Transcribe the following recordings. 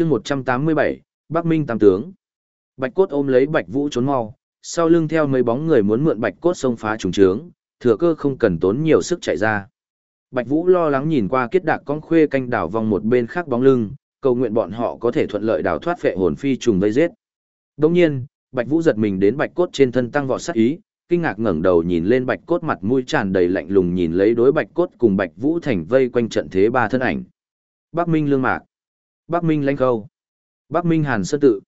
chương 187, Bắc Minh Tam Tướng. Bạch cốt ôm lấy Bạch Vũ trốn mau, sau lưng theo mấy bóng người muốn mượn Bạch cốt xông phá trùng trướng, thừa cơ không cần tốn nhiều sức chạy ra. Bạch Vũ lo lắng nhìn qua kết đạc con khuê canh đảo vòng một bên khác bóng lưng, cầu nguyện bọn họ có thể thuận lợi đào thoát phệ hồn phi trùng vây giết. Đồng nhiên, Bạch Vũ giật mình đến Bạch cốt trên thân tăng vọt sát ý, kinh ngạc ngẩng đầu nhìn lên Bạch cốt mặt mũi tràn đầy lạnh lùng nhìn lấy đối Bạch cốt cùng Bạch Vũ thành vây quanh trận thế ba thân ảnh. Bắc Minh Lương Mạc, Bắc Minh Lãnh Khâu, Bắc Minh Hàn Sơn Tự.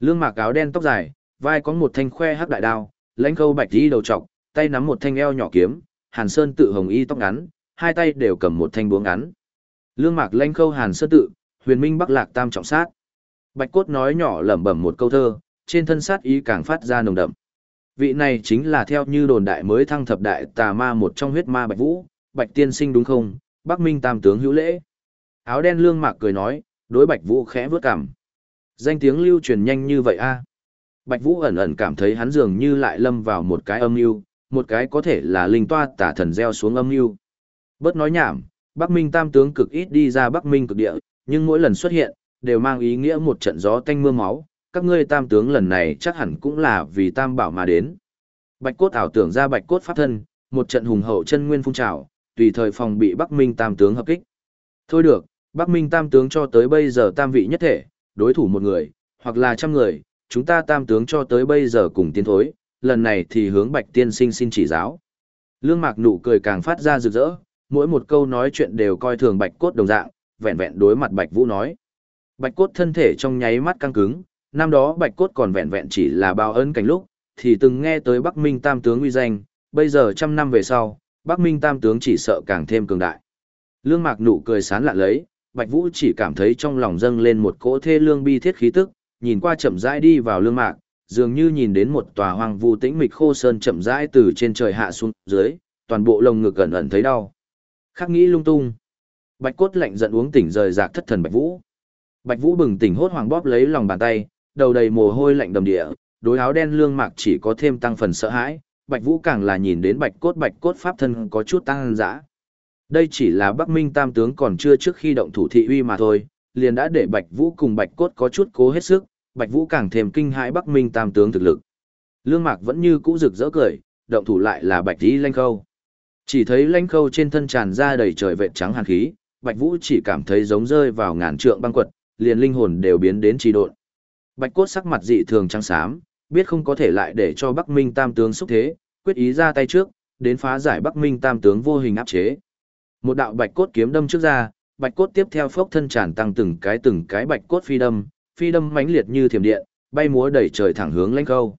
Lương Mạc áo đen tóc dài, vai có một thanh khoe hắc đại đao, Lãnh Khâu bạch y đầu trọc, tay nắm một thanh eo nhỏ kiếm, Hàn Sơn Tự hồng y tóc ngắn, hai tay đều cầm một thanh búa ngắn. Lương Mạc Lãnh Khâu Hàn Sơn Tự, Huyền Minh Bắc Lạc Tam trọng sát. Bạch Cốt nói nhỏ lẩm bẩm một câu thơ, trên thân sát ý càng phát ra nồng đậm. Vị này chính là theo như đồn đại mới thăng thập đại tà ma một trong huyết ma Bạch Vũ, Bạch Tiên Sinh đúng không? Bắc Minh Tam tướng hữu lễ. Áo đen lương mạc cười nói, đối Bạch Vũ khẽ vớt cằm. Danh tiếng lưu truyền nhanh như vậy a. Bạch Vũ ẩn ẩn cảm thấy hắn dường như lại lâm vào một cái âm mưu, một cái có thể là linh toa tả thần gieo xuống âm mưu. Bớt nói nhảm, Bắc Minh Tam tướng cực ít đi ra Bắc Minh cực địa, nhưng mỗi lần xuất hiện đều mang ý nghĩa một trận gió tanh mưa máu, các ngươi tam tướng lần này chắc hẳn cũng là vì tam bảo mà đến. Bạch cốt ảo tưởng ra bạch cốt pháp thân, một trận hùng hậu chân nguyên phun trào, tùy thời phòng bị Bắc Minh tam tướng hợp kích. Thôi được, Bắc Minh tam tướng cho tới bây giờ tam vị nhất thể, đối thủ một người, hoặc là trăm người, chúng ta tam tướng cho tới bây giờ cùng tiến thối, lần này thì hướng bạch tiên sinh xin chỉ giáo. Lương mạc nụ cười càng phát ra rực rỡ, mỗi một câu nói chuyện đều coi thường bạch cốt đồng dạng, vẹn vẹn đối mặt bạch vũ nói. Bạch cốt thân thể trong nháy mắt căng cứng, năm đó bạch cốt còn vẹn vẹn chỉ là bao ơn cảnh lúc, thì từng nghe tới Bắc Minh Tam tướng uy danh, bây giờ trăm năm về sau, Bắc Minh Tam tướng chỉ sợ càng thêm cường đại. Lương Mạc nụ cười sán lạ lấy, Bạch Vũ chỉ cảm thấy trong lòng dâng lên một cỗ thê lương bi thiết khí tức, nhìn qua chậm rãi đi vào Lương Mạc, dường như nhìn đến một tòa hoang vu tĩnh mịch khô sơn chậm rãi từ trên trời hạ xuống dưới, toàn bộ lồng ngực gần ẩn thấy đau. Khắc nghĩ lung tung. Bạch cốt lạnh giận uống tỉnh rời rạc thất thần Bạch Vũ. Bạch Vũ bừng tỉnh hốt hoảng bóp lấy lòng bàn tay, đầu đầy mồ hôi lạnh đầm địa, đối áo đen lương mạc chỉ có thêm tăng phần sợ hãi, Bạch Vũ càng là nhìn đến Bạch cốt Bạch cốt pháp thân có chút tăng dã. Đây chỉ là Bắc Minh Tam tướng còn chưa trước khi động thủ thị uy mà thôi, liền đã để Bạch Vũ cùng Bạch cốt có chút cố hết sức, Bạch Vũ càng thêm kinh hãi Bắc Minh Tam tướng thực lực. Lương Mạc vẫn như cũ rực rỡ cười, động thủ lại là Bạch Tí Lanh Khâu. Chỉ thấy Lanh Khâu trên thân tràn ra đầy trời vệt trắng hàn khí, Bạch Vũ chỉ cảm thấy giống rơi vào ngàn trượng băng quật, liền linh hồn đều biến đến trì độn. Bạch cốt sắc mặt dị thường trắng xám, biết không có thể lại để cho Bắc Minh Tam tướng xúc thế, quyết ý ra tay trước, đến phá giải Bắc Minh Tam tướng vô hình áp chế. Một đạo bạch cốt kiếm đâm trước ra, bạch cốt tiếp theo phốc thân tràn tăng từng cái từng cái bạch cốt phi đâm, phi đâm mãnh liệt như thiểm điện, bay múa đẩy trời thẳng hướng Lãnh Khâu.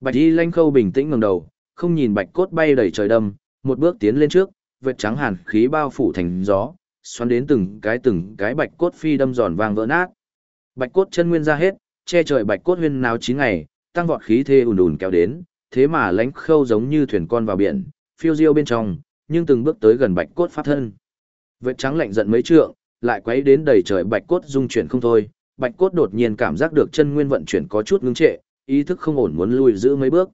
Bạch Y Lãnh Khâu bình tĩnh ngẩng đầu, không nhìn bạch cốt bay đẩy trời đâm, một bước tiến lên trước, vệt trắng hàn khí bao phủ thành gió, xoắn đến từng cái từng cái bạch cốt phi đâm giòn vang vỡ nát. Bạch cốt chân nguyên ra hết, che trời bạch cốt huyên náo chín ngày, tăng vọt khí thế ùn ùn kéo đến, thế mà lãnh khâu giống như thuyền con vào biển, phiêu diêu bên trong, nhưng từng bước tới gần bạch cốt pháp thân. Vệt trắng lạnh giận mấy trượng, lại quấy đến đầy trời bạch cốt dung chuyển không thôi, bạch cốt đột nhiên cảm giác được chân nguyên vận chuyển có chút ngưng trệ, ý thức không ổn muốn lùi giữ mấy bước.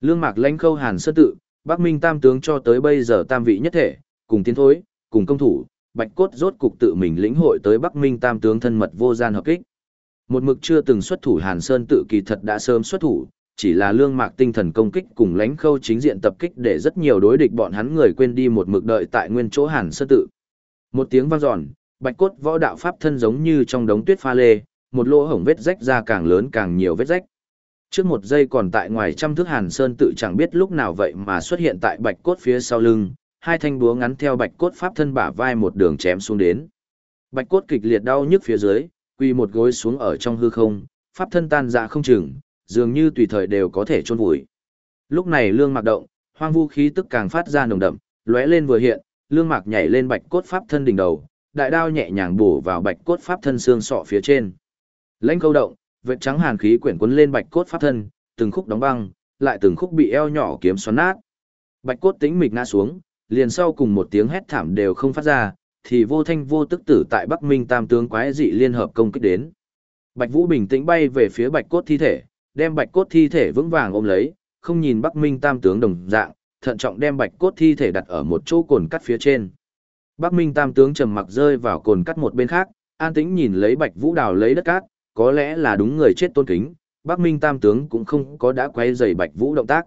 Lương Mạc lãnh khâu hàn sơ tự, Bắc Minh tam tướng cho tới bây giờ tam vị nhất thể, cùng tiến thối, cùng công thủ, bạch cốt rốt cục tự mình lĩnh hội tới Bắc Minh tam tướng thân mật vô gian hợp kích. Một mực chưa từng xuất thủ Hàn Sơn tự kỳ thật đã sớm xuất thủ, chỉ là lương mạc tinh thần công kích cùng lãnh khâu chính diện tập kích để rất nhiều đối địch bọn hắn người quên đi một mực đợi tại nguyên chỗ Hàn sơ tự. Một tiếng vang giòn, bạch cốt võ đạo pháp thân giống như trong đống tuyết pha lê, một lỗ hổng vết rách ra càng lớn càng nhiều vết rách. Trước một giây còn tại ngoài trăm thước Hàn Sơn tự chẳng biết lúc nào vậy mà xuất hiện tại bạch cốt phía sau lưng, hai thanh búa ngắn theo bạch cốt pháp thân bả vai một đường chém xuống đến. Bạch cốt kịch liệt đau nhức phía dưới, quỳ một gối xuống ở trong hư không, pháp thân tan dạ không chừng, dường như tùy thời đều có thể chôn vùi. Lúc này lương mạc động, hoang vu khí tức càng phát ra nồng đậm, lóe lên vừa hiện, lương mạc nhảy lên bạch cốt pháp thân đỉnh đầu, đại đao nhẹ nhàng bổ vào bạch cốt pháp thân xương sọ phía trên. Lãnh câu động, vệt trắng hàn khí quyển cuốn lên bạch cốt pháp thân, từng khúc đóng băng, lại từng khúc bị eo nhỏ kiếm xoắn nát. Bạch cốt tĩnh mịch ngã xuống, liền sau cùng một tiếng hét thảm đều không phát ra, thì vô thanh vô tức tử tại Bắc Minh Tam tướng quái dị liên hợp công kích đến. Bạch Vũ bình tĩnh bay về phía Bạch cốt thi thể, đem Bạch cốt thi thể vững vàng ôm lấy, không nhìn Bắc Minh Tam tướng đồng dạng, thận trọng đem Bạch cốt thi thể đặt ở một chỗ cồn cắt phía trên. Bắc Minh Tam tướng trầm mặc rơi vào cồn cắt một bên khác, An tĩnh nhìn lấy Bạch Vũ đào lấy đất cát, có lẽ là đúng người chết tôn kính, Bắc Minh Tam tướng cũng không có đã quay dày Bạch Vũ động tác.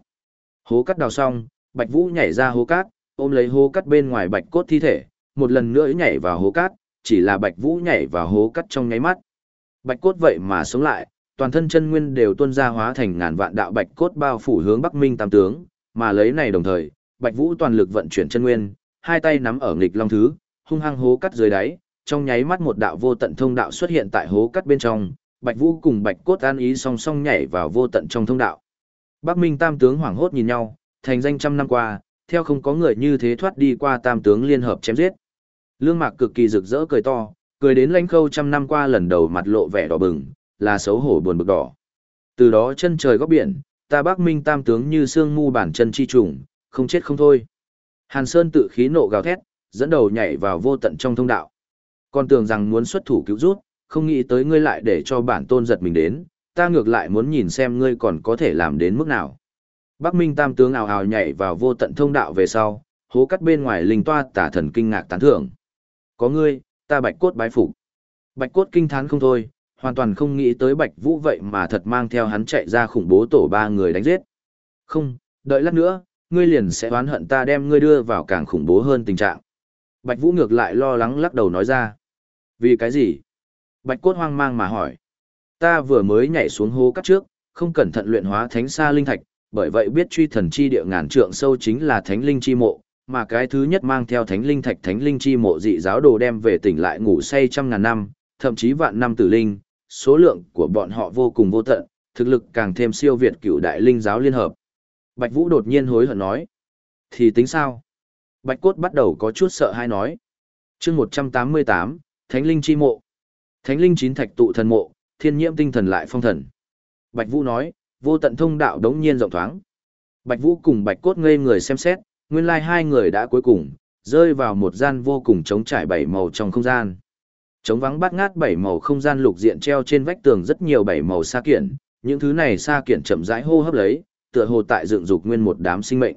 Hố cắt đào xong, Bạch Vũ nhảy ra hố cát, ôm lấy hố cắt bên ngoài Bạch cốt thi thể, một lần nữa nhảy vào hố cát, chỉ là Bạch Vũ nhảy vào hố cát trong nháy mắt. Bạch cốt vậy mà sống lại, toàn thân chân nguyên đều tuôn ra hóa thành ngàn vạn đạo bạch cốt bao phủ hướng Bắc Minh Tam tướng, mà lấy này đồng thời, Bạch Vũ toàn lực vận chuyển chân nguyên, hai tay nắm ở nghịch long thứ, hung hăng hố cắt dưới đáy, trong nháy mắt một đạo vô tận thông đạo xuất hiện tại hố cắt bên trong, Bạch Vũ cùng Bạch Cốt an ý song song nhảy vào vô tận trong thông đạo. Bắc Minh Tam tướng hoảng hốt nhìn nhau, thành danh trăm năm qua, theo không có người như thế thoát đi qua Tam tướng liên hợp chém giết. Lương Mạc cực kỳ rực rỡ cười to, cười đến lãnh khâu trăm năm qua lần đầu mặt lộ vẻ đỏ bừng, là xấu hổ buồn bực đỏ. Từ đó chân trời góc biển, ta Bắc Minh Tam tướng như xương mu bản chân chi trùng, không chết không thôi. Hàn Sơn tự khí nộ gào thét, dẫn đầu nhảy vào vô tận trong thông đạo. Còn tưởng rằng muốn xuất thủ cứu rút, không nghĩ tới ngươi lại để cho bản tôn giật mình đến, ta ngược lại muốn nhìn xem ngươi còn có thể làm đến mức nào. Bắc Minh Tam tướng ào ào nhảy vào vô tận thông đạo về sau, hố cắt bên ngoài linh toa tả thần kinh ngạc tán thưởng. Có ngươi, ta bạch cốt bái phục. Bạch cốt kinh thán không thôi, hoàn toàn không nghĩ tới bạch vũ vậy mà thật mang theo hắn chạy ra khủng bố tổ ba người đánh giết. Không, đợi lát nữa, ngươi liền sẽ oán hận ta đem ngươi đưa vào càng khủng bố hơn tình trạng. Bạch vũ ngược lại lo lắng lắc đầu nói ra. Vì cái gì? Bạch cốt hoang mang mà hỏi. Ta vừa mới nhảy xuống hố cắt trước, không cẩn thận luyện hóa thánh sa linh thạch, bởi vậy biết truy thần chi địa ngàn trượng sâu chính là thánh linh chi mộ, mà cái thứ nhất mang theo thánh linh thạch thánh linh chi mộ dị giáo đồ đem về tỉnh lại ngủ say trăm ngàn năm, thậm chí vạn năm tử linh, số lượng của bọn họ vô cùng vô tận, thực lực càng thêm siêu việt cựu đại linh giáo liên hợp. Bạch Vũ đột nhiên hối hận nói. Thì tính sao? Bạch Cốt bắt đầu có chút sợ hãi nói. chương 188, Thánh Linh Chi Mộ. Thánh Linh chín thạch tụ thần mộ, thiên nhiễm tinh thần lại phong thần. Bạch Vũ nói, vô tận thông đạo đống nhiên rộng thoáng. Bạch Vũ cùng Bạch Cốt ngây người xem xét, nguyên lai hai người đã cuối cùng, rơi vào một gian vô cùng trống trải bảy màu trong không gian. Trống vắng bát ngát bảy màu không gian lục diện treo trên vách tường rất nhiều bảy màu sa kiện, những thứ này sa kiện chậm rãi hô hấp lấy, tựa hồ tại dựng dục nguyên một đám sinh mệnh.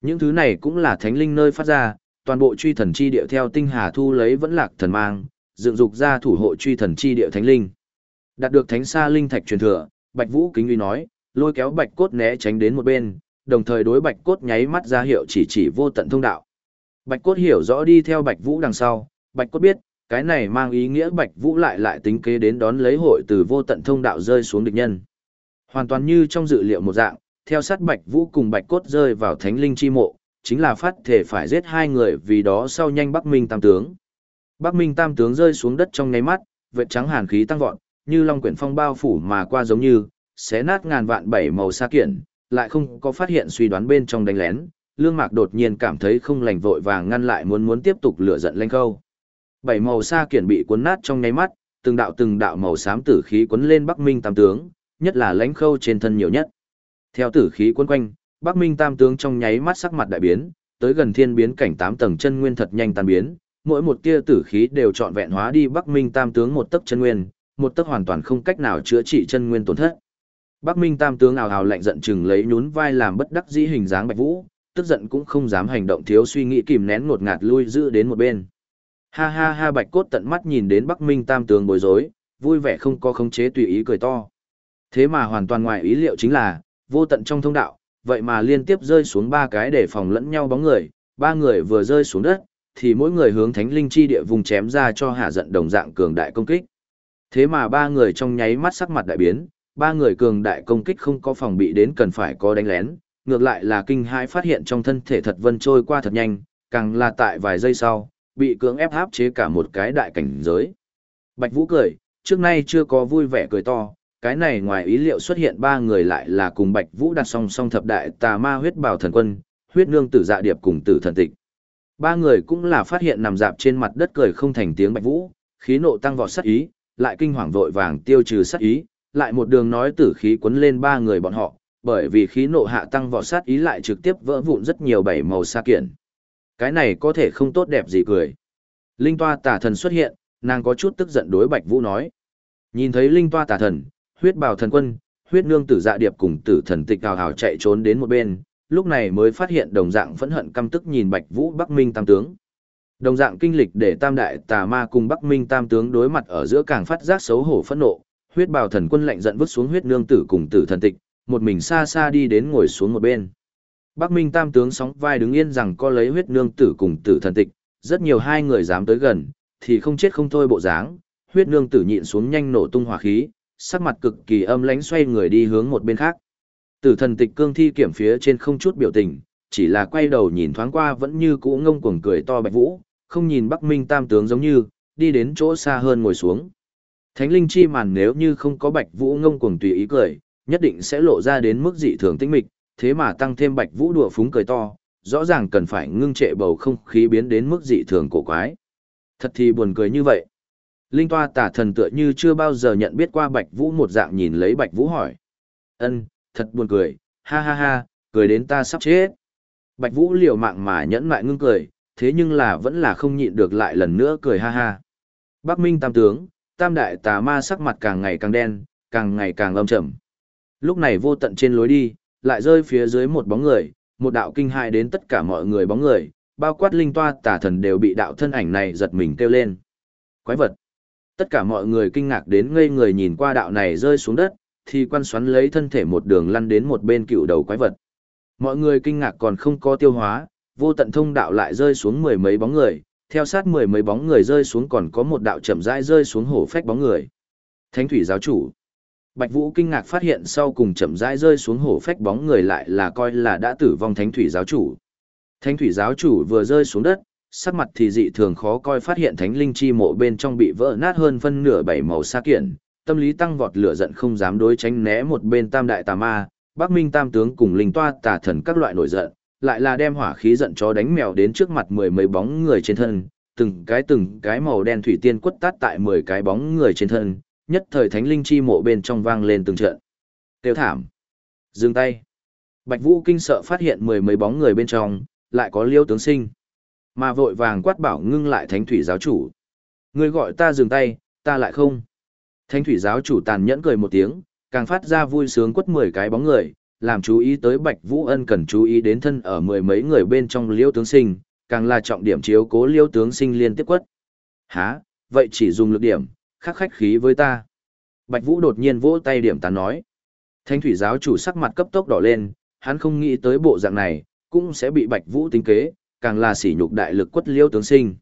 Những thứ này cũng là thánh linh nơi phát ra, toàn bộ truy thần chi địa theo tinh hà thu lấy vẫn lạc thần mang, dựng dục ra thủ hộ truy thần chi địa thánh linh. Đạt được thánh sa linh thạch truyền thừa, Bạch Vũ kính uy nói, lôi kéo Bạch Cốt né tránh đến một bên, đồng thời đối Bạch Cốt nháy mắt ra hiệu chỉ chỉ vô tận thông đạo. Bạch Cốt hiểu rõ đi theo Bạch Vũ đằng sau, Bạch Cốt biết, cái này mang ý nghĩa Bạch Vũ lại lại tính kế đến đón lấy hội từ vô tận thông đạo rơi xuống địch nhân. Hoàn toàn như trong dự liệu một dạng, theo sát Bạch Vũ cùng Bạch Cốt rơi vào Thánh Linh chi mộ, chính là phát thể phải giết hai người vì đó sau nhanh Bắc Minh Tam tướng. Bắc Minh Tam tướng rơi xuống đất trong nháy mắt, vệt trắng hàn khí tăng vọt, như long quyển phong bao phủ mà qua giống như, xé nát ngàn vạn bảy màu sa kiện, lại không có phát hiện suy đoán bên trong đánh lén, Lương Mạc đột nhiên cảm thấy không lành vội vàng ngăn lại muốn muốn tiếp tục lửa giận lên câu. Bảy màu sa kiện bị cuốn nát trong nháy mắt, từng đạo từng đạo màu xám tử khí cuốn lên Bắc Minh Tam tướng, nhất là lãnh khâu trên thân nhiều nhất. Theo tử khí cuốn quanh, Bắc Minh Tam tướng trong nháy mắt sắc mặt đại biến, tới gần thiên biến cảnh tám tầng chân nguyên thật nhanh tan biến, mỗi một tia tử khí đều trọn vẹn hóa đi Bắc Minh Tam tướng một tấc chân nguyên, một tấc hoàn toàn không cách nào chữa trị chân nguyên tổn thất. Bắc Minh Tam tướng ào ào lạnh giận chừng lấy nhún vai làm bất đắc dĩ hình dáng Bạch Vũ, tức giận cũng không dám hành động thiếu suy nghĩ kìm nén ngột ngạt lui giữ đến một bên. Ha ha ha Bạch Cốt tận mắt nhìn đến Bắc Minh Tam tướng bối rối, vui vẻ không có khống chế tùy ý cười to. Thế mà hoàn toàn ngoài ý liệu chính là, vô tận trong thông đạo, vậy mà liên tiếp rơi xuống ba cái để phòng lẫn nhau bóng người, ba người vừa rơi xuống đất, thì mỗi người hướng thánh linh chi địa vùng chém ra cho hạ giận đồng dạng cường đại công kích. Thế mà ba người trong nháy mắt sắc mặt đại biến, ba người cường đại công kích không có phòng bị đến cần phải có đánh lén, ngược lại là kinh hãi phát hiện trong thân thể thật vân trôi qua thật nhanh, càng là tại vài giây sau, bị cưỡng ép áp chế cả một cái đại cảnh giới. Bạch Vũ cười, trước nay chưa có vui vẻ cười to, cái này ngoài ý liệu xuất hiện ba người lại là cùng Bạch Vũ đặt song song thập đại tà ma huyết bảo thần quân, huyết nương tử dạ điệp cùng tử thần tịch. Ba người cũng là phát hiện nằm dạp trên mặt đất cười không thành tiếng Bạch Vũ, khí nộ tăng vọt sát ý, lại kinh hoàng vội vàng tiêu trừ sát ý, lại một đường nói tử khí cuốn lên ba người bọn họ, bởi vì khí nộ hạ tăng vọt sát ý lại trực tiếp vỡ vụn rất nhiều bảy màu sa kiện. Cái này có thể không tốt đẹp gì cười. Linh toa tà thần xuất hiện, nàng có chút tức giận đối Bạch Vũ nói. Nhìn thấy linh toa tà thần, huyết bào thần quân, huyết nương tử dạ điệp cùng tử thần tịch hào hào chạy trốn đến một bên, lúc này mới phát hiện đồng dạng phẫn hận căm tức nhìn Bạch Vũ Bắc Minh tam tướng. Đồng dạng kinh lịch để Tam Đại Tà Ma cùng Bắc Minh Tam Tướng đối mặt ở giữa càng phát giác xấu hổ phẫn nộ, huyết bào thần quân lạnh giận vứt xuống huyết nương tử cùng tử thần tịch, một mình xa xa đi đến ngồi xuống một bên. Bắc Minh Tam Tướng sóng vai đứng yên rằng có lấy huyết nương tử cùng tử thần tịch, rất nhiều hai người dám tới gần, thì không chết không thôi bộ dáng, huyết nương tử nhịn xuống nhanh nổ tung hỏa khí, sắc mặt cực kỳ âm lãnh xoay người đi hướng một bên khác. Tử thần tịch cương thi kiểm phía trên không chút biểu tình, chỉ là quay đầu nhìn thoáng qua vẫn như cũ ngông cuồng cười to bạch vũ, không nhìn Bắc Minh Tam tướng giống như, đi đến chỗ xa hơn ngồi xuống. Thánh linh chi màn nếu như không có bạch vũ ngông cuồng tùy ý cười, nhất định sẽ lộ ra đến mức dị thường tinh mịch, thế mà tăng thêm bạch vũ đùa phúng cười to, rõ ràng cần phải ngưng trệ bầu không khí biến đến mức dị thường cổ quái. Thật thì buồn cười như vậy. Linh toa tả thần tựa như chưa bao giờ nhận biết qua bạch vũ một dạng nhìn lấy bạch vũ hỏi. ân thật buồn cười, ha ha ha, cười đến ta sắp chết. Bạch vũ liều mạng mà nhẫn mại ngưng cười, thế nhưng là vẫn là không nhịn được lại lần nữa cười ha ha. Bắc Minh Tam Tướng, Tam Đại Tà Ma sắc mặt càng ngày càng đen, càng ngày càng âm trầm. Lúc này vô tận trên lối đi, lại rơi phía dưới một bóng người, một đạo kinh hại đến tất cả mọi người bóng người, bao quát linh toa tà thần đều bị đạo thân ảnh này giật mình kêu lên. Quái vật! Tất cả mọi người kinh ngạc đến ngây người nhìn qua đạo này rơi xuống đất, thì quan xoắn lấy thân thể một đường lăn đến một bên cựu đầu quái vật. Mọi người kinh ngạc còn không có tiêu hóa, vô tận thông đạo lại rơi xuống mười mấy bóng người, theo sát mười mấy bóng người rơi xuống còn có một đạo chậm rãi rơi xuống hổ phách bóng người. Thánh thủy giáo chủ. Bạch Vũ kinh ngạc phát hiện sau cùng chậm rãi rơi xuống hổ phách bóng người lại là coi là đã tử vong thánh thủy giáo chủ. Thánh thủy giáo chủ vừa rơi xuống đất, sắc mặt thì dị thường khó coi phát hiện thánh linh chi mộ bên trong bị vỡ nát hơn phân nửa bảy màu sa kiện, tâm lý tăng vọt lửa giận không dám đối tránh né một bên tam đại tà ma, Bắc Minh tam tướng cùng linh toa tà thần các loại nổi giận, lại là đem hỏa khí giận chó đánh mèo đến trước mặt mười mấy bóng người trên thân, từng cái từng cái màu đen thủy tiên quất tát tại mười cái bóng người trên thân, nhất thời thánh linh chi mộ bên trong vang lên từng trận. Tiêu thảm. Dừng tay. Bạch Vũ kinh sợ phát hiện mười mấy bóng người bên trong, lại có liêu tướng sinh. Mà vội vàng quát bảo ngưng lại thánh thủy giáo chủ. Người gọi ta dừng tay, ta lại không. Thánh thủy giáo chủ tàn nhẫn cười một tiếng, càng phát ra vui sướng quất mười cái bóng người, làm chú ý tới Bạch Vũ Ân cần chú ý đến thân ở mười mấy người bên trong liêu tướng sinh, càng là trọng điểm chiếu cố liêu tướng sinh liên tiếp quất. Hả, vậy chỉ dùng lực điểm, khắc khách khí với ta. Bạch Vũ đột nhiên vỗ tay điểm tán nói. Thanh thủy giáo chủ sắc mặt cấp tốc đỏ lên, hắn không nghĩ tới bộ dạng này, cũng sẽ bị Bạch Vũ tính kế, càng là sỉ nhục đại lực quất liêu tướng sinh.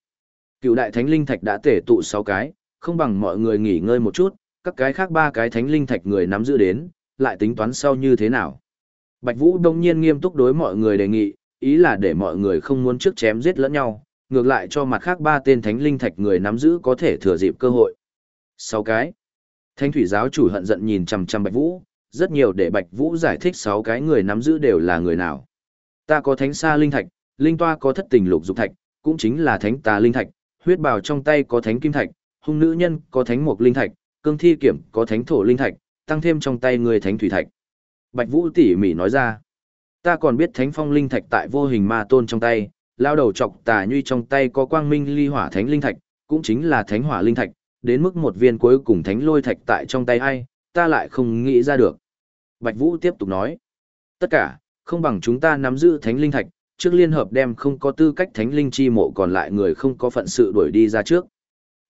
Cựu đại thánh linh thạch đã tể tụ 6 cái, không bằng mọi người nghỉ ngơi một chút, các cái khác ba cái thánh linh thạch người nắm giữ đến, lại tính toán sau như thế nào. Bạch Vũ đông nhiên nghiêm túc đối mọi người đề nghị, ý là để mọi người không muốn trước chém giết lẫn nhau, ngược lại cho mặt khác ba tên thánh linh thạch người nắm giữ có thể thừa dịp cơ hội. Sáu cái. Thánh thủy giáo chủ hận giận nhìn chằm chằm Bạch Vũ, rất nhiều để Bạch Vũ giải thích sáu cái người nắm giữ đều là người nào. Ta có thánh sa linh thạch, linh toa có thất tình lục dục thạch, cũng chính là thánh tà linh thạch, huyết bào trong tay có thánh kim thạch, hung nữ nhân có thánh mục linh thạch, cương thi kiểm có thánh thổ linh thạch, tăng thêm trong tay người thánh thủy thạch. Bạch Vũ tỉ mỉ nói ra, ta còn biết thánh phong linh thạch tại vô hình ma tôn trong tay, lao đầu chọc tà nhuy trong tay có quang minh ly hỏa thánh linh thạch, cũng chính là thánh hỏa linh thạch, đến mức một viên cuối cùng thánh lôi thạch tại trong tay ai, ta lại không nghĩ ra được. Bạch Vũ tiếp tục nói, tất cả, không bằng chúng ta nắm giữ thánh linh thạch, trước liên hợp đem không có tư cách thánh linh chi mộ còn lại người không có phận sự đuổi đi ra trước.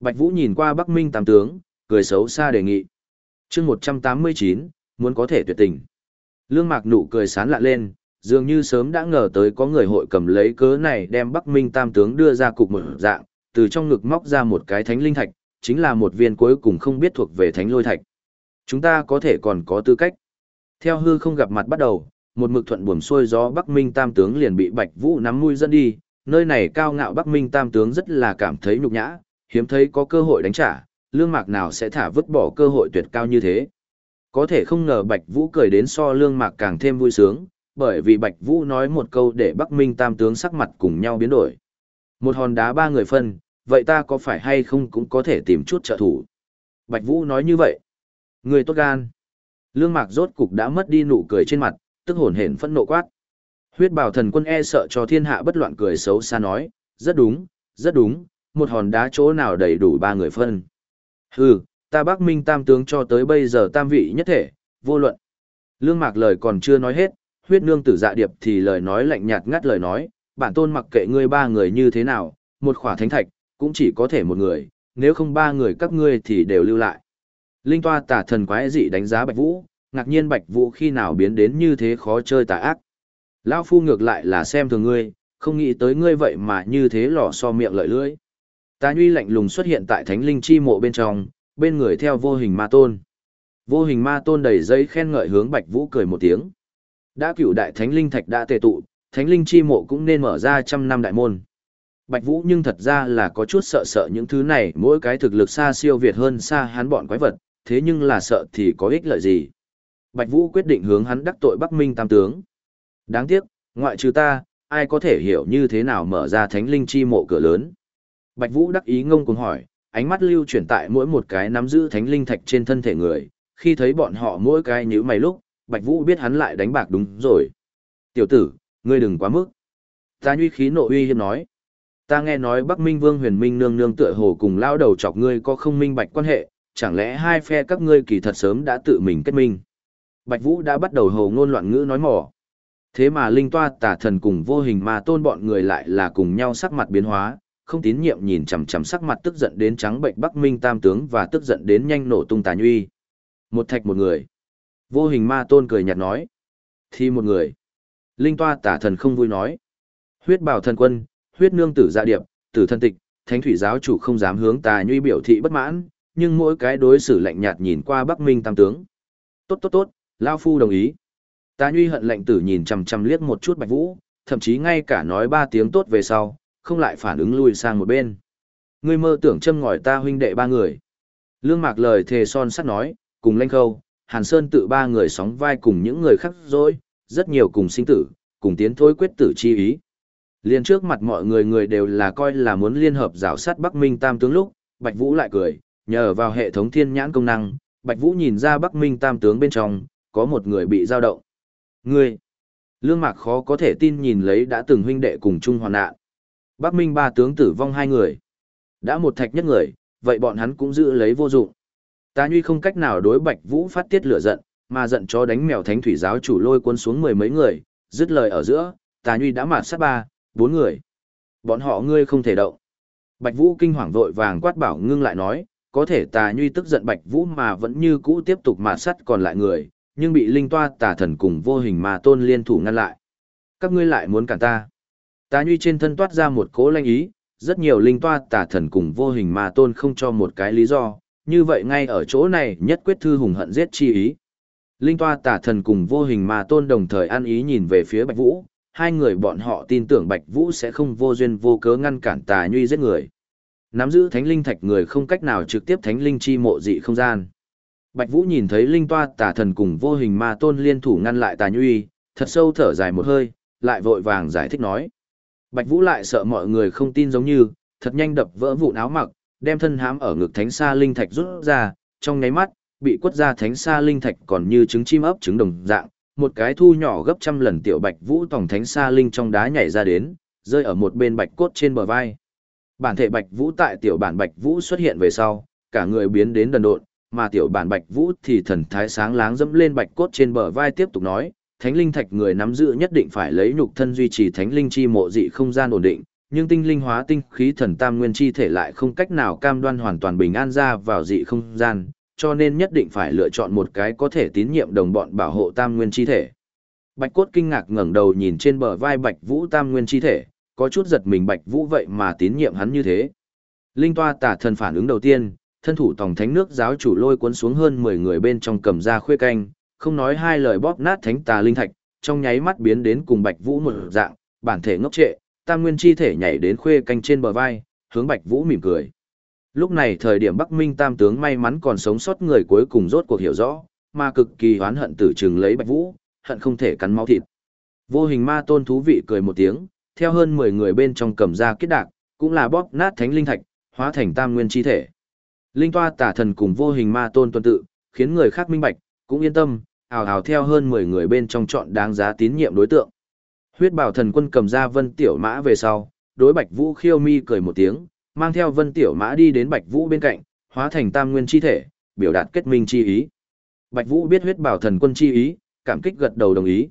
Bạch Vũ nhìn qua Bắc Minh Tam tướng, cười xấu xa đề nghị. Chương 189, muốn có thể tuyệt tình. Lương Mạc nụ cười sán lạ lên, dường như sớm đã ngờ tới có người hội cầm lấy cớ này đem Bắc Minh Tam tướng đưa ra cục một dạng, từ trong ngực móc ra một cái thánh linh thạch, chính là một viên cuối cùng không biết thuộc về thánh lôi thạch. Chúng ta có thể còn có tư cách. Theo hư không gặp mặt bắt đầu, một mực thuận buồm xuôi gió Bắc Minh Tam tướng liền bị Bạch Vũ nắm mũi dẫn đi, nơi này cao ngạo Bắc Minh Tam tướng rất là cảm thấy nhục nhã, hiếm thấy có cơ hội đánh trả, lương mạc nào sẽ thả vứt bỏ cơ hội tuyệt cao như thế. Có thể không ngờ Bạch Vũ cười đến so lương mạc càng thêm vui sướng, bởi vì Bạch Vũ nói một câu để Bắc Minh Tam tướng sắc mặt cùng nhau biến đổi. Một hòn đá ba người phân, vậy ta có phải hay không cũng có thể tìm chút trợ thủ. Bạch Vũ nói như vậy. Người tốt gan. Lương mạc rốt cục đã mất đi nụ cười trên mặt, tức hồn hển phẫn nộ quát. Huyết bảo thần quân e sợ cho thiên hạ bất loạn cười xấu xa nói, rất đúng, rất đúng, một hòn đá chỗ nào đầy đủ ba người phân. Hừ, ta Bắc Minh tam tướng cho tới bây giờ tam vị nhất thể, vô luận. Lương Mạc lời còn chưa nói hết, huyết nương tử dạ điệp thì lời nói lạnh nhạt ngắt lời nói, bản tôn mặc kệ ngươi ba người như thế nào, một khỏa thánh thạch, cũng chỉ có thể một người, nếu không ba người các ngươi thì đều lưu lại. Linh toa tà thần quái dị đánh giá Bạch Vũ, ngạc nhiên Bạch Vũ khi nào biến đến như thế khó chơi tà ác. Lão phu ngược lại là xem thường ngươi, không nghĩ tới ngươi vậy mà như thế lò so miệng lợi lưỡi. Tà Nhuy lạnh lùng xuất hiện tại Thánh Linh chi mộ bên trong, bên người theo vô hình ma tôn. Vô hình ma tôn đầy giấy khen ngợi hướng Bạch Vũ cười một tiếng. Đã cửu đại Thánh Linh thạch đã tề tụ, Thánh Linh chi mộ cũng nên mở ra trăm năm đại môn. Bạch Vũ nhưng thật ra là có chút sợ sợ những thứ này, mỗi cái thực lực xa siêu việt hơn xa hắn bọn quái vật, thế nhưng là sợ thì có ích lợi gì. Bạch Vũ quyết định hướng hắn đắc tội Bắc Minh Tam Tướng. Đáng tiếc, ngoại trừ ta, ai có thể hiểu như thế nào mở ra thánh linh chi mộ cửa lớn. Bạch Vũ đắc ý ngông cuồng hỏi, ánh mắt lưu chuyển tại mỗi một cái nắm giữ thánh linh thạch trên thân thể người, khi thấy bọn họ mỗi cái nhíu mày lúc, Bạch Vũ biết hắn lại đánh bạc đúng rồi. Tiểu tử, ngươi đừng quá mức. Ta nhuy khí nộ uy hiếp nói. Ta nghe nói Bắc Minh Vương Huyền Minh nương nương tựa hồ cùng lao đầu chọc ngươi có không minh bạch quan hệ, chẳng lẽ hai phe các ngươi kỳ thật sớm đã tự mình kết minh. Bạch Vũ đã bắt đầu hồ ngôn loạn ngữ nói mỏ. Thế mà linh toa tả thần cùng vô hình mà tôn bọn người lại là cùng nhau sắc mặt biến hóa, không tín nhiệm nhìn chằm chằm sắc mặt tức giận đến trắng bệnh Bắc Minh Tam tướng và tức giận đến nhanh nổ tung tà nhuy. Một thạch một người. Vô hình ma tôn cười nhạt nói. Thì một người. Linh toa tả thần không vui nói. Huyết bảo thần quân, huyết nương tử dạ điệp, tử thân tịch, thánh thủy giáo chủ không dám hướng tà nhuy biểu thị bất mãn, nhưng mỗi cái đối xử lạnh nhạt nhìn qua Bắc Minh Tam tướng. Tốt tốt tốt, lão Phu đồng ý. Tà nhuy hận lệnh tử nhìn chằm chằm liếc một chút Bạch Vũ, thậm chí ngay cả nói ba tiếng tốt về sau, không lại phản ứng lui sang một bên. Ngươi mơ tưởng châm ngòi ta huynh đệ ba người. Lương Mạc lời thề son sắt nói, cùng Lanh Khâu, Hàn Sơn tự ba người sóng vai cùng những người khác rồi, rất nhiều cùng sinh tử, cùng tiến thối quyết tử chi ý. Liên trước mặt mọi người người đều là coi là muốn liên hợp rào sát Bắc Minh Tam tướng lúc, Bạch Vũ lại cười, nhờ vào hệ thống thiên nhãn công năng, Bạch Vũ nhìn ra Bắc Minh Tam tướng bên trong, có một người bị dao động. Ngươi! Lương Mạc khó có thể tin nhìn lấy đã từng huynh đệ cùng chung hoàn nạn. Bắc Minh ba tướng tử vong hai người. Đã một thạch nhất người, vậy bọn hắn cũng giữ lấy vô dụng. Ta Nhuy không cách nào đối Bạch Vũ phát tiết lửa giận, mà giận cho đánh mèo thánh thủy giáo chủ lôi quân xuống mười mấy người, dứt lời ở giữa, ta Nhuy đã mạt sát ba, bốn người. Bọn họ ngươi không thể động. Bạch Vũ kinh hoàng vội vàng quát bảo ngưng lại nói, có thể Tà Nhuy tức giận Bạch Vũ mà vẫn như cũ tiếp tục mạt sát còn lại người, nhưng bị linh toa tà thần cùng vô hình mà tôn liên thủ ngăn lại. Các ngươi lại muốn cản ta. Tà Nhuy trên thân toát ra một cố lanh ý, rất nhiều linh toa tà thần cùng vô hình mà tôn không cho một cái lý do, như vậy ngay ở chỗ này nhất quyết thư hùng hận giết chi ý. Linh toa tà thần cùng vô hình mà tôn đồng thời ăn ý nhìn về phía Bạch Vũ, hai người bọn họ tin tưởng Bạch Vũ sẽ không vô duyên vô cớ ngăn cản tà nhuy giết người. Nắm giữ thánh linh thạch người không cách nào trực tiếp thánh linh chi mộ dị không gian. Bạch Vũ nhìn thấy linh toa tà thần cùng vô hình ma tôn liên thủ ngăn lại tà nhuy, thật sâu thở dài một hơi, lại vội vàng giải thích nói. Bạch Vũ lại sợ mọi người không tin giống như, thật nhanh đập vỡ vụn áo mặc, đem thân hám ở ngực thánh sa linh thạch rút ra, trong nháy mắt, bị quất ra thánh sa linh thạch còn như trứng chim ấp trứng đồng dạng, một cái thu nhỏ gấp trăm lần tiểu bạch vũ tòng thánh sa linh trong đá nhảy ra đến, rơi ở một bên bạch cốt trên bờ vai. Bản thể bạch vũ tại tiểu bản bạch vũ xuất hiện về sau, cả người biến đến đần độn, mà tiểu bản bạch vũ thì thần thái sáng láng dẫm lên bạch cốt trên bờ vai tiếp tục nói, thánh linh thạch người nắm giữ nhất định phải lấy nhục thân duy trì thánh linh chi mộ dị không gian ổn định, nhưng tinh linh hóa tinh khí thần tam nguyên chi thể lại không cách nào cam đoan hoàn toàn bình an ra vào dị không gian, cho nên nhất định phải lựa chọn một cái có thể tín nhiệm đồng bọn bảo hộ tam nguyên chi thể. Bạch cốt kinh ngạc ngẩng đầu nhìn trên bờ vai Bạch Vũ tam nguyên chi thể, có chút giật mình Bạch Vũ vậy mà tín nhiệm hắn như thế. Linh toa tả thần phản ứng đầu tiên, thân thủ tổng thánh nước giáo chủ lôi cuốn xuống hơn 10 người bên trong cầm ra khuê canh, không nói hai lời bóp nát thánh tà linh thạch, trong nháy mắt biến đến cùng Bạch Vũ một dạng, bản thể ngốc trệ, tam nguyên chi thể nhảy đến khuê canh trên bờ vai, hướng Bạch Vũ mỉm cười. Lúc này thời điểm Bắc Minh Tam tướng may mắn còn sống sót người cuối cùng rốt cuộc hiểu rõ, mà cực kỳ hoán hận tử trừng lấy Bạch Vũ, hận không thể cắn máu thịt. Vô hình ma tôn thú vị cười một tiếng, theo hơn 10 người bên trong cầm ra kết đạc, cũng là bóp nát thánh linh thạch, hóa thành tam nguyên chi thể. Linh toa tả thần cùng vô hình ma tôn tuân tự, khiến người khác minh bạch, cũng yên tâm, ào ào theo hơn 10 người bên trong chọn đáng giá tín nhiệm đối tượng. Huyết bảo thần quân cầm ra vân tiểu mã về sau, đối bạch vũ khiêu mi cười một tiếng, mang theo vân tiểu mã đi đến bạch vũ bên cạnh, hóa thành tam nguyên chi thể, biểu đạt kết minh chi ý. Bạch vũ biết huyết bảo thần quân chi ý, cảm kích gật đầu đồng ý.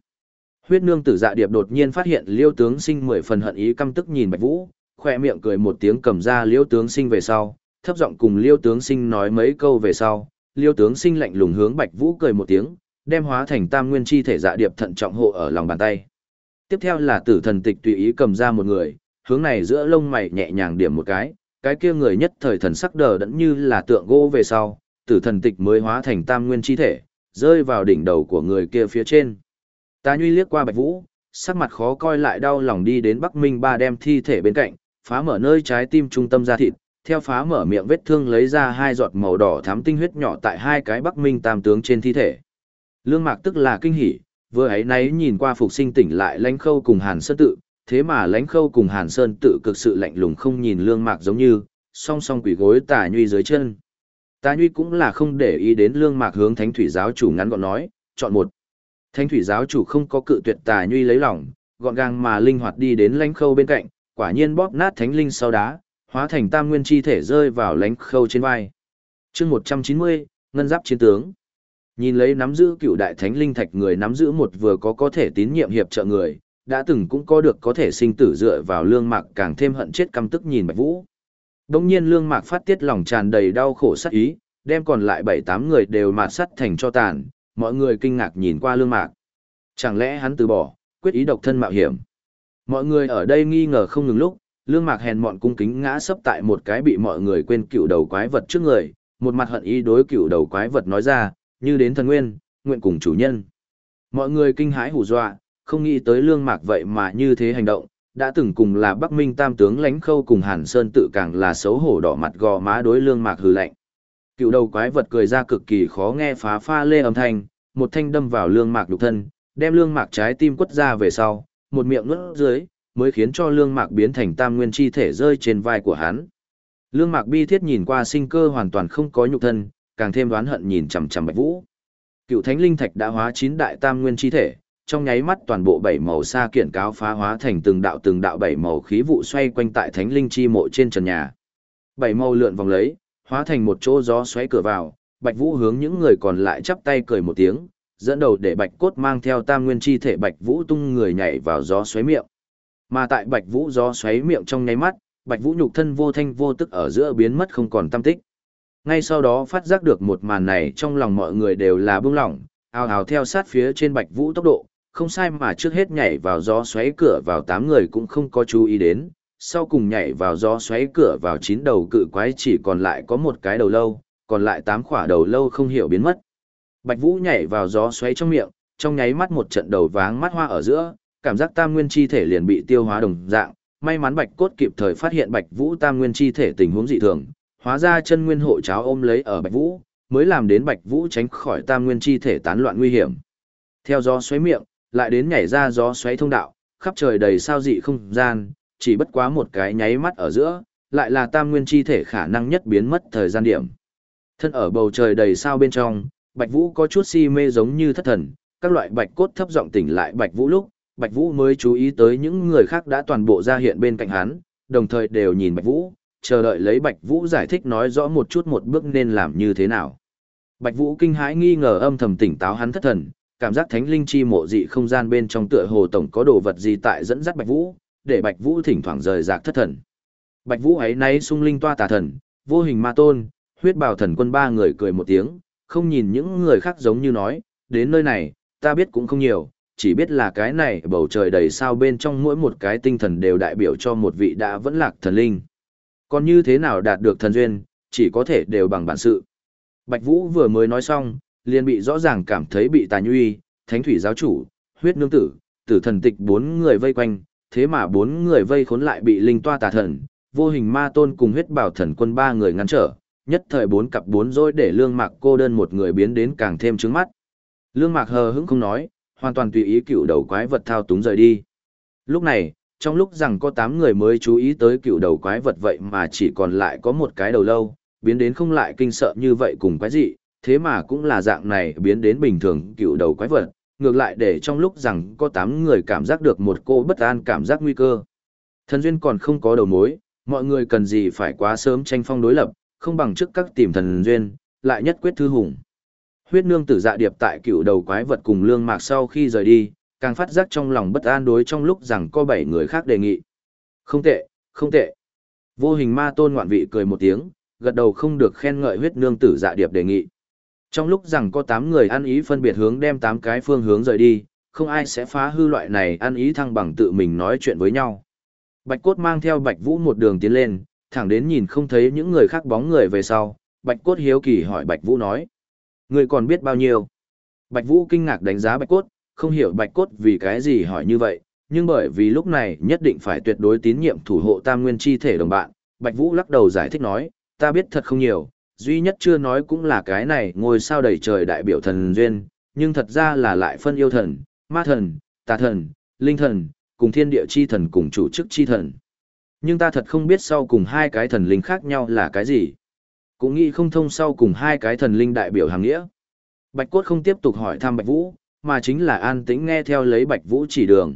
Huyết nương tử dạ điệp đột nhiên phát hiện liêu tướng sinh mười phần hận ý căm tức nhìn bạch vũ, khoe miệng cười một tiếng cầm ra liêu tướng sinh về sau, thấp giọng cùng liêu tướng sinh nói mấy câu về sau, liêu tướng sinh lạnh lùng hướng Bạch Vũ cười một tiếng, đem hóa thành tam nguyên chi thể dạ điệp thận trọng hộ ở lòng bàn tay. Tiếp theo là tử thần tịch tùy ý cầm ra một người, hướng này giữa lông mày nhẹ nhàng điểm một cái, cái kia người nhất thời thần sắc đờ đẫn như là tượng gỗ về sau, tử thần tịch mới hóa thành tam nguyên chi thể, rơi vào đỉnh đầu của người kia phía trên. Ta nhuy liếc qua Bạch Vũ, sắc mặt khó coi lại đau lòng đi đến Bắc Minh ba đem thi thể bên cạnh, phá mở nơi trái tim trung tâm da thịt, theo phá mở miệng vết thương lấy ra hai giọt màu đỏ thắm tinh huyết nhỏ tại hai cái Bắc Minh tam tướng trên thi thể. Lương Mạc tức là kinh hỉ, vừa ấy nấy nhìn qua phục sinh tỉnh lại Lãnh Khâu cùng Hàn Sơn tự, thế mà Lãnh Khâu cùng Hàn Sơn tự cực sự lạnh lùng không nhìn Lương Mạc giống như, song song quỷ gối tà nhuy dưới chân. Tà nhuy cũng là không để ý đến Lương Mạc hướng Thánh thủy giáo chủ ngắn gọn nói, chọn một. Thánh thủy giáo chủ không có cự tuyệt tà nhuy lấy lòng, gọn gàng mà linh hoạt đi đến Lãnh Khâu bên cạnh, quả nhiên bóp nát thánh linh sau đá, hóa thành tam nguyên chi thể rơi vào Lãnh Khâu trên vai. Chương 190, ngân giáp chiến tướng. Nhìn lấy nắm giữ cựu đại thánh linh thạch người nắm giữ một vừa có có thể tín nhiệm hiệp trợ người, đã từng cũng có được có thể sinh tử dựa vào lương mạc càng thêm hận chết căm tức nhìn Bạch Vũ. Đông nhiên lương mạc phát tiết lòng tràn đầy đau khổ sát ý, đem còn lại bảy tám người đều mạt sắt thành cho tàn, mọi người kinh ngạc nhìn qua lương mạc. Chẳng lẽ hắn từ bỏ, quyết ý độc thân mạo hiểm. Mọi người ở đây nghi ngờ không ngừng lúc, lương mạc hèn mọn cung kính ngã sấp tại một cái bị mọi người quên cựu đầu quái vật trước người, một mặt hận ý đối cựu đầu quái vật nói ra, như đến thần nguyên, nguyện cùng chủ nhân. Mọi người kinh hãi hù dọa, không nghĩ tới lương mạc vậy mà như thế hành động, đã từng cùng là Bắc Minh Tam tướng lãnh khâu cùng Hàn Sơn tự càng là xấu hổ đỏ mặt gò má đối lương mạc hừ lạnh. Cựu đầu quái vật cười ra cực kỳ khó nghe phá pha lê âm thanh, một thanh đâm vào lương mạc đục thân, đem lương mạc trái tim quất ra về sau, một miệng nuốt dưới, mới khiến cho lương mạc biến thành tam nguyên chi thể rơi trên vai của hắn. Lương mạc bi thiết nhìn qua sinh cơ hoàn toàn không có nhục thân, càng thêm đoán hận nhìn chằm chằm Bạch Vũ. Cựu Thánh Linh Thạch đã hóa chín đại tam nguyên chi thể, trong nháy mắt toàn bộ bảy màu sa kiện cáo phá hóa thành từng đạo từng đạo bảy màu khí vụ xoay quanh tại Thánh Linh chi mộ trên trần nhà. Bảy màu lượn vòng lấy, hóa thành một chỗ gió xoáy cửa vào, Bạch Vũ hướng những người còn lại chắp tay cười một tiếng, dẫn đầu để Bạch Cốt mang theo tam nguyên chi thể Bạch Vũ tung người nhảy vào gió xoáy miệng. Mà tại Bạch Vũ gió xoáy miệng trong nháy mắt, Bạch Vũ nhục thân vô thanh vô tức ở giữa biến mất không còn tâm tích. Ngay sau đó phát giác được một màn này trong lòng mọi người đều là bưng lỏng, ào ào theo sát phía trên bạch vũ tốc độ, không sai mà trước hết nhảy vào gió xoáy cửa vào tám người cũng không có chú ý đến, sau cùng nhảy vào gió xoáy cửa vào chín đầu cự quái chỉ còn lại có một cái đầu lâu, còn lại tám khỏa đầu lâu không hiểu biến mất. Bạch Vũ nhảy vào gió xoáy trong miệng, trong nháy mắt một trận đầu váng mắt hoa ở giữa, cảm giác tam nguyên chi thể liền bị tiêu hóa đồng dạng, may mắn Bạch Cốt kịp thời phát hiện Bạch Vũ tam nguyên chi thể tình huống dị thường, hóa ra chân nguyên hộ cháo ôm lấy ở Bạch Vũ, mới làm đến Bạch Vũ tránh khỏi tam nguyên chi thể tán loạn nguy hiểm. Theo gió xoáy miệng, lại đến nhảy ra gió xoáy thông đạo, khắp trời đầy sao dị không gian, chỉ bất quá một cái nháy mắt ở giữa, lại là tam nguyên chi thể khả năng nhất biến mất thời gian điểm. Thân ở bầu trời đầy sao bên trong, Bạch Vũ có chút si mê giống như thất thần, các loại bạch cốt thấp giọng tỉnh lại Bạch Vũ lúc, Bạch Vũ mới chú ý tới những người khác đã toàn bộ ra hiện bên cạnh hắn, đồng thời đều nhìn Bạch Vũ, chờ đợi lấy Bạch Vũ giải thích nói rõ một chút một bước nên làm như thế nào. Bạch Vũ kinh hãi nghi ngờ âm thầm tỉnh táo hắn thất thần, cảm giác thánh linh chi mộ dị không gian bên trong tựa hồ tổng có đồ vật gì tại dẫn dắt Bạch Vũ, để Bạch Vũ thỉnh thoảng rời rạc thất thần. Bạch Vũ ấy nay sung linh toa tà thần, vô hình ma tôn, huyết bào thần quân ba người cười một tiếng, không nhìn những người khác giống như nói, đến nơi này, ta biết cũng không nhiều, chỉ biết là cái này bầu trời đầy sao bên trong mỗi một cái tinh thần đều đại biểu cho một vị đã vẫn lạc thần linh. Còn như thế nào đạt được thần duyên, chỉ có thể đều bằng bản sự. Bạch Vũ vừa mới nói xong, liền bị rõ ràng cảm thấy bị tà nhuy, thánh thủy giáo chủ, huyết nương tử, tử thần tịch bốn người vây quanh, thế mà bốn người vây khốn lại bị linh toa tà thần, vô hình ma tôn cùng huyết bảo thần quân ba người ngăn trở, nhất thời bốn cặp bốn rối để lương mạc cô đơn một người biến đến càng thêm trứng mắt. Lương mạc hờ hững không nói, hoàn toàn tùy ý cựu đầu quái vật thao túng rời đi. Lúc này, trong lúc rằng có tám người mới chú ý tới cựu đầu quái vật vậy mà chỉ còn lại có một cái đầu lâu, biến đến không lại kinh sợ như vậy cùng quái dị, thế mà cũng là dạng này biến đến bình thường cựu đầu quái vật, ngược lại để trong lúc rằng có 8 người cảm giác được một cô bất an cảm giác nguy cơ. Thần duyên còn không có đầu mối, mọi người cần gì phải quá sớm tranh phong đối lập, không bằng trước các tìm thần duyên, lại nhất quyết thư hùng. Huyết nương tử dạ điệp tại cựu đầu quái vật cùng lương mạc sau khi rời đi, càng phát giác trong lòng bất an đối trong lúc rằng có bảy người khác đề nghị. Không tệ, không tệ. Vô hình ma tôn ngoạn vị cười một tiếng, gật đầu không được khen ngợi huyết nương tử dạ điệp đề nghị. Trong lúc rằng có 8 người ăn ý phân biệt hướng đem 8 cái phương hướng rời đi, không ai sẽ phá hư loại này ăn ý thăng bằng tự mình nói chuyện với nhau. Bạch cốt mang theo bạch vũ một đường tiến lên, thẳng đến nhìn không thấy những người khác bóng người về sau, bạch cốt hiếu kỳ hỏi bạch vũ nói. Người còn biết bao nhiêu? Bạch vũ kinh ngạc đánh giá bạch cốt, không hiểu bạch cốt vì cái gì hỏi như vậy, nhưng bởi vì lúc này nhất định phải tuyệt đối tín nhiệm thủ hộ tam nguyên chi thể đồng bạn, bạch vũ lắc đầu giải thích nói, ta biết thật không nhiều, duy nhất chưa nói cũng là cái này ngôi sao đầy trời đại biểu thần duyên, nhưng thật ra là lại phân yêu thần, ma thần, tà thần, linh thần, cùng thiên địa chi thần cùng chủ chức chi thần. Nhưng ta thật không biết sau cùng hai cái thần linh khác nhau là cái gì. Cũng nghĩ không thông sau cùng hai cái thần linh đại biểu hàng nghĩa. Bạch cốt không tiếp tục hỏi thăm Bạch Vũ, mà chính là an tĩnh nghe theo lấy Bạch Vũ chỉ đường.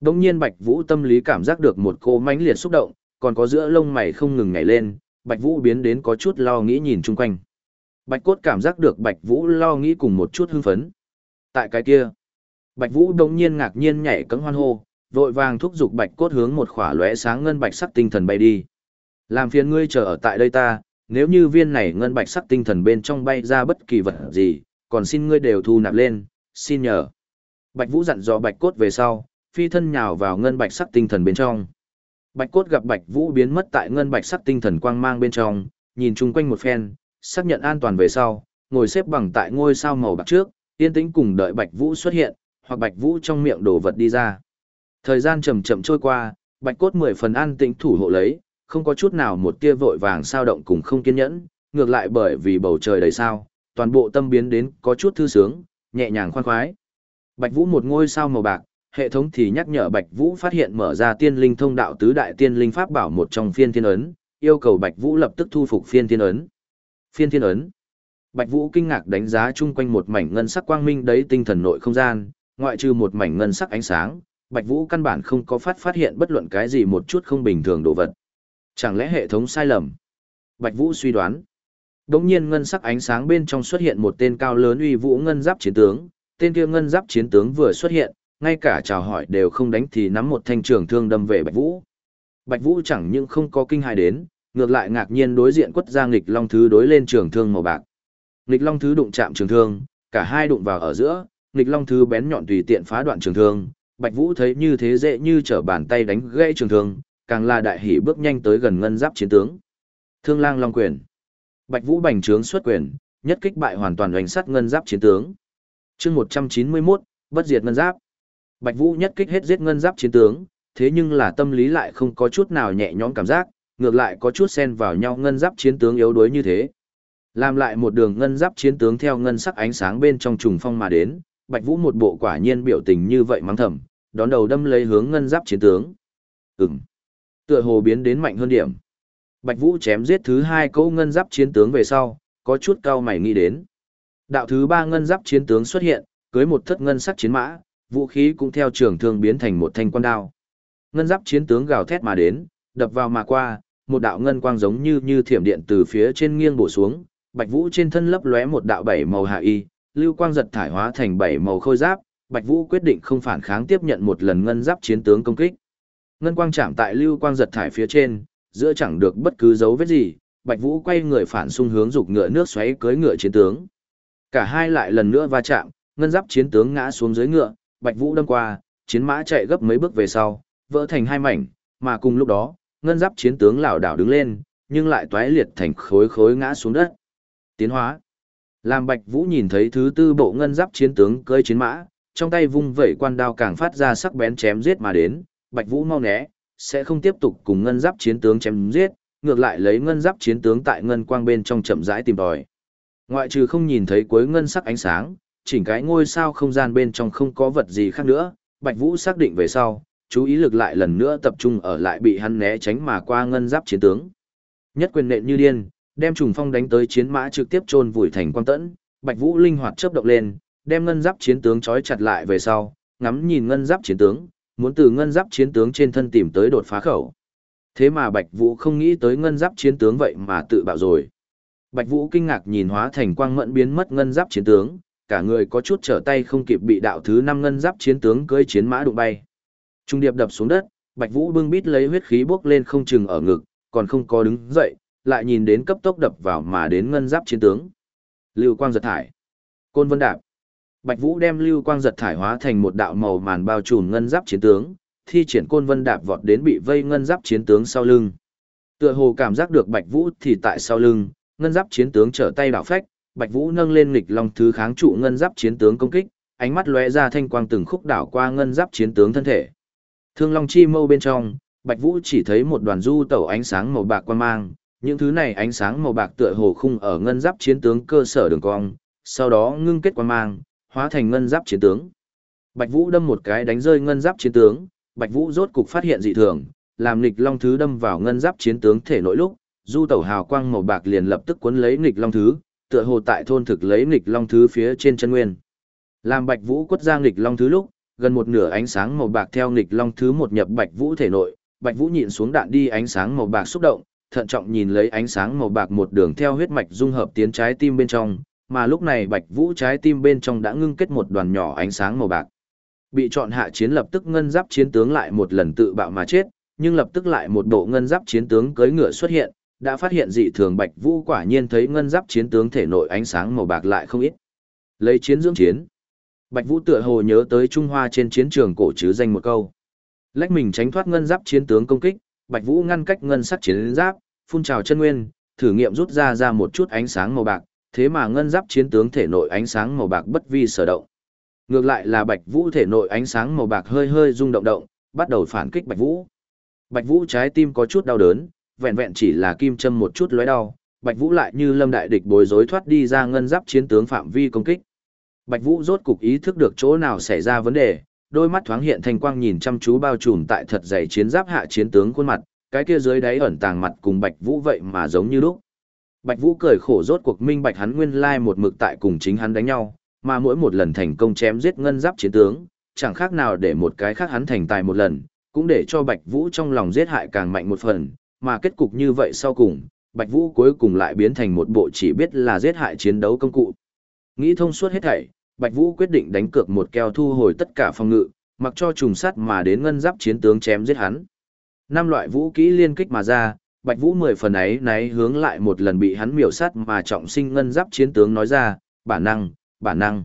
Đồng nhiên Bạch Vũ tâm lý cảm giác được một cô mãnh liệt xúc động, còn có giữa lông mày không ngừng nhảy lên, Bạch Vũ biến đến có chút lo nghĩ nhìn chung quanh. Bạch cốt cảm giác được Bạch Vũ lo nghĩ cùng một chút hưng phấn. Tại cái kia, Bạch Vũ đột nhiên ngạc nhiên nhảy cẫng hoan hô, vội vàng thúc giục Bạch cốt hướng một khỏa lóe sáng ngân bạch sắc tinh thần bay đi. Làm phiền ngươi chờ ở tại đây ta, nếu như viên này ngân bạch sắc tinh thần bên trong bay ra bất kỳ vật gì, còn xin ngươi đều thu nạp lên, xin nhờ. Bạch Vũ dặn dò Bạch cốt về sau, phi thân nhào vào ngân bạch sắc tinh thần bên trong. Bạch cốt gặp Bạch Vũ biến mất tại ngân bạch sắc tinh thần quang mang bên trong, nhìn chung quanh một phen, xác nhận an toàn về sau, ngồi xếp bằng tại ngôi sao màu bạc trước, yên tĩnh cùng đợi Bạch Vũ xuất hiện, hoặc Bạch Vũ trong miệng đổ vật đi ra. Thời gian chậm chậm trôi qua, Bạch cốt mười phần an tĩnh thủ hộ lấy, không có chút nào một tia vội vàng sao động cùng không kiên nhẫn, ngược lại bởi vì bầu trời đầy sao, toàn bộ tâm biến đến có chút thư sướng, nhẹ nhàng khoan khoái. Bạch Vũ một ngôi sao màu bạc, hệ thống thì nhắc nhở Bạch Vũ phát hiện mở ra tiên linh thông đạo tứ đại tiên linh pháp bảo một trong phiên thiên ấn, yêu cầu Bạch Vũ lập tức thu phục phiên thiên ấn. Phiên thiên ấn. Bạch Vũ kinh ngạc đánh giá chung quanh một mảnh ngân sắc quang minh đấy tinh thần nội không gian, ngoại trừ một mảnh ngân sắc ánh sáng, Bạch Vũ căn bản không có phát phát hiện bất luận cái gì một chút không bình thường đồ vật. Chẳng lẽ hệ thống sai lầm? Bạch Vũ suy đoán. Đống nhiên ngân sắc ánh sáng bên trong xuất hiện một tên cao lớn uy vũ ngân giáp chiến tướng, tên kia ngân giáp chiến tướng vừa xuất hiện, ngay cả chào hỏi đều không đánh thì nắm một thanh trường thương đâm về Bạch Vũ. Bạch Vũ chẳng những không có kinh hài đến, ngược lại ngạc nhiên đối diện quất ra nghịch long thứ đối lên trường thương màu bạc. Nghịch long thứ đụng chạm trường thương, cả hai đụng vào ở giữa, nghịch long thứ bén nhọn tùy tiện phá đoạn trường thương. Bạch Vũ thấy như thế dễ như trở bàn tay đánh gãy trường thương, càng là đại hỉ bước nhanh tới gần ngân giáp chiến tướng. Thương lang long quyền. Bạch Vũ bành trướng xuất quyền, nhất kích bại hoàn toàn đánh sát ngân giáp chiến tướng. Chương 191, bất diệt ngân giáp. Bạch Vũ nhất kích hết giết ngân giáp chiến tướng, thế nhưng là tâm lý lại không có chút nào nhẹ nhõm cảm giác, ngược lại có chút xen vào nhau ngân giáp chiến tướng yếu đuối như thế. Làm lại một đường ngân giáp chiến tướng theo ngân sắc ánh sáng bên trong trùng phong mà đến, Bạch Vũ một bộ quả nhiên biểu tình như vậy mắng thầm, đón đầu đâm lấy hướng ngân giáp chiến tướng. Ừm. Tựa hồ biến đến mạnh hơn điểm. Bạch Vũ chém giết thứ hai cỗ ngân giáp chiến tướng về sau, có chút cao mày nghĩ đến. Đạo thứ ba ngân giáp chiến tướng xuất hiện, cưới một thất ngân sắc chiến mã, vũ khí cũng theo trường thương biến thành một thanh quan đao. Ngân giáp chiến tướng gào thét mà đến, đập vào mà qua, một đạo ngân quang giống như như thiểm điện từ phía trên nghiêng bổ xuống, Bạch Vũ trên thân lấp lóe một đạo bảy màu hạ y, lưu quang giật thải hóa thành bảy màu khôi giáp, Bạch Vũ quyết định không phản kháng tiếp nhận một lần ngân giáp chiến tướng công kích. Ngân quang chạm tại lưu quang giật thải phía trên, giữa chẳng được bất cứ dấu vết gì, Bạch Vũ quay người phản xung hướng dục ngựa nước xoáy cưới ngựa chiến tướng. Cả hai lại lần nữa va chạm, ngân giáp chiến tướng ngã xuống dưới ngựa, Bạch Vũ đâm qua, chiến mã chạy gấp mấy bước về sau, vỡ thành hai mảnh, mà cùng lúc đó, ngân giáp chiến tướng lảo đảo đứng lên, nhưng lại toái liệt thành khối khối ngã xuống đất. Tiến hóa. Làm Bạch Vũ nhìn thấy thứ tư bộ ngân giáp chiến tướng cưỡi chiến mã, trong tay vung vẩy quan đao càng phát ra sắc bén chém giết mà đến, Bạch Vũ mau né, sẽ không tiếp tục cùng ngân giáp chiến tướng chém giết, ngược lại lấy ngân giáp chiến tướng tại ngân quang bên trong chậm rãi tìm tòi. Ngoại trừ không nhìn thấy cuối ngân sắc ánh sáng, chỉnh cái ngôi sao không gian bên trong không có vật gì khác nữa, Bạch Vũ xác định về sau, chú ý lực lại lần nữa tập trung ở lại bị hắn né tránh mà qua ngân giáp chiến tướng. Nhất quyền nện như điên, đem trùng phong đánh tới chiến mã trực tiếp chôn vùi thành quang tẫn, Bạch Vũ linh hoạt chớp động lên, đem ngân giáp chiến tướng trói chặt lại về sau, ngắm nhìn ngân giáp chiến tướng, muốn từ ngân giáp chiến tướng trên thân tìm tới đột phá khẩu. Thế mà Bạch Vũ không nghĩ tới ngân giáp chiến tướng vậy mà tự bạo rồi. Bạch Vũ kinh ngạc nhìn hóa thành quang mẫn biến mất ngân giáp chiến tướng, cả người có chút trở tay không kịp bị đạo thứ năm ngân giáp chiến tướng cưỡi chiến mã đụng bay. Trung điệp đập xuống đất, Bạch Vũ bưng bít lấy huyết khí bốc lên không chừng ở ngực, còn không có đứng dậy, lại nhìn đến cấp tốc đập vào mà đến ngân giáp chiến tướng. Lưu quang giật thải. Côn vân đạp. Bạch Vũ đem lưu quang giật thải hóa thành một đạo màu màn bao trùm ngân giáp chiến tướng, thi triển côn vân đạp vọt đến bị vây ngân giáp chiến tướng sau lưng. Tựa hồ cảm giác được Bạch Vũ thì tại sau lưng, ngân giáp chiến tướng trở tay đảo phách, Bạch Vũ nâng lên nghịch long thứ kháng trụ ngân giáp chiến tướng công kích, ánh mắt lóe ra thanh quang từng khúc đảo qua ngân giáp chiến tướng thân thể. Thương long chi mâu bên trong, Bạch Vũ chỉ thấy một đoàn du tẩu ánh sáng màu bạc quang mang, những thứ này ánh sáng màu bạc tựa hồ khung ở ngân giáp chiến tướng cơ sở đường cong, sau đó ngưng kết quang mang, hóa thành ngân giáp chiến tướng. Bạch Vũ đâm một cái đánh rơi ngân giáp chiến tướng, Bạch Vũ rốt cục phát hiện dị thường, làm nghịch long thứ đâm vào ngân giáp chiến tướng thể nội lúc, du tẩu hào quang màu bạc liền lập tức cuốn lấy nghịch long thứ, tựa hồ tại thôn thực lấy nghịch long thứ phía trên chân nguyên. Làm Bạch Vũ quất ra nghịch long thứ lúc, gần một nửa ánh sáng màu bạc theo nghịch long thứ một nhập Bạch Vũ thể nội, Bạch Vũ nhịn xuống đạn đi ánh sáng màu bạc xúc động, thận trọng nhìn lấy ánh sáng màu bạc một đường theo huyết mạch dung hợp tiến trái tim bên trong, mà lúc này Bạch Vũ trái tim bên trong đã ngưng kết một đoàn nhỏ ánh sáng màu bạc. Bị chọn hạ chiến lập tức ngân giáp chiến tướng lại một lần tự bạo mà chết, nhưng lập tức lại một bộ ngân giáp chiến tướng cưỡi ngựa xuất hiện, đã phát hiện dị thường Bạch Vũ quả nhiên thấy ngân giáp chiến tướng thể nội ánh sáng màu bạc lại không ít. Lấy chiến dưỡng chiến. Bạch Vũ tựa hồ nhớ tới Trung Hoa trên chiến trường cổ chứ danh một câu. Lách mình tránh thoát ngân giáp chiến tướng công kích, Bạch Vũ ngăn cách ngân sắc chiến giáp, phun trào chân nguyên, thử nghiệm rút ra ra một chút ánh sáng màu bạc, thế mà ngân giáp chiến tướng thể nội ánh sáng màu bạc bất vi sở động. Ngược lại là Bạch Vũ thể nội ánh sáng màu bạc hơi hơi rung động động, bắt đầu phản kích Bạch Vũ. Bạch Vũ trái tim có chút đau đớn, vẹn vẹn chỉ là kim châm một chút lóe đau, Bạch Vũ lại như lâm đại địch bối rối thoát đi ra ngân giáp chiến tướng phạm vi công kích. Bạch Vũ rốt cục ý thức được chỗ nào xảy ra vấn đề, đôi mắt thoáng hiện thành quang nhìn chăm chú bao trùm tại thật dày chiến giáp hạ chiến tướng khuôn mặt, cái kia dưới đáy ẩn tàng mặt cùng Bạch Vũ vậy mà giống như lúc. Bạch Vũ cười khổ rốt cuộc minh bạch hắn nguyên lai một mực tại cùng chính hắn đánh nhau, mà mỗi một lần thành công chém giết ngân giáp chiến tướng, chẳng khác nào để một cái khác hắn thành tài một lần, cũng để cho Bạch Vũ trong lòng giết hại càng mạnh một phần, mà kết cục như vậy sau cùng, Bạch Vũ cuối cùng lại biến thành một bộ chỉ biết là giết hại chiến đấu công cụ. Nghĩ thông suốt hết thảy, Bạch Vũ quyết định đánh cược một keo thu hồi tất cả phòng ngự, mặc cho trùng sát mà đến ngân giáp chiến tướng chém giết hắn. Năm loại vũ kỹ liên kích mà ra, Bạch Vũ mười phần ấy náy hướng lại một lần bị hắn miểu sát mà trọng sinh ngân giáp chiến tướng nói ra, bản năng, bản năng.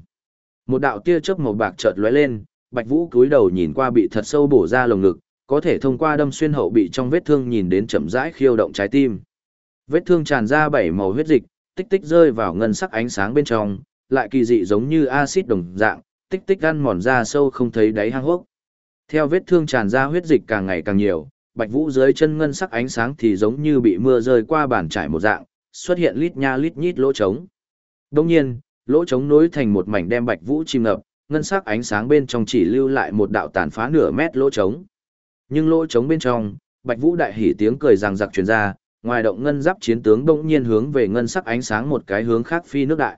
Một đạo tia chớp màu bạc chợt lóe lên, Bạch Vũ cúi đầu nhìn qua bị thật sâu bổ ra lồng ngực, có thể thông qua đâm xuyên hậu bị trong vết thương nhìn đến chậm rãi khiêu động trái tim. Vết thương tràn ra bảy màu huyết dịch, tích tích rơi vào ngân sắc ánh sáng bên trong, lại kỳ dị giống như axit đồng dạng, tích tích ăn mòn ra sâu không thấy đáy hang hốc. Theo vết thương tràn ra huyết dịch càng ngày càng nhiều, Bạch Vũ dưới chân ngân sắc ánh sáng thì giống như bị mưa rơi qua bàn trải một dạng, xuất hiện lít nha lít nhít lỗ trống. Đương nhiên, lỗ trống nối thành một mảnh đem Bạch Vũ chìm ngập, ngân sắc ánh sáng bên trong chỉ lưu lại một đạo tàn phá nửa mét lỗ trống. Nhưng lỗ trống bên trong, Bạch Vũ đại hỉ tiếng cười rằng giặc truyền ra, ngoài động ngân giáp chiến tướng bỗng nhiên hướng về ngân sắc ánh sáng một cái hướng khác phi nước đại.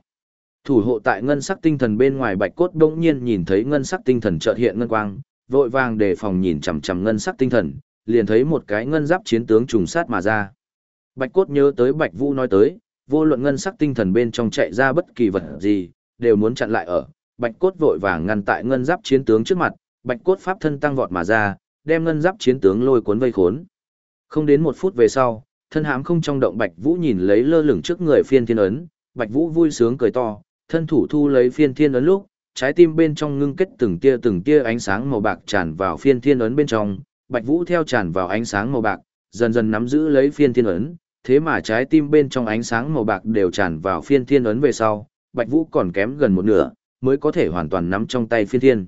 Thủ hộ tại ngân sắc tinh thần bên ngoài Bạch Cốt bỗng nhiên nhìn thấy ngân sắc tinh thần chợt hiện ngân quang, vội vàng đề phòng nhìn chằm chằm ngân sắc tinh thần, liền thấy một cái ngân giáp chiến tướng trùng sát mà ra. Bạch Cốt nhớ tới Bạch Vũ nói tới, vô luận ngân sắc tinh thần bên trong chạy ra bất kỳ vật gì, đều muốn chặn lại ở. Bạch Cốt vội vàng ngăn tại ngân giáp chiến tướng trước mặt, Bạch Cốt pháp thân tăng vọt mà ra, đem ngân giáp chiến tướng lôi cuốn vây khốn. Không đến một phút về sau, thân hám không trong động Bạch Vũ nhìn lấy lơ lửng trước người phiên thiên ấn, Bạch Vũ vui sướng cười to, thân thủ thu lấy phiên thiên ấn lúc, trái tim bên trong ngưng kết từng tia từng tia ánh sáng màu bạc tràn vào phiên thiên ấn bên trong, Bạch Vũ theo tràn vào ánh sáng màu bạc, dần dần nắm giữ lấy phiên thiên ấn, thế mà trái tim bên trong ánh sáng màu bạc đều tràn vào phiên thiên ấn về sau, Bạch Vũ còn kém gần một nửa, mới có thể hoàn toàn nắm trong tay phiên thiên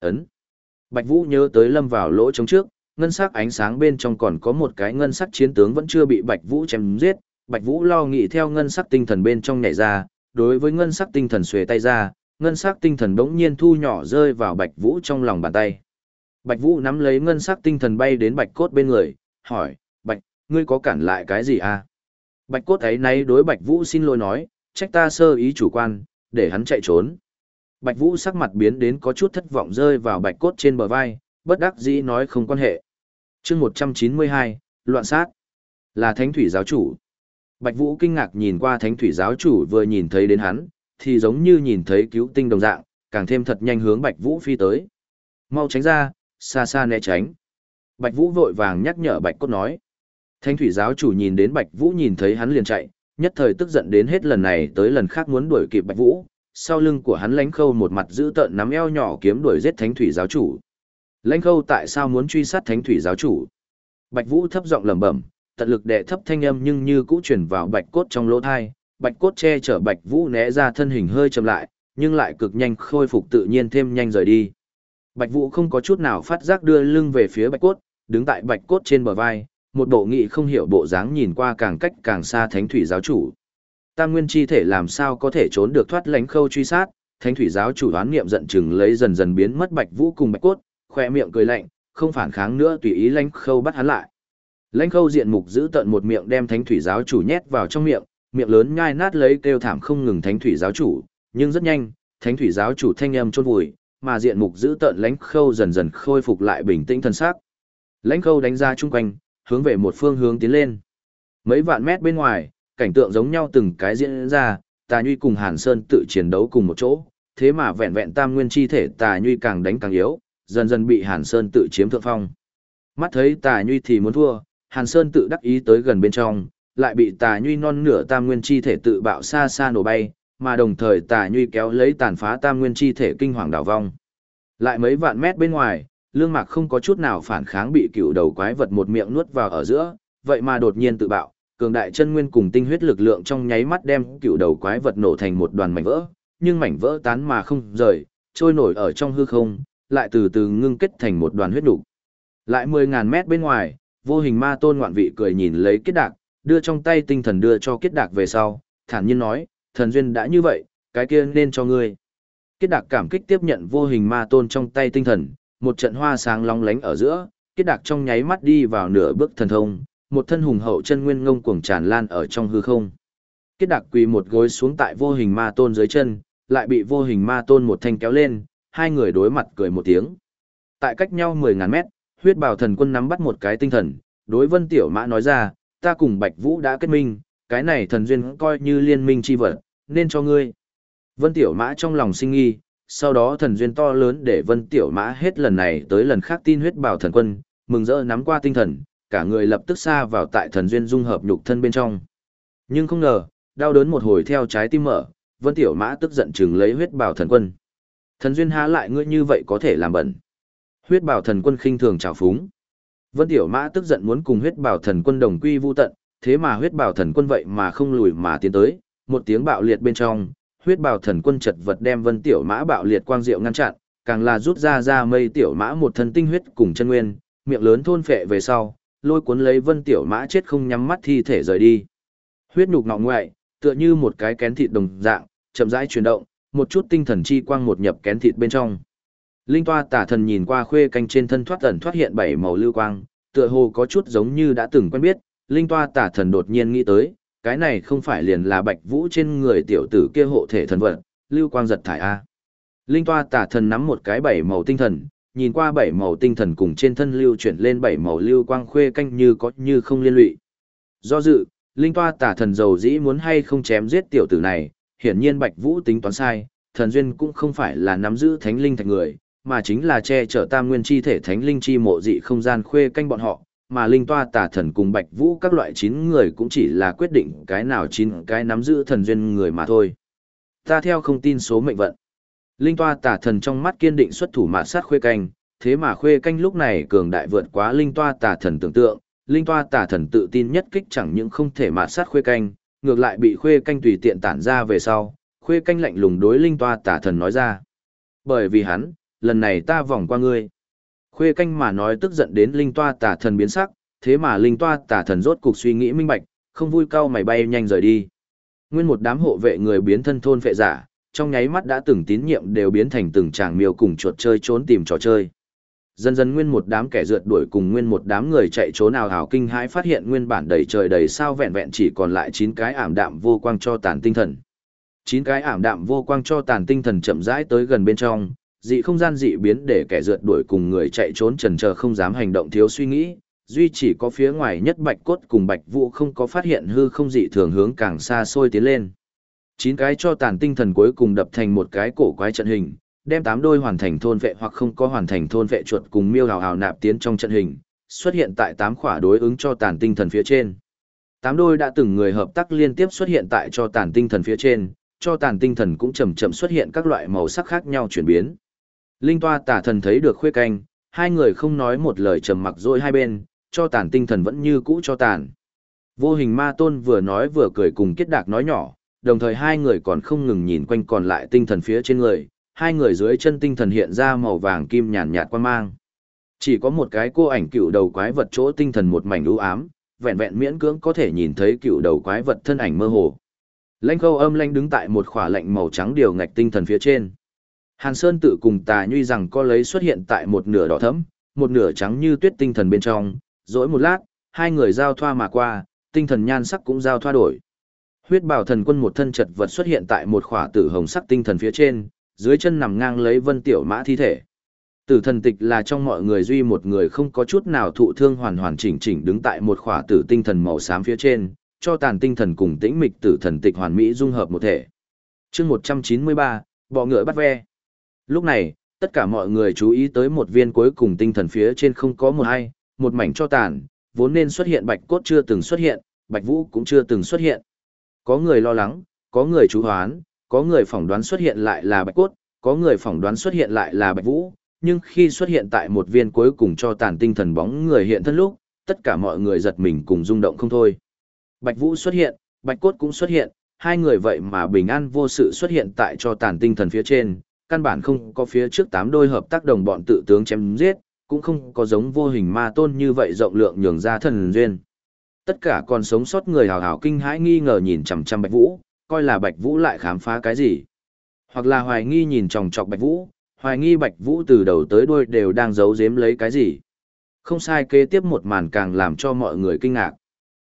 ấn. Bạch Vũ nhớ tới lâm vào lỗ trống trước, ngân sắc ánh sáng bên trong còn có một cái ngân sắc chiến tướng vẫn chưa bị Bạch Vũ chém giết, Bạch Vũ lo nghĩ theo ngân sắc tinh thần bên trong nhảy ra, đối với ngân sắc tinh thần xuề tay ra, ngân sắc tinh thần bỗng nhiên thu nhỏ rơi vào Bạch Vũ trong lòng bàn tay. Bạch Vũ nắm lấy ngân sắc tinh thần bay đến Bạch Cốt bên người, hỏi, Bạch, ngươi có cản lại cái gì à? Bạch Cốt ấy nay đối Bạch Vũ xin lỗi nói, trách ta sơ ý chủ quan, để hắn chạy trốn. Bạch Vũ sắc mặt biến đến có chút thất vọng rơi vào Bạch Cốt trên bờ vai, bất đắc dĩ nói không quan hệ. chương 192, loạn sát. Là thánh thủy giáo chủ. Bạch Vũ kinh ngạc nhìn qua thánh thủy giáo chủ vừa nhìn thấy đến hắn, thì giống như nhìn thấy cứu tinh đồng dạng, càng thêm thật nhanh hướng Bạch Vũ phi tới. Mau tránh ra, xa xa né tránh. Bạch Vũ vội vàng nhắc nhở Bạch Cốt nói. Thánh thủy giáo chủ nhìn đến Bạch Vũ nhìn thấy hắn liền chạy, nhất thời tức giận đến hết lần này tới lần khác muốn đuổi kịp Bạch Vũ, sau lưng của hắn lãnh khâu một mặt giữ tợn nắm eo nhỏ kiếm đuổi giết thánh thủy giáo chủ. Lãnh khâu tại sao muốn truy sát thánh thủy giáo chủ? Bạch Vũ thấp giọng lẩm bẩm, tận lực đệ thấp thanh âm nhưng như cũ truyền vào Bạch Cốt trong lỗ tai, Bạch Cốt che chở Bạch Vũ né ra thân hình hơi chậm lại, nhưng lại cực nhanh khôi phục tự nhiên thêm nhanh rời đi. Bạch Vũ không có chút nào phát giác đưa lưng về phía Bạch Cốt, đứng tại Bạch Cốt trên bờ vai, một bộ nghị không hiểu bộ dáng nhìn qua càng cách càng xa Thánh Thủy giáo chủ. Tam nguyên chi thể làm sao có thể trốn được thoát lánh khâu truy sát, Thánh Thủy giáo chủ đoán niệm giận chừng lấy dần dần biến mất Bạch Vũ cùng Bạch Cốt, khoe miệng cười lạnh, không phản kháng nữa tùy ý lãnh khâu bắt hắn lại. Lãnh khâu diện mục giữ tận một miệng đem Thánh Thủy giáo chủ nhét vào trong miệng, miệng lớn nhai nát lấy kêu thảm không ngừng Thánh Thủy giáo chủ, nhưng rất nhanh, Thánh Thủy giáo chủ thanh âm chôn vùi, mà diện mục giữ tợn lãnh khâu dần dần khôi phục lại bình tĩnh thân xác. Lãnh khâu đánh ra chung quanh, hướng về một phương hướng tiến lên. Mấy vạn mét bên ngoài, cảnh tượng giống nhau từng cái diễn ra, Tà Nhuy cùng Hàn Sơn tự chiến đấu cùng một chỗ, thế mà vẹn vẹn tam nguyên chi thể Tà Nhuy càng đánh càng yếu, dần dần bị Hàn Sơn tự chiếm thượng phong. Mắt thấy Tà Nhuy thì muốn thua, Hàn Sơn tự đắc ý tới gần bên trong, lại bị Tà Nhuy non nửa tam nguyên chi thể tự bạo xa xa nổ bay, mà đồng thời Tà Nhuy kéo lấy tàn phá tam nguyên chi thể kinh hoàng đảo vong. Lại mấy vạn mét bên ngoài, lương mạc không có chút nào phản kháng bị cựu đầu quái vật một miệng nuốt vào ở giữa, vậy mà đột nhiên tự bạo, cường đại chân nguyên cùng tinh huyết lực lượng trong nháy mắt đem cựu đầu quái vật nổ thành một đoàn mảnh vỡ, nhưng mảnh vỡ tán mà không rời, trôi nổi ở trong hư không, lại từ từ ngưng kết thành một đoàn huyết đủ. Lại 10.000 mét bên ngoài, vô hình ma tôn ngoạn vị cười nhìn lấy kết đạc, đưa trong tay tinh thần đưa cho kết đạc về sau, thản nhiên nói, thần duyên đã như vậy, cái kia nên cho ngươi. Kết đạc cảm kích tiếp nhận vô hình ma tôn trong tay tinh thần, một trận hoa sáng long lánh ở giữa, kết đạc trong nháy mắt đi vào nửa bước thần thông, một thân hùng hậu chân nguyên ngông cuồng tràn lan ở trong hư không. Kết đặc quỳ một gối xuống tại vô hình ma tôn dưới chân, lại bị vô hình ma tôn một thanh kéo lên, hai người đối mặt cười một tiếng. Tại cách nhau 10.000 mét, huyết bào thần quân nắm bắt một cái tinh thần, đối vân tiểu mã nói ra, ta cùng Bạch Vũ đã kết minh, cái này thần duyên coi như liên minh chi vật, nên cho ngươi. Vân tiểu mã trong lòng sinh nghi, sau đó thần duyên to lớn để vân tiểu mã hết lần này tới lần khác tin huyết bào thần quân, mừng rỡ nắm qua tinh thần, cả người lập tức xa vào tại thần duyên dung hợp nhục thân bên trong. Nhưng không ngờ, đau đớn một hồi theo trái tim mở, vân tiểu mã tức giận chừng lấy huyết bào thần quân. Thần duyên há lại ngươi như vậy có thể làm bẩn. Huyết bào thần quân khinh thường trào phúng. Vân tiểu mã tức giận muốn cùng huyết bào thần quân đồng quy vu tận, thế mà huyết bào thần quân vậy mà không lùi mà tiến tới, một tiếng bạo liệt bên trong, huyết bào thần quân chật vật đem vân tiểu mã bạo liệt quang diệu ngăn chặn, càng là rút ra ra mây tiểu mã một thân tinh huyết cùng chân nguyên, miệng lớn thôn phệ về sau, lôi cuốn lấy vân tiểu mã chết không nhắm mắt thi thể rời đi. Huyết nhục ngọ ngoại, tựa như một cái kén thịt đồng dạng, chậm rãi chuyển động, một chút tinh thần chi quang một nhập kén thịt bên trong. Linh toa tả thần nhìn qua khuê canh trên thân thoát ẩn thoát hiện bảy màu lưu quang, tựa hồ có chút giống như đã từng quen biết, linh toa tả thần đột nhiên nghĩ tới, cái này không phải liền là bạch vũ trên người tiểu tử kia hộ thể thần vật, lưu quang giật thải A. Linh toa tả thần nắm một cái bảy màu tinh thần, nhìn qua bảy màu tinh thần cùng trên thân lưu chuyển lên bảy màu lưu quang khuê canh như có như không liên lụy. Do dự, linh toa tả thần dầu dĩ muốn hay không chém giết tiểu tử này, hiển nhiên bạch vũ tính toán sai, thần duyên cũng không phải là nắm giữ thánh linh thành người, mà chính là che chở tam nguyên chi thể thánh linh chi mộ dị không gian khuê canh bọn họ, mà linh toa tả thần cùng bạch vũ các loại chín người cũng chỉ là quyết định cái nào chín cái nắm giữ thần duyên người mà thôi. Ta theo không tin số mệnh vận. Linh toa tà thần trong mắt kiên định xuất thủ mạ sát khuê canh, thế mà khuê canh lúc này cường đại vượt quá linh toa tà thần tưởng tượng, linh toa tà thần tự tin nhất kích chẳng những không thể mạ sát khuê canh, ngược lại bị khuê canh tùy tiện tản ra về sau, khuê canh lạnh lùng đối linh toa tà thần nói ra. Bởi vì hắn, lần này ta vòng qua ngươi. Khuê canh mà nói tức giận đến linh toa tà thần biến sắc, thế mà linh toa tà thần rốt cục suy nghĩ minh bạch, không vui cao mày bay nhanh rời đi. Nguyên một đám hộ vệ người biến thân thôn phệ giả, trong nháy mắt đã từng tín nhiệm đều biến thành từng chàng miêu cùng chuột chơi trốn tìm trò chơi. Dần dần nguyên một đám kẻ rượt đuổi cùng nguyên một đám người chạy trốn nào hào kinh hãi phát hiện nguyên bản đầy trời đầy sao vẹn vẹn chỉ còn lại 9 cái ảm đạm vô quang cho tàn tinh thần. 9 cái ảm đạm vô quang cho tàn tinh thần chậm rãi tới gần bên trong, dị không gian dị biến để kẻ rượt đuổi cùng người chạy trốn trần chờ không dám hành động thiếu suy nghĩ, duy chỉ có phía ngoài nhất bạch cốt cùng bạch vũ không có phát hiện hư không dị thường hướng càng xa xôi tiến lên. Chín cái cho tàn tinh thần cuối cùng đập thành một cái cổ quái trận hình, đem tám đôi hoàn thành thôn vệ hoặc không có hoàn thành thôn vệ chuột cùng miêu hào hào nạp tiến trong trận hình, xuất hiện tại tám khỏa đối ứng cho tàn tinh thần phía trên. Tám đôi đã từng người hợp tác liên tiếp xuất hiện tại cho tàn tinh thần phía trên, cho tàn tinh thần cũng chậm chậm xuất hiện các loại màu sắc khác nhau chuyển biến. Linh toa tả thần thấy được khuê canh, hai người không nói một lời trầm mặc rồi hai bên, cho tàn tinh thần vẫn như cũ cho tàn. Vô hình ma tôn vừa nói vừa cười cùng kết đạc nói nhỏ, đồng thời hai người còn không ngừng nhìn quanh còn lại tinh thần phía trên người, hai người dưới chân tinh thần hiện ra màu vàng kim nhàn nhạt quan mang. Chỉ có một cái cô ảnh cựu đầu quái vật chỗ tinh thần một mảnh u ám, vẹn vẹn miễn cưỡng có thể nhìn thấy cựu đầu quái vật thân ảnh mơ hồ. Lãnh khâu âm lanh đứng tại một khỏa lạnh màu trắng điều ngạch tinh thần phía trên. Hàn Sơn tự cùng tà nhuy rằng có lấy xuất hiện tại một nửa đỏ thẫm, một nửa trắng như tuyết tinh thần bên trong, dỗi một lát, hai người giao thoa mà qua, tinh thần nhan sắc cũng giao thoa đổi. Huyết bảo thần quân một thân chật vật xuất hiện tại một khỏa tử hồng sắc tinh thần phía trên, dưới chân nằm ngang lấy vân tiểu mã thi thể. Tử thần tịch là trong mọi người duy một người không có chút nào thụ thương hoàn hoàn chỉnh chỉnh đứng tại một khỏa tử tinh thần màu xám phía trên, cho tàn tinh thần cùng tĩnh mịch tử thần tịch hoàn mỹ dung hợp một thể. chương 193, bọ ngựa bắt ve. Lúc này, tất cả mọi người chú ý tới một viên cuối cùng tinh thần phía trên không có một hay, một mảnh cho tàn, vốn nên xuất hiện bạch cốt chưa từng xuất hiện, bạch vũ cũng chưa từng xuất hiện. Có người lo lắng, có người chú hoán, có người phỏng đoán xuất hiện lại là bạch cốt, có người phỏng đoán xuất hiện lại là bạch vũ, nhưng khi xuất hiện tại một viên cuối cùng cho tàn tinh thần bóng người hiện thân lúc, tất cả mọi người giật mình cùng rung động không thôi. Bạch Vũ xuất hiện, Bạch Cốt cũng xuất hiện, hai người vậy mà bình an vô sự xuất hiện tại cho tàn tinh thần phía trên, căn bản không có phía trước tám đôi hợp tác đồng bọn tự tướng chém giết, cũng không có giống vô hình ma tôn như vậy rộng lượng nhường ra thần duyên. Tất cả còn sống sót người hào hào kinh hãi nghi ngờ nhìn chằm chằm Bạch Vũ, coi là Bạch Vũ lại khám phá cái gì. Hoặc là hoài nghi nhìn chòng chọc Bạch Vũ, hoài nghi Bạch Vũ từ đầu tới đuôi đều đang giấu giếm lấy cái gì. Không sai kế tiếp một màn càng làm cho mọi người kinh ngạc.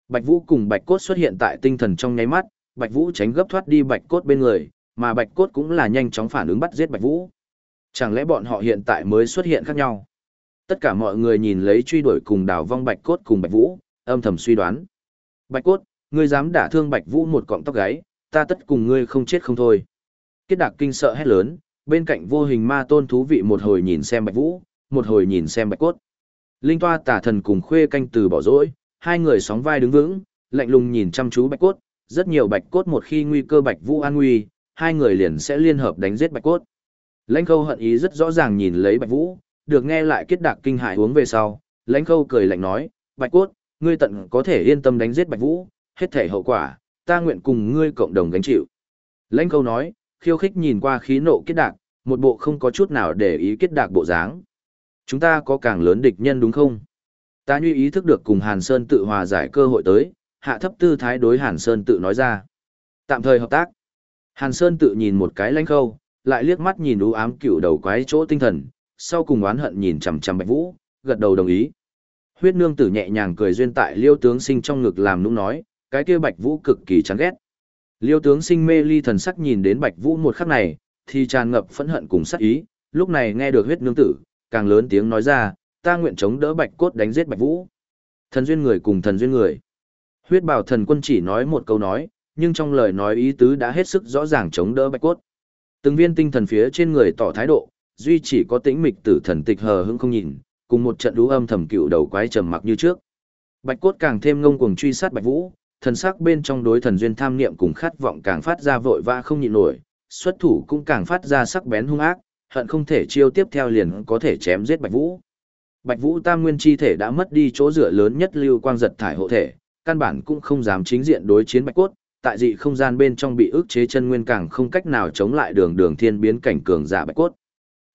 Bạch Vũ cùng Bạch Cốt xuất hiện tại tinh thần trong nháy mắt, Bạch Vũ tránh gấp thoát đi Bạch Cốt bên người, mà Bạch Cốt cũng là nhanh chóng phản ứng bắt giết Bạch Vũ. Chẳng lẽ bọn họ hiện tại mới xuất hiện khác nhau? Tất cả mọi người nhìn lấy truy đuổi cùng đào vong Bạch Cốt cùng Bạch Vũ, âm thầm suy đoán. Bạch Cốt, ngươi dám đả thương Bạch Vũ một cọng tóc gáy, ta tất cùng ngươi không chết không thôi. Kết đạc kinh sợ hét lớn, bên cạnh vô hình ma tôn thú vị một hồi nhìn xem Bạch Vũ, một hồi nhìn xem Bạch Cốt. Linh toa tả thần cùng khuê canh từ bỏ rỗi, hai người sóng vai đứng vững, lạnh lùng nhìn chăm chú Bạch Cốt, rất nhiều Bạch Cốt một khi nguy cơ Bạch Vũ an nguy, hai người liền sẽ liên hợp đánh giết Bạch Cốt. Lãnh Khâu hận ý rất rõ ràng nhìn lấy Bạch Vũ, được nghe lại kết đạc kinh hại hướng về sau, Lãnh Khâu cười lạnh nói, "Bạch Cốt, ngươi tận có thể yên tâm đánh giết Bạch Vũ, hết thể hậu quả, ta nguyện cùng ngươi cộng đồng gánh chịu." Lãnh Câu nói, khiêu khích nhìn qua khí nộ kết đạc, một bộ không có chút nào để ý kết đạc bộ dáng. Chúng ta có càng lớn địch nhân đúng không? Ta như ý thức được cùng Hàn Sơn tự hòa giải cơ hội tới, hạ thấp tư thái đối Hàn Sơn tự nói ra. Tạm thời hợp tác. Hàn Sơn tự nhìn một cái lãnh khâu, lại liếc mắt nhìn u ám cựu đầu quái chỗ tinh thần, sau cùng oán hận nhìn chằm chằm Bạch Vũ, gật đầu đồng ý. Huyết nương tử nhẹ nhàng cười duyên tại Liêu tướng sinh trong ngực làm nũng nói, cái kia Bạch Vũ cực kỳ chán ghét. Liêu tướng sinh mê ly thần sắc nhìn đến Bạch Vũ một khắc này, thì tràn ngập phẫn hận cùng sát ý, lúc này nghe được huyết nương tử, càng lớn tiếng nói ra, ta nguyện chống đỡ bạch cốt đánh giết bạch vũ. Thần duyên người cùng thần duyên người. Huyết bảo thần quân chỉ nói một câu nói, nhưng trong lời nói ý tứ đã hết sức rõ ràng chống đỡ bạch cốt. Từng viên tinh thần phía trên người tỏ thái độ, duy chỉ có tĩnh mịch tử thần tịch hờ hững không nhìn, cùng một trận đú âm thầm cựu đầu quái trầm mặc như trước. Bạch cốt càng thêm ngông cuồng truy sát bạch vũ, thần sắc bên trong đối thần duyên tham niệm cùng khát vọng càng phát ra vội vã không nhịn nổi, xuất thủ cũng càng phát ra sắc bén hung ác, hận không thể chiêu tiếp theo liền có thể chém giết Bạch Vũ. Bạch Vũ Tam Nguyên chi thể đã mất đi chỗ dựa lớn nhất lưu quang giật thải hộ thể, căn bản cũng không dám chính diện đối chiến Bạch Cốt, tại dị không gian bên trong bị ức chế chân nguyên càng không cách nào chống lại đường đường thiên biến cảnh cường giả Bạch Cốt.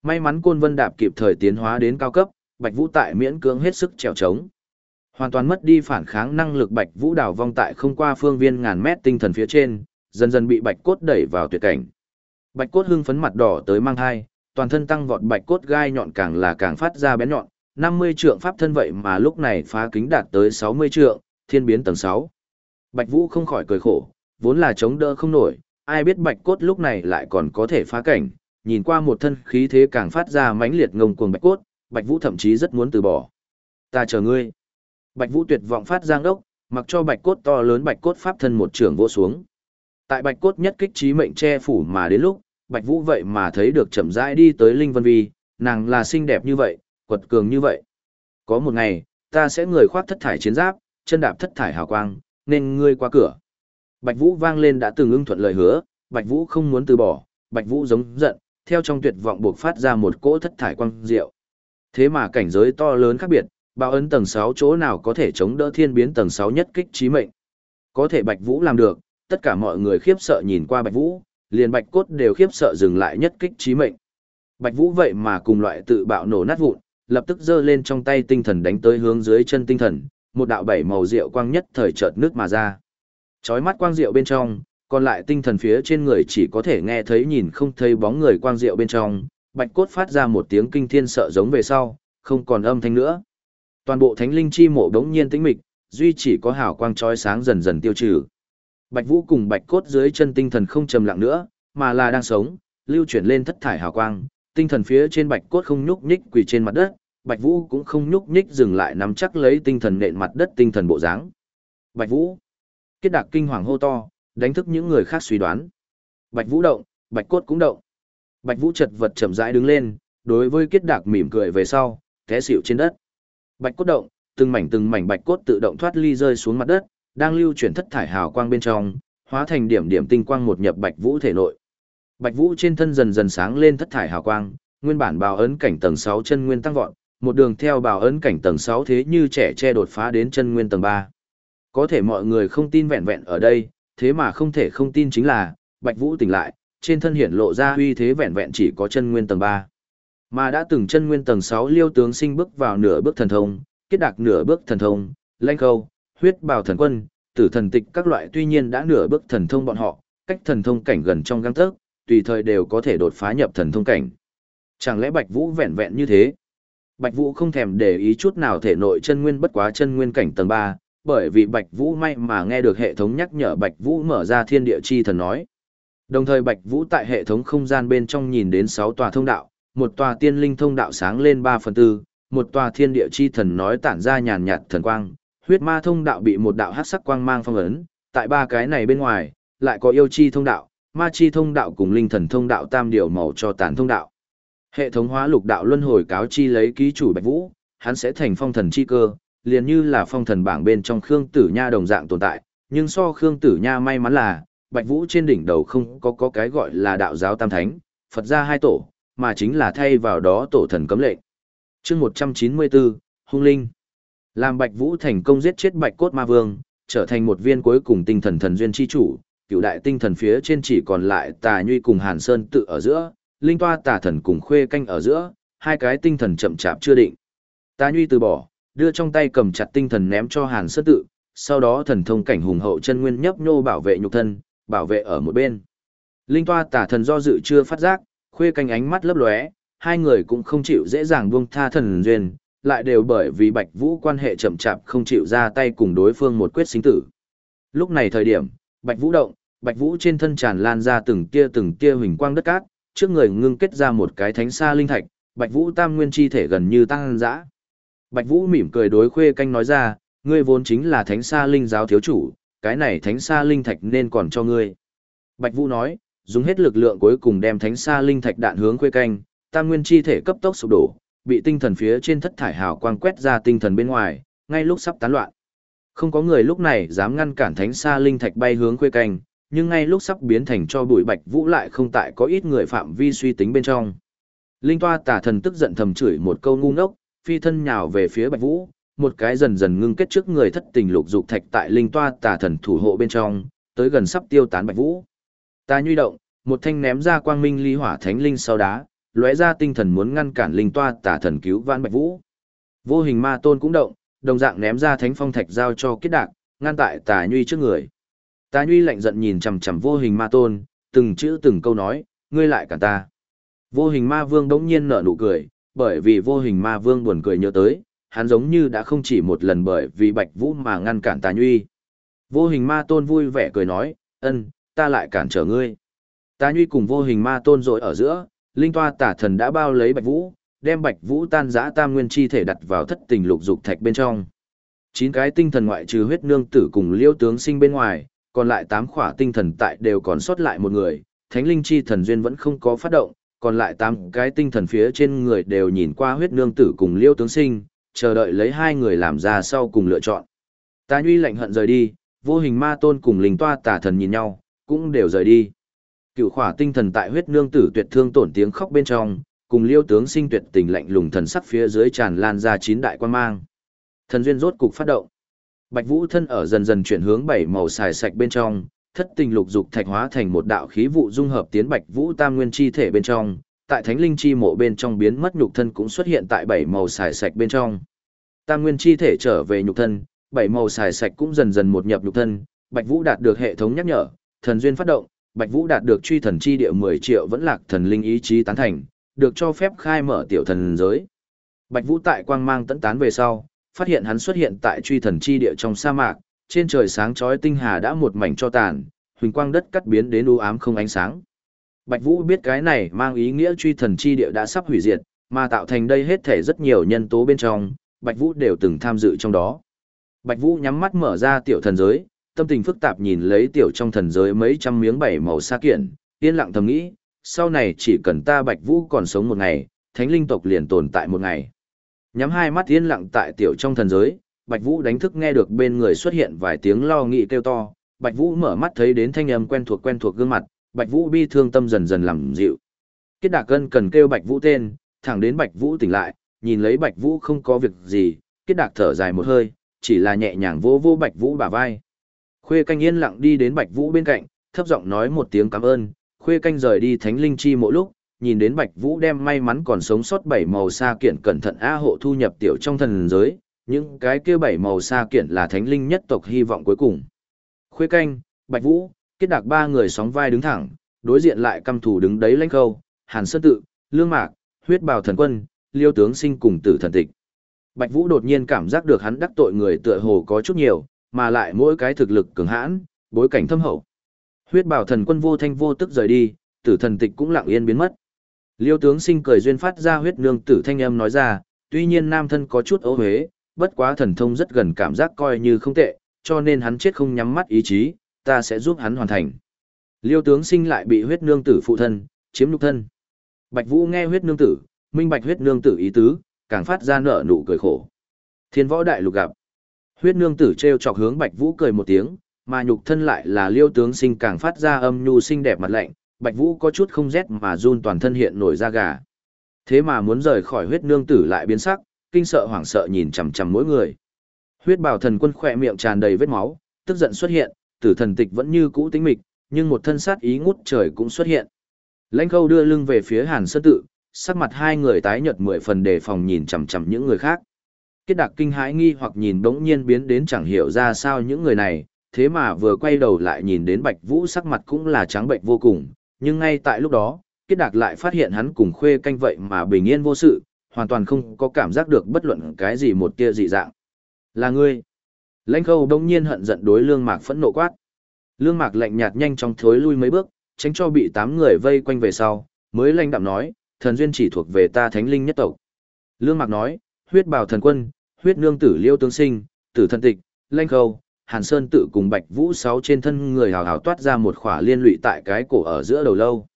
May mắn Côn Vân Đạp kịp thời tiến hóa đến cao cấp, Bạch Vũ tại miễn cưỡng hết sức trèo chống. Hoàn toàn mất đi phản kháng năng lực Bạch Vũ đảo vong tại không qua phương viên ngàn mét tinh thần phía trên, dần dần bị Bạch Cốt đẩy vào tuyệt cảnh. Bạch Cốt hưng phấn mặt đỏ tới mang hai, toàn thân tăng vọt Bạch Cốt gai nhọn càng là càng phát ra bén nhọn, 50 trượng pháp thân vậy mà lúc này phá kính đạt tới 60 trượng, thiên biến tầng 6. Bạch Vũ không khỏi cười khổ, vốn là chống đỡ không nổi, ai biết Bạch Cốt lúc này lại còn có thể phá cảnh, nhìn qua một thân khí thế càng phát ra mãnh liệt ngông cuồng Bạch Cốt, Bạch Vũ thậm chí rất muốn từ bỏ. Ta chờ ngươi. Bạch Vũ tuyệt vọng phát giang đốc, mặc cho Bạch Cốt to lớn Bạch Cốt pháp thân một trường vỗ xuống. Tại Bạch Cốt nhất kích trí mệnh che phủ mà đến lúc, Bạch Vũ vậy mà thấy được chậm rãi đi tới Linh Vân Vi, nàng là xinh đẹp như vậy, quật cường như vậy. Có một ngày, ta sẽ người khoác thất thải chiến giáp, chân đạp thất thải hào quang, nên ngươi qua cửa. Bạch Vũ vang lên đã từng ưng thuận lời hứa, Bạch Vũ không muốn từ bỏ, Bạch Vũ giống giận, theo trong tuyệt vọng buộc phát ra một cỗ thất thải quang diệu. Thế mà cảnh giới to lớn khác biệt, bao ấn tầng 6 chỗ nào có thể chống đỡ thiên biến tầng 6 nhất kích chí mệnh. Có thể Bạch Vũ làm được, tất cả mọi người khiếp sợ nhìn qua Bạch Vũ, liền Bạch Cốt đều khiếp sợ dừng lại nhất kích chí mệnh. Bạch Vũ vậy mà cùng loại tự bạo nổ nát vụn, lập tức giơ lên trong tay tinh thần đánh tới hướng dưới chân tinh thần, một đạo bảy màu rượu quang nhất thời chợt nước mà ra. Chói mắt quang rượu bên trong, còn lại tinh thần phía trên người chỉ có thể nghe thấy nhìn không thấy bóng người quang rượu bên trong, Bạch Cốt phát ra một tiếng kinh thiên sợ giống về sau, không còn âm thanh nữa. Toàn bộ thánh linh chi mộ đống nhiên tĩnh mịch, duy chỉ có hào quang chói sáng dần dần tiêu trừ. Bạch Vũ cùng Bạch Cốt dưới chân tinh thần không trầm lặng nữa, mà là đang sống, lưu chuyển lên thất thải hào quang, tinh thần phía trên Bạch Cốt không nhúc nhích quỳ trên mặt đất, Bạch Vũ cũng không nhúc nhích dừng lại nắm chắc lấy tinh thần nện mặt đất tinh thần bộ dáng. Bạch Vũ. Kết đạc kinh hoàng hô to, đánh thức những người khác suy đoán. Bạch Vũ động, Bạch Cốt cũng động. Bạch Vũ chật vật chậm rãi đứng lên, đối với kết đạc mỉm cười về sau, té xỉu trên đất. Bạch cốt động, từng mảnh từng mảnh bạch cốt tự động thoát ly rơi xuống mặt đất, đang lưu chuyển thất thải hào quang bên trong, hóa thành điểm điểm tinh quang một nhập Bạch Vũ thể nội. Bạch Vũ trên thân dần dần sáng lên thất thải hào quang, nguyên bản bào ấn cảnh tầng 6 chân nguyên tăng vọt, một đường theo bào ấn cảnh tầng 6 thế như trẻ che đột phá đến chân nguyên tầng 3. Có thể mọi người không tin vẹn vẹn ở đây, thế mà không thể không tin chính là, Bạch Vũ tỉnh lại, trên thân hiển lộ ra uy thế vẹn vẹn chỉ có chân nguyên tầng 3. Mà đã từng chân nguyên tầng 6 liêu tướng sinh bước vào nửa bước thần thông, kết đạc nửa bước thần thông, lanh khâu, huyết bào thần quân, tử thần tịch các loại tuy nhiên đã nửa bước thần thông bọn họ, cách thần thông cảnh gần trong gang tấc, tùy thời đều có thể đột phá nhập thần thông cảnh. Chẳng lẽ Bạch Vũ vẹn vẹn như thế? Bạch Vũ không thèm để ý chút nào thể nội chân nguyên bất quá chân nguyên cảnh tầng 3, bởi vì Bạch Vũ may mà nghe được hệ thống nhắc nhở Bạch Vũ mở ra thiên địa chi thần nói. Đồng thời Bạch Vũ tại hệ thống không gian bên trong nhìn đến 6 tòa thông đạo, một tòa tiên linh thông đạo sáng lên 3 phần tư, một tòa thiên địa chi thần nói tản ra nhàn nhạt thần quang, huyết ma thông đạo bị một đạo hắc sắc quang mang phong ấn, tại ba cái này bên ngoài, lại có yêu chi thông đạo, ma chi thông đạo cùng linh thần thông đạo tam điều màu cho tán thông đạo. Hệ thống hóa lục đạo luân hồi cáo chi lấy ký chủ Bạch Vũ, hắn sẽ thành phong thần chi cơ, liền như là phong thần bảng bên trong Khương Tử Nha đồng dạng tồn tại, nhưng so Khương Tử Nha may mắn là, Bạch Vũ trên đỉnh đầu không có có cái gọi là đạo giáo tam thánh, Phật gia hai tổ, mà chính là thay vào đó tổ thần cấm lệnh. chương 194, Hung Linh. Làm Bạch Vũ thành công giết chết Bạch Cốt Ma Vương, trở thành một viên cuối cùng tinh thần thần duyên chi chủ, cựu đại tinh thần phía trên chỉ còn lại Tà Nhuy cùng Hàn Sơn tự ở giữa, Linh Toa Tà Thần cùng Khuê Canh ở giữa, hai cái tinh thần chậm chạp chưa định. Tà Nhuy từ bỏ, đưa trong tay cầm chặt tinh thần ném cho Hàn Sơn tự, sau đó thần thông cảnh hùng hậu chân nguyên nhấp nhô bảo vệ nhục thân, bảo vệ ở một bên. Linh Toa tả Thần do dự chưa phát giác, khuê canh ánh mắt lấp lóe, hai người cũng không chịu dễ dàng buông tha thần duyên, lại đều bởi vì Bạch Vũ quan hệ chậm chạp không chịu ra tay cùng đối phương một quyết sinh tử. Lúc này thời điểm, Bạch Vũ động, Bạch Vũ trên thân tràn lan ra từng tia từng tia huỳnh quang đất cát, trước người ngưng kết ra một cái thánh sa linh thạch, Bạch Vũ tam nguyên chi thể gần như tăng dã. Bạch Vũ mỉm cười đối khuê canh nói ra, ngươi vốn chính là thánh sa linh giáo thiếu chủ, cái này thánh sa linh thạch nên còn cho ngươi. Bạch Vũ nói, dùng hết lực lượng cuối cùng đem thánh sa linh thạch đạn hướng khuê canh, tam nguyên chi thể cấp tốc sụp đổ, bị tinh thần phía trên thất thải hào quang quét ra tinh thần bên ngoài, ngay lúc sắp tán loạn. Không có người lúc này dám ngăn cản thánh sa linh thạch bay hướng khuê canh, nhưng ngay lúc sắp biến thành cho bụi bạch vũ lại không tại có ít người phạm vi suy tính bên trong. Linh toa tả thần tức giận thầm chửi một câu ngu ngốc, phi thân nhào về phía bạch vũ, một cái dần dần ngưng kết trước người thất tình lục dục thạch tại linh toa tả thần thủ hộ bên trong, tới gần sắp tiêu tán bạch vũ. Ta nhuy động, một thanh ném ra quang minh ly hỏa thánh linh sau đá, lóe ra tinh thần muốn ngăn cản linh toa tả thần cứu vãn bạch vũ. Vô hình ma tôn cũng động, đồng dạng ném ra thánh phong thạch giao cho kết đạc, ngăn tại tà nhuy trước người. Tà nhuy lạnh giận nhìn chằm chằm vô hình ma tôn, từng chữ từng câu nói, ngươi lại cản ta. Vô hình ma vương đống nhiên nở nụ cười, bởi vì vô hình ma vương buồn cười nhớ tới, hắn giống như đã không chỉ một lần bởi vì bạch vũ mà ngăn cản tà nhuy. Vô hình ma tôn vui vẻ cười nói, ân, ta lại cản trở ngươi. Tà Nhuy cùng vô hình ma tôn rồi ở giữa, linh toa tả thần đã bao lấy Bạch Vũ, đem Bạch Vũ tan rã tam nguyên chi thể đặt vào thất tình lục dục thạch bên trong. Chín cái tinh thần ngoại trừ huyết nương tử cùng liêu tướng sinh bên ngoài, còn lại tám khỏa tinh thần tại đều còn sót lại một người, thánh linh chi thần duyên vẫn không có phát động, còn lại tám cái tinh thần phía trên người đều nhìn qua huyết nương tử cùng liêu tướng sinh, chờ đợi lấy hai người làm ra sau cùng lựa chọn. Tà Nhuy lạnh hận rời đi, vô hình ma tôn cùng linh toa tà thần nhìn nhau, cũng đều rời đi. Cựu khỏa tinh thần tại huyết nương tử tuyệt thương tổn tiếng khóc bên trong, cùng liêu tướng sinh tuyệt tình lạnh lùng thần sắc phía dưới tràn lan ra chín đại quan mang. Thần duyên rốt cục phát động. Bạch Vũ thân ở dần dần chuyển hướng bảy màu xài sạch bên trong, thất tình lục dục thạch hóa thành một đạo khí vụ dung hợp tiến Bạch Vũ tam nguyên chi thể bên trong, tại thánh linh chi mộ bên trong biến mất nhục thân cũng xuất hiện tại bảy màu xài sạch bên trong. Tam nguyên chi thể trở về nhục thân, bảy màu xài sạch cũng dần dần một nhập nhục thân, Bạch Vũ đạt được hệ thống nhắc nhở, thần duyên phát động, Bạch Vũ đạt được truy thần chi địa 10 triệu vẫn lạc thần linh ý chí tán thành, được cho phép khai mở tiểu thần giới. Bạch Vũ tại quang mang tấn tán về sau, phát hiện hắn xuất hiện tại truy thần chi địa trong sa mạc, trên trời sáng chói tinh hà đã một mảnh cho tàn, huỳnh quang đất cắt biến đến u ám không ánh sáng. Bạch Vũ biết cái này mang ý nghĩa truy thần chi địa đã sắp hủy diệt, mà tạo thành đây hết thể rất nhiều nhân tố bên trong, Bạch Vũ đều từng tham dự trong đó. Bạch Vũ nhắm mắt mở ra tiểu thần giới, tâm tình phức tạp nhìn lấy tiểu trong thần giới mấy trăm miếng bảy màu sa kiện, yên lặng thầm nghĩ, sau này chỉ cần ta Bạch Vũ còn sống một ngày, thánh linh tộc liền tồn tại một ngày. Nhắm hai mắt yên lặng tại tiểu trong thần giới, Bạch Vũ đánh thức nghe được bên người xuất hiện vài tiếng lo nghĩ kêu to, Bạch Vũ mở mắt thấy đến thanh âm quen thuộc quen thuộc gương mặt, Bạch Vũ bi thương tâm dần dần làm dịu. Kết Đạc Cân cần kêu Bạch Vũ tên, thẳng đến Bạch Vũ tỉnh lại, nhìn lấy Bạch Vũ không có việc gì, Kết Đạc thở dài một hơi, chỉ là nhẹ nhàng vỗ vỗ Bạch Vũ bả vai. Khuê canh yên lặng đi đến Bạch Vũ bên cạnh, thấp giọng nói một tiếng cảm ơn, Khuê canh rời đi Thánh Linh Chi mỗi lúc, nhìn đến Bạch Vũ đem may mắn còn sống sót bảy màu sa kiện cẩn thận a hộ thu nhập tiểu trong thần giới, những cái kia bảy màu sa kiện là thánh linh nhất tộc hy vọng cuối cùng. Khuê canh, Bạch Vũ, kết đạc ba người sóng vai đứng thẳng, đối diện lại căm thủ đứng đấy lãnh khâu, Hàn Sơn Tự, Lương Mạc, Huyết Bào Thần Quân, Liêu Tướng Sinh cùng Tử Thần Tịch. Bạch Vũ đột nhiên cảm giác được hắn đắc tội người tựa hồ có chút nhiều, mà lại mỗi cái thực lực cường hãn, bối cảnh thâm hậu. Huyết Bảo Thần Quân vô thanh vô tức rời đi, Tử Thần Tịch cũng lặng yên biến mất. Liêu tướng sinh cười duyên phát ra huyết nương tử thanh âm nói ra, tuy nhiên nam thân có chút ố huế, bất quá thần thông rất gần cảm giác coi như không tệ, cho nên hắn chết không nhắm mắt ý chí, ta sẽ giúp hắn hoàn thành. Liêu tướng sinh lại bị huyết nương tử phụ thân, chiếm lục thân. Bạch Vũ nghe huyết nương tử, minh bạch huyết nương tử ý tứ, càng phát ra nở nụ cười khổ. Thiên võ đại lục gặp. Huyết nương tử treo chọc hướng Bạch Vũ cười một tiếng, mà nhục thân lại là liêu tướng sinh càng phát ra âm nhu xinh đẹp mặt lạnh, Bạch Vũ có chút không rét mà run toàn thân hiện nổi da gà. Thế mà muốn rời khỏi huyết nương tử lại biến sắc, kinh sợ hoảng sợ nhìn chằm chằm mỗi người. Huyết bảo thần quân khỏe miệng tràn đầy vết máu, tức giận xuất hiện, tử thần tịch vẫn như cũ tĩnh mịch, nhưng một thân sát ý ngút trời cũng xuất hiện. Lãnh khâu đưa lưng về phía hàn sơn tự, sắc mặt hai người tái nhợt mười phần đề phòng nhìn chằm chằm những người khác. Kết đặc kinh hãi nghi hoặc nhìn đống nhiên biến đến chẳng hiểu ra sao những người này, thế mà vừa quay đầu lại nhìn đến bạch vũ sắc mặt cũng là trắng bệnh vô cùng, nhưng ngay tại lúc đó, Kết Đạc lại phát hiện hắn cùng khuê canh vậy mà bình yên vô sự, hoàn toàn không có cảm giác được bất luận cái gì một tia dị dạng. Là ngươi. Lãnh khâu đông nhiên hận giận đối lương mạc phẫn nộ quát. Lương mạc lạnh nhạt nhanh chóng thối lui mấy bước, tránh cho bị tám người vây quanh về sau, mới lãnh đạm nói, thần duyên chỉ thuộc về ta thánh linh nhất tộc. Lương mạc nói, huyết bào thần quân, huyết nương tử liêu tương sinh, tử thần tịch, lãnh khâu, hàn sơn tự cùng bạch vũ sáu trên thân người hào hào toát ra một khỏa liên lụy tại cái cổ ở giữa đầu lâu.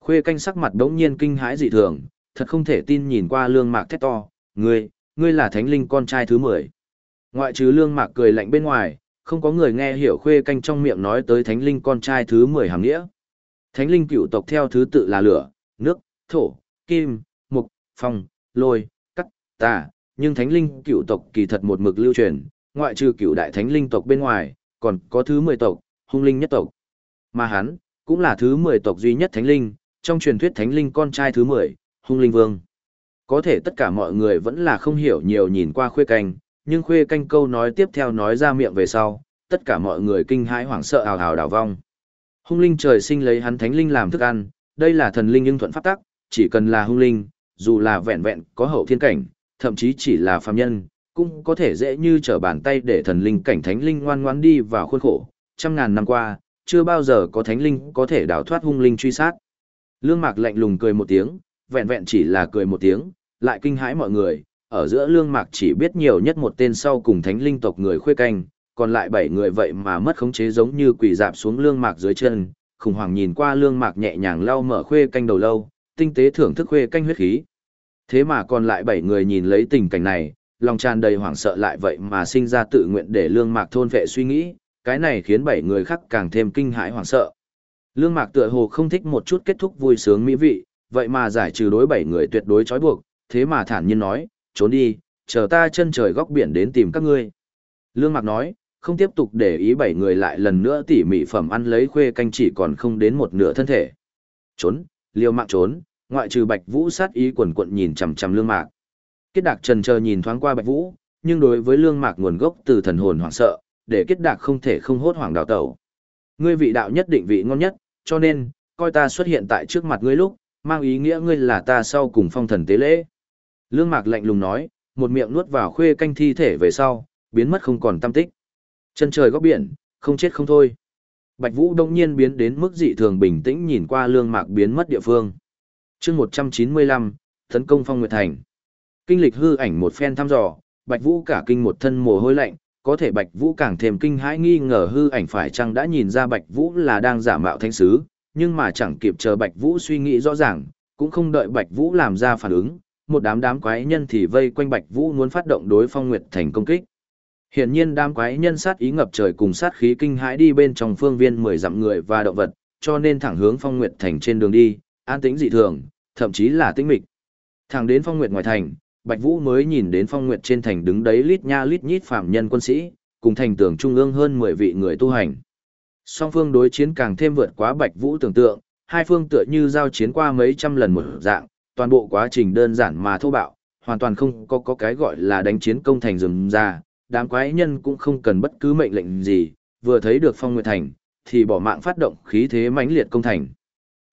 Khuê canh sắc mặt đống nhiên kinh hãi dị thường, thật không thể tin nhìn qua lương mạc thét to, ngươi, ngươi là thánh linh con trai thứ mười. Ngoại trừ lương mạc cười lạnh bên ngoài, không có người nghe hiểu khuê canh trong miệng nói tới thánh linh con trai thứ mười hàng nghĩa. Thánh linh cựu tộc theo thứ tự là lửa, nước, thổ, kim, mục, phong, lôi, cắt, tà, nhưng thánh linh cựu tộc kỳ thật một mực lưu truyền, ngoại trừ cựu đại thánh linh tộc bên ngoài, còn có thứ mười tộc, hung linh nhất tộc. Mà hắn, cũng là thứ mười tộc duy nhất thánh linh, trong truyền thuyết thánh linh con trai thứ mười, hung linh vương. Có thể tất cả mọi người vẫn là không hiểu nhiều nhìn qua khuê canh, nhưng khuê canh câu nói tiếp theo nói ra miệng về sau, tất cả mọi người kinh hãi hoảng sợ ào ào đảo vong. Hung linh trời sinh lấy hắn thánh linh làm thức ăn, đây là thần linh nhưng thuận pháp tắc, chỉ cần là hung linh, dù là vẹn vẹn có hậu thiên cảnh, thậm chí chỉ là phàm nhân, cũng có thể dễ như trở bàn tay để thần linh cảnh thánh linh ngoan ngoãn đi vào khuôn khổ. Trăm ngàn năm qua, chưa bao giờ có thánh linh có thể đào thoát hung linh truy sát. Lương Mạc lạnh lùng cười một tiếng, vẹn vẹn chỉ là cười một tiếng, lại kinh hãi mọi người. Ở giữa Lương Mạc chỉ biết nhiều nhất một tên sau cùng thánh linh tộc người khuê canh, còn lại bảy người vậy mà mất khống chế giống như quỳ dạp xuống Lương Mạc dưới chân, khủng hoảng nhìn qua Lương Mạc nhẹ nhàng lau mở khuê canh đầu lâu, tinh tế thưởng thức khuê canh huyết khí. Thế mà còn lại bảy người nhìn lấy tình cảnh này, lòng tràn đầy hoảng sợ lại vậy mà sinh ra tự nguyện để lương mạc thôn vệ suy nghĩ, cái này khiến bảy người khác càng thêm kinh hãi hoảng sợ. Lương mạc tựa hồ không thích một chút kết thúc vui sướng mỹ vị, vậy mà giải trừ đối bảy người tuyệt đối trói buộc, thế mà thản nhiên nói, trốn đi, chờ ta chân trời góc biển đến tìm các ngươi. Lương mạc nói, không tiếp tục để ý bảy người lại lần nữa tỉ mỉ phẩm ăn lấy khuê canh chỉ còn không đến một nửa thân thể. Trốn, liều mạng trốn, ngoại trừ Bạch Vũ sát ý quần quận nhìn chằm chằm Lương Mạc. Kết Đạc trần chờ nhìn thoáng qua Bạch Vũ, nhưng đối với Lương Mạc nguồn gốc từ thần hồn hoảng sợ, để Kết Đạc không thể không hốt hoảng đào tẩu. Ngươi vị đạo nhất định vị ngon nhất, cho nên, coi ta xuất hiện tại trước mặt ngươi lúc, mang ý nghĩa ngươi là ta sau cùng phong thần tế lễ. Lương Mạc lạnh lùng nói, một miệng nuốt vào khuê canh thi thể về sau, biến mất không còn tâm tích. Chân trời góc biển, không chết không thôi. Bạch Vũ đông nhiên biến đến mức dị thường bình tĩnh nhìn qua lương mạc biến mất địa phương. chương 195, tấn công phong nguyệt thành. Kinh lịch hư ảnh một phen thăm dò, Bạch Vũ cả kinh một thân mồ hôi lạnh, có thể Bạch Vũ càng thêm kinh hãi nghi ngờ hư ảnh phải chăng đã nhìn ra Bạch Vũ là đang giả mạo thánh sứ, nhưng mà chẳng kịp chờ Bạch Vũ suy nghĩ rõ ràng, cũng không đợi Bạch Vũ làm ra phản ứng, một đám đám quái nhân thì vây quanh Bạch Vũ muốn phát động đối phong nguyệt thành công kích. Hiển nhiên đám quái nhân sát ý ngập trời cùng sát khí kinh hãi đi bên trong phương viên mười dặm người và động vật, cho nên thẳng hướng Phong Nguyệt thành trên đường đi, an tĩnh dị thường, thậm chí là tĩnh mịch. Thẳng đến Phong Nguyệt ngoài thành, Bạch Vũ mới nhìn đến Phong Nguyệt trên thành đứng đấy lít nha lít nhít phạm nhân quân sĩ, cùng thành tường trung ương hơn 10 vị người tu hành. Song phương đối chiến càng thêm vượt quá Bạch Vũ tưởng tượng, hai phương tựa như giao chiến qua mấy trăm lần một dạng, toàn bộ quá trình đơn giản mà thô bạo, hoàn toàn không có có cái gọi là đánh chiến công thành rừng ra, đám quái nhân cũng không cần bất cứ mệnh lệnh gì, vừa thấy được Phong Nguyệt Thành, thì bỏ mạng phát động khí thế mãnh liệt công thành.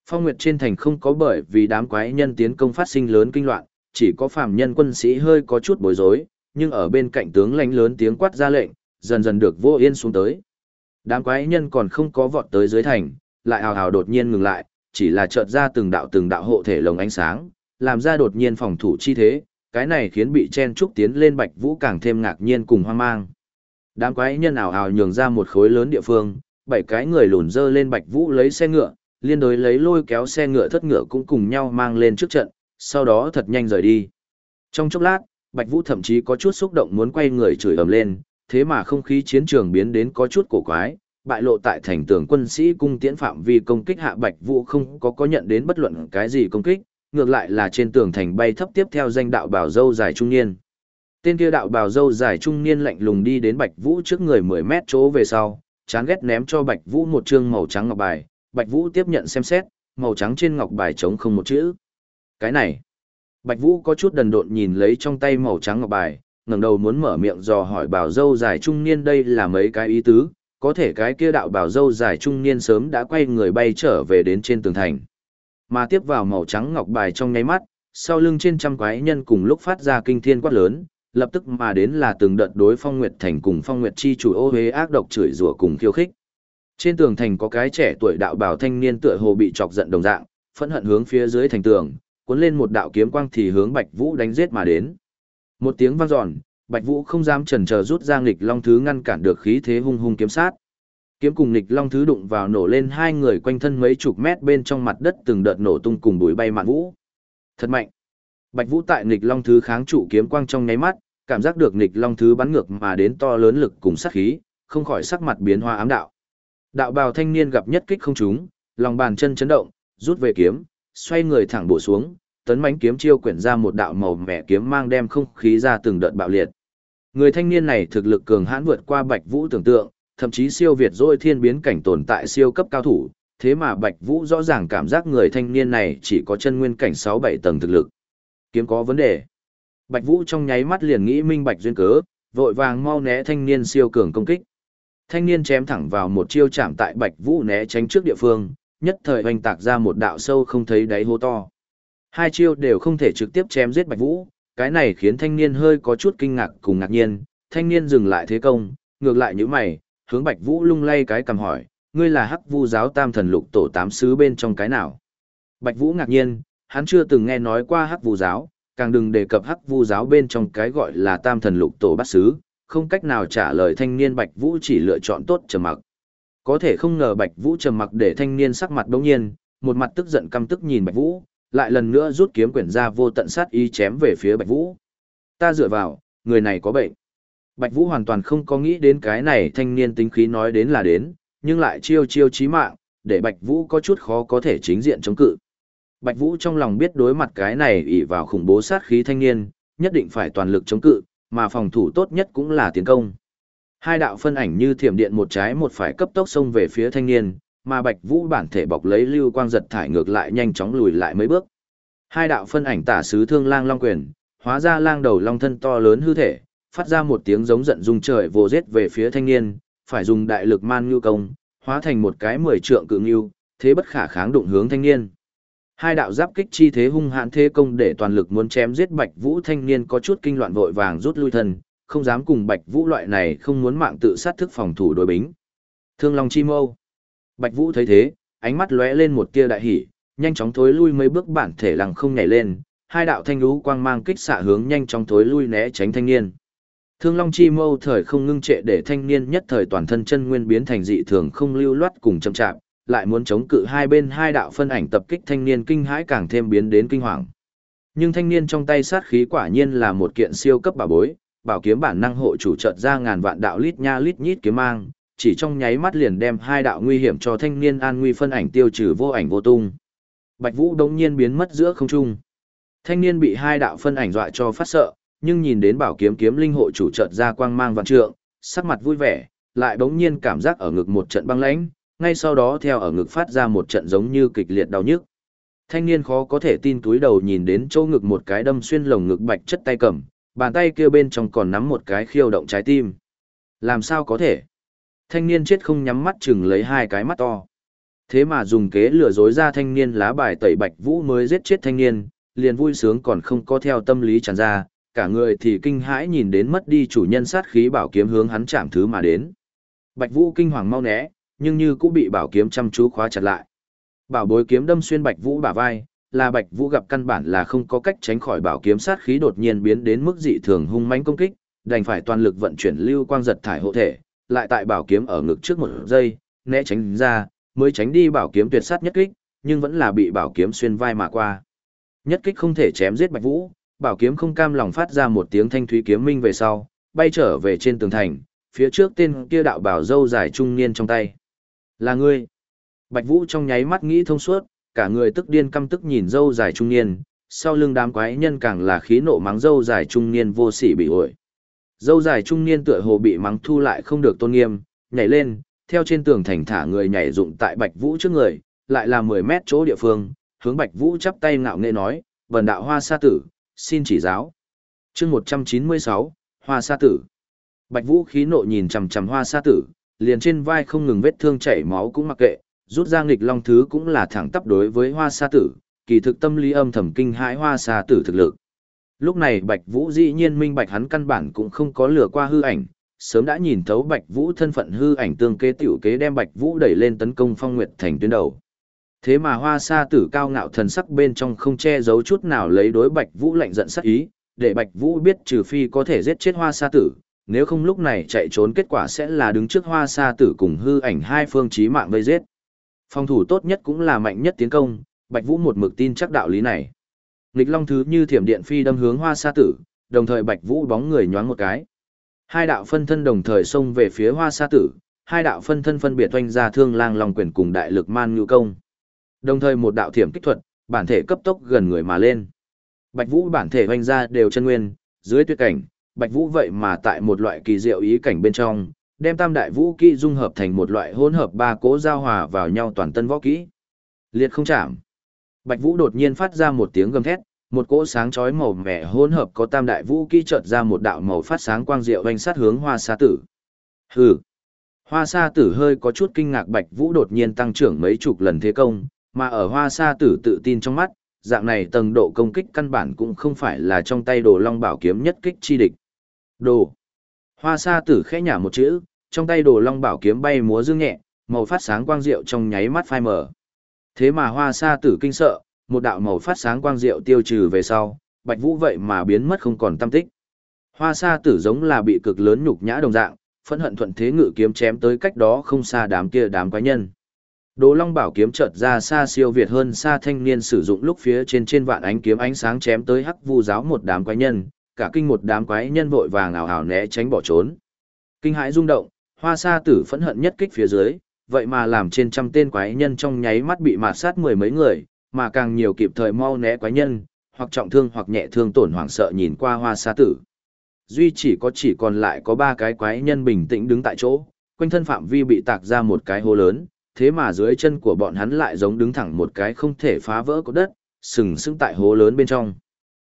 Phong Nguyệt trên thành không có bởi vì đám quái nhân tiến công phát sinh lớn kinh loạn, chỉ có phàm nhân quân sĩ hơi có chút bối rối, nhưng ở bên cạnh tướng lãnh lớn tiếng quát ra lệnh, dần dần được vô yên xuống tới. Đám quái nhân còn không có vọt tới dưới thành, lại hào hào đột nhiên ngừng lại, chỉ là chợt ra từng đạo từng đạo hộ thể lồng ánh sáng, làm ra đột nhiên phòng thủ chi thế, cái này khiến bị chen trúc tiến lên Bạch Vũ càng thêm ngạc nhiên cùng hoang mang. Đám quái nhân ảo ảo nhường ra một khối lớn địa phương, bảy cái người lùn dơ lên Bạch Vũ lấy xe ngựa, liên đối lấy lôi kéo xe ngựa thất ngựa cũng cùng nhau mang lên trước trận, sau đó thật nhanh rời đi. Trong chốc lát, Bạch Vũ thậm chí có chút xúc động muốn quay người chửi ầm lên, thế mà không khí chiến trường biến đến có chút cổ quái, bại lộ tại thành tường quân sĩ cung tiễn phạm vi công kích hạ Bạch Vũ không có có nhận đến bất luận cái gì công kích, ngược lại là trên tường thành bay thấp tiếp theo danh đạo bảo dâu dài trung niên. Tên kia đạo bảo dâu dài trung niên lạnh lùng đi đến Bạch Vũ trước người 10 mét chỗ về sau, chán ghét ném cho Bạch Vũ một trương màu trắng ngọc bài, Bạch Vũ tiếp nhận xem xét, màu trắng trên ngọc bài trống không một chữ. Cái này, Bạch Vũ có chút đần độn nhìn lấy trong tay màu trắng ngọc bài, ngẩng đầu muốn mở miệng dò hỏi bảo dâu dài trung niên đây là mấy cái ý tứ, có thể cái kia đạo bảo dâu dài trung niên sớm đã quay người bay trở về đến trên tường thành. Mà tiếp vào màu trắng ngọc bài trong nháy mắt, sau lưng trên trăm quái nhân cùng lúc phát ra kinh thiên quát lớn, lập tức mà đến là từng đợt đối Phong Nguyệt Thành cùng Phong Nguyệt chi chủ ô hế ác độc chửi rủa cùng khiêu khích. Trên tường thành có cái trẻ tuổi đạo bảo thanh niên tựa hồ bị chọc giận đồng dạng, phẫn hận hướng phía dưới thành tường, cuốn lên một đạo kiếm quang thì hướng Bạch Vũ đánh giết mà đến. Một tiếng vang dọn, Bạch Vũ không dám chần chờ rút ra nghịch long thứ ngăn cản được khí thế hung hung kiếm sát. Kiếm cùng Nịch long thứ đụng vào nổ lên hai người quanh thân mấy chục mét bên trong mặt đất từng đợt nổ tung cùng bụi bay mạn vũ. Thật mạnh. Bạch Vũ tại nghịch long thứ kháng trụ kiếm quang trong nháy mắt, cảm giác được nghịch long thứ bắn ngược mà đến to lớn lực cùng sát khí, không khỏi sắc mặt biến hoa ám đạo. Đạo bào thanh niên gặp nhất kích không trúng, lòng bàn chân chấn động, rút về kiếm, xoay người thẳng bổ xuống, tấn mãnh kiếm chiêu quyển ra một đạo màu mẻ kiếm mang đem không khí ra từng đợt bạo liệt. Người thanh niên này thực lực cường hãn vượt qua Bạch Vũ tưởng tượng, thậm chí siêu việt dôi thiên biến cảnh tồn tại siêu cấp cao thủ, thế mà Bạch Vũ rõ ràng cảm giác người thanh niên này chỉ có chân nguyên cảnh 6-7 tầng thực lực. Kiếm có vấn đề. Bạch Vũ trong nháy mắt liền nghĩ minh bạch duyên cớ, vội vàng mau né thanh niên siêu cường công kích. Thanh niên chém thẳng vào một chiêu chạm tại Bạch Vũ né tránh trước địa phương, nhất thời hoành tạc ra một đạo sâu không thấy đáy hố to. Hai chiêu đều không thể trực tiếp chém giết Bạch Vũ, cái này khiến thanh niên hơi có chút kinh ngạc cùng ngạc nhiên, thanh niên dừng lại thế công, ngược lại như mày, hướng Bạch Vũ lung lay cái cầm hỏi, ngươi là hắc vu giáo tam thần lục tổ tám sứ bên trong cái nào? Bạch Vũ ngạc nhiên, hắn chưa từng nghe nói qua hắc vu giáo, càng đừng đề cập hắc vu giáo bên trong cái gọi là tam thần lục tổ bát sứ, không cách nào trả lời thanh niên Bạch Vũ chỉ lựa chọn tốt trầm mặc. Có thể không ngờ Bạch Vũ trầm mặc để thanh niên sắc mặt bỗng nhiên, một mặt tức giận căm tức nhìn Bạch Vũ, lại lần nữa rút kiếm quyển ra vô tận sát ý chém về phía Bạch Vũ. Ta dựa vào, người này có bệnh. Bạch Vũ hoàn toàn không có nghĩ đến cái này thanh niên tính khí nói đến là đến, nhưng lại chiêu chiêu chí mạng, để Bạch Vũ có chút khó có thể chính diện chống cự. Bạch Vũ trong lòng biết đối mặt cái này ỷ vào khủng bố sát khí thanh niên, nhất định phải toàn lực chống cự, mà phòng thủ tốt nhất cũng là tiến công. Hai đạo phân ảnh như thiểm điện một trái một phải cấp tốc xông về phía thanh niên, mà Bạch Vũ bản thể bọc lấy lưu quang giật thải ngược lại nhanh chóng lùi lại mấy bước. Hai đạo phân ảnh tả sứ thương lang long quyền, hóa ra lang đầu long thân to lớn hư thể, phát ra một tiếng giống giận dung trời vồ giết về phía thanh niên, phải dùng đại lực man ngưu công, hóa thành một cái mười trượng cự ngưu, thế bất khả kháng đụng hướng thanh niên. Hai đạo giáp kích chi thế hung hãn thế công để toàn lực muốn chém giết Bạch Vũ thanh niên có chút kinh loạn vội vàng rút lui thân, không dám cùng Bạch Vũ loại này không muốn mạng tự sát thức phòng thủ đối bính. Thương Long chi mâu. Bạch Vũ thấy thế, ánh mắt lóe lên một tia đại hỉ, nhanh chóng thối lui mấy bước bản thể lằng không nhảy lên, hai đạo thanh lũ quang mang kích xạ hướng nhanh chóng thối lui né tránh thanh niên. Thương Long chi mâu thời không ngưng trệ để thanh niên nhất thời toàn thân chân nguyên biến thành dị thường không lưu loát cùng chậm chạp, lại muốn chống cự hai bên hai đạo phân ảnh tập kích thanh niên kinh hãi càng thêm biến đến kinh hoàng. Nhưng thanh niên trong tay sát khí quả nhiên là một kiện siêu cấp bảo bối, bảo kiếm bản năng hộ chủ chợt ra ngàn vạn đạo lít nha lít nhít kiếm mang, chỉ trong nháy mắt liền đem hai đạo nguy hiểm cho thanh niên an nguy phân ảnh tiêu trừ vô ảnh vô tung. Bạch Vũ đống nhiên biến mất giữa không trung. Thanh niên bị hai đạo phân ảnh dọa cho phát sợ, nhưng nhìn đến bảo kiếm kiếm linh hộ chủ chợt ra quang mang vạn trượng, sắc mặt vui vẻ, lại bỗng nhiên cảm giác ở ngực một trận băng lãnh, ngay sau đó theo ở ngực phát ra một trận giống như kịch liệt đau nhức. Thanh niên khó có thể tin túi đầu nhìn đến chỗ ngực một cái đâm xuyên lồng ngực bạch chất tay cầm, bàn tay kia bên trong còn nắm một cái khiêu động trái tim. Làm sao có thể? Thanh niên chết không nhắm mắt chừng lấy hai cái mắt to. Thế mà dùng kế lừa dối ra thanh niên lá bài tẩy bạch vũ mới giết chết thanh niên, liền vui sướng còn không có theo tâm lý tràn ra, cả người thì kinh hãi nhìn đến mất đi chủ nhân sát khí bảo kiếm hướng hắn chạm thứ mà đến. Bạch vũ kinh hoàng mau né, nhưng như cũng bị bảo kiếm chăm chú khóa chặt lại. Bảo bối kiếm đâm xuyên Bạch Vũ bả vai, là Bạch Vũ gặp căn bản là không có cách tránh khỏi bảo kiếm sát khí đột nhiên biến đến mức dị thường hung mãnh công kích, đành phải toàn lực vận chuyển lưu quang giật thải hộ thể, lại tại bảo kiếm ở ngực trước một giây, né tránh ra, mới tránh đi bảo kiếm tuyệt sát nhất kích, nhưng vẫn là bị bảo kiếm xuyên vai mà qua. Nhất kích không thể chém giết Bạch Vũ, bảo kiếm không cam lòng phát ra một tiếng thanh thúy kiếm minh về sau, bay trở về trên tường thành, phía trước tên kia đạo bảo dâu dài trung niên trong tay. Là ngươi. Bạch Vũ trong nháy mắt nghĩ thông suốt, cả người tức điên căm tức nhìn dâu dài trung niên, sau lưng đám quái nhân càng là khí nộ mắng dâu dài trung niên vô sỉ bị ổi. Dâu dài trung niên tựa hồ bị mắng thu lại không được tôn nghiêm, nhảy lên, theo trên tường thành thả người nhảy dụng tại Bạch Vũ trước người, lại là 10 mét chỗ địa phương, hướng Bạch Vũ chắp tay ngạo nghễ nói, "Vân đạo Hoa Sa tử, xin chỉ giáo." Chương 196, Hoa Sa tử. Bạch Vũ khí nộ nhìn chằm chằm Hoa Sa tử, liền trên vai không ngừng vết thương chảy máu cũng mặc kệ, rút ra nghịch long thứ cũng là thẳng tắp đối với hoa sa tử, kỳ thực tâm lý âm thầm kinh hãi hoa sa tử thực lực. Lúc này Bạch Vũ dĩ nhiên minh bạch hắn căn bản cũng không có lừa qua hư ảnh, sớm đã nhìn thấu Bạch Vũ thân phận hư ảnh tương kế tiểu kế đem Bạch Vũ đẩy lên tấn công Phong Nguyệt thành tuyến đầu. Thế mà Hoa Sa Tử cao ngạo thần sắc bên trong không che giấu chút nào lấy đối Bạch Vũ lạnh giận sắc ý, để Bạch Vũ biết trừ phi có thể giết chết Hoa Sa Tử, nếu không lúc này chạy trốn kết quả sẽ là đứng trước hoa sa tử cùng hư ảnh hai phương chí mạng vây giết. Phòng thủ tốt nhất cũng là mạnh nhất tiến công, Bạch Vũ một mực tin chắc đạo lý này. Nghịch Long thứ như thiểm điện phi đâm hướng hoa sa tử, đồng thời Bạch Vũ bóng người nhoáng một cái. Hai đạo phân thân đồng thời xông về phía hoa sa tử, hai đạo phân thân phân biệt oanh ra thương lang long quyền cùng đại lực man ngự công. Đồng thời một đạo thiểm kích thuật, bản thể cấp tốc gần người mà lên. Bạch Vũ bản thể hoành ra đều chân nguyên, dưới tuyệt cảnh, Bạch Vũ vậy mà tại một loại kỳ diệu ý cảnh bên trong, đem tam đại vũ kỹ dung hợp thành một loại hỗn hợp ba cố giao hòa vào nhau toàn tân võ kỹ. Liệt không chạm. Bạch Vũ đột nhiên phát ra một tiếng gầm thét, một cỗ sáng chói màu mẻ hỗn hợp có tam đại vũ kỹ chợt ra một đạo màu phát sáng quang diệu hoành sát hướng Hoa Sa Tử. Hừ. Hoa Sa Tử hơi có chút kinh ngạc Bạch Vũ đột nhiên tăng trưởng mấy chục lần thế công, mà ở Hoa Sa Tử tự tin trong mắt, dạng này tầng độ công kích căn bản cũng không phải là trong tay Đồ Long Bảo kiếm nhất kích chi địch. Đồ. Hoa sa tử khẽ nhả một chữ, trong tay đồ long bảo kiếm bay múa dương nhẹ, màu phát sáng quang diệu trong nháy mắt phai mở. Thế mà hoa sa tử kinh sợ, một đạo màu phát sáng quang diệu tiêu trừ về sau, bạch vũ vậy mà biến mất không còn tâm tích. Hoa sa tử giống là bị cực lớn nhục nhã đồng dạng, phẫn hận thuận thế ngự kiếm chém tới cách đó không xa đám kia đám quái nhân. Đồ Long Bảo kiếm chợt ra xa siêu việt hơn xa thanh niên sử dụng lúc phía trên trên vạn ánh kiếm ánh sáng chém tới hắc vu giáo một đám quái nhân, cả kinh một đám quái nhân vội vàng ảo ảo né tránh bỏ trốn. Kinh hãi rung động, hoa sa tử phẫn hận nhất kích phía dưới, vậy mà làm trên trăm tên quái nhân trong nháy mắt bị mạt sát mười mấy người, mà càng nhiều kịp thời mau né quái nhân, hoặc trọng thương hoặc nhẹ thương tổn hoảng sợ nhìn qua hoa sa tử. Duy chỉ có chỉ còn lại có ba cái quái nhân bình tĩnh đứng tại chỗ, quanh thân phạm vi bị tạc ra một cái hố lớn, thế mà dưới chân của bọn hắn lại giống đứng thẳng một cái không thể phá vỡ của đất, sừng sững tại hố lớn bên trong.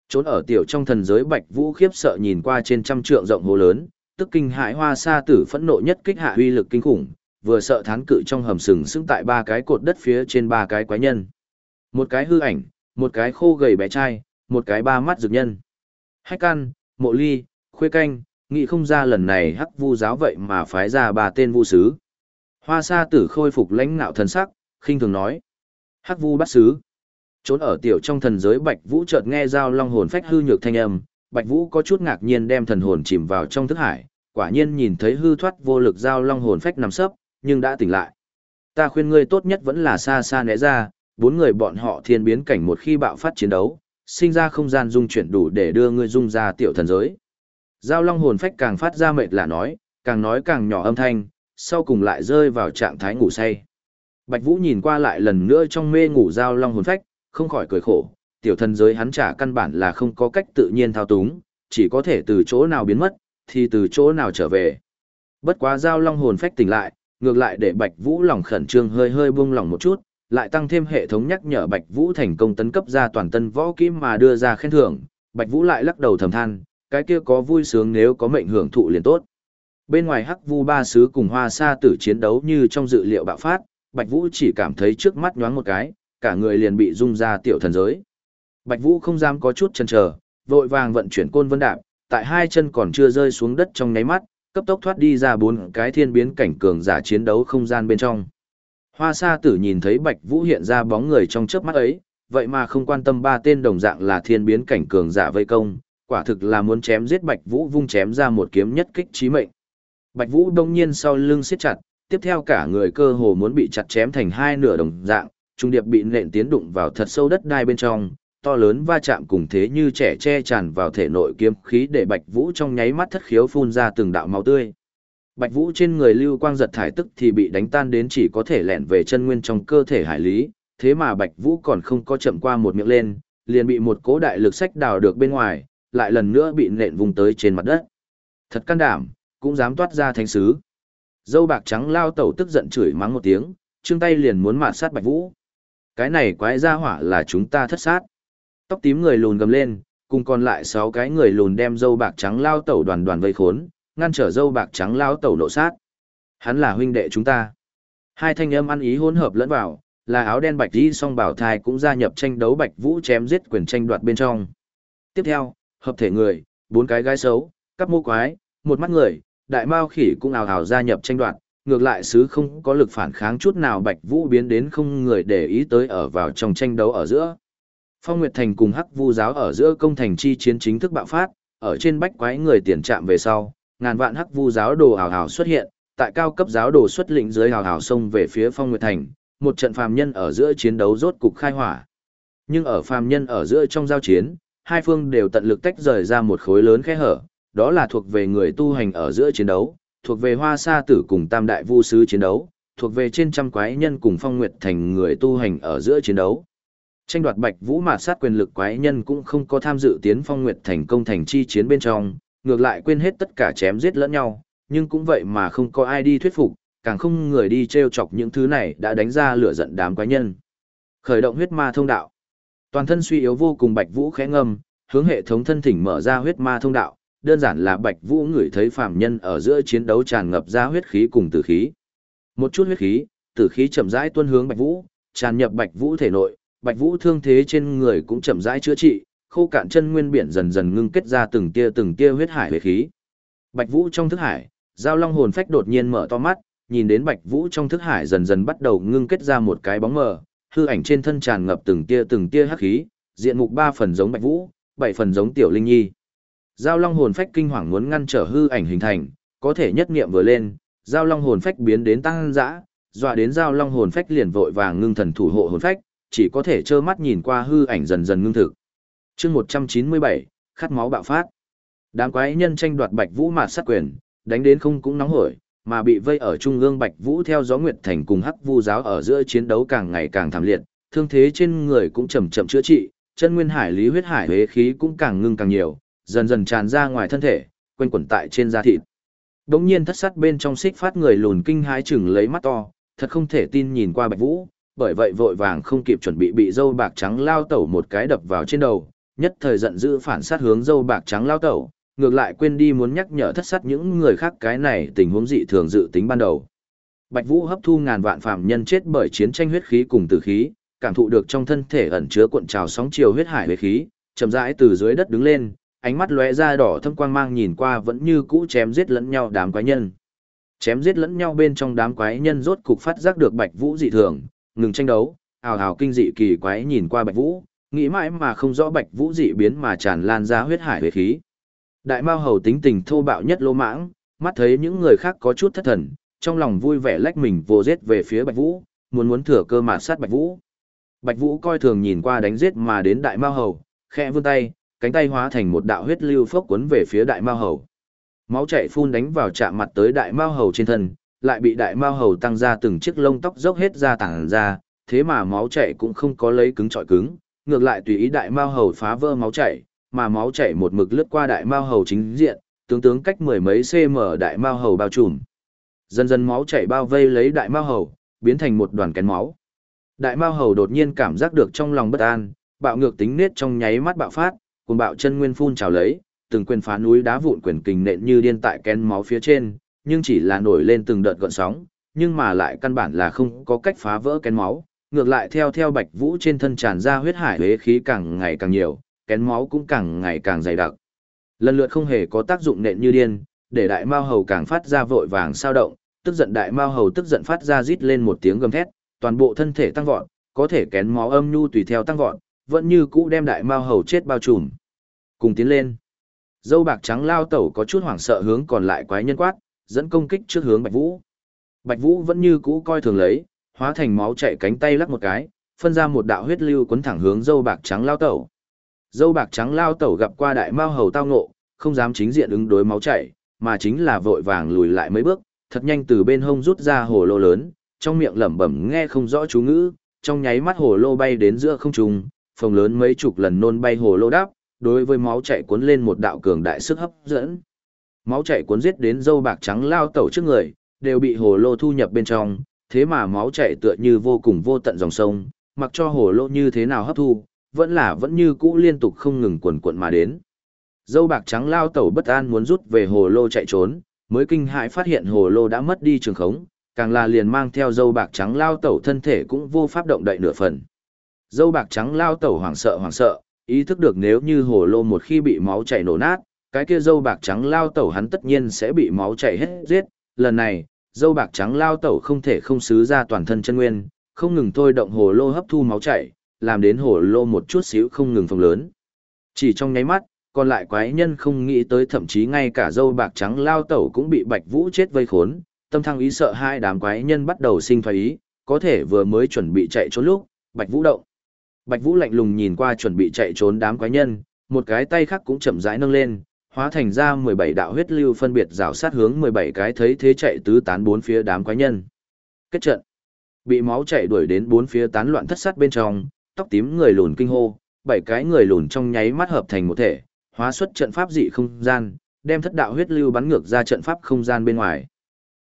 Trốn ở tiểu trong thần giới Bạch Vũ khiếp sợ nhìn qua trên trăm trượng rộng hố lớn, tức kinh hãi hoa sa tử phẫn nộ nhất kích hạ uy lực kinh khủng, vừa sợ thán cự trong hầm sừng sững tại ba cái cột đất phía trên ba cái quái nhân. Một cái hư ảnh, một cái khô gầy bé trai, một cái ba mắt dược nhân. Hách căn, mộ ly, khuê canh, nghĩ không ra lần này hắc vu giáo vậy mà phái ra ba tên vu sứ. Hoa sa tử khôi phục lãnh nạo thần sắc, khinh thường nói. Hắc vu bắt sứ. Trốn ở tiểu trong thần giới Bạch Vũ chợt nghe giao long hồn phách hư nhược thanh âm, Bạch Vũ có chút ngạc nhiên đem thần hồn chìm vào trong thức hải, quả nhiên nhìn thấy hư thoát vô lực giao long hồn phách nằm sấp, nhưng đã tỉnh lại. Ta khuyên ngươi tốt nhất vẫn là xa xa né ra, bốn người bọn họ thiên biến cảnh một khi bạo phát chiến đấu, sinh ra không gian dung chuyển đủ để đưa ngươi dung ra tiểu thần giới. Giao long hồn phách càng phát ra mệt lạ nói, càng nói càng nhỏ âm thanh, sau cùng lại rơi vào trạng thái ngủ say. Bạch Vũ nhìn qua lại lần nữa trong mê ngủ giao long hồn phách, không khỏi cười khổ, tiểu thần giới hắn trả căn bản là không có cách tự nhiên thao túng, chỉ có thể từ chỗ nào biến mất, thì từ chỗ nào trở về. Bất quá giao long hồn phách tỉnh lại, ngược lại để Bạch Vũ lòng khẩn trương hơi hơi buông lòng một chút, lại tăng thêm hệ thống nhắc nhở Bạch Vũ thành công tấn cấp ra toàn tân võ kỹ mà đưa ra khen thưởng, Bạch Vũ lại lắc đầu thầm than, cái kia có vui sướng nếu có mệnh hưởng thụ liền tốt. Bên ngoài Hắc Vu ba sứ cùng Hoa Sa tử chiến đấu như trong dự liệu bạo phát, Bạch Vũ chỉ cảm thấy trước mắt nhoáng một cái, cả người liền bị rung ra tiểu thần giới. Bạch Vũ không dám có chút chần chờ, vội vàng vận chuyển côn vân đạp, tại hai chân còn chưa rơi xuống đất trong nháy mắt, cấp tốc thoát đi ra bốn cái thiên biến cảnh cường giả chiến đấu không gian bên trong. Hoa Sa Tử nhìn thấy Bạch Vũ hiện ra bóng người trong chớp mắt ấy, vậy mà không quan tâm ba tên đồng dạng là thiên biến cảnh cường giả vây công, quả thực là muốn chém giết Bạch Vũ vung chém ra một kiếm nhất kích chí mệnh. Bạch Vũ đông nhiên sau lưng siết chặt, tiếp theo cả người cơ hồ muốn bị chặt chém thành hai nửa đồng dạng, trung điệp bị nện tiến đụng vào thật sâu đất đai bên trong, to lớn va chạm cùng thế như trẻ che tràn vào thể nội kiếm khí để Bạch Vũ trong nháy mắt thất khiếu phun ra từng đạo máu tươi. Bạch Vũ trên người lưu quang giật thải tức thì bị đánh tan đến chỉ có thể lẹn về chân nguyên trong cơ thể hải lý, thế mà Bạch Vũ còn không có chậm qua một miệng lên, liền bị một cố đại lực sách đào được bên ngoài, lại lần nữa bị nện vùng tới trên mặt đất. Thật can đảm, cũng dám toát ra thánh sứ. Dâu bạc trắng lao tẩu tức giận chửi mắng một tiếng, trương tay liền muốn mạt sát Bạch Vũ. Cái này quái ra hỏa là chúng ta thất sát. Tóc tím người lùn gầm lên, cùng còn lại sáu cái người lùn đem dâu bạc trắng lao tẩu đoàn đoàn vây khốn, ngăn trở dâu bạc trắng lao tẩu nộ sát. Hắn là huynh đệ chúng ta. Hai thanh âm ăn ý hỗn hợp lẫn vào, là áo đen bạch đi song bảo thai cũng gia nhập tranh đấu bạch vũ chém giết quyền tranh đoạt bên trong. Tiếp theo, hợp thể người, bốn cái gái xấu, cắp mô quái, một mắt người, đại mao khỉ cũng ào ào gia nhập tranh đoạt, ngược lại sứ không có lực phản kháng chút nào Bạch Vũ biến đến không người để ý tới ở vào trong tranh đấu ở giữa. Phong Nguyệt Thành cùng Hắc Vu giáo ở giữa công thành chi chiến chính thức bạo phát, ở trên bách quái người tiền trạm về sau, ngàn vạn Hắc Vu giáo đồ ào ào xuất hiện, tại cao cấp giáo đồ xuất lĩnh dưới ào ào xông về phía Phong Nguyệt Thành, một trận phàm nhân ở giữa chiến đấu rốt cục khai hỏa. Nhưng ở phàm nhân ở giữa trong giao chiến, hai phương đều tận lực tách rời ra một khối lớn khe hở, đó là thuộc về người tu hành ở giữa chiến đấu, thuộc về hoa sa tử cùng tam đại vu sứ chiến đấu, thuộc về trên trăm quái nhân cùng phong nguyệt thành người tu hành ở giữa chiến đấu. Tranh đoạt bạch vũ mạt sát quyền lực quái nhân cũng không có tham dự tiến phong nguyệt thành công thành chi chiến bên trong, ngược lại quên hết tất cả chém giết lẫn nhau, nhưng cũng vậy mà không có ai đi thuyết phục, càng không người đi treo chọc những thứ này đã đánh ra lửa giận đám quái nhân. Khởi động huyết ma thông đạo. Toàn thân suy yếu vô cùng bạch vũ khẽ ngâm, hướng hệ thống thân thỉnh mở ra huyết ma thông đạo, đơn giản là Bạch Vũ ngửi thấy phàm nhân ở giữa chiến đấu tràn ngập ra huyết khí cùng tử khí. Một chút huyết khí, tử khí chậm rãi tuôn hướng Bạch Vũ, tràn nhập Bạch Vũ thể nội, Bạch Vũ thương thế trên người cũng chậm rãi chữa trị, khô cạn chân nguyên biển dần dần ngưng kết ra từng tia từng tia huyết hải huyết khí. Bạch Vũ trong thức hải, giao long hồn phách đột nhiên mở to mắt, nhìn đến Bạch Vũ trong thức hải dần dần bắt đầu ngưng kết ra một cái bóng mờ, hư ảnh trên thân tràn ngập từng tia từng tia hắc khí, diện mục ba phần giống Bạch Vũ, bảy phần giống Tiểu Linh Nhi. Giao long hồn phách kinh hoàng muốn ngăn trở hư ảnh hình thành, có thể nhất niệm vừa lên, giao long hồn phách biến đến tăng dã, dọa đến giao long hồn phách liền vội vàng ngưng thần thủ hộ hồn phách, chỉ có thể trơ mắt nhìn qua hư ảnh dần dần ngưng thực. Chương 197, khát máu bạo phát. Đám quái nhân tranh đoạt Bạch Vũ mà sát quyền, đánh đến không cũng nóng hổi, mà bị vây ở trung ương Bạch Vũ theo gió nguyệt thành cùng Hắc Vu giáo ở giữa chiến đấu càng ngày càng thảm liệt, thương thế trên người cũng chậm chậm chữa trị, chân nguyên hải lý huyết hải huyết khí cũng càng ngưng càng nhiều, dần dần tràn ra ngoài thân thể, quanh quẩn tại trên da thịt. Đống nhiên thất sát bên trong xích phát người lùn kinh hái chừng lấy mắt to, thật không thể tin nhìn qua Bạch Vũ, bởi vậy vội vàng không kịp chuẩn bị bị dâu bạc trắng lao tẩu một cái đập vào trên đầu, nhất thời giận dữ phản sát hướng dâu bạc trắng lao tẩu, ngược lại quên đi muốn nhắc nhở thất sát những người khác cái này tình huống dị thường dự tính ban đầu. Bạch Vũ hấp thu ngàn vạn phạm nhân chết bởi chiến tranh huyết khí cùng tử khí, cảm thụ được trong thân thể ẩn chứa cuộn trào sóng chiều huyết hải huyết khí, chậm rãi từ dưới đất đứng lên, ánh mắt lóe ra đỏ thâm quang mang nhìn qua vẫn như cũ chém giết lẫn nhau đám quái nhân. Chém giết lẫn nhau bên trong đám quái nhân rốt cục phát giác được Bạch Vũ dị thường, ngừng tranh đấu, ào ào kinh dị kỳ quái nhìn qua Bạch Vũ, nghĩ mãi mà không rõ Bạch Vũ dị biến mà tràn lan ra huyết hải huyết khí. Đại Mao Hầu tính tình thô bạo nhất lô mãng, mắt thấy những người khác có chút thất thần, trong lòng vui vẻ lách mình vô giết về phía Bạch Vũ, muốn muốn thừa cơ mà sát Bạch Vũ. Bạch Vũ coi thường nhìn qua đánh giết mà đến Đại Mao Hầu, khẽ vươn tay, cánh tay hóa thành một đạo huyết lưu phốc cuốn về phía Đại Mao Hầu. Máu chảy phun đánh vào chạm mặt tới Đại Mao Hầu trên thân, lại bị Đại Mao Hầu tăng ra từng chiếc lông tóc dốc hết ra tảng ra, thế mà máu chảy cũng không có lấy cứng trọi cứng, ngược lại tùy ý Đại Mao Hầu phá vỡ máu chảy, mà máu chảy một mực lướt qua Đại Mao Hầu chính diện, tướng tướng cách mười mấy cm Đại Mao Hầu bao trùm. Dần dần máu chảy bao vây lấy Đại Mao Hầu, biến thành một đoàn kén máu. Đại Mao Hầu đột nhiên cảm giác được trong lòng bất an, bạo ngược tính nết trong nháy mắt bạo phát, cùng bạo chân nguyên phun trào lấy, từng quyền phá núi đá vụn quyền kình nện như điên tại kén máu phía trên, nhưng chỉ là nổi lên từng đợt gợn sóng, nhưng mà lại căn bản là không có cách phá vỡ kén máu, ngược lại theo theo Bạch Vũ trên thân tràn ra huyết hải huế khí càng ngày càng nhiều, kén máu cũng càng ngày càng dày đặc. Lần lượt không hề có tác dụng nện như điên, để đại mao hầu càng phát ra vội vàng sao động, tức giận đại mao hầu tức giận phát ra rít lên một tiếng gầm thét, toàn bộ thân thể tăng vọt, có thể kén máu âm nhu tùy theo tăng vọt, vẫn như cũ đem đại mao hầu chết bao trùm. Cùng tiến lên. Dâu bạc trắng lao tẩu có chút hoảng sợ hướng còn lại quái nhân quát, dẫn công kích trước hướng Bạch Vũ. Bạch Vũ vẫn như cũ coi thường lấy, hóa thành máu chạy cánh tay lắc một cái, phân ra một đạo huyết lưu cuốn thẳng hướng dâu bạc trắng lao tẩu. Dâu bạc trắng lao tẩu gặp qua đại mao hầu tao ngộ, không dám chính diện ứng đối máu chảy, mà chính là vội vàng lùi lại mấy bước, thật nhanh từ bên hông rút ra hồ lô lớn, trong miệng lẩm bẩm nghe không rõ chú ngữ, trong nháy mắt hồ lô bay đến giữa không trung, phòng lớn mấy chục lần nôn bay hồ lô đáp, đối với máu chảy cuốn lên một đạo cường đại sức hấp dẫn. Máu chảy cuốn giết đến dâu bạc trắng lao tẩu trước người, đều bị hồ lô thu nhập bên trong, thế mà máu chảy tựa như vô cùng vô tận dòng sông, mặc cho hồ lô như thế nào hấp thu, vẫn là vẫn như cũ liên tục không ngừng quần cuộn mà đến. Dâu bạc trắng lao tẩu bất an muốn rút về hồ lô chạy trốn, mới kinh hãi phát hiện hồ lô đã mất đi trường khống, càng là liền mang theo dâu bạc trắng lao tẩu thân thể cũng vô pháp động đậy nửa phần. Dâu bạc trắng lao tẩu hoảng sợ hoảng sợ, ý thức được nếu như hồ lô một khi bị máu chảy nổ nát, cái kia dâu bạc trắng lao tẩu hắn tất nhiên sẽ bị máu chảy hết giết. Lần này, dâu bạc trắng lao tẩu không thể không xứ ra toàn thân chân nguyên, không ngừng thôi động hồ lô hấp thu máu chảy, làm đến hồ lô một chút xíu không ngừng phồng lớn. Chỉ trong nháy mắt, còn lại quái nhân không nghĩ tới thậm chí ngay cả dâu bạc trắng lao tẩu cũng bị bạch vũ chết vây khốn, tâm thăng ý sợ hai đám quái nhân bắt đầu sinh phái ý, có thể vừa mới chuẩn bị chạy trốn lúc, bạch vũ động. Bạch vũ lạnh lùng nhìn qua chuẩn bị chạy trốn đám quái nhân, một cái tay khác cũng chậm rãi nâng lên, hóa thành ra 17 đạo huyết lưu phân biệt rào sát hướng 17 cái thấy thế chạy tứ tán bốn phía đám quái nhân. Kết trận. Bị máu chạy đuổi đến bốn phía tán loạn thất sát bên trong, tóc tím người lùn kinh hô, bảy cái người lùn trong nháy mắt hợp thành một thể, hóa xuất trận pháp dị không gian, đem thất đạo huyết lưu bắn ngược ra trận pháp không gian bên ngoài.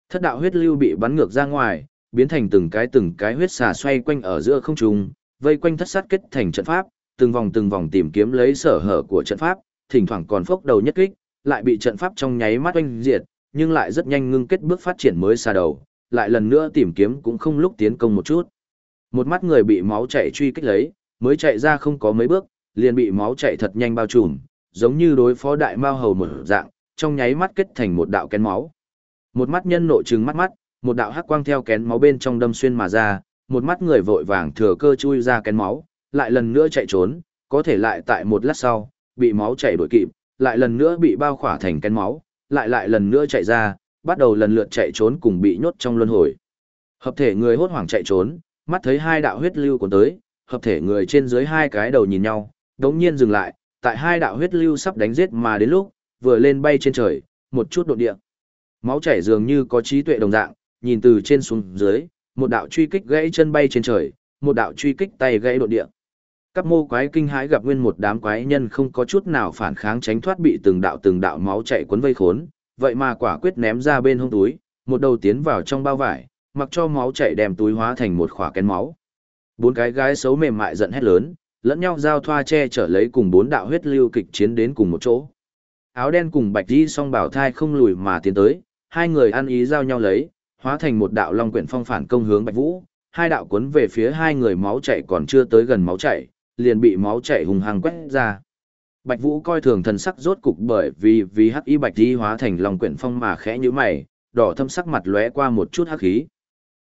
Thất đạo huyết lưu bị bắn ngược ra ngoài, biến thành từng cái từng cái huyết xà xoay quanh ở giữa không trung, vây quanh thất sát kết thành trận pháp, từng vòng từng vòng tìm kiếm lấy sở hở của trận pháp, thỉnh thoảng còn phốc đầu nhất kích, lại bị trận pháp trong nháy mắt oanh diệt, nhưng lại rất nhanh ngưng kết bước phát triển mới xa đầu, lại lần nữa tìm kiếm cũng không lúc tiến công một chút. Một mắt người bị máu chảy truy kích lấy, mới chạy ra không có mấy bước, liền bị máu chảy thật nhanh bao trùm, giống như đối phó đại mao hầu một dạng, trong nháy mắt kết thành một đạo kén máu. Một mắt nhân nộ trừng mắt mắt, một đạo hắc quang theo kén máu bên trong đâm xuyên mà ra, một mắt người vội vàng thừa cơ chui ra kén máu, lại lần nữa chạy trốn, có thể lại tại một lát sau, bị máu chảy đuổi kịp, lại lần nữa bị bao khỏa thành kén máu, lại lại lần nữa chạy ra, bắt đầu lần lượt chạy trốn cùng bị nhốt trong luân hồi. Hợp thể người hốt hoảng chạy trốn, mắt thấy hai đạo huyết lưu cuốn tới, hợp thể người trên dưới hai cái đầu nhìn nhau, đống nhiên dừng lại, tại hai đạo huyết lưu sắp đánh giết mà đến lúc, vừa lên bay trên trời, một chút đột địa. Máu chảy dường như có trí tuệ đồng dạng, nhìn từ trên xuống dưới, một đạo truy kích gãy chân bay trên trời, một đạo truy kích tay gãy đột địa. Các mô quái kinh hãi gặp nguyên một đám quái nhân không có chút nào phản kháng tránh thoát bị từng đạo từng đạo máu chảy cuốn vây khốn, vậy mà quả quyết ném ra bên hông túi, một đầu tiến vào trong bao vải, mặc cho máu chảy đem túi hóa thành một khỏa kén máu. Bốn cái gái xấu mềm mại giận hét lớn, lẫn nhau giao thoa che chở lấy cùng bốn đạo huyết lưu kịch chiến đến cùng một chỗ. Áo đen cùng bạch đi song bảo thai không lùi mà tiến tới, hai người ăn ý giao nhau lấy, hóa thành một đạo long quyển phong phản công hướng bạch vũ, hai đạo cuốn về phía hai người máu chảy còn chưa tới gần máu chảy, liền bị máu chảy hùng hăng quét ra. Bạch Vũ coi thường thần sắc rốt cục bởi vì vì hắc y bạch y hóa thành long quyển phong mà khẽ như mày, đỏ thâm sắc mặt lóe qua một chút hắc khí.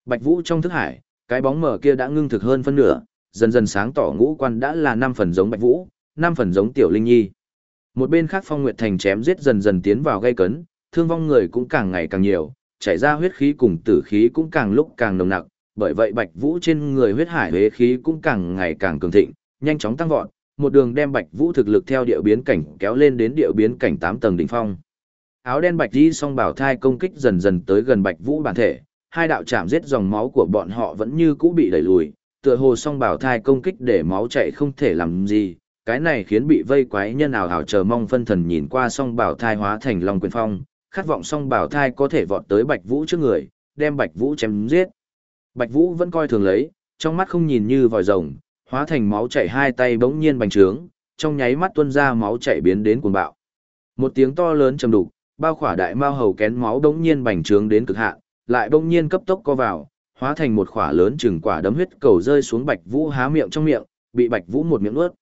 Bạch Vũ trong thức hải, cái bóng mờ kia đã ngưng thực hơn phân nửa, dần dần sáng tỏ ngũ quan đã là năm phần giống Bạch Vũ, năm phần giống Tiểu Linh Nhi. Một bên khác Phong Nguyệt Thành chém giết dần dần tiến vào gây cấn, thương vong người cũng càng ngày càng nhiều, chảy ra huyết khí cùng tử khí cũng càng lúc càng nồng nặc, bởi vậy Bạch Vũ trên người huyết hải huế khí cũng càng ngày càng cường thịnh, nhanh chóng tăng vọt, một đường đem Bạch Vũ thực lực theo địa biến cảnh kéo lên đến địa biến cảnh 8 tầng đỉnh phong. Áo đen bạch di song bảo thai công kích dần dần tới gần Bạch Vũ bản thể, hai đạo chạm giết dòng máu của bọn họ vẫn như cũ bị đẩy lùi, tựa hồ song bảo thai công kích để máu chảy không thể làm gì, cái này khiến bị vây quái nhân ảo ảo chờ mong phân thần nhìn qua song bảo thai hóa thành long quyền phong, khát vọng song bảo thai có thể vọt tới Bạch Vũ trước người, đem Bạch Vũ chém giết. Bạch Vũ vẫn coi thường lấy, trong mắt không nhìn như vòi rồng, hóa thành máu chảy hai tay bỗng nhiên bành trướng, trong nháy mắt tuôn ra máu chảy biến đến cuồng bạo. Một tiếng to lớn trầm đục, bao khỏa đại mao hầu kén máu bỗng nhiên bành trướng đến cực hạn, lại bỗng nhiên cấp tốc co vào, hóa thành một khỏa lớn chừng quả đấm huyết cầu rơi xuống Bạch Vũ há miệng trong miệng, bị Bạch Vũ một miệng nuốt.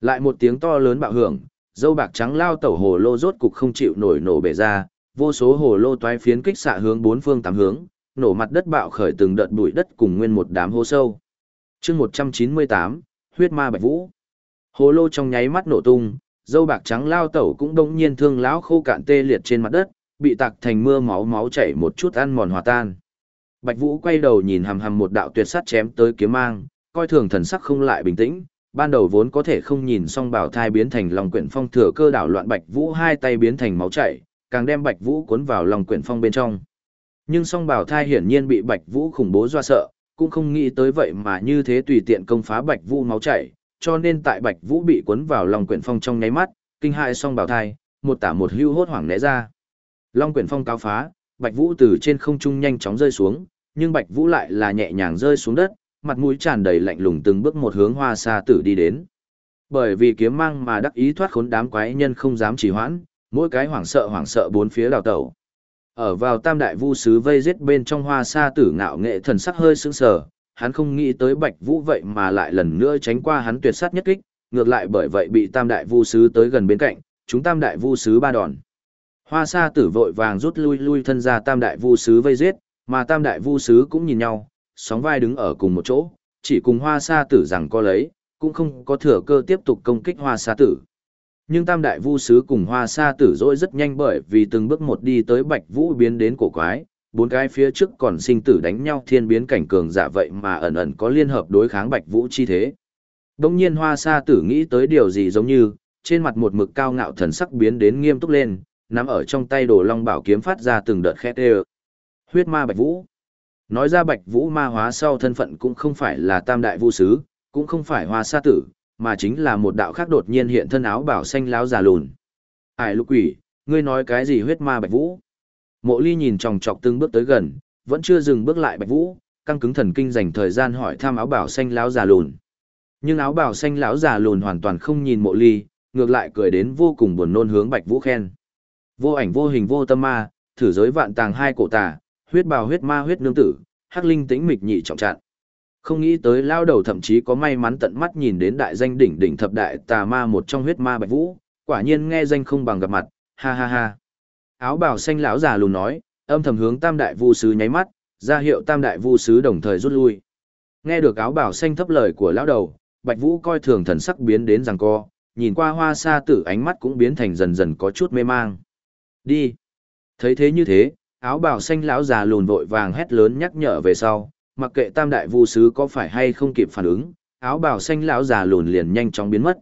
Lại một tiếng to lớn bạo hưởng, dâu bạc trắng lao tẩu hồ lô rốt cục không chịu nổi nổ bể ra, vô số hồ lô toái phiến kích xạ hướng bốn phương tám hướng, nổ mặt đất bạo khởi từng đợt bụi đất cùng nguyên một đám hố sâu. Chương 198, huyết ma Bạch Vũ. Hồ lô trong nháy mắt nổ tung, dâu bạc trắng lao tẩu cũng đông nhiên thương lão khô cạn tê liệt trên mặt đất, bị tạc thành mưa máu máu chảy một chút ăn mòn hòa tan. Bạch Vũ quay đầu nhìn hầm hầm một đạo tuyệt sát chém tới kiếm mang, coi thường thần sắc không lại bình tĩnh, ban đầu vốn có thể không nhìn xong bảo thai biến thành lòng quyển phong thừa cơ đảo loạn Bạch Vũ hai tay biến thành máu chảy, càng đem Bạch Vũ cuốn vào lòng quyển phong bên trong. Nhưng song bảo thai hiển nhiên bị Bạch Vũ khủng bố doa sợ, cũng không nghĩ tới vậy mà như thế tùy tiện công phá Bạch Vũ máu chảy, cho nên tại Bạch Vũ bị cuốn vào lòng quyển phong trong nháy mắt, kinh hại song bảo thai, một tả một hưu hốt hoảng né ra. Long quyển phong cao phá, Bạch Vũ từ trên không trung nhanh chóng rơi xuống, nhưng Bạch Vũ lại là nhẹ nhàng rơi xuống đất, mặt mũi tràn đầy lạnh lùng từng bước một hướng Hoa Sa Tử đi đến. Bởi vì kiếm mang mà đắc ý thoát khốn đám quái nhân không dám trì hoãn, mỗi cái hoảng sợ hoảng sợ bốn phía đào tẩu. Ở vào Tam Đại Vu sứ vây giết bên trong Hoa Sa Tử ngạo nghệ thần sắc hơi sững sờ, hắn không nghĩ tới Bạch Vũ vậy mà lại lần nữa tránh qua hắn tuyệt sát nhất kích, ngược lại bởi vậy bị Tam Đại Vu sứ tới gần bên cạnh, chúng Tam Đại Vu sứ ba đòn. Hoa Sa Tử vội vàng rút lui lui thân ra Tam Đại Vu sứ vây giết, mà Tam Đại Vu sứ cũng nhìn nhau, sóng vai đứng ở cùng một chỗ, chỉ cùng Hoa Sa Tử rằng có lấy, cũng không có thừa cơ tiếp tục công kích Hoa Sa Tử. Nhưng Tam Đại Vu sứ cùng Hoa Sa Tử dỗi rất nhanh bởi vì từng bước một đi tới Bạch Vũ biến đến cổ quái, bốn cái phía trước còn sinh tử đánh nhau thiên biến cảnh cường giả vậy mà ẩn ẩn có liên hợp đối kháng Bạch Vũ chi thế. Đông nhiên Hoa Sa Tử nghĩ tới điều gì giống như, trên mặt một mực cao ngạo thần sắc biến đến nghiêm túc lên, nắm ở trong tay đồ long bảo kiếm phát ra từng đợt khét ê Huyết ma Bạch Vũ. Nói ra Bạch Vũ ma hóa sau thân phận cũng không phải là tam đại vu sứ, cũng không phải hoa sa tử, mà chính là một đạo khác đột nhiên hiện thân áo bảo xanh láo già lùn. Ải lục quỷ, ngươi nói cái gì huyết ma Bạch Vũ? Mộ ly nhìn chòng chọc từng bước tới gần, vẫn chưa dừng bước lại Bạch Vũ, căng cứng thần kinh dành thời gian hỏi thăm áo bảo xanh láo già lùn. Nhưng áo bảo xanh láo già lùn hoàn toàn không nhìn mộ ly, ngược lại cười đến vô cùng buồn nôn hướng Bạch Vũ khen. Vô ảnh vô hình vô tâm ma, thử giới vạn tàng hai cổ tà, huyết bào huyết ma huyết nương tử, hắc linh tĩnh mịch nhị trọng trạng. Không nghĩ tới lao đầu thậm chí có may mắn tận mắt nhìn đến đại danh đỉnh đỉnh thập đại tà ma một trong huyết ma bạch vũ, quả nhiên nghe danh không bằng gặp mặt, ha ha ha. Áo bào xanh lão già lùn nói, âm thầm hướng tam đại vu sứ nháy mắt, ra hiệu tam đại vu sứ đồng thời rút lui. Nghe được áo bào xanh thấp lời của lão đầu, bạch vũ coi thường thần sắc biến đến rằng co, nhìn qua hoa sa tử ánh mắt cũng biến thành dần dần có chút mê mang. Đi. Thấy thế như thế, áo bào xanh lão già lùn vội vàng hét lớn nhắc nhở về sau, mặc kệ tam đại vu sứ có phải hay không kịp phản ứng, áo bào xanh lão già lùn liền nhanh chóng biến mất.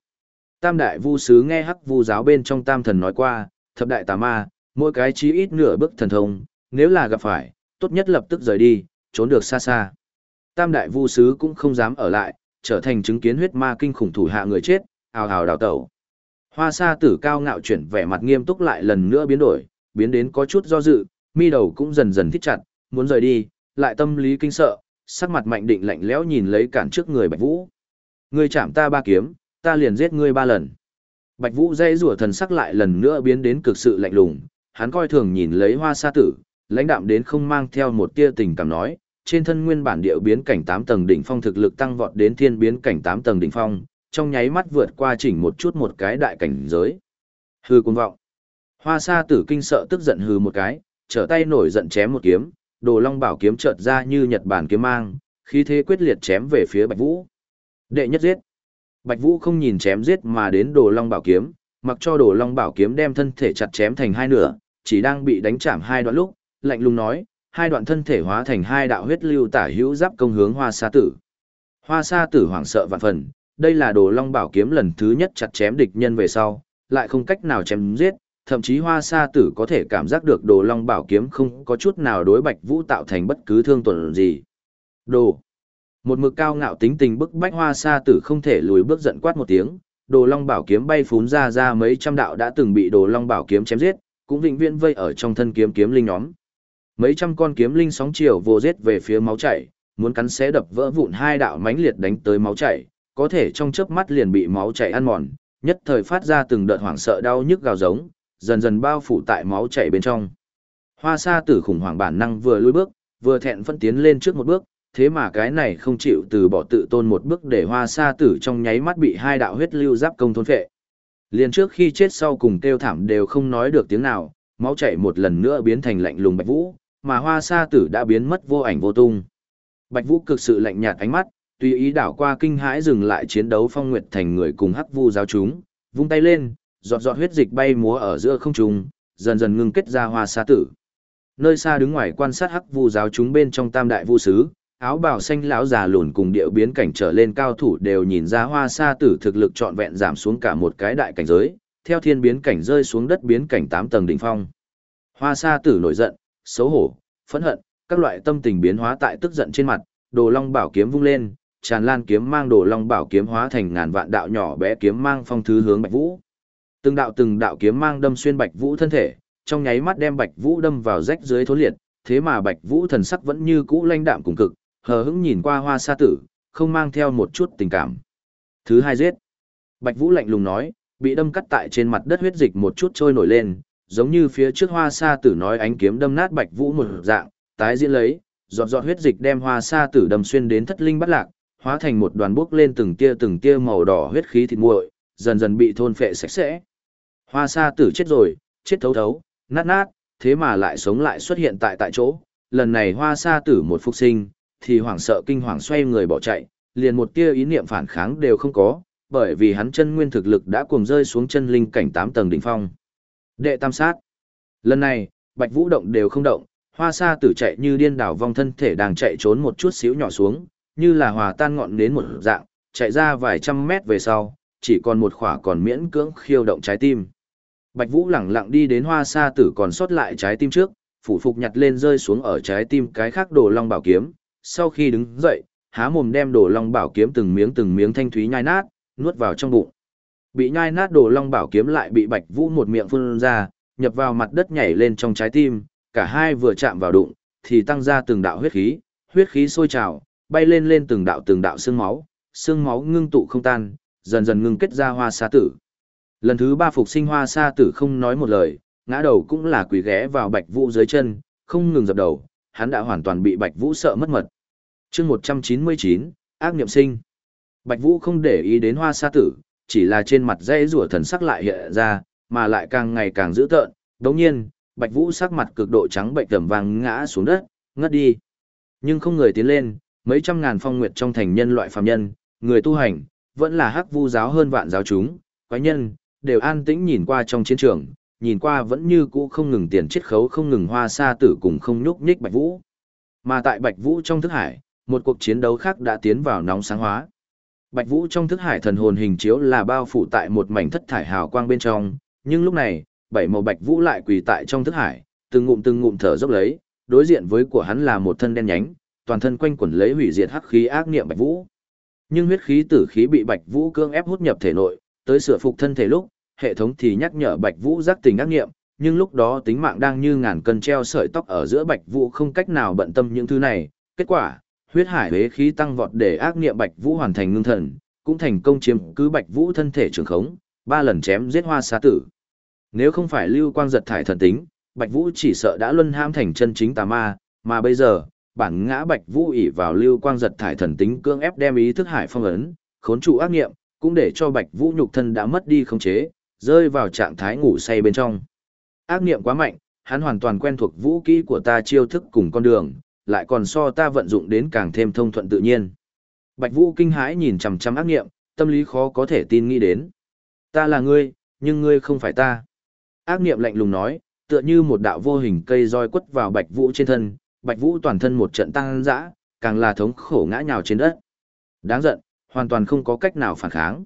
Tam đại vu sứ nghe hắc vu giáo bên trong tam thần nói qua, thập đại tà ma, mỗi cái chí ít nửa bước thần thông, nếu là gặp phải, tốt nhất lập tức rời đi, trốn được xa xa. Tam đại vu sứ cũng không dám ở lại, trở thành chứng kiến huyết ma kinh khủng thủ hạ người chết, ào ào đào tẩu. Hoa sa tử cao ngạo chuyển vẻ mặt nghiêm túc lại lần nữa biến đổi, biến đến có chút do dự, mi đầu cũng dần dần thích chặt, muốn rời đi, lại tâm lý kinh sợ, sắc mặt mạnh định lạnh lẽo nhìn lấy cản trước người Bạch Vũ. Ngươi chạm ta ba kiếm, ta liền giết ngươi ba lần. Bạch Vũ dây rủa thần sắc lại lần nữa biến đến cực sự lạnh lùng, hắn coi thường nhìn lấy hoa sa tử, lãnh đạm đến không mang theo một tia tình cảm nói, trên thân nguyên bản điệu biến cảnh 8 tầng đỉnh phong thực lực tăng vọt đến thiên biến cảnh 8 tầng đỉnh phong, trong nháy mắt vượt qua chỉnh một chút một cái đại cảnh giới. Hư cuồng vọng. Hoa sa tử kinh sợ tức giận hư một cái, trở tay nổi giận chém một kiếm, đồ long bảo kiếm chợt ra như nhật bản kiếm mang, khí thế quyết liệt chém về phía Bạch Vũ. Đệ nhất giết. Bạch Vũ không nhìn chém giết mà đến đồ long bảo kiếm, mặc cho đồ long bảo kiếm đem thân thể chặt chém thành hai nửa, chỉ đang bị đánh chạm hai đoạn lúc, lạnh lùng nói, hai đoạn thân thể hóa thành hai đạo huyết lưu tả hữu giáp công hướng hoa sa tử. Hoa sa tử hoảng sợ vạn phần, đây là đồ long bảo kiếm lần thứ nhất chặt chém địch nhân về sau, lại không cách nào chém giết, thậm chí hoa sa tử có thể cảm giác được đồ long bảo kiếm không có chút nào đối bạch vũ tạo thành bất cứ thương tổn gì. Đồ. Một mực cao ngạo tính tình bức bách hoa sa tử không thể lùi bước giận quát một tiếng, đồ long bảo kiếm bay phún ra ra mấy trăm đạo đã từng bị đồ long bảo kiếm chém giết, cũng vĩnh viễn vây ở trong thân kiếm kiếm linh nhóm. Mấy trăm con kiếm linh sóng chiều vô giết về phía máu chảy, muốn cắn xé đập vỡ vụn hai đạo mãnh liệt đánh tới máu chảy, có thể trong chớp mắt liền bị máu chảy ăn mòn, nhất thời phát ra từng đợt hoảng sợ đau nhức gào giống, dần dần bao phủ tại máu chảy bên trong. Hoa sa tử khủng hoảng bản năng vừa lùi bước, vừa thẹn phân tiến lên trước một bước, thế mà cái này không chịu từ bỏ tự tôn một bước để hoa sa tử trong nháy mắt bị hai đạo huyết lưu giáp công thôn phệ. Liền trước khi chết sau cùng kêu thảm đều không nói được tiếng nào, máu chảy một lần nữa biến thành lạnh lùng bạch vũ, mà hoa sa tử đã biến mất vô ảnh vô tung. Bạch vũ cực sự lạnh nhạt ánh mắt, tùy ý đảo qua kinh hãi dừng lại chiến đấu phong nguyệt thành người cùng hắc vu giáo chúng, vung tay lên, giọt giọt huyết dịch bay múa ở giữa không trung, dần dần ngưng kết ra hoa sa tử. Nơi xa đứng ngoài quan sát hắc vu giáo chúng bên trong tam đại vu sứ, áo bào xanh lão già lùn cùng điệu biến cảnh trở lên cao thủ đều nhìn ra hoa sa tử thực lực trọn vẹn giảm xuống cả một cái đại cảnh giới, theo thiên biến cảnh rơi xuống đất biến cảnh 8 tầng đỉnh phong. Hoa sa tử nổi giận, xấu hổ, phẫn hận, các loại tâm tình biến hóa tại tức giận trên mặt, đồ long bảo kiếm vung lên, tràn lan kiếm mang đồ long bảo kiếm hóa thành ngàn vạn đạo nhỏ bé kiếm mang phong thứ hướng Bạch Vũ. Từng đạo từng đạo kiếm mang đâm xuyên Bạch Vũ thân thể, trong nháy mắt đem Bạch Vũ đâm vào rách dưới thối liệt, thế mà Bạch Vũ thần sắc vẫn như cũ lanh đạm cùng cực, hờ hững nhìn qua Hoa Sa tử, không mang theo một chút tình cảm. Thứ hai giết. Bạch Vũ lạnh lùng nói, bị đâm cắt tại trên mặt đất huyết dịch một chút trôi nổi lên, giống như phía trước Hoa Sa tử nói ánh kiếm đâm nát Bạch Vũ một dạng, tái diễn lấy, giọt giọt huyết dịch đem Hoa Sa tử đâm xuyên đến thất linh bất lạc, hóa thành một đoàn bốc lên từng tia từng tia màu đỏ huyết khí thịt muội, dần dần bị thôn phệ sạch sẽ. Hoa sa tử chết rồi, chết thấu thấu, nát nát, thế mà lại sống lại xuất hiện tại tại chỗ. Lần này hoa sa tử một phục sinh, thì hoảng sợ kinh hoàng xoay người bỏ chạy, liền một tia ý niệm phản kháng đều không có, bởi vì hắn chân nguyên thực lực đã cuồng rơi xuống chân linh cảnh 8 tầng đỉnh phong. Đệ tam sát. Lần này, Bạch Vũ động đều không động, hoa sa tử chạy như điên đảo vong thân thể đang chạy trốn một chút xíu nhỏ xuống, như là hòa tan ngọn đến một dạng, chạy ra vài trăm mét về sau, chỉ còn một khỏa còn miễn cưỡng khiêu động trái tim. Bạch Vũ lẳng lặng đi đến hoa sa tử còn sót lại trái tim trước, phủ phục nhặt lên rơi xuống ở trái tim cái khác đồ long bảo kiếm, sau khi đứng dậy, há mồm đem đồ long bảo kiếm từng miếng từng miếng thanh thúy nhai nát, nuốt vào trong bụng. Bị nhai nát đồ long bảo kiếm lại bị Bạch Vũ một miệng phun ra, nhập vào mặt đất nhảy lên trong trái tim, cả hai vừa chạm vào đụng, thì tăng ra từng đạo huyết khí, huyết khí sôi trào, bay lên lên từng đạo từng đạo xương máu, xương máu ngưng tụ không tan, dần dần ngưng kết ra hoa sa tử. Lần thứ ba phục sinh hoa sa tử không nói một lời, ngã đầu cũng là quỳ ghé vào Bạch Vũ dưới chân, không ngừng dập đầu, hắn đã hoàn toàn bị Bạch Vũ sợ mất mật. Chương 199, ác niệm sinh. Bạch Vũ không để ý đến hoa sa tử, chỉ là trên mặt dây rủa thần sắc lại hiện ra, mà lại càng ngày càng dữ tợn. Đồng nhiên, Bạch Vũ sắc mặt cực độ trắng bệnh tầm vàng ngã xuống đất, ngất đi. Nhưng không người tiến lên, mấy trăm ngàn phong nguyệt trong thành nhân loại phàm nhân, người tu hành, vẫn là hắc vu giáo hơn vạn giáo chúng, quái nhân, đều an tĩnh nhìn qua trong chiến trường, nhìn qua vẫn như cũ không ngừng tiền chiết khấu không ngừng hoa sa tử cùng không nhúc nhích Bạch Vũ. Mà tại Bạch Vũ trong thức hải, một cuộc chiến đấu khác đã tiến vào nóng sáng hóa. Bạch Vũ trong thức hải thần hồn hình chiếu là bao phủ tại một mảnh thất thải hào quang bên trong, nhưng lúc này, bảy màu bạch vũ lại quỳ tại trong thức hải, từng ngụm từng ngụm thở dốc lấy, đối diện với của hắn là một thân đen nhánh, toàn thân quanh quẩn lấy hủy diệt hắc khí ác niệm bạch vũ. Nhưng huyết khí tử khí bị bạch vũ cương ép hút nhập thể nội, tới sửa phục thân thể lúc, hệ thống thì nhắc nhở bạch vũ giác tình ác niệm, nhưng lúc đó tính mạng đang như ngàn cân treo sợi tóc ở giữa bạch vũ không cách nào bận tâm những thứ này, kết quả, huyết hải hế khí tăng vọt để ác niệm bạch vũ hoàn thành ngưng thần, cũng thành công chiếm cứ bạch vũ thân thể trường khống, ba lần chém giết hoa xá tử. Nếu không phải lưu quang giật thải thần tính, bạch vũ chỉ sợ đã luân ham thành chân chính tà ma, mà bây giờ, bản ngã bạch vũ ỉ vào lưu quang giật thải thần tính cương ép đem ý thức hải phong ấn, khốn trụ ác niệm, cũng để cho bạch vũ nhục thân đã mất đi khống chế, rơi vào trạng thái ngủ say bên trong. Ác niệm quá mạnh, hắn hoàn toàn quen thuộc vũ kỹ của ta chiêu thức cùng con đường, lại còn so ta vận dụng đến càng thêm thông thuận tự nhiên. Bạch Vũ kinh hãi nhìn chằm chằm ác niệm, tâm lý khó có thể tin nghĩ đến. Ta là ngươi, nhưng ngươi không phải ta. Ác niệm lạnh lùng nói, tựa như một đạo vô hình cây roi quất vào Bạch Vũ trên thân, Bạch Vũ toàn thân một trận tăng dã, càng là thống khổ ngã nhào trên đất. Đáng giận, hoàn toàn không có cách nào phản kháng.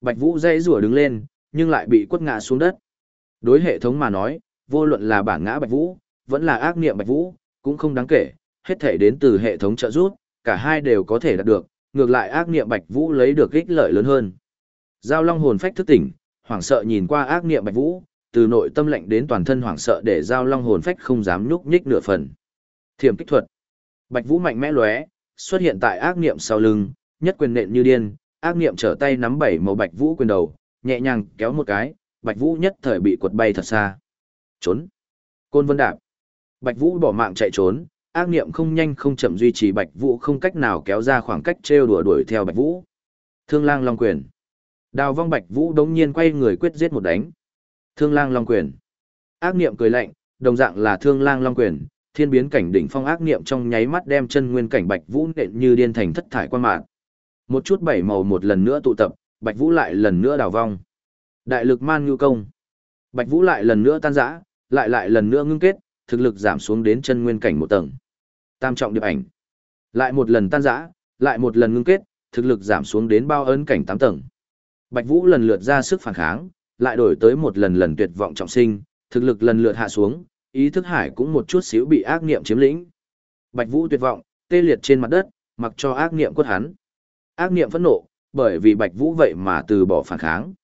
Bạch Vũ dây rùa đứng lên, nhưng lại bị quất ngã xuống đất. Đối hệ thống mà nói, vô luận là bản ngã Bạch Vũ, vẫn là ác niệm Bạch Vũ, cũng không đáng kể, hết thể đến từ hệ thống trợ giúp, cả hai đều có thể đạt được, ngược lại ác niệm Bạch Vũ lấy được ích lợi lớn hơn. Giao Long hồn phách thức tỉnh, hoảng sợ nhìn qua ác niệm Bạch Vũ, từ nội tâm lạnh đến toàn thân hoảng sợ để Giao Long hồn phách không dám nhúc nhích nửa phần. Thiểm kích thuật. Bạch Vũ mạnh mẽ lóe, xuất hiện tại ác niệm sau lưng, nhất quyền nện như điên, ác niệm trở tay nắm bảy màu Bạch Vũ quyền đầu, nhẹ nhàng kéo một cái, Bạch Vũ nhất thời bị quật bay thật xa. Trốn. Côn Vân Đạp. Bạch Vũ bỏ mạng chạy trốn, ác niệm không nhanh không chậm duy trì Bạch Vũ không cách nào kéo ra khoảng cách trêu đùa đuổi theo Bạch Vũ. Thương Lang Long Quyền. Đào Vong Bạch Vũ đống nhiên quay người quyết giết một đánh. Thương Lang Long Quyền. Ác niệm cười lạnh, đồng dạng là Thương Lang Long Quyền, thiên biến cảnh đỉnh phong ác niệm trong nháy mắt đem chân nguyên cảnh Bạch Vũ nện như điên thành thất thải quan mạng. Một chút bảy màu một lần nữa tụ tập, Bạch Vũ lại lần nữa đào vong. Đại lực man nhu công. Bạch Vũ lại lần nữa tan rã, lại lại lần nữa ngưng kết, thực lực giảm xuống đến chân nguyên cảnh một tầng. Tam trọng điệp ảnh. Lại một lần tan rã, lại một lần ngưng kết, thực lực giảm xuống đến bao ấn cảnh tám tầng. Bạch Vũ lần lượt ra sức phản kháng, lại đổi tới một lần lần tuyệt vọng trọng sinh, thực lực lần lượt hạ xuống, ý thức hải cũng một chút xíu bị ác niệm chiếm lĩnh. Bạch Vũ tuyệt vọng, tê liệt trên mặt đất, mặc cho ác niệm quất hắn. Ác niệm phẫn nộ, bởi vì Bạch Vũ vậy mà từ bỏ phản kháng.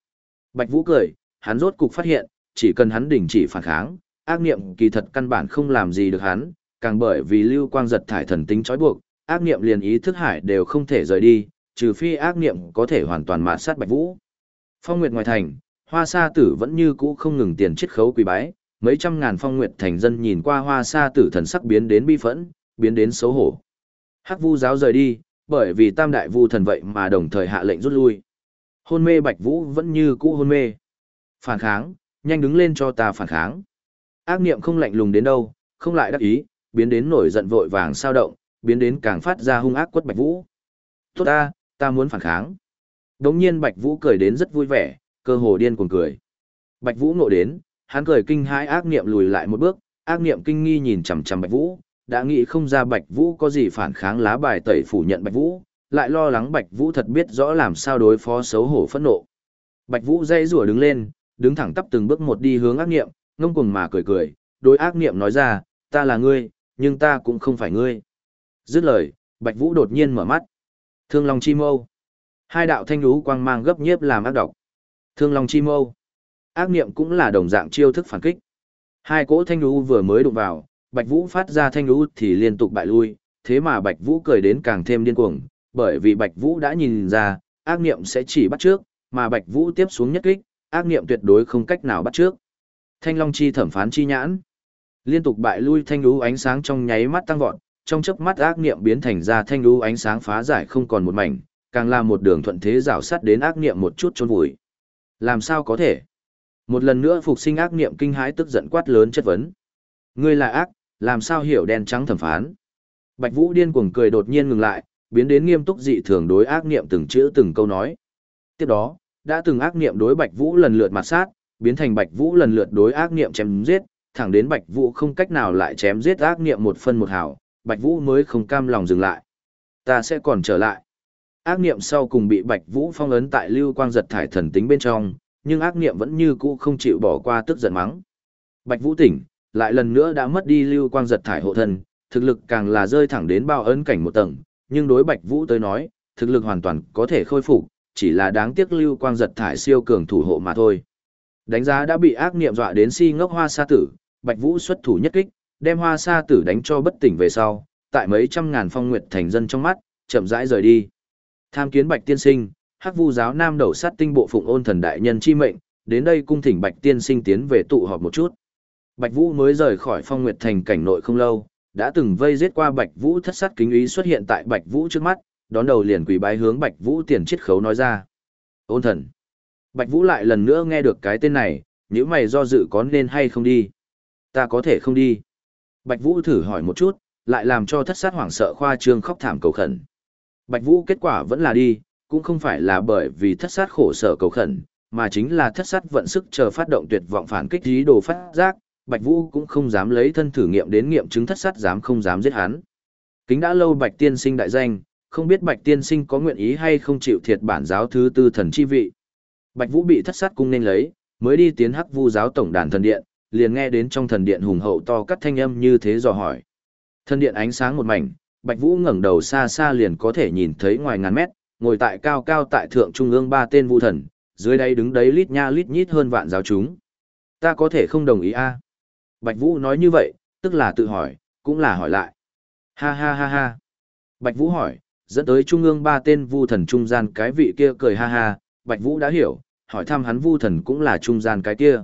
Bạch Vũ cười, hắn rốt cục phát hiện, chỉ cần hắn đình chỉ phản kháng, ác niệm kỳ thật căn bản không làm gì được hắn, càng bởi vì lưu quang giật thải thần tính trói buộc, ác niệm liền ý thức hải đều không thể rời đi, trừ phi ác niệm có thể hoàn toàn mạt sát Bạch Vũ. Phong Nguyệt ngoài thành, Hoa Sa Tử vẫn như cũ không ngừng tiền chiết khấu quỳ bái, mấy trăm ngàn Phong Nguyệt thành dân nhìn qua Hoa Sa Tử thần sắc biến đến bi phẫn, biến đến xấu hổ. Hắc Vu giáo rời đi, bởi vì Tam đại Vu thần vậy mà đồng thời hạ lệnh rút lui. Hôn mê Bạch Vũ vẫn như cũ hôn mê. Phản kháng, nhanh đứng lên cho ta phản kháng. Ác niệm không lạnh lùng đến đâu, không lại đắc ý, biến đến nổi giận vội vàng sao động, biến đến càng phát ra hung ác quất Bạch Vũ. Tốt ta, ta muốn phản kháng. Đống nhiên Bạch Vũ cười đến rất vui vẻ, cơ hồ điên cuồng cười. Bạch Vũ nộ đến, hắn cười kinh hãi ác niệm lùi lại một bước, ác niệm kinh nghi nhìn chằm chằm Bạch Vũ, đã nghĩ không ra Bạch Vũ có gì phản kháng lá bài tẩy phủ nhận Bạch Vũ, lại lo lắng Bạch Vũ thật biết rõ làm sao đối phó xấu hổ phẫn nộ. Bạch Vũ dây rủa đứng lên, đứng thẳng tắp từng bước một đi hướng ác niệm, ngông cuồng mà cười cười, đối ác niệm nói ra, ta là ngươi, nhưng ta cũng không phải ngươi. Dứt lời, Bạch Vũ đột nhiên mở mắt. Thương Long Chi Mâu. Hai đạo thanh lũ quang mang gấp nhiếp làm ác độc. Thương Long Chi Mâu. Ác niệm cũng là đồng dạng chiêu thức phản kích. Hai cỗ thanh lũ vừa mới đụng vào, Bạch Vũ phát ra thanh lũ thì liên tục bại lui, thế mà Bạch Vũ cười đến càng thêm điên cuồng, bởi vì Bạch Vũ đã nhìn ra, ác niệm sẽ chỉ bắt trước, mà Bạch Vũ tiếp xuống nhất kích, ác niệm tuyệt đối không cách nào bắt trước. Thanh Long chi thẩm phán chi nhãn. Liên tục bại lui thanh lũ ánh sáng trong nháy mắt tăng vọt, trong chớp mắt ác niệm biến thành ra thanh lũ ánh sáng phá giải không còn một mảnh, càng là một đường thuận thế rào sắt đến ác niệm một chút chôn vùi. Làm sao có thể? Một lần nữa phục sinh ác niệm kinh hãi tức giận quát lớn chất vấn. Ngươi là ác, làm sao hiểu đen trắng thẩm phán? Bạch Vũ điên cuồng cười đột nhiên ngừng lại, biến đến nghiêm túc dị thường đối ác niệm từng chữ từng câu nói. Tiếp đó, đã từng ác niệm đối Bạch Vũ lần lượt mặt sát, biến thành Bạch Vũ lần lượt đối ác niệm chém giết, thẳng đến Bạch Vũ không cách nào lại chém giết ác niệm một phân một hào, Bạch Vũ mới không cam lòng dừng lại. Ta sẽ còn trở lại. Ác niệm sau cùng bị Bạch Vũ phong ấn tại lưu quang giật thải thần tính bên trong, nhưng ác niệm vẫn như cũ không chịu bỏ qua tức giận mắng. Bạch Vũ tỉnh, lại lần nữa đã mất đi lưu quang giật thải hộ thân, thực lực càng là rơi thẳng đến bao ấn cảnh một tầng, nhưng đối Bạch Vũ tới nói, thực lực hoàn toàn có thể khôi phục, chỉ là đáng tiếc lưu quang giật thải siêu cường thủ hộ mà thôi. Đánh giá đã bị ác niệm dọa đến si ngốc hoa sa tử, Bạch Vũ xuất thủ nhất kích, đem hoa sa tử đánh cho bất tỉnh về sau, tại mấy trăm ngàn phong nguyệt thành dân trong mắt, chậm rãi rời đi. Tham kiến Bạch tiên sinh, Hắc Vu giáo Nam đầu sát tinh bộ phụng ôn thần đại nhân chi mệnh, đến đây cung thỉnh Bạch tiên sinh tiến về tụ họp một chút. Bạch Vũ mới rời khỏi phong nguyệt thành cảnh nội không lâu, đã từng vây giết qua Bạch Vũ thất sát kính ý xuất hiện tại Bạch Vũ trước mắt, đón đầu liền quỳ bái hướng Bạch Vũ tiền chiết khấu nói ra. Ôn thần. Bạch Vũ lại lần nữa nghe được cái tên này, nếu mày do dự có nên hay không đi. Ta có thể không đi. Bạch Vũ thử hỏi một chút, lại làm cho thất sát hoảng sợ khoa trương khóc thảm cầu khẩn. Bạch Vũ kết quả vẫn là đi, cũng không phải là bởi vì thất sát khổ sở cầu khẩn, mà chính là thất sát vận sức chờ phát động tuyệt vọng phản kích ý đồ phát giác, Bạch Vũ cũng không dám lấy thân thử nghiệm đến nghiệm chứng thất sát dám không dám giết hắn. Kính đã lâu Bạch Tiên Sinh đại danh, không biết Bạch Tiên Sinh có nguyện ý hay không chịu thiệt bản giáo thứ tư thần chi vị. Bạch Vũ bị thất sát cung nên lấy, mới đi tiến hắc vu giáo tổng đàn thần điện, liền nghe đến trong thần điện hùng hậu to cắt thanh âm như thế dò hỏi. Thần điện ánh sáng một mảnh, Bạch Vũ ngẩng đầu xa xa liền có thể nhìn thấy ngoài ngàn mét, ngồi tại cao cao tại thượng trung ương ba tên vu thần, dưới đây đứng đấy lít nha lít nhít hơn vạn giáo chúng. Ta có thể không đồng ý a? Bạch Vũ nói như vậy, tức là tự hỏi, cũng là hỏi lại. Ha ha ha ha. Bạch Vũ hỏi, dẫn tới trung ương ba tên vu thần trung gian cái vị kia cười ha ha, Bạch Vũ đã hiểu, hỏi thăm hắn vu thần cũng là trung gian cái kia.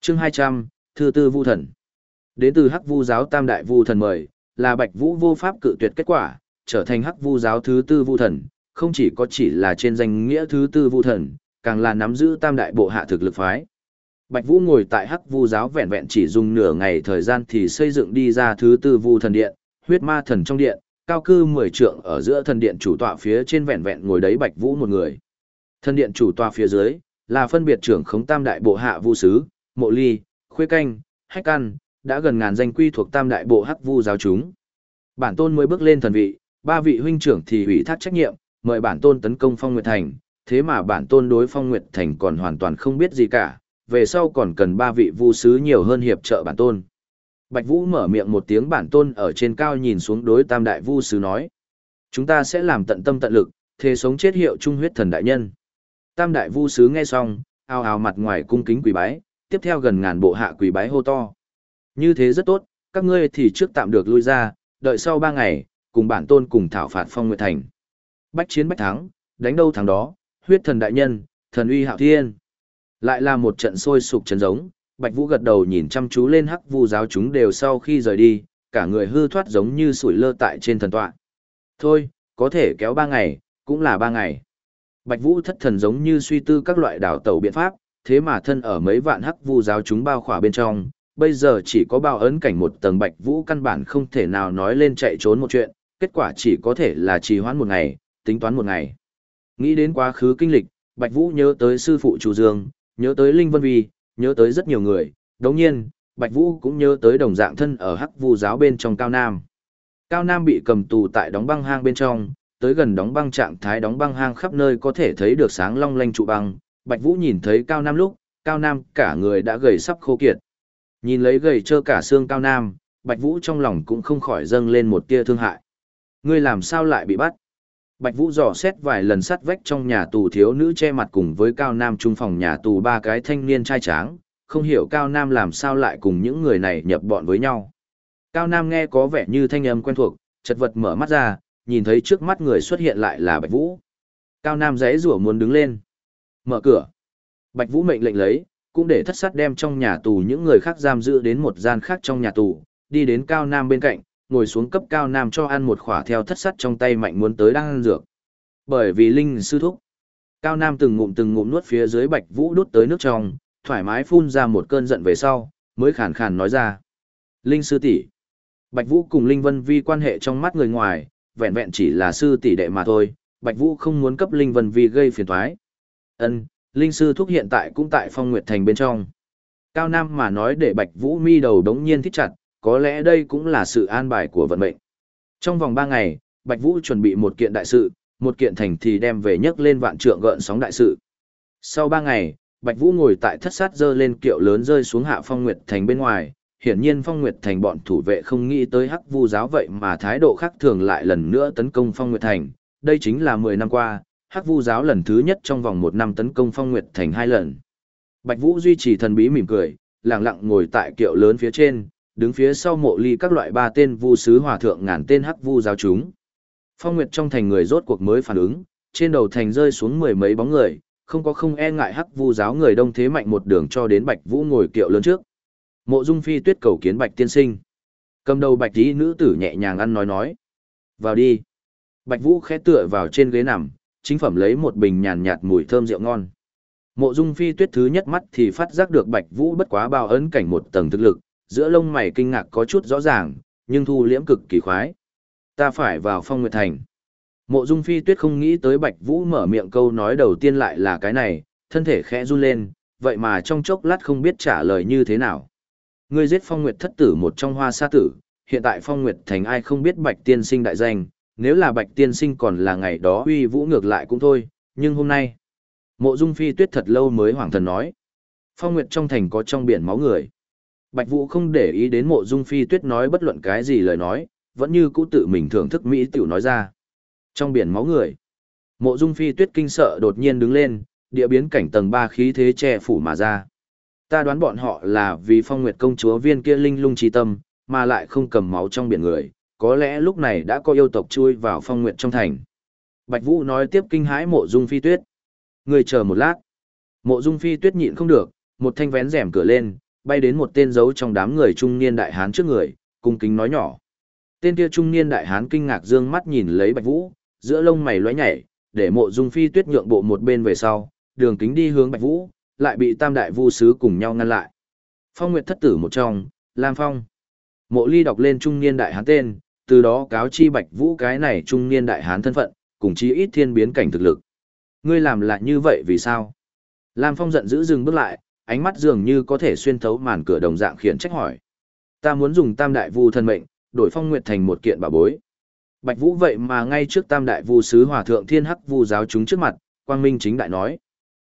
Chương 200, thư tư vu thần. Đến từ Hắc Vu giáo Tam đại vu thần mời, là Bạch Vũ vô pháp cự tuyệt kết quả, trở thành Hắc Vu giáo thứ tư vu thần, không chỉ có chỉ là trên danh nghĩa thứ tư vu thần, càng là nắm giữ Tam đại bộ hạ thực lực phái. Bạch Vũ ngồi tại Hắc Vu giáo vẹn vẹn chỉ dùng nửa ngày thời gian thì xây dựng đi ra thứ tư vu thần điện, huyết ma thần trong điện, cao cư 10 trượng ở giữa thần điện chủ tọa phía trên vẹn vẹn ngồi đấy Bạch Vũ một người. Thần điện chủ tọa phía dưới là phân biệt trưởng khống tam đại bộ hạ vu sứ, mộ ly, khuê canh, hách căn, đã gần ngàn danh quy thuộc tam đại bộ hắc vu giáo chúng. Bản tôn mới bước lên thần vị, ba vị huynh trưởng thì ủy thác trách nhiệm, mời bản tôn tấn công Phong Nguyệt Thành, thế mà bản tôn đối Phong Nguyệt Thành còn hoàn toàn không biết gì cả, về sau còn cần ba vị vu sứ nhiều hơn hiệp trợ bản tôn. Bạch Vũ mở miệng một tiếng bản tôn ở trên cao nhìn xuống đối tam đại vu sứ nói. Chúng ta sẽ làm tận tâm tận lực, thế sống chết hiệu trung huyết thần đại nhân. Tam đại vu sứ nghe xong, ao ao mặt ngoài cung kính quỳ bái, tiếp theo gần ngàn bộ hạ quỳ bái hô to. Như thế rất tốt, các ngươi thì trước tạm được lui ra, đợi sau ba ngày, cùng bản tôn cùng thảo phạt phong nguyệt thành. Bách chiến bách thắng, đánh đâu thắng đó, huyết thần đại nhân, thần uy hạo thiên. Lại là một trận sôi sục chấn giống, Bạch Vũ gật đầu nhìn chăm chú lên hắc vu giáo chúng đều sau khi rời đi, cả người hư thoát giống như sủi lơ tại trên thần tọa. Thôi, có thể kéo ba ngày, cũng là ba ngày. Bạch Vũ thất thần giống như suy tư các loại đảo tàu biện pháp, thế mà thân ở mấy vạn hắc vu giáo chúng bao khỏa bên trong, bây giờ chỉ có bao ấn cảnh một tầng Bạch Vũ căn bản không thể nào nói lên chạy trốn một chuyện, kết quả chỉ có thể là trì hoãn một ngày, tính toán một ngày. Nghĩ đến quá khứ kinh lịch, Bạch Vũ nhớ tới sư phụ Chu Dương, nhớ tới Linh Vân Vi, nhớ tới rất nhiều người, đồng nhiên, Bạch Vũ cũng nhớ tới đồng dạng thân ở hắc vu giáo bên trong Cao Nam. Cao Nam bị cầm tù tại đóng băng hang bên trong, tới gần đóng băng trạng thái đóng băng hang khắp nơi có thể thấy được sáng long lanh trụ băng. Bạch Vũ nhìn thấy Cao Nam lúc, Cao Nam cả người đã gầy sắp khô kiệt. Nhìn lấy gầy trơ cả xương Cao Nam, Bạch Vũ trong lòng cũng không khỏi dâng lên một tia thương hại. Ngươi làm sao lại bị bắt? Bạch Vũ dò xét vài lần sắt vách trong nhà tù thiếu nữ che mặt cùng với Cao Nam trung phòng nhà tù ba cái thanh niên trai tráng, không hiểu Cao Nam làm sao lại cùng những người này nhập bọn với nhau. Cao Nam nghe có vẻ như thanh âm quen thuộc, chật vật mở mắt ra, nhìn thấy trước mắt người xuất hiện lại là Bạch Vũ. Cao Nam giấy rủa muốn đứng lên. Mở cửa. Bạch Vũ mệnh lệnh lấy, cũng để thất sát đem trong nhà tù những người khác giam giữ đến một gian khác trong nhà tù, đi đến Cao Nam bên cạnh, ngồi xuống cấp Cao Nam cho ăn một khỏa theo thất sát trong tay mạnh muốn tới đang ăn dược. Bởi vì Linh sư thúc. Cao Nam từng ngụm từng ngụm nuốt phía dưới Bạch Vũ đút tới nước trong, thoải mái phun ra một cơn giận về sau, mới khàn khàn nói ra. Linh sư tỷ Bạch Vũ cùng Linh Vân Vi quan hệ trong mắt người ngoài, vẹn vẹn chỉ là sư tỷ đệ mà thôi, Bạch Vũ không muốn cấp Linh Vân Vi gây phiền toái. Ân, Linh sư thúc hiện tại cũng tại Phong Nguyệt Thành bên trong. Cao Nam mà nói để Bạch Vũ mi đầu đống nhiên thích chặt, có lẽ đây cũng là sự an bài của vận mệnh. Trong vòng 3 ngày, Bạch Vũ chuẩn bị một kiện đại sự, một kiện thành thì đem về nhấc lên vạn trượng gợn sóng đại sự. Sau 3 ngày, Bạch Vũ ngồi tại thất sát dơ lên kiệu lớn rơi xuống hạ phong nguyệt thành bên ngoài, hiển nhiên phong nguyệt thành bọn thủ vệ không nghĩ tới hắc vu giáo vậy mà thái độ khác thường lại lần nữa tấn công phong nguyệt thành, đây chính là 10 năm qua, hắc vu giáo lần thứ nhất trong vòng một năm tấn công phong nguyệt thành hai lần. Bạch Vũ duy trì thần bí mỉm cười, lặng lặng ngồi tại kiệu lớn phía trên, đứng phía sau mộ ly các loại ba tên vu sứ hòa thượng ngàn tên hắc vu giáo chúng. Phong Nguyệt trong thành người rốt cuộc mới phản ứng, trên đầu thành rơi xuống mười mấy bóng người, không có không e ngại hắc vu giáo người đông thế mạnh một đường cho đến Bạch Vũ ngồi kiệu lớn trước. Mộ Dung Phi Tuyết cầu kiến Bạch tiên sinh. Cầm đầu Bạch tí nữ tử nhẹ nhàng ăn nói nói: "Vào đi." Bạch Vũ khẽ tựa vào trên ghế nằm, chính phẩm lấy một bình nhàn nhạt mùi thơm rượu ngon. Mộ Dung Phi Tuyết thứ nhất mắt thì phát giác được Bạch Vũ bất quá bao ấn cảnh một tầng thực lực, giữa lông mày kinh ngạc có chút rõ ràng, nhưng thu liễm cực kỳ khoái. Ta phải vào Phong Nguyệt Thành. Mộ Dung Phi Tuyết không nghĩ tới Bạch Vũ mở miệng câu nói đầu tiên lại là cái này, thân thể khẽ run lên, vậy mà trong chốc lát không biết trả lời như thế nào. Ngươi giết Phong Nguyệt thất tử một trong hoa sa tử, hiện tại Phong Nguyệt Thành ai không biết Bạch Tiên Sinh đại danh, nếu là Bạch Tiên Sinh còn là ngày đó uy vũ ngược lại cũng thôi, nhưng hôm nay, Mộ Dung Phi Tuyết thật lâu mới hoàng thần nói. Phong Nguyệt trong thành có trong biển máu người. Bạch Vũ không để ý đến Mộ Dung Phi Tuyết nói bất luận cái gì lời nói, vẫn như cũ tự mình thưởng thức mỹ tiểu nói ra. Trong biển máu người. Mộ Dung Phi Tuyết kinh sợ đột nhiên đứng lên, địa biến cảnh tầng 3 khí thế che phủ mà ra. Ta đoán bọn họ là vì Phong Nguyệt công chúa viên kia linh lung trí tâm, mà lại không cầm máu trong biển người, có lẽ lúc này đã có yêu tộc chui vào Phong Nguyệt trong thành. Bạch Vũ nói tiếp kinh hãi Mộ Dung Phi Tuyết. Người chờ một lát. Mộ Dung Phi Tuyết nhịn không được, một thanh vén rèm cửa lên, bay đến một tên giấu trong đám người trung niên đại hán trước người, cung kính nói nhỏ. Tên kia trung niên đại hán kinh ngạc dương mắt nhìn lấy Bạch Vũ, giữa lông mày lóe nhảy, để Mộ Dung Phi Tuyết nhượng bộ một bên về sau, đường kính đi hướng Bạch Vũ, lại bị Tam đại vu sứ cùng nhau ngăn lại. Phong Nguyệt thất tử một trong, Lam Phong. Mộ Ly đọc lên trung niên đại hán tên, từ đó cáo chi Bạch Vũ cái này trung niên đại hán thân phận, cùng chi ít thiên biến cảnh thực lực. Ngươi làm lại như vậy vì sao? Lam Phong giận dữ dừng bước lại, ánh mắt dường như có thể xuyên thấu màn cửa đồng dạng khiển trách hỏi. Ta muốn dùng tam đại vu thân mệnh, đổi phong nguyệt thành một kiện bảo bối. Bạch Vũ vậy mà ngay trước tam đại vu sứ hòa thượng thiên hắc vu giáo chúng trước mặt, quang minh chính đại nói.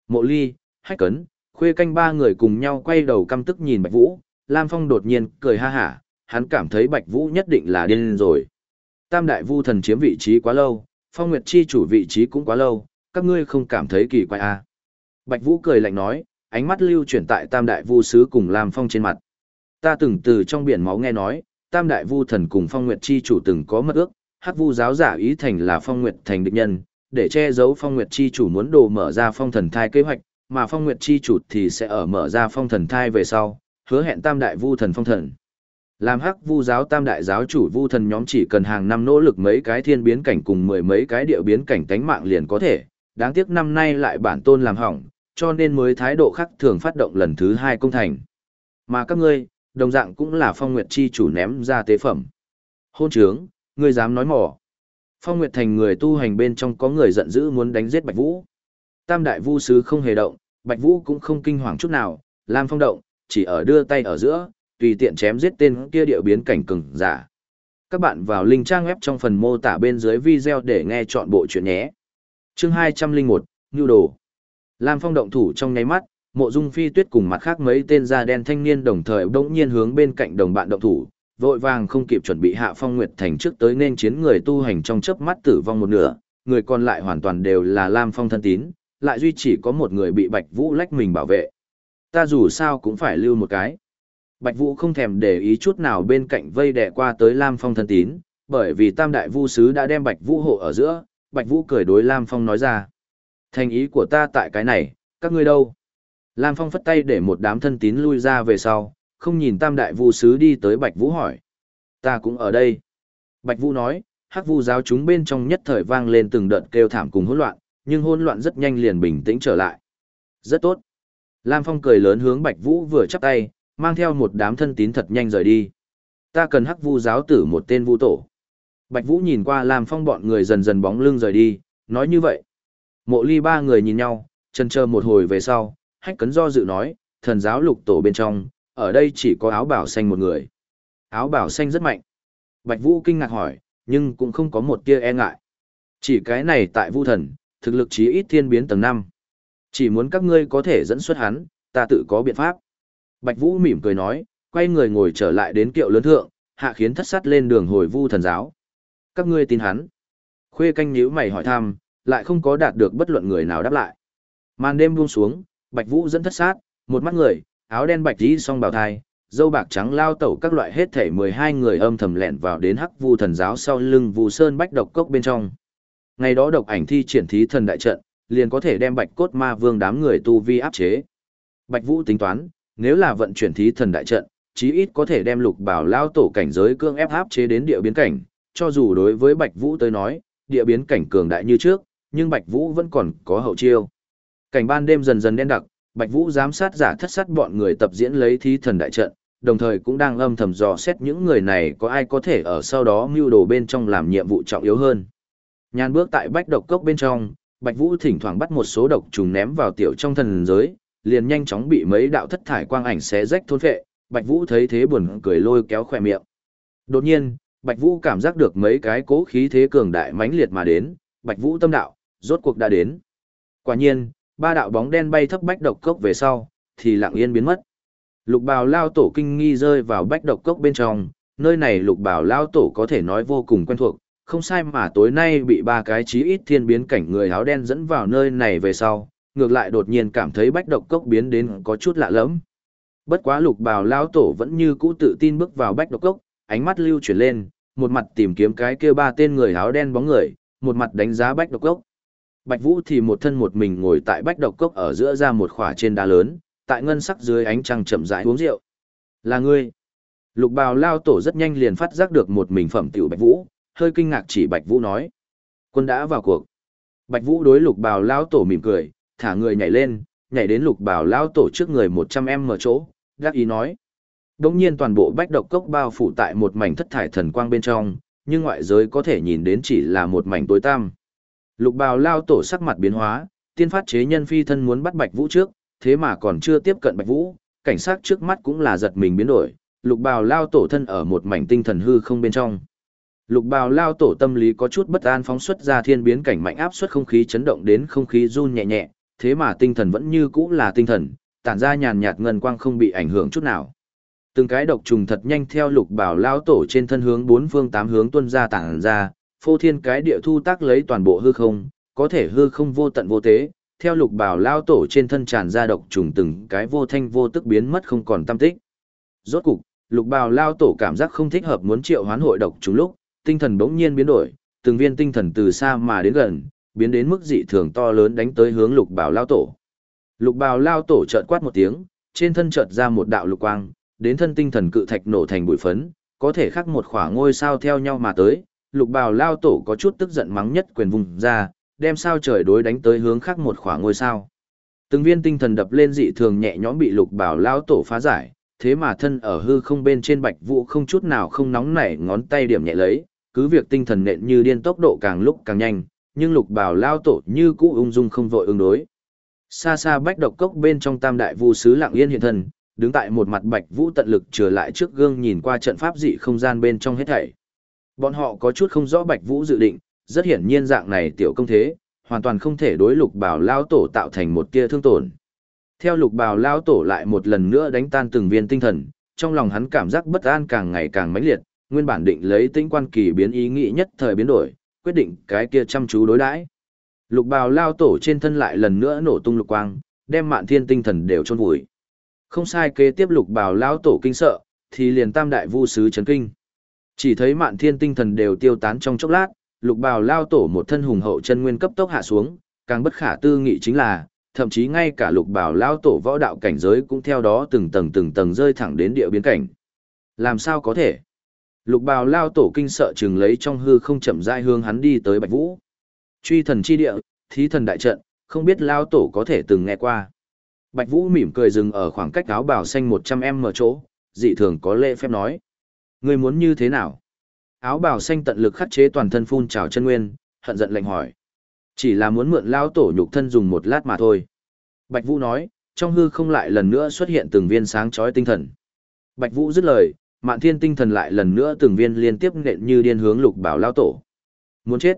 Mộ ly, hách cấn, khuê canh ba người cùng nhau quay đầu căm tức nhìn Bạch Vũ, Lam Phong đột nhiên cười ha hả, hắn cảm thấy Bạch Vũ nhất định là điên rồi. Tam đại vu thần chiếm vị trí quá lâu, phong nguyệt chi chủ vị trí cũng quá lâu, các ngươi không cảm thấy kỳ quái à. Bạch Vũ cười lạnh nói, ánh mắt lưu chuyển tại Tam Đại Vu Sứ cùng Lam Phong trên mặt. Ta từng từ trong biển máu nghe nói, Tam Đại Vu Thần cùng Phong Nguyệt Chi chủ từng có mật ước, Hắc Vu giáo giả ý thành là Phong Nguyệt thành địch nhân, để che giấu Phong Nguyệt Chi chủ muốn đồ mở ra Phong Thần Thai kế hoạch, mà Phong Nguyệt Chi chủ thì sẽ ở mở ra Phong Thần Thai về sau, hứa hẹn Tam Đại Vu Thần Phong Thần. Làm Hắc Vu giáo Tam Đại giáo chủ Vu Thần nhóm chỉ cần hàng năm nỗ lực mấy cái thiên biến cảnh cùng mười mấy cái địa biến cảnh tánh mạng liền có thể, đáng tiếc năm nay lại bản tôn làm hỏng, cho nên mới thái độ khác thường phát động lần thứ hai công thành. Mà các ngươi, đồng dạng cũng là phong nguyệt chi chủ ném ra tế phẩm. Hôn trướng, ngươi dám nói mỏ. Phong nguyệt thành người tu hành bên trong có người giận dữ muốn đánh giết Bạch Vũ. Tam đại vu sứ không hề động, Bạch Vũ cũng không kinh hoàng chút nào, Lam Phong động, chỉ ở đưa tay ở giữa, tùy tiện chém giết tên kia điệu biến cảnh cứng giả. Các bạn vào link trang web trong phần mô tả bên dưới video để nghe chọn bộ chuyện nhé chương hai trăm linh một nhu đồ lam phong động thủ trong nháy mắt, mộ dung phi tuyết cùng mặt khác mấy tên da đen thanh niên đồng thời bỗng nhiên hướng bên cạnh đồng bạn động thủ, vội vàng không kịp chuẩn bị hạ phong nguyệt thành trước tới nên chiến người tu hành trong chớp mắt tử vong một nửa, người còn lại hoàn toàn đều là lam phong thân tín, lại duy chỉ có một người bị bạch vũ lách mình bảo vệ ta dù sao cũng phải lưu một cái bạch vũ không thèm để ý chút nào bên cạnh vây đè qua tới lam phong thân tín, bởi vì tam đại vu sứ đã đem bạch vũ hộ ở giữa, Bạch Vũ cười đối Lam Phong nói ra. Thành ý của ta tại cái này, các ngươi đâu? Lam Phong phất tay để một đám thân tín lui ra về sau, không nhìn tam đại vu sứ đi tới Bạch Vũ hỏi. Ta cũng ở đây. Bạch Vũ nói, hắc vu giáo chúng bên trong nhất thời vang lên từng đợt kêu thảm cùng hỗn loạn, nhưng hỗn loạn rất nhanh liền bình tĩnh trở lại. Rất tốt. Lam Phong cười lớn hướng Bạch Vũ vừa chắp tay, mang theo một đám thân tín thật nhanh rời đi. Ta cần hắc vu giáo tử một tên vu tổ. Bạch Vũ nhìn qua Lam Phong bọn người dần dần bóng lưng rời đi, nói như vậy. Mộ ly ba người nhìn nhau, chân chờ một hồi về sau, hách cấn do dự nói, thần giáo lục tổ bên trong, ở đây chỉ có áo bảo xanh một người. Áo bảo xanh rất mạnh. Bạch Vũ kinh ngạc hỏi, nhưng cũng không có một tia e ngại. Chỉ cái này tại Vu thần, thực lực chí ít thiên biến tầng 5. Chỉ muốn các ngươi có thể dẫn xuất hắn, ta tự có biện pháp. Bạch Vũ mỉm cười nói, quay người ngồi trở lại đến kiệu lớn thượng, hạ khiến thất sát lên đường hồi vu thần giáo. Các ngươi tin hắn. Khuê canh nhíu mày hỏi thăm, lại không có đạt được bất luận người nào đáp lại. Màn đêm buông xuống, Bạch Vũ dẫn thất sát, một mắt người, áo đen bạch tí song bào thai, dâu bạc trắng lao tẩu các loại hết thể 12 người âm thầm lẹn vào đến hắc vu thần giáo sau lưng vu sơn bách độc cốc bên trong. Ngày đó độc ảnh thi triển thí thần đại trận, liền có thể đem bạch cốt ma vương đám người tu vi áp chế. Bạch Vũ tính toán, nếu là vận chuyển thí thần đại trận, chí ít có thể đem lục bảo lao tổ cảnh giới cương ép áp chế đến địa biến cảnh, cho dù đối với Bạch Vũ tới nói, địa biến cảnh cường đại như trước, nhưng Bạch Vũ vẫn còn có hậu chiêu. Cảnh ban đêm dần dần đen đặc, Bạch Vũ giám sát giả thất sát bọn người tập diễn lấy thí thần đại trận, đồng thời cũng đang âm thầm dò xét những người này có ai có thể ở sau đó mưu đồ bên trong làm nhiệm vụ trọng yếu hơn. Nhan bước tại bách độc cốc bên trong, Bạch Vũ thỉnh thoảng bắt một số độc trùng ném vào tiểu trong thần giới, liền nhanh chóng bị mấy đạo thất thải quang ảnh xé rách thôn phệ, Bạch Vũ thấy thế buồn cười lôi kéo khóe miệng. Đột nhiên, Bạch Vũ cảm giác được mấy cái cố khí thế cường đại mãnh liệt mà đến, Bạch Vũ tâm đạo, rốt cuộc đã đến. Quả nhiên, ba đạo bóng đen bay thấp bách độc cốc về sau, thì lặng yên biến mất. Lục bào lao tổ kinh nghi rơi vào bách độc cốc bên trong, nơi này lục bào lao tổ có thể nói vô cùng quen thuộc, không sai mà tối nay bị ba cái chí ít thiên biến cảnh người áo đen dẫn vào nơi này về sau, ngược lại đột nhiên cảm thấy bách độc cốc biến đến có chút lạ lẫm. Bất quá lục bào lao tổ vẫn như cũ tự tin bước vào bách độc cốc, ánh mắt lưu chuyển lên, một mặt tìm kiếm cái kia ba tên người áo đen bóng người, một mặt đánh giá bách độc cốc. Bạch Vũ thì một thân một mình ngồi tại bách độc cốc ở giữa ra một khỏa trên đá lớn, tại ngân sắc dưới ánh trăng chậm rãi uống rượu. Là ngươi. Lục bào lao tổ rất nhanh liền phát giác được một mình phẩm tiểu Bạch Vũ, hơi kinh ngạc chỉ Bạch Vũ nói. Quân đã vào cuộc. Bạch Vũ đối lục bào lao tổ mỉm cười, thả người nhảy lên, nhảy đến lục bào lao tổ trước người 100 em mở chỗ, gác ý nói. Đống nhiên toàn bộ bách độc cốc bao phủ tại một mảnh thất thải thần quang bên trong, nhưng ngoại giới có thể nhìn đến chỉ là một mảnh tối tăm. Lục bào lao tổ sắc mặt biến hóa, tiên phát chế nhân phi thân muốn bắt Bạch Vũ trước, thế mà còn chưa tiếp cận Bạch Vũ, cảnh sát trước mắt cũng là giật mình biến đổi, lục bào lao tổ thân ở một mảnh tinh thần hư không bên trong. Lục bào lao tổ tâm lý có chút bất an phóng xuất ra thiên biến cảnh mạnh áp suất không khí chấn động đến không khí run nhẹ nhẹ, thế mà tinh thần vẫn như cũ là tinh thần, tản ra nhàn nhạt ngân quang không bị ảnh hưởng chút nào. Từng cái độc trùng thật nhanh theo lục bào lao tổ trên thân hướng bốn phương tám hướng tuân ra tản ra, phô thiên cái địa thu tác lấy toàn bộ hư không, có thể hư không vô tận vô tế, theo lục bảo lao tổ trên thân tràn ra độc trùng từng cái vô thanh vô tức biến mất không còn tâm tích. Rốt cục, lục bào lao tổ cảm giác không thích hợp muốn triệu hoán hội độc trùng lúc, tinh thần bỗng nhiên biến đổi, từng viên tinh thần từ xa mà đến gần, biến đến mức dị thường to lớn đánh tới hướng lục bào lao tổ. Lục bào lao tổ chợt quát một tiếng, trên thân chợt ra một đạo lục quang, đến thân tinh thần cự thạch nổ thành bụi phấn, có thể khắc một khỏa ngôi sao theo nhau mà tới, lục bào lao tổ có chút tức giận mắng nhất quyền vùng ra, đem sao trời đối đánh tới hướng khác một khoảng ngôi sao. Từng viên tinh thần đập lên dị thường nhẹ nhõm bị lục bào lao tổ phá giải, thế mà thân ở hư không bên trên bạch vũ không chút nào không nóng nảy ngón tay điểm nhẹ lấy, cứ việc tinh thần nện như điên tốc độ càng lúc càng nhanh, nhưng lục bào lao tổ như cũ ung dung không vội ứng đối. Xa xa bách độc cốc bên trong tam đại vu sứ lặng yên hiện thân, đứng tại một mặt bạch vũ tận lực trở lại trước gương nhìn qua trận pháp dị không gian bên trong hết thảy. Bọn họ có chút không rõ Bạch Vũ dự định, rất hiển nhiên dạng này tiểu công thế, hoàn toàn không thể đối lục bào lao tổ tạo thành một tia thương tổn. Theo lục bào lao tổ lại một lần nữa đánh tan từng viên tinh thần, trong lòng hắn cảm giác bất an càng ngày càng mãnh liệt, nguyên bản định lấy tinh quan kỳ biến ý nghĩ nhất thời biến đổi, quyết định cái kia chăm chú đối đãi. Lục bào lao tổ trên thân lại lần nữa nổ tung lục quang, đem mạn thiên tinh thần đều chôn vùi. Không sai kế tiếp lục bào lao tổ kinh sợ, thì liền tam đại vu sứ chấn kinh. Chỉ thấy mạn thiên tinh thần đều tiêu tán trong chốc lát, lục bào lao tổ một thân hùng hậu chân nguyên cấp tốc hạ xuống, càng bất khả tư nghị chính là, thậm chí ngay cả lục bào lao tổ võ đạo cảnh giới cũng theo đó từng tầng từng tầng rơi thẳng đến địa biến cảnh. Làm sao có thể? Lục bào lao tổ kinh sợ chừng lấy trong hư không chậm rãi hướng hắn đi tới Bạch Vũ. Truy thần chi địa, thí thần đại trận, không biết lao tổ có thể từng nghe qua. Bạch Vũ mỉm cười dừng ở khoảng cách áo bào xanh 100 m chỗ, dị thường có lễ phép nói. Ngươi muốn như thế nào? Áo bào xanh tận lực khắc chế toàn thân phun trào chân nguyên, hận giận lệnh hỏi. Chỉ là muốn mượn lao tổ nhục thân dùng một lát mà thôi. Bạch Vũ nói, trong hư không lại lần nữa xuất hiện từng viên sáng chói tinh thần. Bạch Vũ dứt lời, Mạn Thiên tinh thần lại lần nữa từng viên liên tiếp nện như điên hướng Lục Bảo lao tổ. Muốn chết.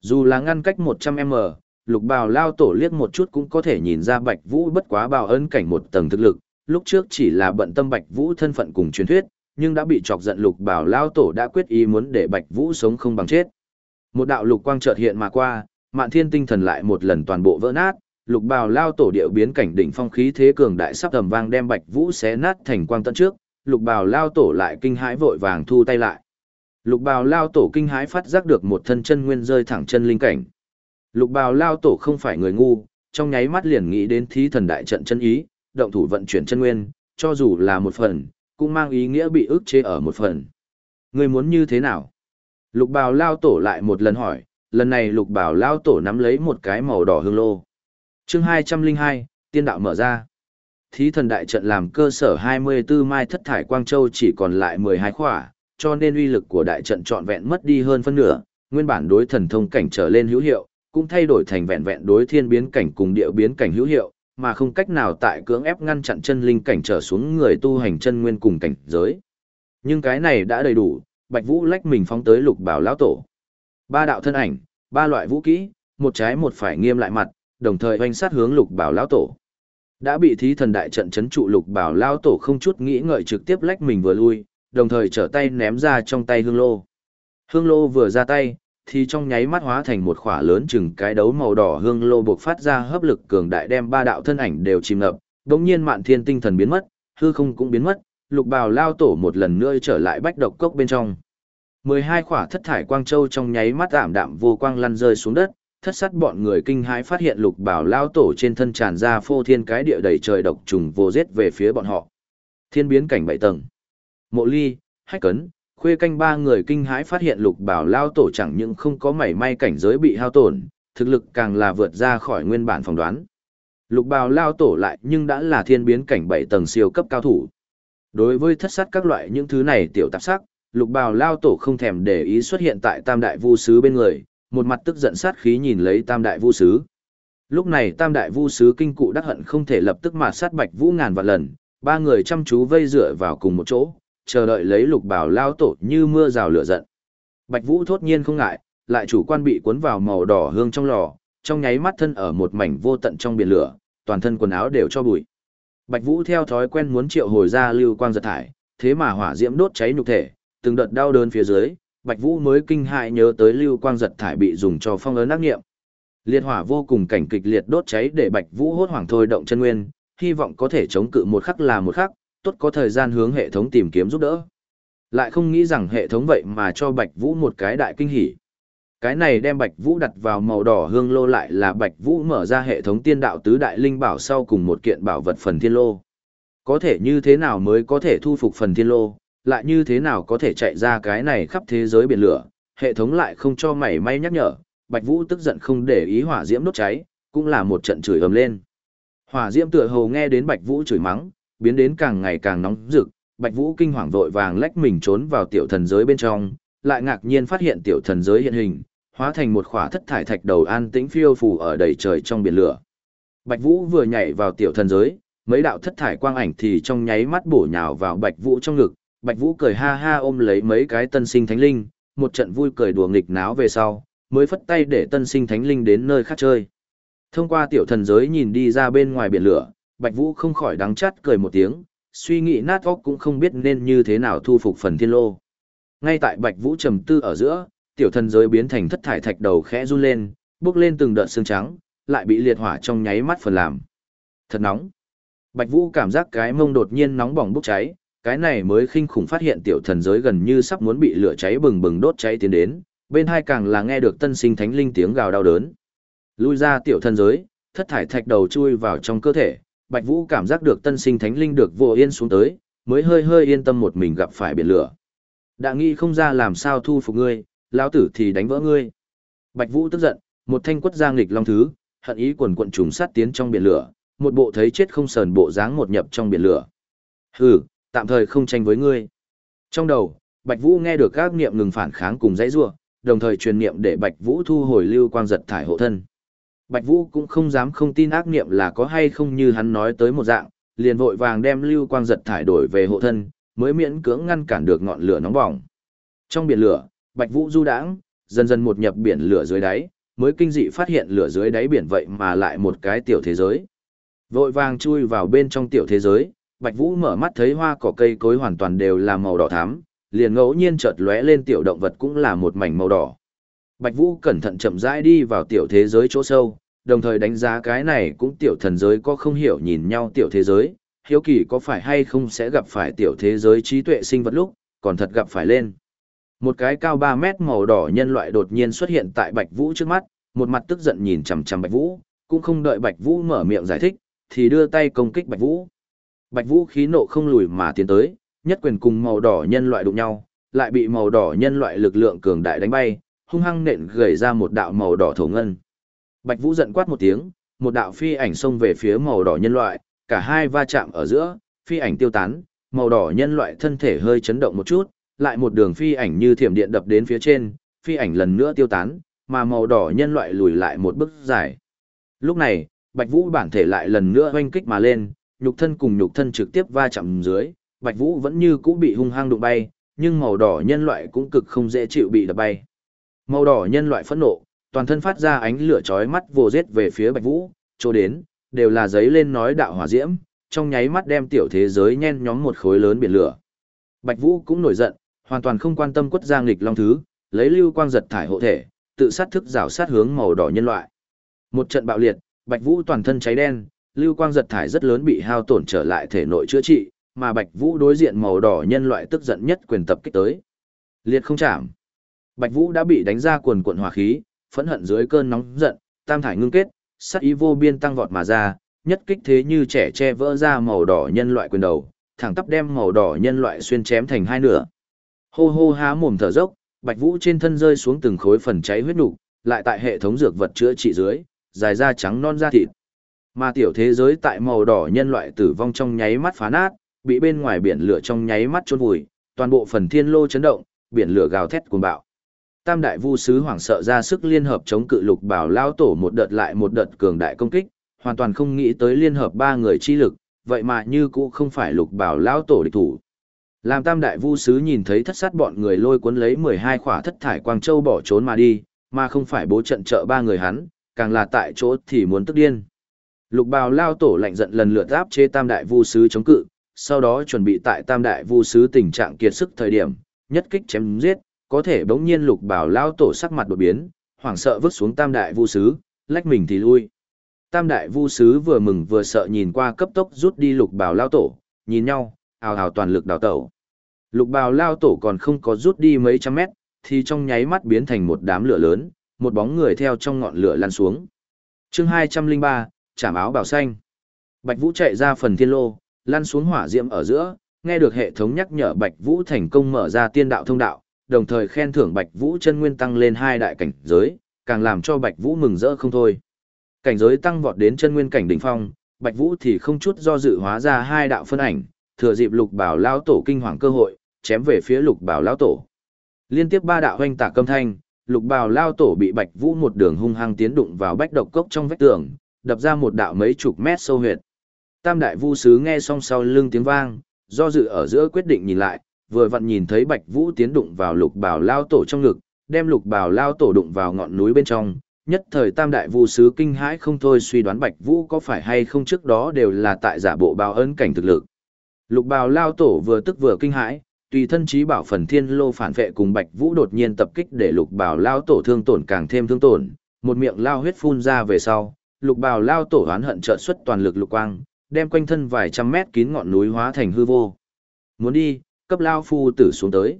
Dù là ngăn cách 100m, lục bào lao tổ liếc một chút cũng có thể nhìn ra Bạch Vũ bất quá bào ân cảnh một tầng thực lực, lúc trước chỉ là bận tâm Bạch Vũ thân phận cùng truyền thuyết, nhưng đã bị chọc giận lục Bảo lao tổ đã quyết ý muốn để Bạch Vũ sống không bằng chết. Một đạo lục quang chợt hiện mà qua, Mạn Thiên tinh thần lại một lần toàn bộ vỡ nát, lục bào lao tổ điệu biến cảnh đỉnh phong khí thế cường đại sắp tầm vang đem Bạch Vũ xé nát thành quang tận trước, lục bào lao tổ lại kinh hãi vội vàng thu tay lại. Lục bào lao tổ kinh hãi phát giác được một thân chân nguyên rơi thẳng chân linh cảnh. Lục bào lao tổ không phải người ngu, trong nháy mắt liền nghĩ đến thí thần đại trận chân ý, động thủ vận chuyển chân nguyên, cho dù là một phần, cũng mang ý nghĩa bị ức chế ở một phần. Người muốn như thế nào? Lục bào lao tổ lại một lần hỏi, lần này lục bào lao tổ nắm lấy một cái màu đỏ hương lô. chương 202, tiên đạo mở ra. Thí thần đại trận làm cơ sở 24 mai thất thải quang châu chỉ còn lại 12 khỏa, cho nên uy lực của đại trận trọn vẹn mất đi hơn phân nửa, nguyên bản đối thần thông cảnh trở lên hữu hiệu, cũng thay đổi thành vẹn vẹn đối thiên biến cảnh cùng địa biến cảnh hữu hiệu, mà không cách nào tại cưỡng ép ngăn chặn chân linh cảnh trở xuống người tu hành chân nguyên cùng cảnh giới. Nhưng cái này đã đầy đủ, Bạch Vũ lách mình phóng tới Lục Bảo lão tổ. Ba đạo thân ảnh, ba loại vũ kỹ, một trái một phải nghiêm lại mặt, đồng thời hoành sát hướng Lục Bảo lão tổ. Đã bị thí thần đại trận chấn trụ Lục Bảo lão tổ không chút nghĩ ngợi trực tiếp lách mình vừa lui, đồng thời trở tay ném ra trong tay hương lô. Hương lô vừa ra tay, thì trong nháy mắt hóa thành một khỏa lớn chừng cái đấu màu đỏ hương lô buộc phát ra hấp lực cường đại đem ba đạo thân ảnh đều chìm ngập, đống nhiên mạn thiên tinh thần biến mất, hư không cũng biến mất, lục bào lao tổ một lần nữa trở lại bách độc cốc bên trong. 12 khỏa thất thải quang châu trong nháy mắt ảm đạm vô quang lăn rơi xuống đất, thất sát bọn người kinh hãi phát hiện lục bảo lao tổ trên thân tràn ra phô thiên cái địa đầy trời độc trùng vô giết về phía bọn họ. Thiên biến cảnh bảy tầng. Mộ ly, hách cấn, khuê canh ba người kinh hãi phát hiện lục bảo lao tổ chẳng những không có mảy may cảnh giới bị hao tổn, thực lực càng là vượt ra khỏi nguyên bản phỏng đoán. Lục bào lao tổ lại nhưng đã là thiên biến cảnh bảy tầng siêu cấp cao thủ. Đối với thất sát các loại những thứ này tiểu tạp sắc, lục bào lao tổ không thèm để ý xuất hiện tại tam đại vu sứ bên người, một mặt tức giận sát khí nhìn lấy tam đại vu sứ. Lúc này tam đại vu sứ kinh cụ đắc hận không thể lập tức mà sát bạch vũ ngàn vạn lần, ba người chăm chú vây dựa vào cùng một chỗ, chờ đợi lấy lục bảo lao tổ như mưa rào lửa giận. Bạch Vũ thốt nhiên không ngại, lại chủ quan bị cuốn vào màu đỏ hương trong lò, trong nháy mắt thân ở một mảnh vô tận trong biển lửa, toàn thân quần áo đều cho bụi. Bạch Vũ theo thói quen muốn triệu hồi ra lưu quang giật thải, thế mà hỏa diễm đốt cháy nhục thể, từng đợt đau đớn phía dưới, Bạch Vũ mới kinh hại nhớ tới lưu quang giật thải bị dùng cho phong ấn ác nghiệm. Liệt hỏa vô cùng cảnh kịch liệt đốt cháy để Bạch Vũ hốt hoảng thôi động chân nguyên, hy vọng có thể chống cự một khắc là một khắc, tốt có thời gian hướng hệ thống tìm kiếm giúp đỡ. Lại không nghĩ rằng hệ thống vậy mà cho Bạch Vũ một cái đại kinh hỉ. Cái này đem Bạch Vũ đặt vào màu đỏ hương lô lại là Bạch Vũ mở ra hệ thống tiên đạo tứ đại linh bảo sau cùng một kiện bảo vật phần thiên lô. Có thể như thế nào mới có thể thu phục phần thiên lô, lại như thế nào có thể chạy ra cái này khắp thế giới biển lửa, hệ thống lại không cho mảy may nhắc nhở, Bạch Vũ tức giận không để ý hỏa diễm đốt cháy, cũng là một trận chửi ầm lên. Hỏa diễm tựa hồ nghe đến Bạch Vũ chửi mắng, biến đến càng ngày càng nóng rực, Bạch Vũ kinh hoàng vội vàng lách mình trốn vào tiểu thần giới bên trong, lại ngạc nhiên phát hiện tiểu thần giới hiện hình, hóa thành một khỏa thất thải thạch đầu an tĩnh phiêu phù ở đầy trời trong biển lửa. Bạch Vũ vừa nhảy vào tiểu thần giới, mấy đạo thất thải quang ảnh thì trong nháy mắt bổ nhào vào Bạch Vũ trong ngực, Bạch Vũ cười ha ha ôm lấy mấy cái tân sinh thánh linh, một trận vui cười đùa nghịch náo về sau, mới phất tay để tân sinh thánh linh đến nơi khác chơi. Thông qua tiểu thần giới nhìn đi ra bên ngoài biển lửa, Bạch Vũ không khỏi đắng chát cười một tiếng, suy nghĩ nát óc cũng không biết nên như thế nào thu phục phần thiên lô. Ngay tại Bạch Vũ trầm tư ở giữa, tiểu thần giới biến thành thất thải thạch đầu khẽ run lên, bước lên từng đợt xương trắng, lại bị liệt hỏa trong nháy mắt phần làm. Thật nóng. Bạch Vũ cảm giác cái mông đột nhiên nóng bỏng bốc cháy, cái này mới khinh khủng phát hiện tiểu thần giới gần như sắp muốn bị lửa cháy bừng bừng đốt cháy tiến đến, bên hai càng là nghe được tân sinh thánh linh tiếng gào đau đớn. Lui ra tiểu thần giới, thất thải thạch đầu chui vào trong cơ thể, Bạch Vũ cảm giác được tân sinh thánh linh được vô yên xuống tới, mới hơi hơi yên tâm một mình gặp phải biển lửa. Đã nghĩ không ra làm sao thu phục ngươi, lão tử thì đánh vỡ ngươi. Bạch Vũ tức giận, một thanh quất giang nghịch long thứ, hận ý quần quận trùng sát tiến trong biển lửa, một bộ thấy chết không sờn bộ dáng một nhập trong biển lửa. Hừ, tạm thời không tranh với ngươi. Trong đầu, Bạch Vũ nghe được các niệm ngừng phản kháng cùng dãy rủa, đồng thời truyền niệm để Bạch Vũ thu hồi lưu quang giật thải hộ thân. Bạch Vũ cũng không dám không tin ác niệm là có hay không như hắn nói tới một dạng, liền vội vàng đem lưu quang giật thải đổi về hộ thân, mới miễn cưỡng ngăn cản được ngọn lửa nóng bỏng. Trong biển lửa, Bạch Vũ du đãng, dần dần một nhập biển lửa dưới đáy, mới kinh dị phát hiện lửa dưới đáy biển vậy mà lại một cái tiểu thế giới. Vội vàng chui vào bên trong tiểu thế giới, Bạch Vũ mở mắt thấy hoa cỏ cây cối hoàn toàn đều là màu đỏ thắm, liền ngẫu nhiên chợt lóe lên tiểu động vật cũng là một mảnh màu đỏ. Bạch Vũ cẩn thận chậm rãi đi vào tiểu thế giới chỗ sâu, đồng thời đánh giá cái này cũng tiểu thần giới có không hiểu nhìn nhau tiểu thế giới, hiếu kỳ có phải hay không sẽ gặp phải tiểu thế giới trí tuệ sinh vật lúc, còn thật gặp phải lên. Một cái cao 3 mét màu đỏ nhân loại đột nhiên xuất hiện tại Bạch Vũ trước mắt, một mặt tức giận nhìn chằm chằm Bạch Vũ, cũng không đợi Bạch Vũ mở miệng giải thích, thì đưa tay công kích Bạch Vũ. Bạch Vũ khí nộ không lùi mà tiến tới, nhất quyền cùng màu đỏ nhân loại đụng nhau, lại bị màu đỏ nhân loại lực lượng cường đại đánh bay, hung hăng nện gầy ra một đạo màu đỏ thổ ngân. Bạch Vũ giận quát một tiếng, một đạo phi ảnh xông về phía màu đỏ nhân loại, cả hai va chạm ở giữa, phi ảnh tiêu tán, màu đỏ nhân loại thân thể hơi chấn động một chút, lại một đường phi ảnh như thiểm điện đập đến phía trên, phi ảnh lần nữa tiêu tán, mà màu đỏ nhân loại lùi lại một bước dài. Lúc này, Bạch Vũ bản thể lại lần nữa hoanh kích mà lên, nhục thân cùng nhục thân trực tiếp va chạm dưới, Bạch Vũ vẫn như cũ bị hung hăng đụng bay, nhưng màu đỏ nhân loại cũng cực không dễ chịu bị đập bay. Màu đỏ nhân loại phẫn nộ, toàn thân phát ra ánh lửa chói mắt vồ giết về phía Bạch Vũ, chỗ đến, đều là giấy lên nói đạo hỏa diễm, trong nháy mắt đem tiểu thế giới nhen nhóm một khối lớn biển lửa. Bạch Vũ cũng nổi giận, hoàn toàn không quan tâm quất giang nghịch long thứ, lấy lưu quang giật thải hộ thể, tự sát thức rào sát hướng màu đỏ nhân loại. Một trận bạo liệt, Bạch Vũ toàn thân cháy đen, lưu quang giật thải rất lớn bị hao tổn trở lại thể nội chữa trị, mà Bạch Vũ đối diện màu đỏ nhân loại tức giận nhất quyền tập kích tới. Liệt không chạm. Bạch Vũ đã bị đánh ra quần quần hỏa khí, phẫn hận dưới cơn nóng giận, tam thải ngưng kết, sát ý vô biên tăng vọt mà ra, nhất kích thế như trẻ che vỡ ra màu đỏ nhân loại quyền đầu, thẳng tắp đem màu đỏ nhân loại xuyên chém thành hai nửa. Hô hô há mồm thở dốc, Bạch Vũ trên thân rơi xuống từng khối phần cháy huyết nục, lại tại hệ thống dược vật chữa trị dưới, dài da trắng non da thịt. Mà tiểu thế giới tại màu đỏ nhân loại tử vong trong nháy mắt phá nát, bị bên ngoài biển lửa trong nháy mắt chôn vùi, toàn bộ phần thiên lô chấn động, biển lửa gào thét cuồng bạo. Tam đại vu sứ hoảng sợ ra sức liên hợp chống cự lục bảo lao tổ một đợt lại một đợt cường đại công kích, hoàn toàn không nghĩ tới liên hợp ba người chi lực, vậy mà như cũ không phải lục bảo lao tổ địch thủ. Làm tam đại vu sứ nhìn thấy thất sát bọn người lôi cuốn lấy 12 khỏa thất thải quang châu bỏ trốn mà đi, mà không phải bố trận trợ ba người hắn, càng là tại chỗ thì muốn tức điên. Lục bào lao tổ lạnh giận lần lượt áp chế tam đại vu sứ chống cự, sau đó chuẩn bị tại tam đại vu sứ tình trạng kiệt sức thời điểm, nhất kích chém giết, có thể bỗng nhiên lục bảo lao tổ sắc mặt đột biến, hoảng sợ vứt xuống tam đại vu sứ, lách mình thì lui. Tam đại vu sứ vừa mừng vừa sợ nhìn qua cấp tốc rút đi lục bảo lao tổ, nhìn nhau, ào ào toàn lực đào tẩu. Lục bào lao tổ còn không có rút đi mấy trăm mét, thì trong nháy mắt biến thành một đám lửa lớn, một bóng người theo trong ngọn lửa lăn xuống. chương 203, chảm áo bảo xanh. Bạch Vũ chạy ra phần thiên lô, lăn xuống hỏa diệm ở giữa, nghe được hệ thống nhắc nhở Bạch Vũ thành công mở ra tiên đạo thông đạo, đồng thời khen thưởng Bạch Vũ chân nguyên tăng lên hai đại cảnh giới, càng làm cho Bạch Vũ mừng rỡ không thôi. Cảnh giới tăng vọt đến chân nguyên cảnh đỉnh phong, Bạch Vũ thì không chút do dự hóa ra hai đạo phân ảnh, thừa dịp Lục Bảo lão tổ kinh hoàng cơ hội, chém về phía Lục Bảo lão tổ. Liên tiếp ba đạo hoành tạc âm thanh, Lục Bảo lão tổ bị Bạch Vũ một đường hung hăng tiến đụng vào bách độc cốc trong vách tường, đập ra một đạo mấy chục mét sâu huyệt. Tam đại vu sứ nghe xong sau lưng tiếng vang, do dự ở giữa quyết định nhìn lại, vừa vặn nhìn thấy Bạch Vũ tiến đụng vào lục bào lao tổ trong ngực, đem lục bào lao tổ đụng vào ngọn núi bên trong. Nhất thời tam đại vu sứ kinh hãi không thôi suy đoán Bạch Vũ có phải hay không trước đó đều là tại giả bộ bào ấn cảnh thực lực. Lục bào lao tổ vừa tức vừa kinh hãi, tùy thân trí bảo phần thiên lô phản vệ cùng Bạch Vũ đột nhiên tập kích để lục bào lao tổ thương tổn càng thêm thương tổn, một miệng lao huyết phun ra về sau, lục bào lao tổ oán hận trợ xuất toàn lực lục quang, đem quanh thân vài trăm mét kín ngọn núi hóa thành hư vô. Muốn đi, cấp lao phu tử xuống tới.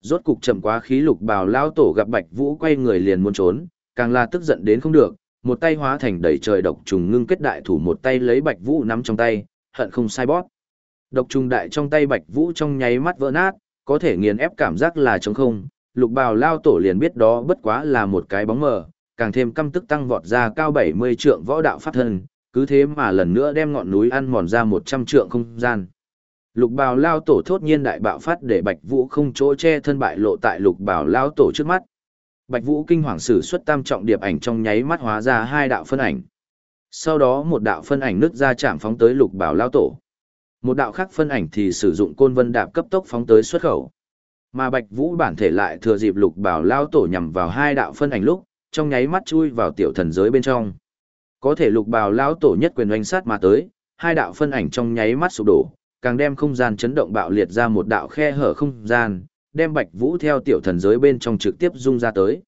Rốt cục chậm quá khí lục bào lao tổ gặp Bạch Vũ quay người liền muốn trốn, càng là tức giận đến không được, một tay hóa thành đầy trời độc trùng ngưng kết đại thủ một tay lấy Bạch Vũ nắm trong tay, hận không sai bót. Độc trùng đại trong tay Bạch Vũ trong nháy mắt vỡ nát, có thể nghiền ép cảm giác là trống không, lục bào lao tổ liền biết đó bất quá là một cái bóng mờ, càng thêm căm tức tăng vọt ra cao 70 trượng võ đạo pháp thân, cứ thế mà lần nữa đem ngọn núi ăn mòn ra 100 trượng không gian. Lục bào lao tổ thốt nhiên đại bạo phát để Bạch Vũ không chỗ che thân bại lộ tại lục bào lao tổ trước mắt. Bạch Vũ kinh hoàng sử xuất tam trọng điệp ảnh trong nháy mắt hóa ra hai đạo phân ảnh. Sau đó một đạo phân ảnh nứt ra chạm phóng tới lục bào lao tổ. Một đạo khác phân ảnh thì sử dụng côn vân đạp cấp tốc phóng tới xuất khẩu. Mà Bạch Vũ bản thể lại thừa dịp lục bảo lao tổ nhằm vào hai đạo phân ảnh lúc, trong nháy mắt chui vào tiểu thần giới bên trong. Có thể lục bào lao tổ nhất quyền oanh sát mà tới, hai đạo phân ảnh trong nháy mắt sụp đổ, càng đem không gian chấn động bạo liệt ra một đạo khe hở không gian, đem Bạch Vũ theo tiểu thần giới bên trong trực tiếp dung ra tới.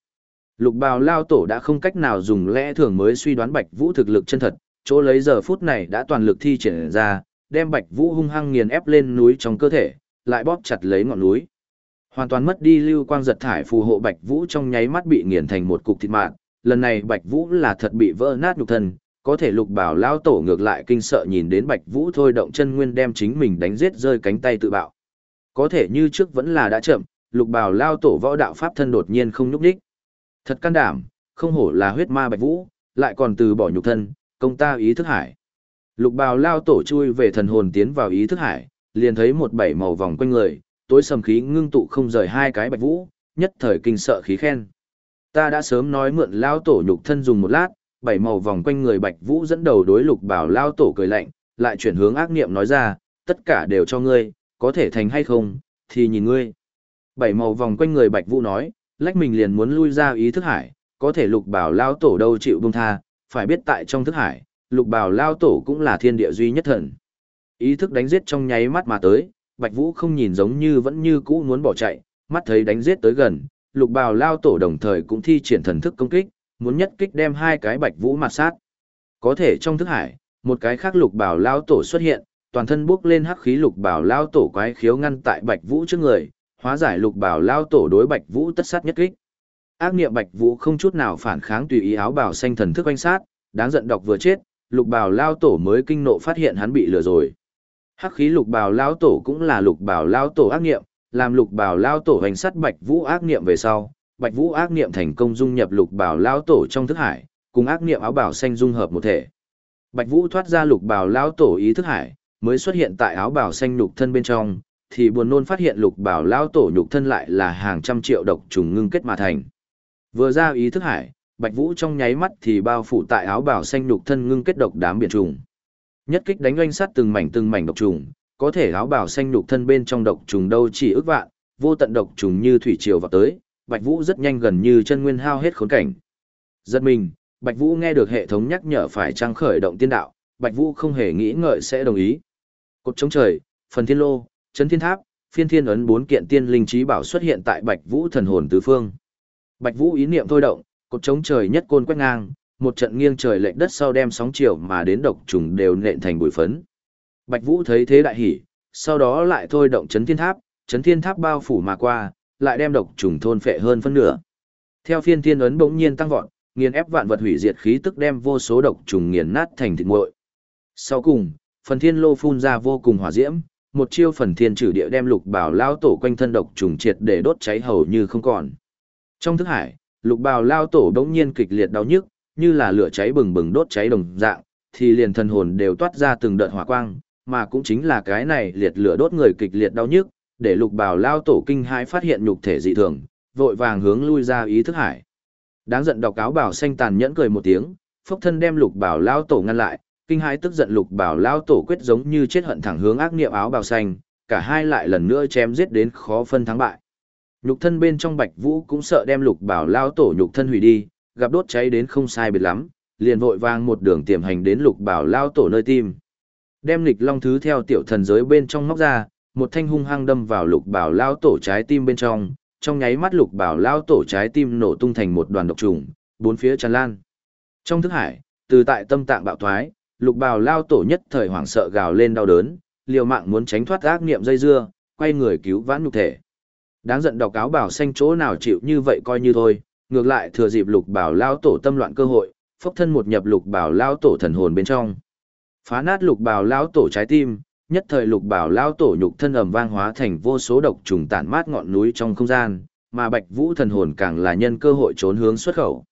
Lục bào lao tổ đã không cách nào dùng lẽ thường mới suy đoán Bạch Vũ thực lực chân thật, chỗ lấy giờ phút này đã toàn lực thi triển ra, đem Bạch Vũ hung hăng nghiền ép lên núi trong cơ thể, lại bóp chặt lấy ngọn núi. Hoàn toàn mất đi lưu quang giật thải phù hộ Bạch Vũ trong nháy mắt bị nghiền thành một cục thịt mạn, lần này Bạch Vũ là thật bị vỡ nát nhục thân, có thể lục bảo lao tổ ngược lại kinh sợ nhìn đến Bạch Vũ thôi động chân nguyên đem chính mình đánh giết rơi cánh tay tự bạo. Có thể như trước vẫn là đã chậm, lục bảo lao tổ võ đạo pháp thân đột nhiên không nhúc đích. Thật can đảm, không hổ là huyết ma Bạch Vũ, lại còn từ bỏ nhục thân, công ta ý thức hải. Lục bào lao tổ chui về thần hồn tiến vào ý thức hải, liền thấy một bảy màu vòng quanh người, tối sầm khí ngưng tụ không rời hai cái bạch vũ, nhất thời kinh sợ khí khen. Ta đã sớm nói mượn lao tổ nhục thân dùng một lát, bảy màu vòng quanh người bạch vũ dẫn đầu đối lục bảo lao tổ cười lạnh, lại chuyển hướng ác niệm nói ra, tất cả đều cho ngươi, có thể thành hay không, thì nhìn ngươi. Bảy màu vòng quanh người bạch vũ nói, lách mình liền muốn lui ra ý thức hải, có thể lục bảo lao tổ đâu chịu buông tha, phải biết tại trong thức hải, lục bảo lao tổ cũng là thiên địa duy nhất thần. Ý thức đánh giết trong nháy mắt mà tới, Bạch Vũ không nhìn giống như vẫn như cũ muốn bỏ chạy, mắt thấy đánh giết tới gần, lục bào lao tổ đồng thời cũng thi triển thần thức công kích, muốn nhất kích đem hai cái Bạch Vũ mặt sát. Có thể trong thức hải, một cái khác lục bảo lao tổ xuất hiện, toàn thân bước lên hắc khí lục bảo lao tổ quái khiếu ngăn tại Bạch Vũ trước người, hóa giải lục bảo lao tổ đối Bạch Vũ tất sát nhất kích. Ác niệm Bạch Vũ không chút nào phản kháng tùy ý áo bào xanh thần thức quanh sát, đáng giận độc vừa chết, lục bảo lao tổ mới kinh nộ phát hiện hắn bị lừa rồi. Hắc khí lục bảo lao tổ cũng là lục bảo lao tổ ác niệm, làm lục bảo lao tổ hành sát bạch vũ ác niệm về sau, bạch vũ ác niệm thành công dung nhập lục bảo lão tổ trong thức hải, cùng ác niệm áo bào xanh dung hợp một thể. Bạch vũ thoát ra lục bảo lão tổ ý thức hải, mới xuất hiện tại áo bào xanh nhục thân bên trong, thì buồn nôn phát hiện lục bảo lão tổ nhục thân lại là hàng trăm triệu độc trùng ngưng kết mà thành. Vừa ra ý thức hải, Bạch Vũ trong nháy mắt thì bao phủ tại áo bào xanh nhục thân ngưng kết độc đám biển trùng. Nhất kích đánh oanh sát từng mảnh từng mảnh độc trùng, có thể áo bào xanh nhục thân bên trong độc trùng đâu chỉ ước vạn, vô tận độc trùng như thủy triều vào tới, Bạch Vũ rất nhanh gần như chân nguyên hao hết khốn cảnh. Giật mình, Bạch Vũ nghe được hệ thống nhắc nhở phải trang khởi động tiên đạo, Bạch Vũ không hề nghĩ ngợi sẽ đồng ý. Cột chống trời, phần thiên lô, chấn thiên tháp, phiên thiên ấn bốn kiện tiên linh trí bảo xuất hiện tại Bạch Vũ thần hồn tứ phương. Bạch Vũ ý niệm thôi động, cột chống trời nhất côn quét ngang, một trận nghiêng trời lệch đất sau đem sóng chiều mà đến độc trùng đều nện thành bụi phấn. Bạch Vũ thấy thế đại hỉ, sau đó lại thôi động chấn thiên tháp, chấn thiên tháp bao phủ mà qua, lại đem độc trùng thôn phệ hơn phân nửa. Theo phiên thiên ấn bỗng nhiên tăng vọt, nghiền ép vạn vật hủy diệt khí tức đem vô số độc trùng nghiền nát thành thịt nguội. Sau cùng, phần thiên lô phun ra vô cùng hỏa diễm, một chiêu phần thiên trừ địa đem lục bảo lao tổ quanh thân độc trùng triệt để đốt cháy hầu như không còn. Trong thức hải, lục bào lao tổ bỗng nhiên kịch liệt đau nhức, như là lửa cháy bừng bừng đốt cháy đồng dạng, thì liền thần hồn đều toát ra từng đợt hỏa quang, mà cũng chính là cái này liệt lửa đốt người kịch liệt đau nhức, để lục bào lao tổ kinh hãi phát hiện nhục thể dị thường, vội vàng hướng lui ra ý thức hải. Đáng giận đọc áo bảo xanh tàn nhẫn cười một tiếng, phốc thân đem lục bảo lao tổ ngăn lại, kinh hãi tức giận lục bảo lao tổ quyết giống như chết hận thẳng hướng ác niệm áo bào xanh, cả hai lại lần nữa chém giết đến khó phân thắng bại. Nhục thân bên trong Bạch Vũ cũng sợ đem lục bảo lao tổ nhục thân hủy đi, gặp đốt cháy đến không sai biệt lắm, liền vội vàng một đường tiềm hành đến lục bảo lao tổ nơi tim. Đem lịch long thứ theo tiểu thần giới bên trong móc ra, một thanh hung hăng đâm vào lục bảo lao tổ trái tim bên trong, trong nháy mắt lục bảo lao tổ trái tim nổ tung thành một đoàn độc trùng, bốn phía tràn lan. Trong thức hải, từ tại tâm tạng bạo thoái, lục bảo lao tổ nhất thời hoảng sợ gào lên đau đớn, liều mạng muốn tránh thoát ác niệm dây dưa, quay người cứu vãn nhục thể. Đáng giận đọc cáo bảo xanh chỗ nào chịu như vậy coi như thôi, ngược lại thừa dịp lục bảo lao tổ tâm loạn cơ hội, phốc thân một nhập lục bảo lao tổ thần hồn bên trong. Phá nát lục bảo lao tổ trái tim, nhất thời lục bảo lao tổ nhục thân ầm vang hóa thành vô số độc trùng tản mát ngọn núi trong không gian, mà bạch vũ thần hồn càng là nhân cơ hội trốn hướng xuất khẩu.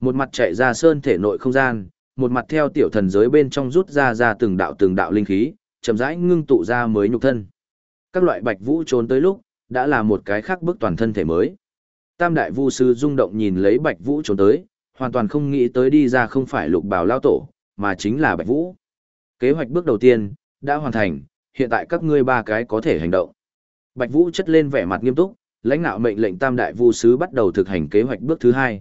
Một mặt chạy ra sơn thể nội không gian, một mặt theo tiểu thần giới bên trong rút ra ra từng đạo từng đạo linh khí, chậm rãi ngưng tụ ra mới nhục thân. Các loại bạch vũ trốn tới lúc, đã là một cái khác bước toàn thân thể mới. Tam đại vu sư rung động nhìn lấy Bạch Vũ trốn tới, hoàn toàn không nghĩ tới đi ra không phải lục bảo lao tổ, mà chính là Bạch Vũ. Kế hoạch bước đầu tiên, đã hoàn thành, hiện tại các ngươi ba cái có thể hành động. Bạch Vũ chất lên vẻ mặt nghiêm túc, lãnh đạo mệnh lệnh tam đại vu sứ bắt đầu thực hành kế hoạch bước thứ hai.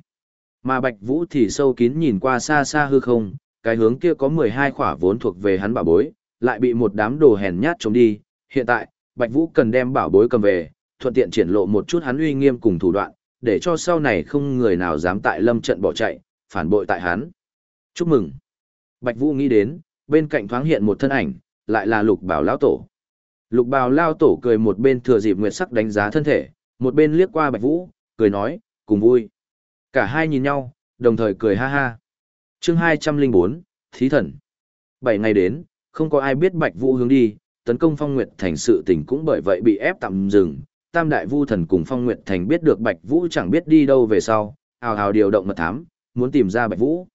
Mà Bạch Vũ thì sâu kín nhìn qua xa xa hư không, cái hướng kia có 12 khỏa vốn thuộc về hắn bảo bối, lại bị một đám đồ hèn nhát chống đi. Hiện tại, Bạch Vũ cần đem bảo bối cầm về, thuận tiện triển lộ một chút hắn uy nghiêm cùng thủ đoạn, để cho sau này không người nào dám tại lâm trận bỏ chạy, phản bội tại hắn. Chúc mừng. Bạch Vũ nghĩ đến, bên cạnh thoáng hiện một thân ảnh, lại là lục bảo lao tổ. Lục bào lao tổ cười một bên thừa dịp nguyệt sắc đánh giá thân thể, một bên liếc qua Bạch Vũ, cười nói, cùng vui. Cả hai nhìn nhau, đồng thời cười ha ha. chương 204, Thí Thần. Bảy ngày đến, không có ai biết Bạch Vũ hướng đi, tấn công Phong Nguyệt Thành sự tình cũng bởi vậy bị ép tạm dừng. Tam Đại Vu Thần cùng Phong Nguyệt Thành biết được Bạch Vũ chẳng biết đi đâu về sau, hào hào điều động mật thám, muốn tìm ra Bạch Vũ.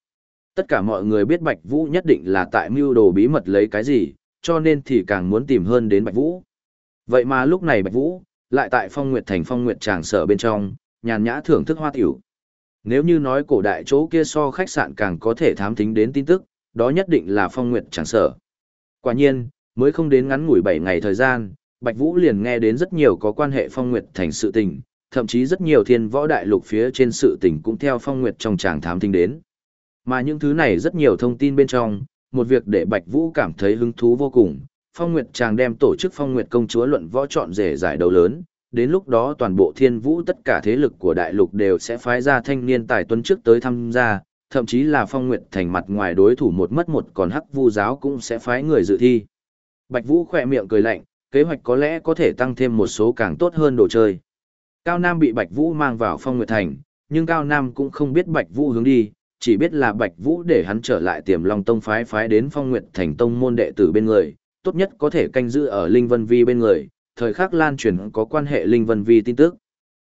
Tất cả mọi người biết Bạch Vũ nhất định là tại mưu đồ bí mật lấy cái gì, cho nên thì càng muốn tìm hơn đến Bạch Vũ. Vậy mà lúc này Bạch Vũ, lại tại Phong Nguyệt Thành Phong Nguyệt Tràng sở bên trong, nhàn nhã thưởng thức hoa tiểu. Nếu như nói cổ đại chỗ kia so khách sạn càng có thể thám thính đến tin tức, đó nhất định là Phong Nguyệt Tràng sở. Quả nhiên, mới không đến ngắn ngủi 7 ngày thời gian, Bạch Vũ liền nghe đến rất nhiều có quan hệ Phong Nguyệt Thành sự tình, thậm chí rất nhiều thiên võ đại lục phía trên sự tình cũng theo Phong Nguyệt trong tràng thám thính đến. Mà những thứ này rất nhiều thông tin bên trong, một việc để Bạch Vũ cảm thấy hứng thú vô cùng. Phong Nguyệt chàng đem tổ chức Phong Nguyệt công chúa luận võ chọn rể giải đấu lớn, đến lúc đó toàn bộ thiên vũ tất cả thế lực của đại lục đều sẽ phái ra thanh niên tài tuấn trước tới tham gia, thậm chí là Phong Nguyệt thành mặt ngoài đối thủ một mất một còn hắc vu giáo cũng sẽ phái người dự thi. Bạch Vũ khỏe miệng cười lạnh, kế hoạch có lẽ có thể tăng thêm một số càng tốt hơn đồ chơi. Cao Nam bị Bạch Vũ mang vào Phong Nguyệt thành, nhưng Cao Nam cũng không biết Bạch Vũ hướng đi, chỉ biết là Bạch Vũ để hắn trở lại tiềm long tông phái phái đến phong nguyệt thành tông môn đệ tử bên người, tốt nhất có thể canh giữ ở Linh Vân Vi bên người, thời khắc lan truyền có quan hệ Linh Vân Vi tin tức.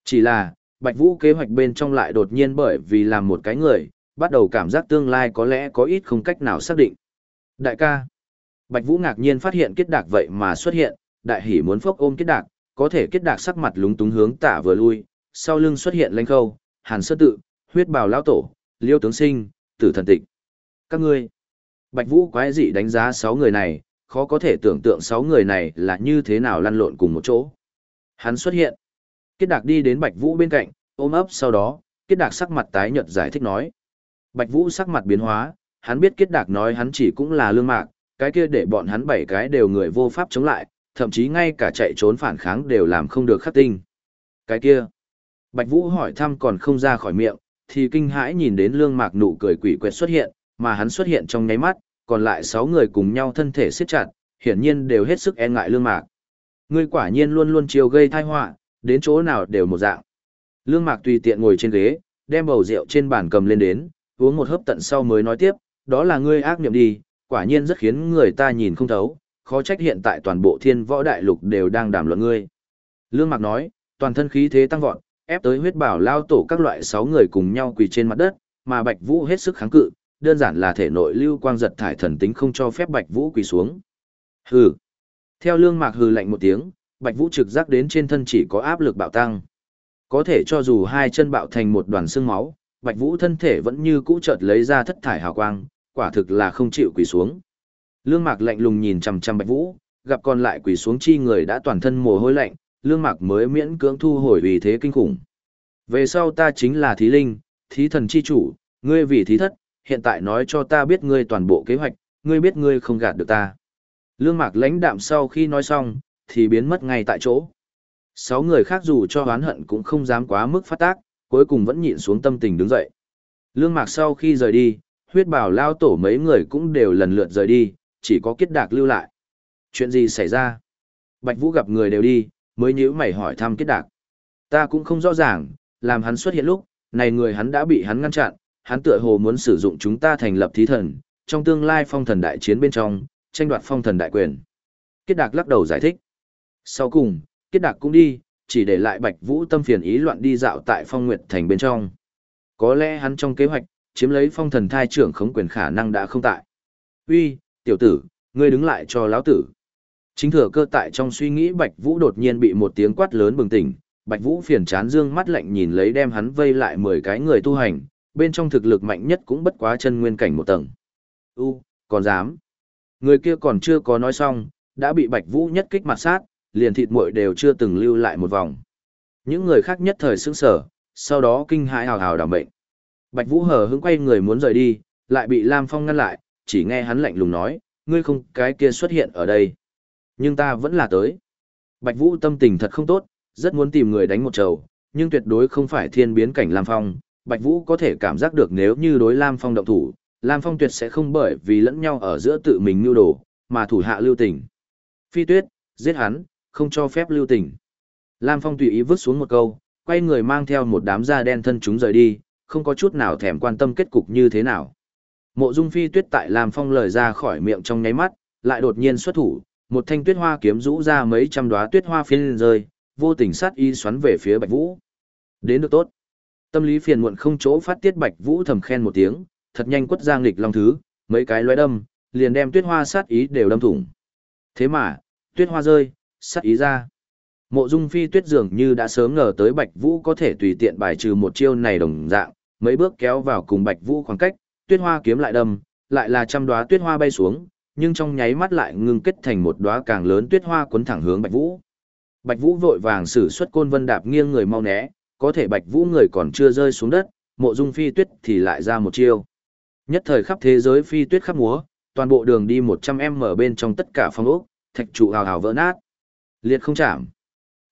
Chỉ là, Bạch Vũ kế hoạch bên trong lại đột nhiên bởi vì làm một cái người, bắt đầu cảm giác tương lai có lẽ có ít không cách nào xác định. Đại ca, Bạch Vũ ngạc nhiên phát hiện kết đạc vậy mà xuất hiện, đại hỉ muốn phốc ôm kết đạc, có thể kết đạc sắc mặt lúng túng hướng tả vừa lui, sau lưng xuất hiện lãnh khâu, hàn sơ tự, huyết bào lão tổ, liêu tướng sinh, tử thần tịch. Các ngươi, Bạch Vũ quái dị đánh giá sáu người này, khó có thể tưởng tượng sáu người này là như thế nào lăn lộn cùng một chỗ. Hắn xuất hiện. Kết Đạc đi đến Bạch Vũ bên cạnh, ôm ấp sau đó, Kết Đạc sắc mặt tái nhợt giải thích nói. Bạch Vũ sắc mặt biến hóa, hắn biết Kết Đạc nói hắn chỉ cũng là lương mạc, cái kia để bọn hắn bảy cái đều người vô pháp chống lại, thậm chí ngay cả chạy trốn phản kháng đều làm không được khắc tinh. Cái kia. Bạch Vũ hỏi thăm còn không ra khỏi miệng, thì kinh hãi nhìn đến lương mạc nụ cười quỷ quệt xuất hiện, mà hắn xuất hiện trong nháy mắt, còn lại sáu người cùng nhau thân thể siết chặt, hiển nhiên đều hết sức e ngại lương mạc. Ngươi quả nhiên luôn luôn chiều gây tai họa, đến chỗ nào đều một dạng. Lương mạc tùy tiện ngồi trên ghế, đem bầu rượu trên bàn cầm lên đến, uống một hớp tận sau mới nói tiếp, đó là ngươi ác niệm đi, quả nhiên rất khiến người ta nhìn không thấu, khó trách hiện tại toàn bộ thiên võ đại lục đều đang đàm luận ngươi. Lương Mạc nói, toàn thân khí thế tăng vọt, ép tới huyết bảo lao tổ các loại sáu người cùng nhau quỳ trên mặt đất, mà Bạch Vũ hết sức kháng cự, đơn giản là thể nội lưu quang giật thải thần tính không cho phép Bạch Vũ quỳ xuống. Hừ. Theo lương mạc hừ lạnh một tiếng, Bạch Vũ trực giác đến trên thân chỉ có áp lực bạo tăng. Có thể cho dù hai chân bạo thành một đoàn xương máu, Bạch Vũ thân thể vẫn như cũ chợt lấy ra thất thải hào quang, quả thực là không chịu quỳ xuống. Lương Mạc lạnh lùng nhìn chằm chằm Bạch Vũ, gặp còn lại quỳ xuống chi người đã toàn thân mồ hôi lạnh, lương mạc mới miễn cưỡng thu hồi vì thế kinh khủng. Về sau ta chính là thí linh, thí thần chi chủ, ngươi vì thí thất, hiện tại nói cho ta biết ngươi toàn bộ kế hoạch, ngươi biết ngươi không gạt được ta. Lương mạc lãnh đạm sau khi nói xong, thì biến mất ngay tại chỗ. Sáu người khác dù cho oán hận cũng không dám quá mức phát tác, cuối cùng vẫn nhịn xuống tâm tình đứng dậy. Lương mạc sau khi rời đi, huyết bảo lao tổ mấy người cũng đều lần lượt rời đi, chỉ có kết đạc lưu lại. Chuyện gì xảy ra? Bạch Vũ gặp người đều đi, mới nhữ mày hỏi thăm kết đạc. Ta cũng không rõ ràng, làm hắn xuất hiện lúc, này người hắn đã bị hắn ngăn chặn, hắn tựa hồ muốn sử dụng chúng ta thành lập thí thần, trong tương lai phong thần đại chiến bên trong, tranh đoạt phong thần đại quyền. Kết đạc lắc đầu giải thích. Sau cùng, kết đạc cũng đi, chỉ để lại bạch vũ tâm phiền ý loạn đi dạo tại phong nguyệt thành bên trong. Có lẽ hắn trong kế hoạch, chiếm lấy phong thần thai trưởng khống quyền khả năng đã không tại. Uy, tiểu tử, ngươi đứng lại cho lão tử. Chính thừa cơ tại trong suy nghĩ Bạch Vũ đột nhiên bị một tiếng quát lớn bừng tỉnh, Bạch Vũ phiền chán dương mắt lạnh nhìn lấy đem hắn vây lại 10 cái người tu hành, bên trong thực lực mạnh nhất cũng bất quá chân nguyên cảnh một tầng. U, còn dám. Người kia còn chưa có nói xong, đã bị Bạch Vũ nhất kích mặt sát, liền thịt muội đều chưa từng lưu lại một vòng. Những người khác nhất thời sững sờ, sau đó kinh hãi hào hào đảm bệnh. Bạch Vũ hờ hững quay người muốn rời đi, lại bị Lam Phong ngăn lại, chỉ nghe hắn lạnh lùng nói, ngươi không cái kia xuất hiện ở đây. Nhưng ta vẫn là tới. Bạch Vũ tâm tình thật không tốt, rất muốn tìm người đánh một trầu, nhưng tuyệt đối không phải thiên biến cảnh Lam Phong. Bạch Vũ có thể cảm giác được nếu như đối Lam Phong động thủ, Lam Phong tuyệt sẽ không bởi vì lẫn nhau ở giữa tự mình nưu đồ, mà thủ hạ lưu tình. Phi tuyết, giết hắn, không cho phép lưu tình. Lam Phong tùy ý vứt xuống một câu, quay người mang theo một đám da đen thân chúng rời đi, không có chút nào thèm quan tâm kết cục như thế nào. Mộ Dung Phi Tuyết tại Lam Phong lời ra khỏi miệng trong nháy mắt, lại đột nhiên xuất thủ, một thanh tuyết hoa kiếm rũ ra mấy trăm đóa tuyết hoa phiên rơi, vô tình sát y xoắn về phía Bạch Vũ. Đến được tốt. Tâm lý phiền muộn không chỗ phát tiết Bạch Vũ thầm khen một tiếng, thật nhanh quất giang nghịch long thứ, mấy cái lóe đâm, liền đem tuyết hoa sát ý đều đâm thủng. Thế mà, tuyết hoa rơi, sát ý ra. Mộ Dung Phi Tuyết dường như đã sớm ngờ tới Bạch Vũ có thể tùy tiện bài trừ một chiêu này đồng dạng, mấy bước kéo vào cùng Bạch Vũ khoảng cách, tuyết hoa kiếm lại đâm, lại là trăm đóa tuyết hoa bay xuống, nhưng trong nháy mắt lại ngưng kết thành một đóa càng lớn tuyết hoa cuốn thẳng hướng Bạch Vũ. Bạch Vũ vội vàng sử xuất côn vân đạp nghiêng người mau né, có thể Bạch Vũ người còn chưa rơi xuống đất, Mộ Dung Phi Tuyết thì lại ra một chiêu. Nhất thời khắp thế giới phi tuyết khắp múa, toàn bộ đường đi 100m bên trong tất cả phòng ốc, thạch trụ hào hào vỡ nát. Liệt không chạm.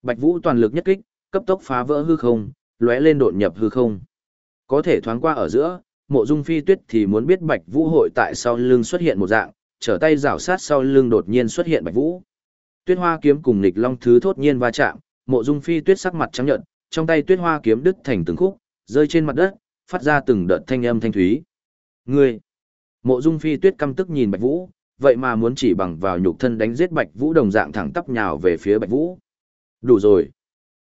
Bạch Vũ toàn lực nhất kích, cấp tốc phá vỡ hư không, lóe lên đột nhập hư không. Có thể thoáng qua ở giữa, Mộ Dung Phi Tuyết thì muốn biết Bạch Vũ hội tại sau lưng xuất hiện một dạng, trở tay rảo sát sau lưng đột nhiên xuất hiện Bạch Vũ. Tuyết Hoa kiếm cùng Lịch Long thứ thốt nhiên va chạm, Mộ Dung Phi Tuyết sắc mặt trắng nhợt, trong tay Tuyết Hoa kiếm đứt thành từng khúc, rơi trên mặt đất, phát ra từng đợt thanh âm thanh thúy. Ngươi! Mộ Dung Phi Tuyết căm tức nhìn Bạch Vũ, vậy mà muốn chỉ bằng vào nhục thân đánh giết Bạch Vũ đồng dạng thẳng tắp nhào về phía Bạch Vũ. Đủ rồi.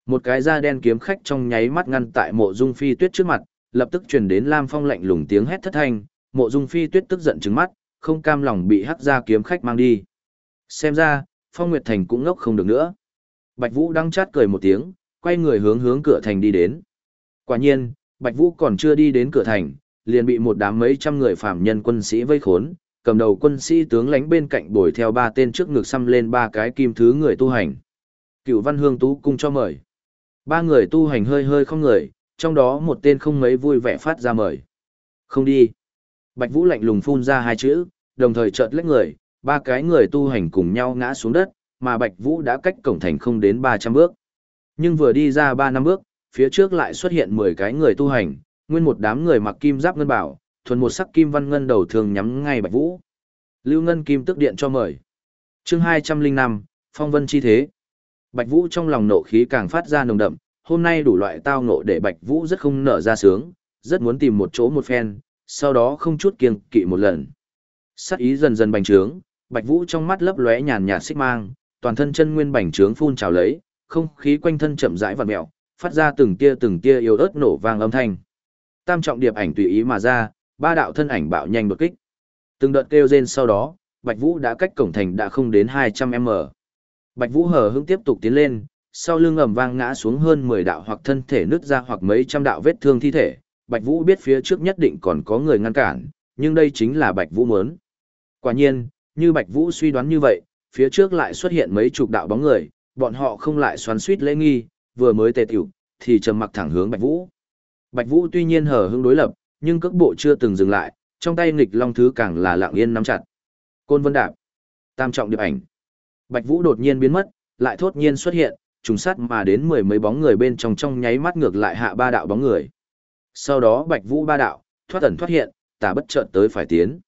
Một cái da đen kiếm khách trong nháy mắt ngăn tại Mộ Dung Phi Tuyết trước mặt, lập tức truyền đến Lam Phong lạnh lùng tiếng hét thất thanh, Mộ Dung Phi Tuyết tức giận trừng mắt, không cam lòng bị hắc gia kiếm khách mang đi. Xem ra, Phong Nguyệt Thành cũng ngốc không được nữa. Bạch Vũ đang chát cười một tiếng, quay người hướng hướng cửa thành đi đến. Quả nhiên, Bạch Vũ còn chưa đi đến cửa thành, liền bị một đám mấy trăm người phạm nhân quân sĩ vây khốn, cầm đầu quân sĩ tướng lãnh bên cạnh bồi theo ba tên trước ngực xăm lên ba cái kim thứ người tu hành. Cựu văn hương tú cung cho mời. Ba người tu hành hơi hơi không người, trong đó một tên không mấy vui vẻ phát ra mời. Không đi. Bạch Vũ lạnh lùng phun ra hai chữ, đồng thời chợt lách người, ba cái người tu hành cùng nhau ngã xuống đất, mà Bạch Vũ đã cách cổng thành không đến 300 bước. Nhưng vừa đi ra 3 năm bước, phía trước lại xuất hiện 10 cái người tu hành, nguyên một đám người mặc kim giáp ngân bảo, thuần một sắc kim văn ngân đầu thường nhắm ngay Bạch Vũ. Lưu Ngân Kim tức điện cho mời. Chương 205, Phong Vân chi thế. Bạch Vũ trong lòng nộ khí càng phát ra nồng đậm, hôm nay đủ loại tao ngộ để Bạch Vũ rất không nở ra sướng, rất muốn tìm một chỗ một phen, sau đó không chút kiêng kỵ một lần. Sát ý dần dần bành trướng, Bạch Vũ trong mắt lấp lóe nhàn nhạt xích mang, toàn thân chân nguyên bành trướng phun trào lấy, không khí quanh thân chậm rãi vặn mèo, phát ra từng tia từng tia yếu ớt nổ vang âm thanh tam trọng điệp ảnh tùy ý mà ra, ba đạo thân ảnh bạo nhanh đột kích. Từng đợt kêu rên sau đó, Bạch Vũ đã cách cổng thành đã không đến 200m. Bạch Vũ hờ hững tiếp tục tiến lên, sau lưng ầm vang ngã xuống hơn 10 đạo hoặc thân thể nứt ra hoặc mấy trăm đạo vết thương thi thể. Bạch Vũ biết phía trước nhất định còn có người ngăn cản, nhưng đây chính là Bạch Vũ muốn. Quả nhiên, như Bạch Vũ suy đoán như vậy, phía trước lại xuất hiện mấy chục đạo bóng người, bọn họ không lại xoắn suýt lễ nghi, vừa mới tề tiểu, thì trầm mặc thẳng hướng Bạch Vũ. Bạch Vũ tuy nhiên hở hững đối lập, nhưng cước bộ chưa từng dừng lại, trong tay nghịch long thứ càng là lặng yên nắm chặt. Côn Vân Đạp, Tam trọng điệp ảnh. Bạch Vũ đột nhiên biến mất, lại thốt nhiên xuất hiện, trùng sát mà đến mười mấy bóng người bên trong trong nháy mắt ngược lại hạ ba đạo bóng người. Sau đó Bạch Vũ ba đạo, thoát ẩn thoát hiện, tả bất chợt tới phải tiến.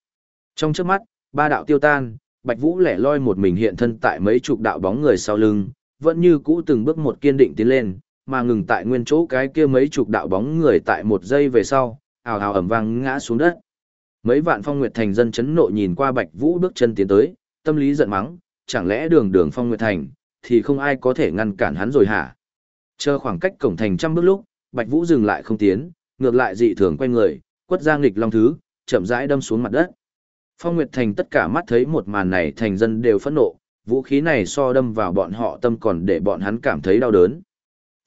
Trong trước mắt, ba đạo tiêu tan, Bạch Vũ lẻ loi một mình hiện thân tại mấy chục đạo bóng người sau lưng, vẫn như cũ từng bước một kiên định tiến lên, mà ngừng tại nguyên chỗ cái kia mấy chục đạo bóng người tại một giây về sau, ào ào ầm vang ngã xuống đất. Mấy vạn phong nguyệt thành dân chấn nộ nhìn qua Bạch Vũ bước chân tiến tới, tâm lý giận mắng, chẳng lẽ đường đường phong nguyệt thành, thì không ai có thể ngăn cản hắn rồi hả? Chờ khoảng cách cổng thành trăm bước lúc, Bạch Vũ dừng lại không tiến, ngược lại dị thường quay người, quất giang nghịch long thứ, chậm rãi đâm xuống mặt đất. Phong Nguyệt Thành tất cả mắt thấy một màn này thành dân đều phẫn nộ, vũ khí này so đâm vào bọn họ tâm còn để bọn hắn cảm thấy đau đớn.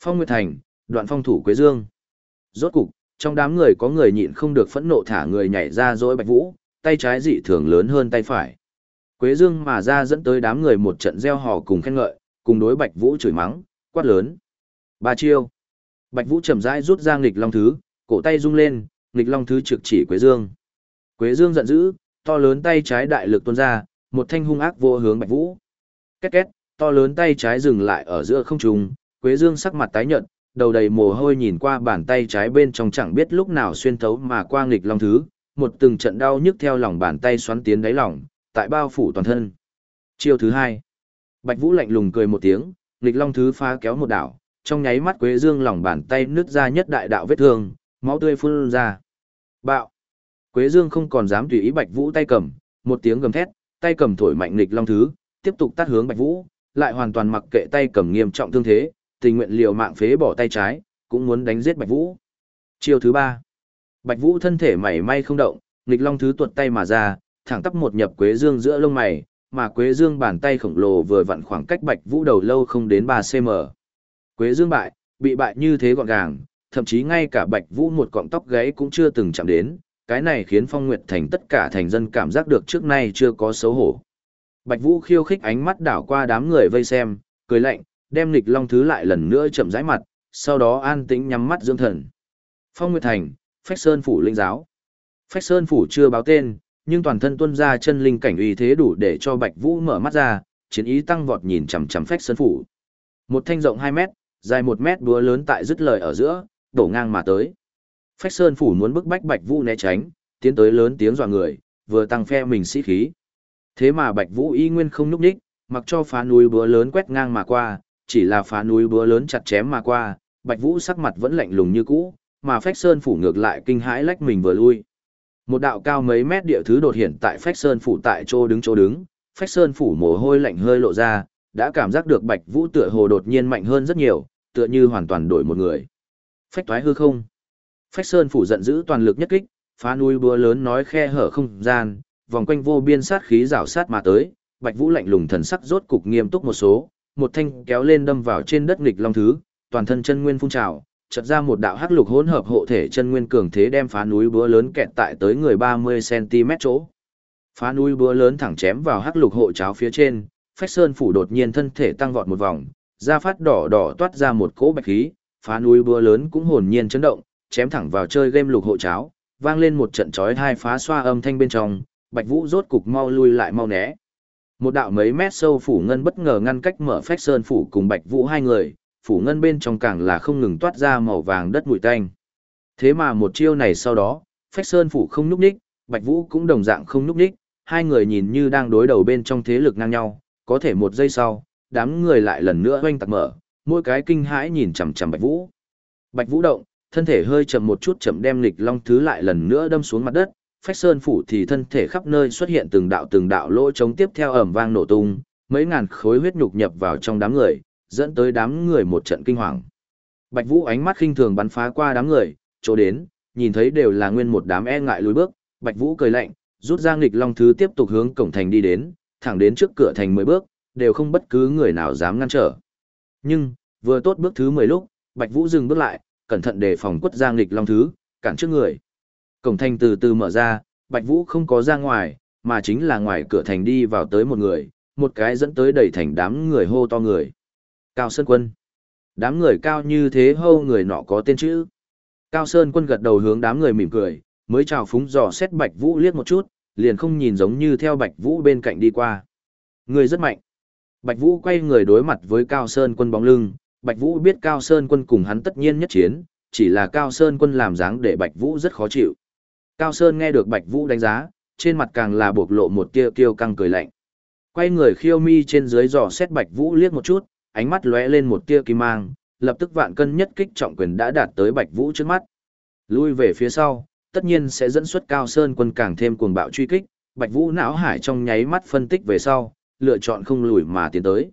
Phong Nguyệt Thành, đoạn phong thủ Quế Dương. Rốt cục, trong đám người có người nhịn không được phẫn nộ thả người nhảy ra dối Bạch Vũ, tay trái dị thường lớn hơn tay phải. Quế Dương mà ra dẫn tới đám người một trận gieo hò cùng khen ngợi, cùng đối Bạch Vũ chửi mắng, quát lớn. Ba chiêu. Bạch Vũ chậm rãi rút ra nghịch long thứ, cổ tay rung lên, nghịch long thứ trực chỉ Quế Dương. Quế Dương giận dữ, to lớn tay trái đại lực tuôn ra, một thanh hung ác vô hướng Bạch Vũ. Két két, to lớn tay trái dừng lại ở giữa không trung, Quế Dương sắc mặt tái nhợt, đầu đầy mồ hôi nhìn qua bàn tay trái bên trong chẳng biết lúc nào xuyên thấu mà qua nghịch long thứ, một từng trận đau nhức theo lòng bàn tay xoắn tiến đáy lòng, tại bao phủ toàn thân. Chiêu thứ hai. Bạch Vũ lạnh lùng cười một tiếng, nghịch long thứ phá kéo một đảo, trong nháy mắt Quế Dương lòng bàn tay nứt ra nhất đại đạo vết thương, máu tươi phun ra. Bạo. Quế Dương không còn dám tùy ý Bạch Vũ tay cầm, một tiếng gầm thét, tay cầm thổi mạnh nghịch long thứ, tiếp tục tát hướng Bạch Vũ, lại hoàn toàn mặc kệ tay cầm nghiêm trọng thương thế, tình nguyện liều mạng phế bỏ tay trái, cũng muốn đánh giết Bạch Vũ. Chiêu thứ ba. Bạch Vũ thân thể mảy may không động, nghịch long thứ tuột tay mà ra, thẳng tắp một nhập Quế Dương giữa lông mày, mà Quế Dương bàn tay khổng lồ vừa vặn khoảng cách Bạch Vũ đầu lâu không đến 3 cm. Quế Dương bại, bị bại như thế gọn gàng, thậm chí ngay cả Bạch Vũ một cọng tóc gáy cũng chưa từng chạm đến, cái này khiến Phong Nguyệt Thành tất cả thành dân cảm giác được trước nay chưa có xấu hổ. Bạch Vũ khiêu khích ánh mắt đảo qua đám người vây xem, cười lạnh, đem nghịch long thứ lại lần nữa chậm rãi mặt, sau đó an tĩnh nhắm mắt dưỡng thần. Phong Nguyệt Thành, Phách Sơn Phủ Linh Giáo. Phách Sơn Phủ chưa báo tên, nhưng toàn thân tuân ra chân linh cảnh uy thế đủ để cho Bạch Vũ mở mắt ra, chiến ý tăng vọt nhìn chằm chằm Phách Sơn Phủ. Một thanh rộng 2 mét, dài 1 mét đúa lớn tại dứt lời ở giữa, đổ ngang mà tới. Phách Sơn Phủ muốn bức bách Bạch Vũ né tránh, tiến tới lớn tiếng dọa người, vừa tăng phe mình sĩ khí. Thế mà Bạch Vũ y nguyên không núp đích, mặc cho phá núi búa lớn quét ngang mà qua, chỉ là phá núi búa lớn chặt chém mà qua, Bạch Vũ sắc mặt vẫn lạnh lùng như cũ, mà Phách Sơn phủ ngược lại kinh hãi lách mình vừa lui. Một đạo cao mấy mét địa thứ đột hiện tại Phách Sơn phủ tại chỗ đứng chỗ đứng, Phách Sơn phủ mồ hôi lạnh hơi lộ ra, đã cảm giác được Bạch Vũ tựa hồ đột nhiên mạnh hơn rất nhiều, tựa như hoàn toàn đổi một người. Phách thoái hư không. Phách Sơn phủ giận dữ toàn lực nhất kích, phá núi búa lớn nói khe hở không gian, vòng quanh vô biên sát khí rảo sát mà tới, Bạch Vũ lạnh lùng thần sắc rốt cục nghiêm túc một số, một thanh kéo lên đâm vào trên đất nghịch long thứ, toàn thân chân nguyên phun trào, chợt ra một đạo hắc lục hỗn hợp hộ thể chân nguyên cường thế đem phá núi búa lớn kẹt tại tới người 30 cm chỗ. Phá núi búa lớn thẳng chém vào hắc lục hộ cháo phía trên, Phách Sơn phủ đột nhiên thân thể tăng vọt một vòng, da phát đỏ đỏ toát ra một cỗ bạch khí, phá núi búa lớn cũng hồn nhiên chấn động, chém thẳng vào chơi game lục hộ cháo, vang lên một trận chói hai phá xoa âm thanh bên trong, Bạch Vũ rốt cục mau lui lại mau né. Một đạo mấy mét sâu phủ ngân bất ngờ ngăn cách mở phách sơn phủ cùng Bạch Vũ hai người, phủ ngân bên trong càng là không ngừng toát ra màu vàng đất mùi tanh. Thế mà một chiêu này sau đó, phách sơn phủ không nhúc nhích, Bạch Vũ cũng đồng dạng không nhúc nhích, hai người nhìn như đang đối đầu bên trong thế lực ngang nhau, có thể một giây sau, đám người lại lần nữa hoanh tạc mở, mỗi cái kinh hãi nhìn chằm chằm Bạch Vũ. Bạch Vũ động, thân thể hơi chậm một chút chậm đem lịch long thứ lại lần nữa đâm xuống mặt đất, phách sơn phủ thì thân thể khắp nơi xuất hiện từng đạo từng đạo lỗ trống tiếp theo ẩm vang nổ tung, mấy ngàn khối huyết nhục nhập vào trong đám người, dẫn tới đám người một trận kinh hoàng. Bạch Vũ ánh mắt khinh thường bắn phá qua đám người, chỗ đến, nhìn thấy đều là nguyên một đám e ngại lùi bước, Bạch Vũ cười lạnh, rút ra nghịch long thứ tiếp tục hướng cổng thành đi đến, thẳng đến trước cửa thành 10 bước, đều không bất cứ người nào dám ngăn trở. Nhưng, vừa tốt bước thứ 10 lúc, Bạch Vũ dừng bước lại, cẩn thận đề phòng quất giang nghịch long thứ, cản trước người. Cổng thành từ từ mở ra, Bạch Vũ không có ra ngoài, mà chính là ngoài cửa thành đi vào tới một người, một cái dẫn tới đầy thành đám người hô to người. Cao Sơn Quân. Đám người cao như thế hô người nọ có tên chữ. Cao Sơn Quân gật đầu hướng đám người mỉm cười, mới chào phúng dò xét Bạch Vũ liếc một chút, liền không nhìn giống như theo Bạch Vũ bên cạnh đi qua. Người rất mạnh. Bạch Vũ quay người đối mặt với Cao Sơn Quân bóng lưng, Bạch Vũ biết Cao Sơn Quân cùng hắn tất nhiên nhất chiến, chỉ là Cao Sơn Quân làm dáng để Bạch Vũ rất khó chịu. Cao Sơn nghe được Bạch Vũ đánh giá, trên mặt càng là bộc lộ một tia kiêu căng cười lạnh. Quay người khiêu mi trên dưới dò xét Bạch Vũ liếc một chút, ánh mắt lóe lên một tia kim mang, lập tức vạn cân nhất kích trọng quyền đã đạt tới Bạch Vũ trước mắt. Lui về phía sau, tất nhiên sẽ dẫn xuất Cao Sơn quân càng thêm cuồng bạo truy kích, Bạch Vũ não hải trong nháy mắt phân tích về sau, lựa chọn không lùi mà tiến tới.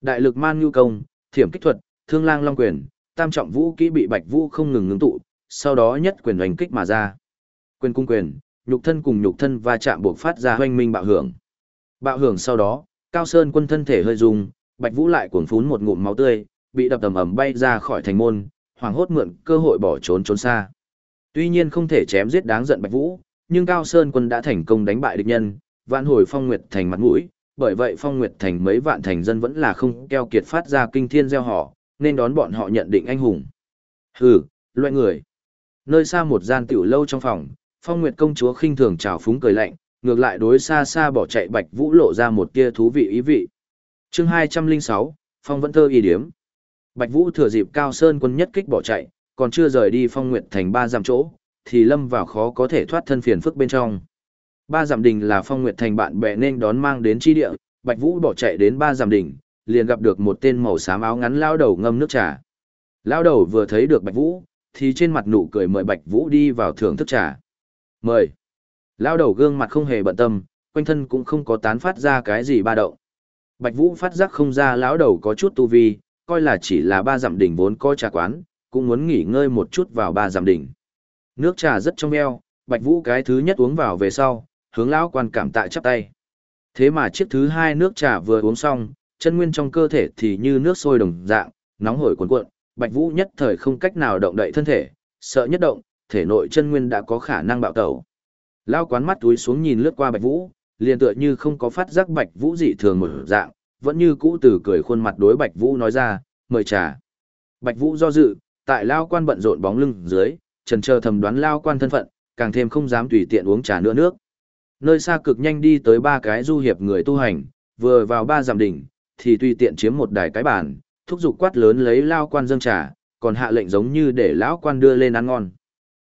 Đại lực man nhu công, thiểm kích thuật, thương lang long quyền, tam trọng vũ kỹ bị Bạch Vũ không ngừng ngưng tụ, sau đó nhất quyền đánh kích mà ra. Quyền cung quyền, nhục thân cùng nhục thân va chạm buộc phát ra hoanh minh bạo hưởng. Bạo hưởng sau đó, Cao Sơn quân thân thể hơi rung, Bạch Vũ lại cuồng phún một ngụm máu tươi, bị đập tầm ầm bay ra khỏi thành môn, hoàng hốt mượn cơ hội bỏ trốn trốn xa. Tuy nhiên không thể chém giết đáng giận Bạch Vũ, nhưng Cao Sơn quân đã thành công đánh bại địch nhân, vạn hồi Phong Nguyệt thành mặt mũi, bởi vậy Phong Nguyệt thành mấy vạn thành dân vẫn là không keo kiệt phát ra kinh thiên gieo họ, nên đón bọn họ nhận định anh hùng. Hừ, loại người. Nơi xa một gian tiểu lâu trong phòng, Phong Nguyệt công chúa khinh thường chào phúng cười lạnh, ngược lại đối xa xa bỏ chạy Bạch Vũ lộ ra một tia thú vị ý vị. Chương 206, Phong vẫn thơ y điếm. Bạch Vũ thừa dịp Cao Sơn quân nhất kích bỏ chạy, còn chưa rời đi Phong Nguyệt thành ba dặm chỗ, thì lâm vào khó có thể thoát thân phiền phức bên trong. Ba giảm đình là Phong Nguyệt thành bạn bè nên đón mang đến chi địa, Bạch Vũ bỏ chạy đến ba giảm đình, liền gặp được một tên màu xám áo ngắn lao đầu ngâm nước trà. Lao đầu vừa thấy được Bạch Vũ, thì trên mặt nụ cười mời Bạch Vũ đi vào thưởng thức trà. Mời. Lao đầu gương mặt không hề bận tâm, quanh thân cũng không có tán phát ra cái gì ba động. Bạch Vũ phát giác không ra lão đầu có chút tu vi, coi là chỉ là ba giảm đỉnh vốn có trà quán, cũng muốn nghỉ ngơi một chút vào ba giảm đỉnh. Nước trà rất trong eo, Bạch Vũ cái thứ nhất uống vào về sau, hướng lão quan cảm tạ chắp tay. Thế mà chiếc thứ hai nước trà vừa uống xong, chân nguyên trong cơ thể thì như nước sôi đồng dạng, nóng hổi cuồn cuộn, Bạch Vũ nhất thời không cách nào động đậy thân thể, sợ nhất động, thể nội chân nguyên đã có khả năng bạo tẩu. Lao quán mắt túi xuống nhìn lướt qua Bạch Vũ, liền tựa như không có phát giác Bạch Vũ dị thường một dạng, vẫn như cũ từ cười khuôn mặt đối Bạch Vũ nói ra, mời trà. Bạch Vũ do dự, tại Lao quan bận rộn bóng lưng dưới, trần chờ thầm đoán Lao quan thân phận, càng thêm không dám tùy tiện uống trà nữa nước. Nơi xa cực nhanh đi tới ba cái du hiệp người tu hành, vừa vào ba giảm đỉnh, thì tùy tiện chiếm một đài cái bàn, thúc giục quát lớn lấy Lao quan dâng trà, còn hạ lệnh giống như để lão quan đưa lên ăn ngon.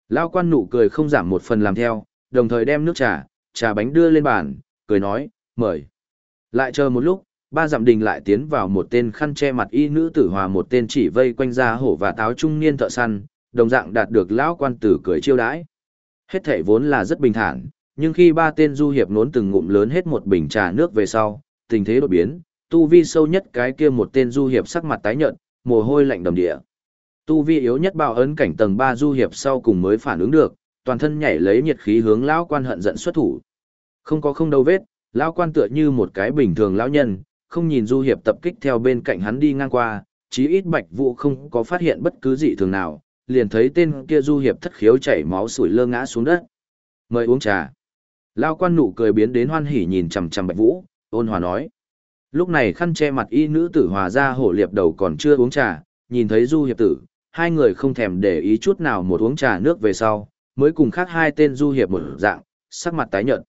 Lao quan nụ cười không giảm một phần làm theo, đồng thời đem nước trà, trà bánh đưa lên bàn, cười nói, mời. Lại chờ một lúc, ba dặm đình lại tiến vào một tên khăn che mặt y nữ tử hòa một tên chỉ vây quanh ra hổ và táo trung niên thợ săn, đồng dạng đạt được lão quan tử cười chiêu đãi. Hết thể vốn là rất bình thản, nhưng khi ba tên du hiệp nốn từng ngụm lớn hết một bình trà nước về sau, tình thế đột biến, tu vi sâu nhất cái kia một tên du hiệp sắc mặt tái nhợt, mồ hôi lạnh đầm địa. Tu vi yếu nhất bao ấn cảnh tầng 3 du hiệp sau cùng mới phản ứng được, toàn thân nhảy lấy nhiệt khí hướng lão quan hận giận xuất thủ. Không có không đâu vết, lão quan tựa như một cái bình thường lão nhân, không nhìn du hiệp tập kích theo bên cạnh hắn đi ngang qua, chí ít Bạch Vũ không có phát hiện bất cứ gì thường nào, liền thấy tên kia du hiệp thất khiếu chảy máu sủi lơ ngã xuống đất. Mời uống trà. Lão quan nụ cười biến đến hoan hỉ nhìn chằm chằm Bạch Vũ, ôn hòa nói. Lúc này khăn che mặt y nữ tử hòa ra hổ liệp đầu còn chưa uống trà, nhìn thấy du hiệp tử, hai người không thèm để ý chút nào một uống trà nước về sau, mới cùng khác hai tên du hiệp một dạng, sắc mặt tái nhợt.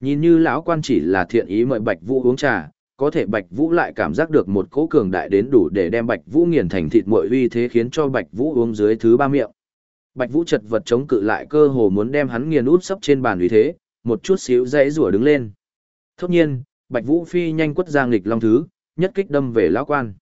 Nhìn như lão quan chỉ là thiện ý mời Bạch Vũ uống trà, có thể Bạch Vũ lại cảm giác được một cỗ cường đại đến đủ để đem Bạch Vũ nghiền thành thịt muội uy thế khiến cho Bạch Vũ uống dưới thứ ba miệng. Bạch Vũ chật vật chống cự lại cơ hồ muốn đem hắn nghiền út sấp trên bàn uy thế, một chút xíu dãy rủa đứng lên. Thốt nhiên, Bạch Vũ phi nhanh quất ra nghịch long thứ, nhất kích đâm về lão quan.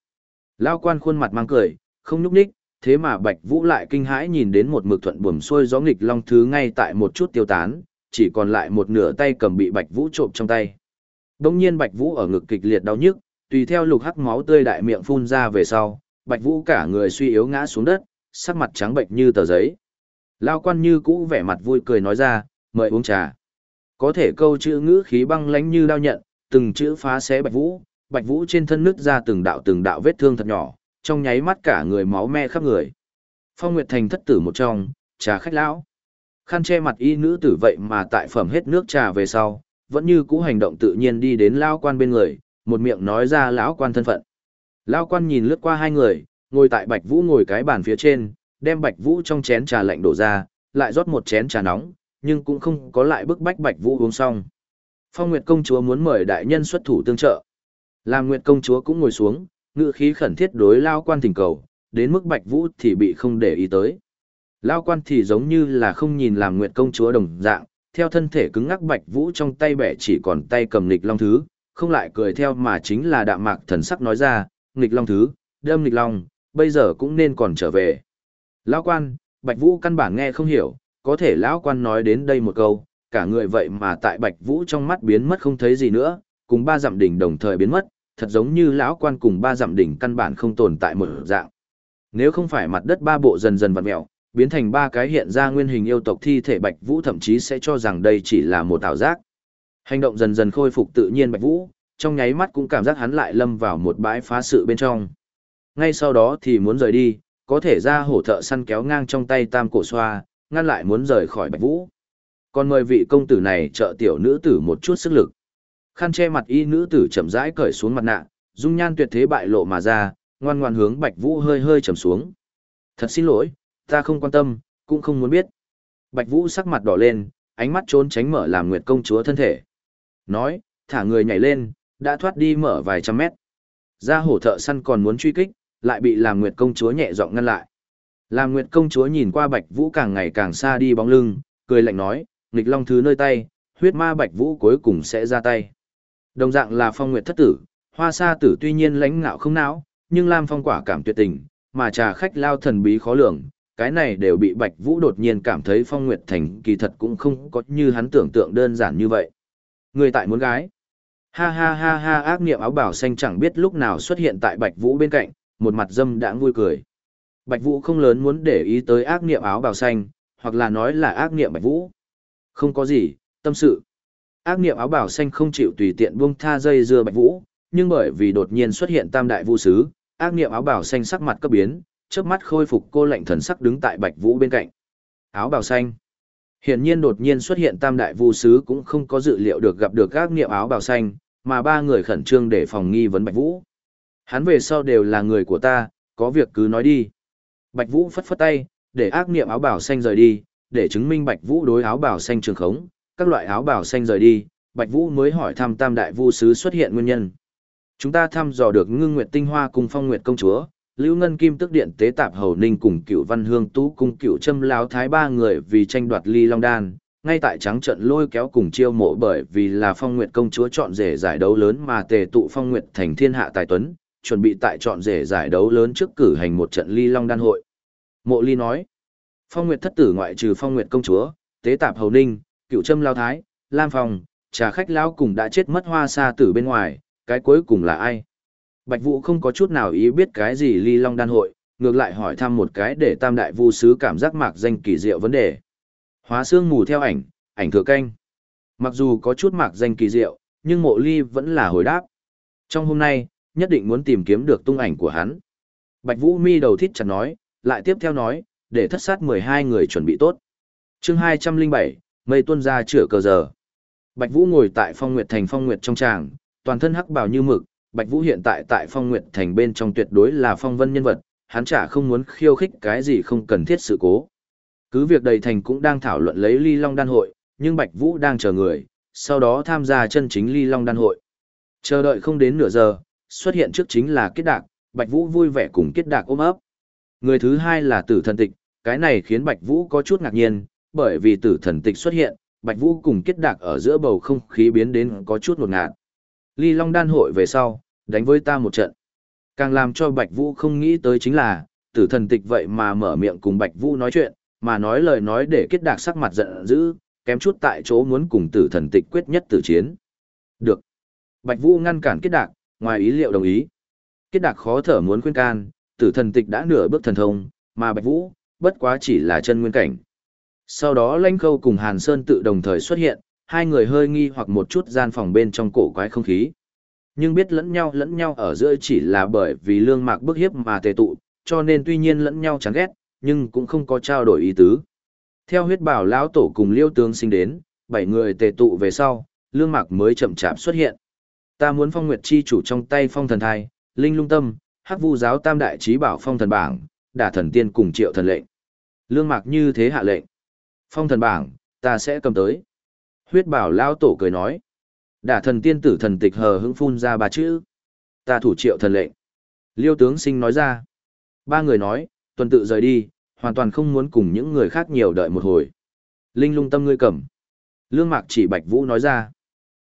Lão quan khuôn mặt mang cười, không nhúc nhích, thế mà Bạch Vũ lại kinh hãi nhìn đến một mực thuận buồm xuôi gió nghịch long thứ ngay tại một chút tiêu tán, chỉ còn lại một nửa tay cầm bị Bạch Vũ trộm trong tay. Đông nhiên Bạch Vũ ở ngực kịch liệt đau nhức, tùy theo lục hắc máu tươi đại miệng phun ra về sau, Bạch Vũ cả người suy yếu ngã xuống đất, sắc mặt trắng bệnh như tờ giấy. Lão quan như cũ vẻ mặt vui cười nói ra, mời uống trà. Có thể câu chữ ngữ khí băng lãnh như đao nhận, từng chữ phá xé Bạch Vũ, Bạch Vũ trên thân nứt ra từng đạo từng đạo vết thương thật nhỏ, trong nháy mắt cả người máu me khắp người. Phong Nguyệt Thành thất tử một trong, trà khách lão. Khăn che mặt y nữ tử vậy mà tại phẩm hết nước trà về sau, vẫn như cũ hành động tự nhiên đi đến lão quan bên người, một miệng nói ra lão quan thân phận. Lão quan nhìn lướt qua hai người, ngồi tại Bạch Vũ ngồi cái bàn phía trên, đem Bạch Vũ trong chén trà lạnh đổ ra, lại rót một chén trà nóng, nhưng cũng không có lại bức bách Bạch Vũ uống xong. Phong Nguyệt công chúa muốn mời đại nhân xuất thủ tương trợ. Lam Nguyệt công chúa cũng ngồi xuống, ngữ khí khẩn thiết đối lao quan thỉnh cầu, đến mức Bạch Vũ thì bị không để ý tới. Lao quan thì giống như là không nhìn lam Nguyệt công chúa đồng dạng, theo thân thể cứng ngắc Bạch Vũ trong tay bẻ chỉ còn tay cầm nghịch long thứ, không lại cười theo mà chính là đạm mạc thần sắc nói ra, nghịch long thứ, đâm nghịch long, bây giờ cũng nên còn trở về. Lão quan, Bạch Vũ căn bản nghe không hiểu, có thể lão quan nói đến đây một câu, cả người vậy mà tại Bạch Vũ trong mắt biến mất không thấy gì nữa, cùng ba dặm đỉnh đồng thời biến mất, thật giống như lão quan cùng ba dặm đỉnh căn bản không tồn tại một dạng. Nếu không phải mặt đất ba bộ dần dần vặn mèo, biến thành ba cái hiện ra nguyên hình yêu tộc thi thể Bạch Vũ thậm chí sẽ cho rằng đây chỉ là một ảo giác. Hành động dần dần khôi phục tự nhiên Bạch Vũ, trong nháy mắt cũng cảm giác hắn lại lâm vào một bãi phá sự bên trong. Ngay sau đó thì muốn rời đi, có thể ra hổ thợ săn kéo ngang trong tay tam cổ xoa, ngăn lại muốn rời khỏi Bạch Vũ. Còn mời vị công tử này trợ tiểu nữ tử một chút sức lực. Khăn che mặt y nữ tử chậm rãi cởi xuống mặt nạ, dung nhan tuyệt thế bại lộ mà ra, ngoan ngoan hướng Bạch Vũ hơi hơi trầm xuống. Thật xin lỗi, ta không quan tâm, cũng không muốn biết. Bạch Vũ sắc mặt đỏ lên, ánh mắt trốn tránh mở làm Nguyệt công chúa thân thể. Nói, thả người nhảy lên, đã thoát đi mở vài trăm mét. Ra hổ thợ săn còn muốn truy kích, lại bị làm Nguyệt công chúa nhẹ giọng ngăn lại. Làm Nguyệt công chúa nhìn qua Bạch Vũ càng ngày càng xa đi bóng lưng, cười lạnh nói, nghịch long thứ nơi tay, huyết ma Bạch Vũ cuối cùng sẽ ra tay. Đồng dạng là phong nguyệt thất tử, hoa sa tử tuy nhiên lãnh ngạo không não, nhưng Lam Phong quả cảm tuyệt tình, mà trà khách lao thần bí khó lường, cái này đều bị Bạch Vũ đột nhiên cảm thấy Phong Nguyệt Thành kỳ thật cũng không có như hắn tưởng tượng đơn giản như vậy. Người tại muốn gái. Ha ha ha ha ác niệm áo bảo xanh chẳng biết lúc nào xuất hiện tại Bạch Vũ bên cạnh, một mặt dâm đãng vui cười. Bạch Vũ không lớn muốn để ý tới ác niệm áo bào xanh, hoặc là nói là ác niệm Bạch Vũ. Không có gì, tâm sự. Ác niệm áo bào xanh không chịu tùy tiện buông tha dây dưa Bạch Vũ, nhưng bởi vì đột nhiên xuất hiện tam đại vu sứ, ác niệm áo bào xanh sắc mặt cấp biến, chớp mắt khôi phục cô lạnh thần sắc đứng tại Bạch Vũ bên cạnh. Áo bào xanh. Hiển nhiên đột nhiên xuất hiện tam đại vu sứ cũng không có dự liệu được gặp được ác niệm áo bào xanh, mà ba người khẩn trương để phòng nghi vấn Bạch Vũ. Hắn về sau đều là người của ta, có việc cứ nói đi. Bạch Vũ phất phất tay, để ác niệm áo bào xanh rời đi, để chứng minh Bạch Vũ đối áo bào xanh trường khống, các loại áo bào xanh rời đi, Bạch Vũ mới hỏi thăm Tam đại vu sứ xuất hiện nguyên nhân. Chúng ta thăm dò được Ngưng Nguyệt Tinh Hoa cùng Phong Nguyệt công chúa, Lưu Ngân Kim Tức Điện tế tạp Hầu Ninh cùng Cựu Văn Hương Tú cùng Cựu Trâm Lão Thái ba người vì tranh đoạt Ly Long Đan, ngay tại trắng trận lôi kéo cùng chiêu mộ bởi vì là Phong Nguyệt công chúa chọn rể giải đấu lớn mà tề tụ Phong Nguyệt thành thiên hạ tài tuấn, chuẩn bị tại chọn rể giải đấu lớn trước cử hành một trận Ly Long Đan hội. Mộ Ly nói, Phong Nguyệt thất tử ngoại trừ Phong Nguyệt công chúa, tế tạp Hầu Ninh, Cựu Trâm lao Thái, Lam Phong, trà khách lão cùng đã chết mất hoa xa tử bên ngoài, cái cuối cùng là ai? Bạch Vũ không có chút nào ý biết cái gì ly long đan hội, ngược lại hỏi thăm một cái để tam đại vu sứ cảm giác mạc danh kỳ diệu vấn đề. Hóa xương mù theo ảnh, ảnh thừa canh. Mặc dù có chút mạc danh kỳ diệu, nhưng mộ ly vẫn là hồi đáp. Trong hôm nay, nhất định muốn tìm kiếm được tung ảnh của hắn. Bạch Vũ mi đầu thít chặt nói, lại tiếp theo nói, để thất sát 12 người chuẩn bị tốt. chương 207, mây tuân ra chữa cờ giờ. Bạch Vũ ngồi tại phong nguyệt thành phong nguyệt trong tràng, toàn thân hắc bào như mực, Bạch Vũ hiện tại tại phong nguyệt thành bên trong tuyệt đối là phong vân nhân vật, hắn chả không muốn khiêu khích cái gì không cần thiết sự cố. Cứ việc đầy thành cũng đang thảo luận lấy ly long đan hội, nhưng Bạch Vũ đang chờ người, sau đó tham gia chân chính ly long đan hội. Chờ đợi không đến nửa giờ, xuất hiện trước chính là kết đạc, Bạch Vũ vui vẻ cùng kết đạc ôm ấp. Người thứ hai là tử thần tịch, cái này khiến Bạch Vũ có chút ngạc nhiên, bởi vì tử thần tịch xuất hiện, Bạch Vũ cùng kết đạc ở giữa bầu không khí biến đến có chút ngột ngạt. Ly Long đan hội về sau, đánh với ta một trận. Càng làm cho Bạch Vũ không nghĩ tới chính là, tử thần tịch vậy mà mở miệng cùng Bạch Vũ nói chuyện, mà nói lời nói để kết đạc sắc mặt giận dữ, kém chút tại chỗ muốn cùng tử thần tịch quyết nhất tử chiến. Được. Bạch Vũ ngăn cản kết đạc, ngoài ý liệu đồng ý. Kết đạc khó thở muốn khuyên can, tử thần tịch đã nửa bước thần thông, mà Bạch Vũ, bất quá chỉ là chân nguyên cảnh. Sau đó Lanh Khâu cùng Hàn Sơn tự đồng thời xuất hiện, hai người hơi nghi hoặc một chút gian phòng bên trong cổ quái không khí. Nhưng biết lẫn nhau lẫn nhau ở giữa chỉ là bởi vì lương mạc bức hiếp mà tề tụ, cho nên tuy nhiên lẫn nhau chán ghét, nhưng cũng không có trao đổi ý tứ. Theo huyết bảo lão tổ cùng liêu tướng sinh đến, bảy người tề tụ về sau, lương mạc mới chậm chạp xuất hiện. Ta muốn phong nguyệt chi chủ trong tay phong thần thai, linh lung tâm, hắc vu giáo tam đại trí bảo phong thần bảng, đả thần tiên cùng triệu thần lệnh. Lương mạc như thế hạ lệnh. Phong thần bảng, ta sẽ cầm tới. Huyết bảo lao tổ cười nói. Đả thần tiên tử thần tịch hờ hững phun ra ba chữ. Ta thủ triệu thần lệnh. Liêu tướng sinh nói ra. Ba người nói, tuần tự rời đi, hoàn toàn không muốn cùng những người khác nhiều đợi một hồi. Linh lung tâm ngươi cầm. Lương mạc chỉ Bạch Vũ nói ra.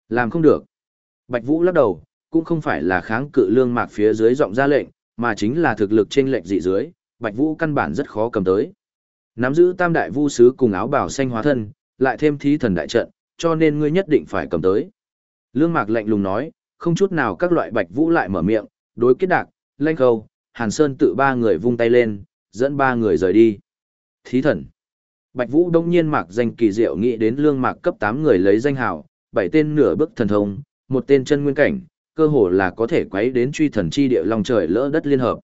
Làm không được. Bạch Vũ lắc đầu, cũng không phải là kháng cự lương mạc phía dưới giọng ra lệnh, mà chính là thực lực trên lệnh dị dưới, Bạch Vũ căn bản rất khó cầm tới. Nắm giữ tam đại vu sứ cùng áo bào xanh hóa thân, lại thêm thí thần đại trận, cho nên ngươi nhất định phải cầm tới. Lương Mạc lạnh lùng nói, không chút nào các loại bạch vũ lại mở miệng, đối kết đạc, lanh khâu, Hàn Sơn tự ba người vung tay lên, dẫn ba người rời đi. Thí thần. Bạch Vũ đông nhiên mạc danh kỳ diệu nghĩ đến lương mạc cấp 8 người lấy danh hào, bảy tên nửa bước thần thông, một tên chân nguyên cảnh, cơ hồ là có thể quấy đến truy thần chi địa long trời lỡ đất liên hợp.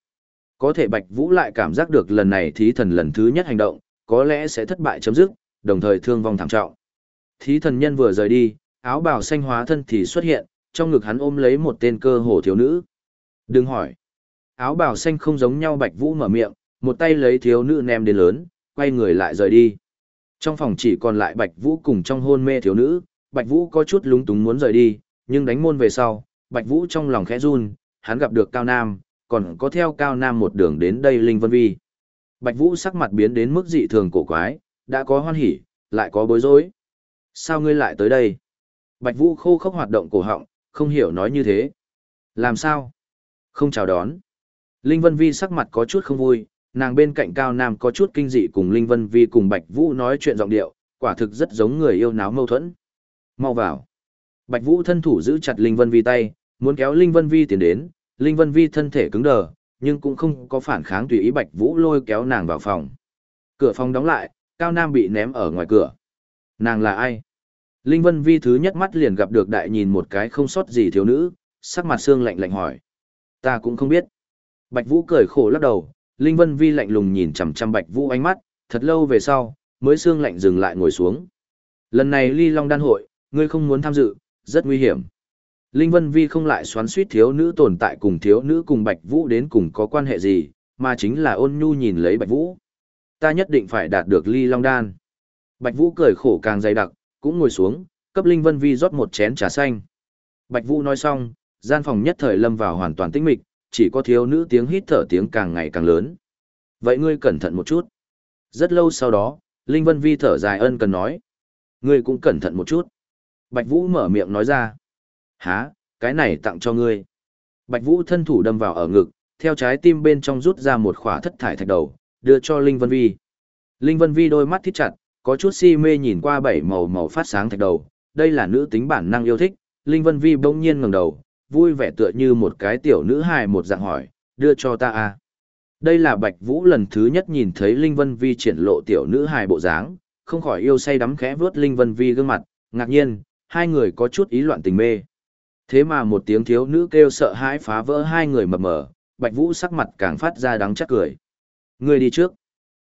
Có thể Bạch Vũ lại cảm giác được lần này thí thần lần thứ nhất hành động, có lẽ sẽ thất bại chấm dứt, đồng thời thương vong thảm trọng. Thí thần nhân vừa rời đi, áo bào xanh hóa thân thì xuất hiện, trong ngực hắn ôm lấy một tên cơ hồ thiếu nữ. Đừng hỏi. Áo bào xanh không giống nhau Bạch Vũ mở miệng, một tay lấy thiếu nữ ném đến lớn, quay người lại rời đi. Trong phòng chỉ còn lại Bạch Vũ cùng trong hôn mê thiếu nữ, Bạch Vũ có chút lúng túng muốn rời đi, nhưng đánh môn về sau, Bạch Vũ trong lòng khẽ run, hắn gặp được Cao Nam, còn có theo Cao Nam một đường đến đây Linh Vân Vi. Bạch Vũ sắc mặt biến đến mức dị thường cổ quái, đã có hoan hỉ, lại có bối rối. Sao ngươi lại tới đây? Bạch Vũ khô khốc hoạt động cổ họng, không hiểu nói như thế. Làm sao? Không chào đón. Linh Vân Vi sắc mặt có chút không vui, nàng bên cạnh Cao Nam có chút kinh dị cùng Linh Vân Vi cùng Bạch Vũ nói chuyện giọng điệu, quả thực rất giống người yêu náo mâu thuẫn. Mau vào. Bạch Vũ thân thủ giữ chặt Linh Vân Vi tay, muốn kéo Linh Vân Vi tiến đến, Linh Vân Vi thân thể cứng đờ, nhưng cũng không có phản kháng tùy ý Bạch Vũ lôi kéo nàng vào phòng. Cửa phòng đóng lại, Cao Nam bị ném ở ngoài cửa. Nàng là ai? Linh Vân Vi thứ nhất mắt liền gặp được đại nhìn một cái không sót gì thiếu nữ, sắc mặt xương lạnh lạnh hỏi. Ta cũng không biết. Bạch Vũ cười khổ lắc đầu, Linh Vân Vi lạnh lùng nhìn chằm chằm Bạch Vũ ánh mắt, thật lâu về sau, mới xương lạnh dừng lại ngồi xuống. Lần này Ly Long đan hội, ngươi không muốn tham dự, rất nguy hiểm. Linh Vân Vi không lại xoắn suýt thiếu nữ tồn tại cùng thiếu nữ cùng Bạch Vũ đến cùng có quan hệ gì, mà chính là ôn nhu nhìn lấy Bạch Vũ. Ta nhất định phải đạt được Ly Long đan. Bạch Vũ cười khổ càng dày đặc, cũng ngồi xuống, cấp Linh Vân Vi rót một chén trà xanh. Bạch Vũ nói xong, gian phòng nhất thời lâm vào hoàn toàn tĩnh mịch, chỉ có thiếu nữ tiếng hít thở tiếng càng ngày càng lớn. Vậy ngươi cẩn thận một chút. Rất lâu sau đó, Linh Vân Vi thở dài ân cần nói. Ngươi cũng cẩn thận một chút. Bạch Vũ mở miệng nói ra. Há, cái này tặng cho ngươi. Bạch Vũ thân thủ đâm vào ở ngực, theo trái tim bên trong rút ra một khỏa thất thải thạch đầu, đưa cho Linh Vân Vi. Linh Vân Vi đôi mắt thít chặt, có chút si mê nhìn qua bảy màu màu phát sáng thạch đầu, đây là nữ tính bản năng yêu thích, Linh Vân Vi bỗng nhiên ngẩng đầu, vui vẻ tựa như một cái tiểu nữ hài một dạng hỏi, đưa cho ta à. Đây là Bạch Vũ lần thứ nhất nhìn thấy Linh Vân Vi triển lộ tiểu nữ hài bộ dáng, không khỏi yêu say đắm khẽ vướt Linh Vân Vi gương mặt, ngạc nhiên, hai người có chút ý loạn tình mê. Thế mà một tiếng thiếu nữ kêu sợ hãi phá vỡ hai người mập mờ, Bạch Vũ sắc mặt càng phát ra đắng chắc cười. Người đi trước.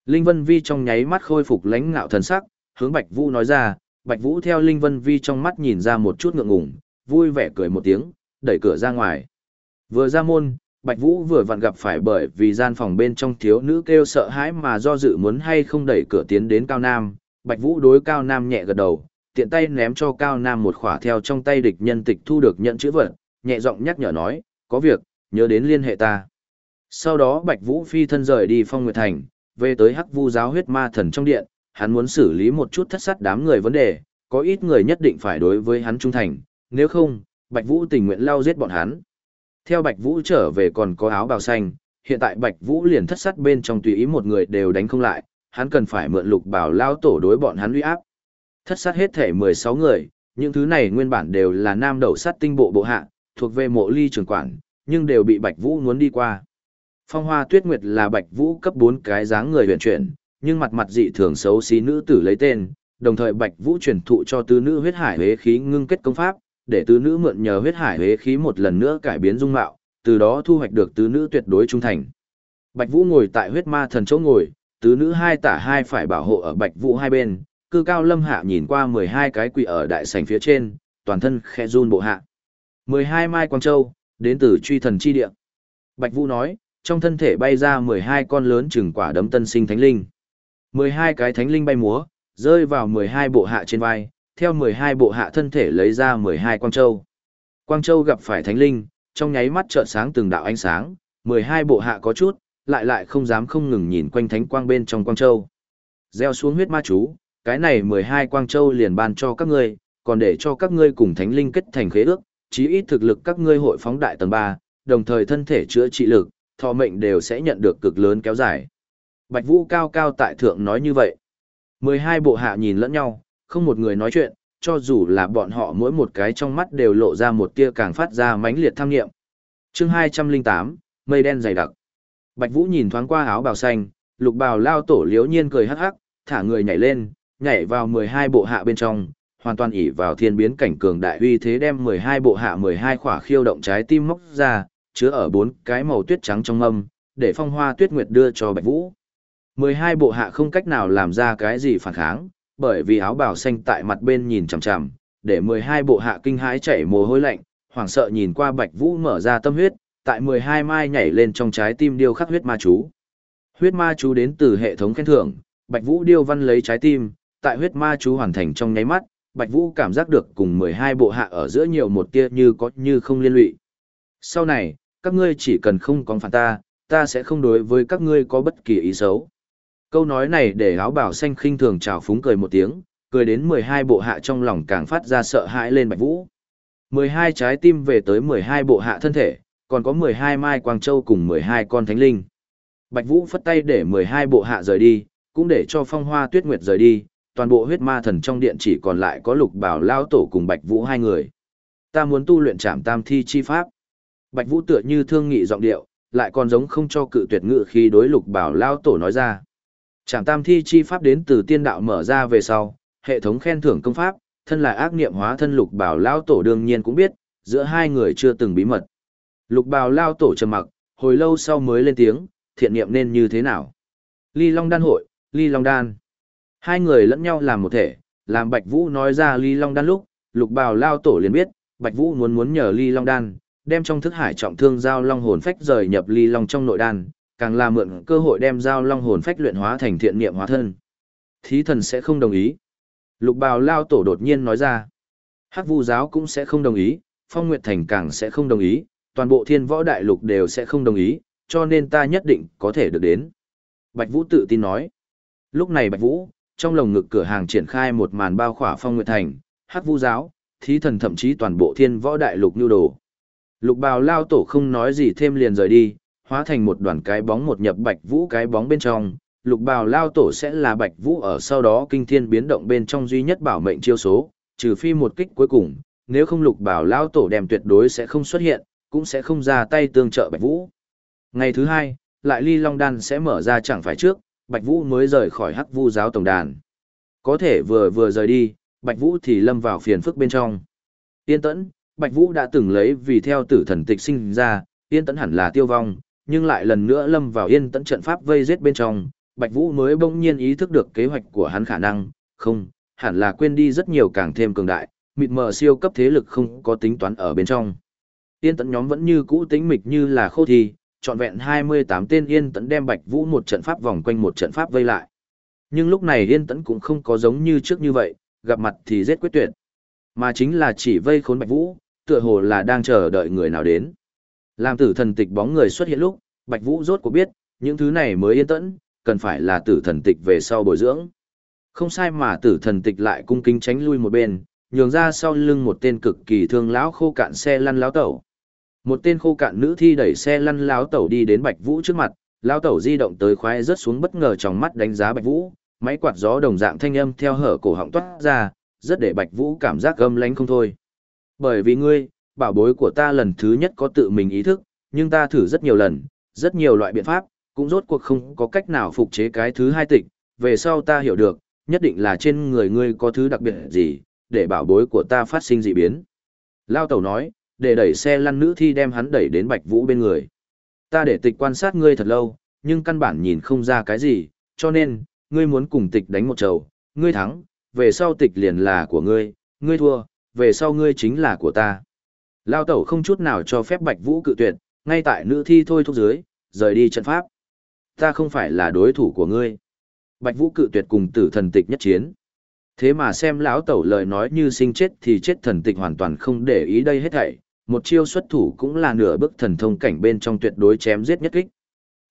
Linh Vân Vi trong nháy mắt khôi phục lãnh ngạo thần sắc, hướng Bạch Vũ nói ra, Bạch Vũ theo Linh Vân Vi trong mắt nhìn ra một chút ngượng ngùng, vui vẻ cười một tiếng, đẩy cửa ra ngoài. Vừa ra môn, Bạch Vũ vừa vặn gặp phải bởi vì gian phòng bên trong thiếu nữ kêu sợ hãi mà do dự muốn hay không đẩy cửa tiến đến Cao Nam. Bạch Vũ đối Cao Nam nhẹ gật đầu, tiện tay ném cho Cao Nam một khỏa theo trong tay địch nhân tịch thu được nhận chữ vật, nhẹ giọng nhắc nhở nói, có việc, nhớ đến liên hệ ta. Sau đó Bạch Vũ phi thân rời đi phong nguyệt thành, về tới hắc vu giáo huyết ma thần trong điện, hắn muốn xử lý một chút thất sát đám người vấn đề, có ít người nhất định phải đối với hắn trung thành, nếu không, Bạch Vũ tình nguyện lao giết bọn hắn. Theo Bạch Vũ trở về còn có áo bào xanh, hiện tại Bạch Vũ liền thất sát bên trong tùy ý một người đều đánh không lại, hắn cần phải mượn lục bảo lao tổ đối bọn hắn uy áp. Thất sát hết thể 16 người, những thứ này nguyên bản đều là nam đầu sát tinh bộ bộ hạ, thuộc về mộ ly trường quản, nhưng đều bị Bạch Vũ muốn đi qua. Phong Hoa Tuyết Nguyệt là Bạch Vũ cấp 4 cái dáng người huyền chuyển, nhưng mặt mặt dị thường xấu xí nữ tử lấy tên, đồng thời Bạch Vũ truyền thụ cho tứ nữ huyết hải hế khí ngưng kết công pháp, để tứ nữ mượn nhờ huyết hải hế khí một lần nữa cải biến dung mạo, từ đó thu hoạch được tứ nữ tuyệt đối trung thành. Bạch Vũ ngồi tại huyết ma thần chỗ ngồi, tứ nữ hai tả hai phải bảo hộ ở Bạch Vũ hai bên, cư cao lâm hạ nhìn qua 12 cái quỷ ở đại sảnh phía trên, toàn thân khẽ run bộ hạ. 12 mai quang châu, đến từ truy thần chi địa. Bạch Vũ nói, trong thân thể bay ra 12 con lớn chừng quả đấm tân sinh thánh linh. 12 cái thánh linh bay múa, rơi vào 12 bộ hạ trên vai, theo 12 bộ hạ thân thể lấy ra 12 quang châu. Quang châu gặp phải thánh linh, trong nháy mắt trợn sáng từng đạo ánh sáng, 12 bộ hạ có chút, lại lại không dám không ngừng nhìn quanh thánh quang bên trong quang châu. Gieo xuống huyết ma chú, cái này 12 quang châu liền ban cho các ngươi, còn để cho các ngươi cùng thánh linh kết thành khế ước, chí ít thực lực các ngươi hội phóng đại tầng 3, đồng thời thân thể chữa trị lực, thọ mệnh đều sẽ nhận được cực lớn kéo dài. Bạch Vũ cao cao tại thượng nói như vậy. 12 bộ hạ nhìn lẫn nhau, không một người nói chuyện, cho dù là bọn họ mỗi một cái trong mắt đều lộ ra một tia càng phát ra mãnh liệt tham nghiệm. Chương 208, mây đen dày đặc. Bạch Vũ nhìn thoáng qua áo bào xanh, lục bào lao tổ liếu nhiên cười hắc hắc, thả người nhảy lên, nhảy vào 12 bộ hạ bên trong, hoàn toàn ỷ vào thiên biến cảnh cường đại uy thế đem 12 bộ hạ 12 khỏa khiêu động trái tim móc ra, chứa ở bốn cái màu tuyết trắng trong âm, để phong hoa tuyết nguyệt đưa cho Bạch Vũ. 12 bộ hạ không cách nào làm ra cái gì phản kháng, bởi vì áo bào xanh tại mặt bên nhìn chằm chằm, để 12 bộ hạ kinh hãi chảy mồ hôi lạnh, hoảng sợ nhìn qua Bạch Vũ mở ra tâm huyết, tại 12 mai nhảy lên trong trái tim điêu khắc huyết ma chú. Huyết ma chú đến từ hệ thống khen thưởng, Bạch Vũ điêu văn lấy trái tim, tại huyết ma chú hoàn thành trong nháy mắt, Bạch Vũ cảm giác được cùng 12 bộ hạ ở giữa nhiều một tia như có như không liên lụy. Sau này, các ngươi chỉ cần không có phản ta, ta sẽ không đối với các ngươi có bất kỳ ý xấu. Câu nói này để áo bảo xanh khinh thường chào phúng cười một tiếng, cười đến 12 bộ hạ trong lòng càng phát ra sợ hãi lên Bạch Vũ. 12 trái tim về tới 12 bộ hạ thân thể, còn có 12 mai quang châu cùng 12 con thánh linh. Bạch Vũ phất tay để 12 bộ hạ rời đi, cũng để cho phong hoa tuyết nguyệt rời đi, toàn bộ huyết ma thần trong điện chỉ còn lại có lục bảo lao tổ cùng Bạch Vũ hai người. Ta muốn tu luyện trảm tam thi chi pháp. Bạch Vũ tựa như thương nghị giọng điệu, lại còn giống không cho cự tuyệt ngự khi đối lục bảo lao tổ nói ra. Trảm tam thi chi pháp đến từ tiên đạo mở ra về sau, hệ thống khen thưởng công pháp, thân là ác niệm hóa thân lục bảo lao tổ đương nhiên cũng biết, giữa hai người chưa từng bí mật. Lục bảo lao tổ trầm mặc, hồi lâu sau mới lên tiếng, thiện niệm nên như thế nào? Ly Long Đan hội, Ly Long Đan. Hai người lẫn nhau làm một thể, làm Bạch Vũ nói ra Ly Long Đan lúc, lục bào lao tổ liền biết, Bạch Vũ muốn muốn nhờ Ly Long Đan, đem trong thức hải trọng thương giao long hồn phách rời nhập Ly Long trong nội đan, càng là mượn cơ hội đem giao long hồn phách luyện hóa thành thiện niệm hóa thân. Thí thần sẽ không đồng ý. Lục bào lao tổ đột nhiên nói ra. Hắc vu giáo cũng sẽ không đồng ý, phong nguyệt thành càng sẽ không đồng ý, toàn bộ thiên võ đại lục đều sẽ không đồng ý, cho nên ta nhất định có thể được đến. Bạch Vũ tự tin nói. Lúc này Bạch Vũ, trong lồng ngực cửa hàng triển khai một màn bao khỏa phong nguyệt thành, hát vu giáo, thí thần thậm chí toàn bộ thiên võ đại lục nhu đồ. Lục bào lao tổ không nói gì thêm liền rời đi, hóa thành một đoàn cái bóng một nhập Bạch Vũ cái bóng bên trong, lục bào lao tổ sẽ là bạch vũ ở sau đó kinh thiên biến động bên trong duy nhất bảo mệnh chiêu số, trừ phi một kích cuối cùng, nếu không lục bào lao tổ đem tuyệt đối sẽ không xuất hiện, cũng sẽ không ra tay tương trợ bạch vũ. Ngày thứ hai, lại ly long đan sẽ mở ra chẳng phải trước, bạch vũ mới rời khỏi hắc vu giáo tổng đàn. Có thể vừa vừa rời đi, bạch vũ thì lâm vào phiền phức bên trong. Yên tẫn, bạch vũ đã từng lấy vì theo tử thần tịch sinh ra, yên tẫn hẳn là tiêu vong, nhưng lại lần nữa lâm vào yên tẫn trận pháp vây giết bên trong, Bạch Vũ mới bỗng nhiên ý thức được kế hoạch của hắn khả năng, không, hẳn là quên đi rất nhiều càng thêm cường đại, mịt mờ siêu cấp thế lực không có tính toán ở bên trong. Yên tẫn nhóm vẫn như cũ tính mịch như là khô thi, trọn vẹn 28 tên yên tấn đem Bạch Vũ một trận pháp vòng quanh một trận pháp vây lại. Nhưng lúc này yên tấn cũng không có giống như trước như vậy, gặp mặt thì giết quyết tuyệt. Mà chính là chỉ vây khốn Bạch Vũ, tựa hồ là đang chờ đợi người nào đến. Làm tử thần tịch bóng người xuất hiện lúc, Bạch Vũ rốt cuộc biết, những thứ này mới yên tẫn, cần phải là tử thần tịch về sau bồi dưỡng. Không sai mà tử thần tịch lại cung kính tránh lui một bên, nhường ra sau lưng một tên cực kỳ thương lão khô cạn xe lăn lão tẩu. Một tên khô cạn nữ thi đẩy xe lăn lão tẩu đi đến Bạch Vũ trước mặt, lão tẩu di động tới khoái rớt xuống bất ngờ trong mắt đánh giá Bạch Vũ, máy quạt gió đồng dạng thanh âm theo hở cổ họng toát ra, rất để Bạch Vũ cảm giác gâm lánh không thôi. Bởi vì ngươi, bảo bối của ta lần thứ nhất có tự mình ý thức, nhưng ta thử rất nhiều lần, rất nhiều loại biện pháp, cũng rốt cuộc không có cách nào phục chế cái thứ hai tịch, về sau ta hiểu được, nhất định là trên người ngươi có thứ đặc biệt gì, để bảo bối của ta phát sinh dị biến. Lao tẩu nói, để đẩy xe lăn nữ thi đem hắn đẩy đến Bạch Vũ bên người. Ta để tịch quan sát ngươi thật lâu, nhưng căn bản nhìn không ra cái gì, cho nên, ngươi muốn cùng tịch đánh một trầu, ngươi thắng, về sau tịch liền là của ngươi, ngươi thua, về sau ngươi chính là của ta. Lao tẩu không chút nào cho phép Bạch Vũ cự tuyệt, ngay tại nữ thi thôi thúc dưới, rời đi trận pháp ta không phải là đối thủ của ngươi. Bạch Vũ cự tuyệt cùng tử thần tịch nhất chiến. Thế mà xem lão tẩu lời nói như sinh chết thì chết thần tịch hoàn toàn không để ý đây hết thảy, một chiêu xuất thủ cũng là nửa bước thần thông cảnh bên trong tuyệt đối chém giết nhất kích.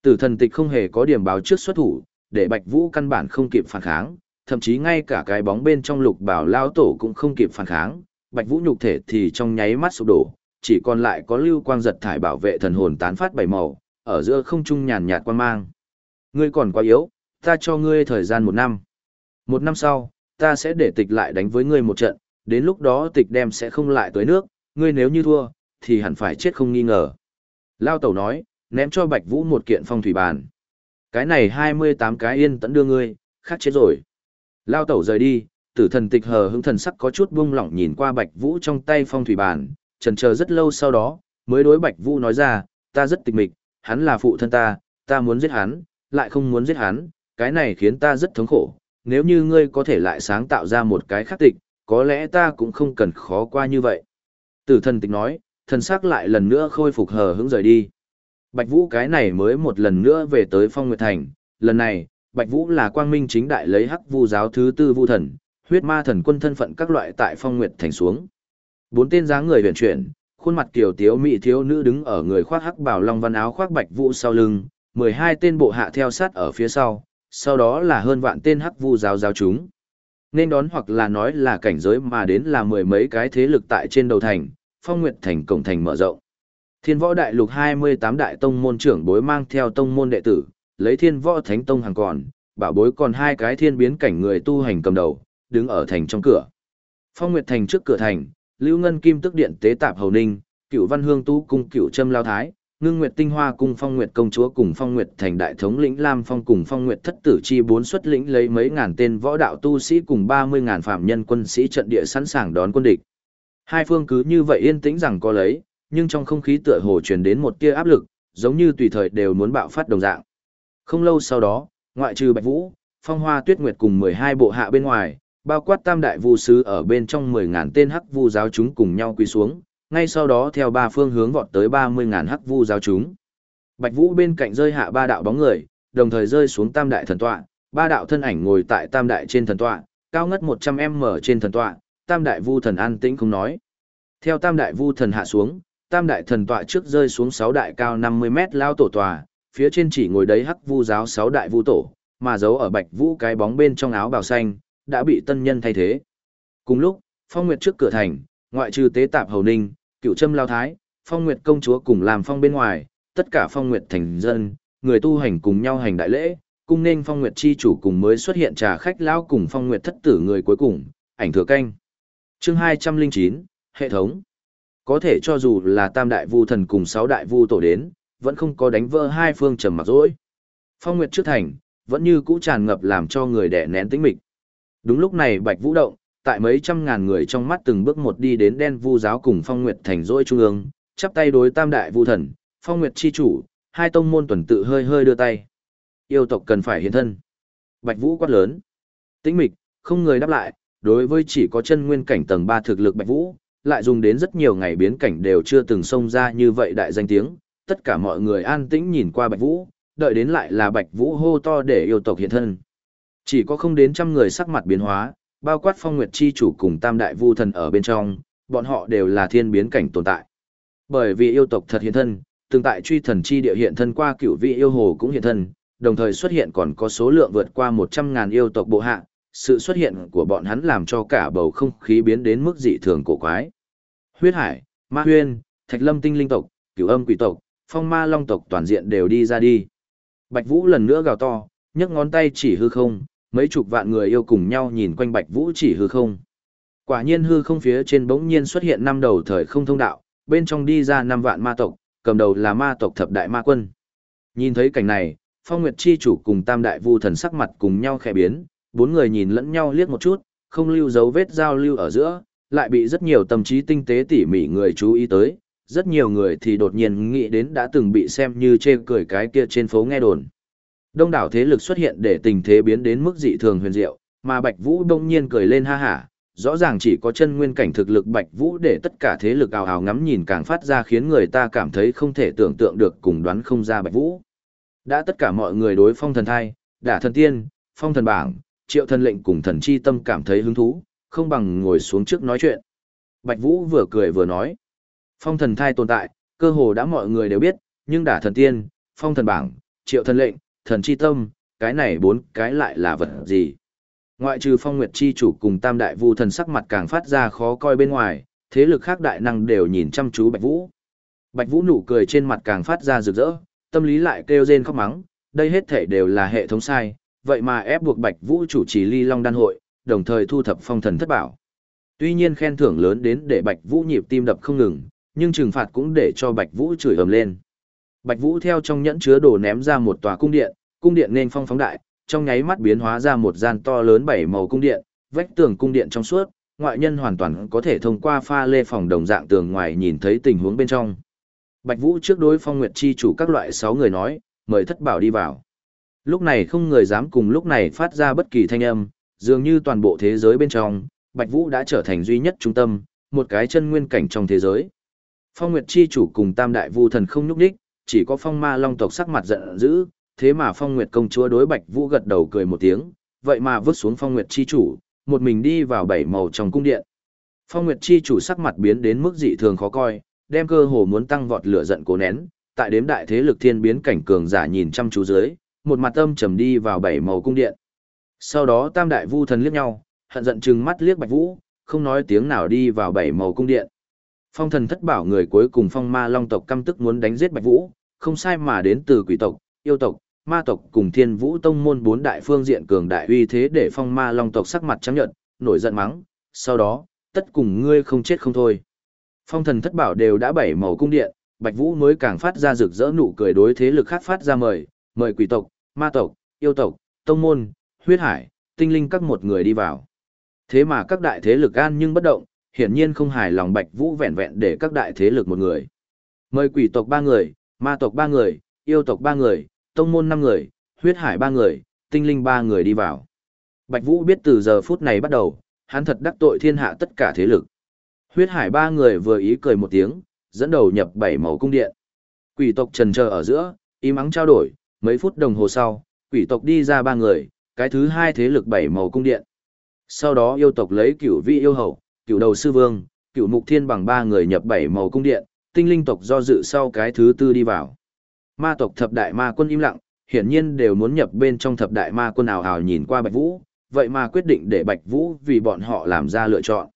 Tử thần tịch không hề có điểm báo trước xuất thủ, để Bạch Vũ căn bản không kịp phản kháng, thậm chí ngay cả cái bóng bên trong lục bảo lao tổ cũng không kịp phản kháng, Bạch Vũ nhục thể thì trong nháy mắt sụp đổ, chỉ còn lại có lưu quang giật thải bảo vệ thần hồn tán phát bảy màu, ở giữa không trung nhàn nhạt quang mang. Ngươi còn quá yếu, ta cho ngươi thời gian một năm. Một năm sau, ta sẽ để tịch lại đánh với ngươi một trận, đến lúc đó tịch đem sẽ không lại tới nước, ngươi nếu như thua, thì hẳn phải chết không nghi ngờ. Lao tẩu nói, ném cho Bạch Vũ một kiện phong thủy bàn. Cái này 28 cái yên tẫn đưa ngươi, khác chết rồi. Lao tẩu rời đi, tử thần tịch hờ hững thần sắc có chút buông lỏng nhìn qua Bạch Vũ trong tay phong thủy bàn, trần chờ rất lâu sau đó, mới đối Bạch Vũ nói ra, ta rất tịch mịch, hắn là phụ thân ta, ta muốn giết hắn, lại không muốn giết hắn, cái này khiến ta rất thống khổ, nếu như ngươi có thể lại sáng tạo ra một cái khác tịch, có lẽ ta cũng không cần khó qua như vậy. Tử thần tịch nói, thần sắc lại lần nữa khôi phục hờ hững rời đi. Bạch Vũ cái này mới một lần nữa về tới Phong Nguyệt Thành, lần này, Bạch Vũ là quang minh chính đại lấy hắc vu giáo thứ tư vu thần, huyết ma thần quân thân phận các loại tại phong nguyệt thành xuống. Bốn tên dáng người huyền chuyển, khuôn mặt kiều tiếu mỹ thiếu nữ đứng ở người khoác hắc bảo long văn áo khoác bạch vũ sau lưng, 12 tên bộ hạ theo sát ở phía sau, sau đó là hơn vạn tên hắc vu giáo giáo chúng. Nên đón hoặc là nói là cảnh giới mà đến là mười mấy cái thế lực tại trên đầu thành, phong nguyệt thành cổng thành mở rộng. Thiên võ đại lục 28 đại tông môn trưởng bối mang theo tông môn đệ tử, lấy thiên võ thánh tông hàng còn, bảo bối còn hai cái thiên biến cảnh người tu hành cầm đầu, đứng ở thành trong cửa. Phong Nguyệt Thành trước cửa thành, Lưu Ngân Kim tức điện tế tạp hầu ninh, Cựu Văn Hương tu cung Cựu Trâm lao thái, Ngưng Nguyệt Tinh Hoa cùng Phong Nguyệt công chúa cùng Phong Nguyệt Thành đại thống lĩnh Lam Phong cùng Phong Nguyệt thất tử chi bốn xuất lĩnh lấy mấy ngàn tên võ đạo tu sĩ cùng 30 ngàn phạm nhân quân sĩ trận địa sẵn sàng đón quân địch. Hai phương cứ như vậy yên tĩnh rằng có lấy, nhưng trong không khí tựa hồ truyền đến một tia áp lực, giống như tùy thời đều muốn bạo phát đồng dạng. Không lâu sau đó, ngoại trừ Bạch Vũ, Phong Hoa Tuyết Nguyệt cùng 12 bộ hạ bên ngoài, bao quát tam đại vu sứ ở bên trong 10.000 tên hắc vu giáo chúng cùng nhau quỳ xuống, ngay sau đó theo ba phương hướng vọt tới 30.000 hắc vu giáo chúng. Bạch Vũ bên cạnh rơi hạ ba đạo bóng người, đồng thời rơi xuống tam đại thần tọa, ba đạo thân ảnh ngồi tại tam đại trên thần tọa, cao ngất 100m trên thần tọa, tam đại vu thần an tĩnh không nói. Theo tam đại vu thần hạ xuống, tam đại thần tọa trước rơi xuống sáu đại cao 50 mét lao tổ tòa, phía trên chỉ ngồi đấy hắc vu giáo sáu đại vu tổ, mà giấu ở bạch vũ cái bóng bên trong áo bào xanh, đã bị tân nhân thay thế. Cùng lúc, phong nguyệt trước cửa thành, ngoại trừ tế tạp hầu ninh, cựu trâm lao thái, phong nguyệt công chúa cùng làm phong bên ngoài, tất cả phong nguyệt thành dân, người tu hành cùng nhau hành đại lễ, cung nên phong nguyệt chi chủ cùng mới xuất hiện trà khách lão cùng phong nguyệt thất tử người cuối cùng, ảnh thừa canh. Chương 209, hệ thống. Có thể cho dù là tam đại vu thần cùng sáu đại vu tổ đến, vẫn không có đánh vỡ hai phương trầm mặc rỗi. Phong Nguyệt trước thành, vẫn như cũ tràn ngập làm cho người đẻ nén tĩnh mịch. Đúng lúc này Bạch Vũ động, tại mấy trăm ngàn người trong mắt từng bước một đi đến đen vu giáo cùng Phong Nguyệt thành rỗi trung ương, chắp tay đối tam đại vu thần, Phong Nguyệt chi chủ, hai tông môn tuần tự hơi hơi đưa tay. Yêu tộc cần phải hiện thân. Bạch Vũ quát lớn. Tĩnh mịch, không người đáp lại, đối với chỉ có chân nguyên cảnh tầng 3 thực lực Bạch Vũ, lại dùng đến rất nhiều ngày biến cảnh đều chưa từng xông ra như vậy đại danh tiếng, tất cả mọi người an tĩnh nhìn qua Bạch Vũ, đợi đến lại là Bạch Vũ hô to để yêu tộc hiện thân. Chỉ có không đến trăm người sắc mặt biến hóa, bao quát phong nguyệt chi chủ cùng tam đại vu thần ở bên trong, bọn họ đều là thiên biến cảnh tồn tại. Bởi vì yêu tộc thật hiện thân, từng tại truy thần chi địa hiện thân qua cửu vị yêu hồ cũng hiện thân, đồng thời xuất hiện còn có số lượng vượt qua 100.000 yêu tộc bộ hạ, sự xuất hiện của bọn hắn làm cho cả bầu không khí biến đến mức dị thường cổ quái. Huyết Hải, Ma Huyên, Thạch Lâm Tinh Linh tộc, Cửu Âm Quỷ tộc, Phong Ma Long tộc toàn diện đều đi ra đi. Bạch Vũ lần nữa gào to, nhấc ngón tay chỉ hư không, mấy chục vạn người yêu cùng nhau nhìn quanh Bạch Vũ chỉ hư không. Quả nhiên hư không phía trên bỗng nhiên xuất hiện năm đầu thời không thông đạo, bên trong đi ra năm vạn ma tộc, cầm đầu là ma tộc thập đại ma quân. Nhìn thấy cảnh này, Phong Nguyệt chi chủ cùng Tam đại vu thần sắc mặt cùng nhau khẽ biến, bốn người nhìn lẫn nhau liếc một chút, không lưu dấu vết giao lưu ở giữa, lại bị rất nhiều tâm trí tinh tế tỉ mỉ người chú ý tới, rất nhiều người thì đột nhiên nghĩ đến đã từng bị xem như chê cười cái kia trên phố nghe đồn. Đông đảo thế lực xuất hiện để tình thế biến đến mức dị thường huyền diệu, mà Bạch Vũ đông nhiên cười lên ha hả, rõ ràng chỉ có chân nguyên cảnh thực lực Bạch Vũ để tất cả thế lực ào ào ngắm nhìn càng phát ra khiến người ta cảm thấy không thể tưởng tượng được cùng đoán không ra Bạch Vũ. Đã tất cả mọi người đối phong thần thai, đả thần tiên, phong thần bảng, triệu thần lệnh cùng thần chi tâm cảm thấy hứng thú, không bằng ngồi xuống trước nói chuyện. Bạch Vũ vừa cười vừa nói. Phong thần thai tồn tại, cơ hồ đã mọi người đều biết, nhưng đả thần tiên, phong thần bảng, triệu thần lệnh, thần chi tâm, cái này bốn cái lại là vật gì? Ngoại trừ phong nguyệt chi chủ cùng tam đại vu thần sắc mặt càng phát ra khó coi bên ngoài, thế lực khác đại năng đều nhìn chăm chú Bạch Vũ. Bạch Vũ nụ cười trên mặt càng phát ra rực rỡ, tâm lý lại kêu rên khóc mắng, đây hết thể đều là hệ thống sai, vậy mà ép buộc Bạch Vũ chủ trì ly long đan hội, đồng thời thu thập phong thần thất bảo. Tuy nhiên khen thưởng lớn đến để Bạch Vũ nhịp tim đập không ngừng, nhưng trừng phạt cũng để cho Bạch Vũ chửi ầm lên. Bạch Vũ theo trong nhẫn chứa đồ ném ra một tòa cung điện, cung điện nên phong phóng đại, trong nháy mắt biến hóa ra một gian to lớn bảy màu cung điện, vách tường cung điện trong suốt, ngoại nhân hoàn toàn có thể thông qua pha lê phòng đồng dạng tường ngoài nhìn thấy tình huống bên trong. Bạch Vũ trước đối Phong Nguyệt chi chủ các loại 6 người nói, mời thất bảo đi vào. Lúc này không người dám cùng lúc này phát ra bất kỳ thanh âm, dường như toàn bộ thế giới bên trong, Bạch Vũ đã trở thành duy nhất trung tâm, một cái chân nguyên cảnh trong thế giới. Phong Nguyệt chi chủ cùng Tam đại vu thần không nhúc đích, chỉ có Phong Ma Long tộc sắc mặt giận dữ, thế mà Phong Nguyệt công chúa đối Bạch Vũ gật đầu cười một tiếng, vậy mà vứt xuống Phong Nguyệt chi chủ, một mình đi vào bảy màu trong cung điện. Phong Nguyệt chi chủ sắc mặt biến đến mức dị thường khó coi, đem cơ hồ muốn tăng vọt lửa giận cố nén, tại đếm đại thế lực thiên biến cảnh cường giả nhìn chăm chú dưới, một mặt âm trầm đi vào bảy màu cung điện. Sau đó tam đại vu thần liếc nhau, hận giận trừng mắt liếc Bạch Vũ, không nói tiếng nào đi vào bảy màu cung điện. Phong thần thất bảo người cuối cùng phong ma long tộc căm tức muốn đánh giết Bạch Vũ, không sai mà đến từ quỷ tộc, yêu tộc, ma tộc cùng thiên vũ tông môn bốn đại phương diện cường đại uy thế để phong ma long tộc sắc mặt trắng nhợt, nổi giận mắng, sau đó, tất cùng ngươi không chết không thôi. Phong thần thất bảo đều đã bảy màu cung điện, Bạch Vũ mới càng phát ra rực rỡ nụ cười đối thế lực khác phát ra mời, mời quỷ tộc, ma tộc, yêu tộc, tông môn, huyết hải, tinh linh các một người đi vào. Thế mà các đại thế lực an nhưng bất động, hiển nhiên không hài lòng Bạch Vũ vẹn vẹn để các đại thế lực một người. Mời quỷ tộc ba người, ma tộc ba người, yêu tộc ba người, tông môn năm người, huyết hải ba người, tinh linh ba người đi vào. Bạch Vũ biết từ giờ phút này bắt đầu, hắn thật đắc tội thiên hạ tất cả thế lực. Huyết hải ba người vừa ý cười một tiếng, dẫn đầu nhập bảy màu cung điện. Quỷ tộc trần chờ ở giữa, im mắng trao đổi, mấy phút đồng hồ sau, quỷ tộc đi ra ba người, cái thứ hai thế lực bảy màu cung điện. Sau đó yêu tộc lấy cửu vị yêu hậu, cửu đầu sư vương, cửu mục thiên bằng ba người nhập bảy màu cung điện, tinh linh tộc do dự sau cái thứ tư đi vào. Ma tộc thập đại ma quân im lặng, hiển nhiên đều muốn nhập bên trong thập đại ma quân ảo hào nhìn qua Bạch Vũ, vậy mà quyết định để Bạch Vũ vì bọn họ làm ra lựa chọn.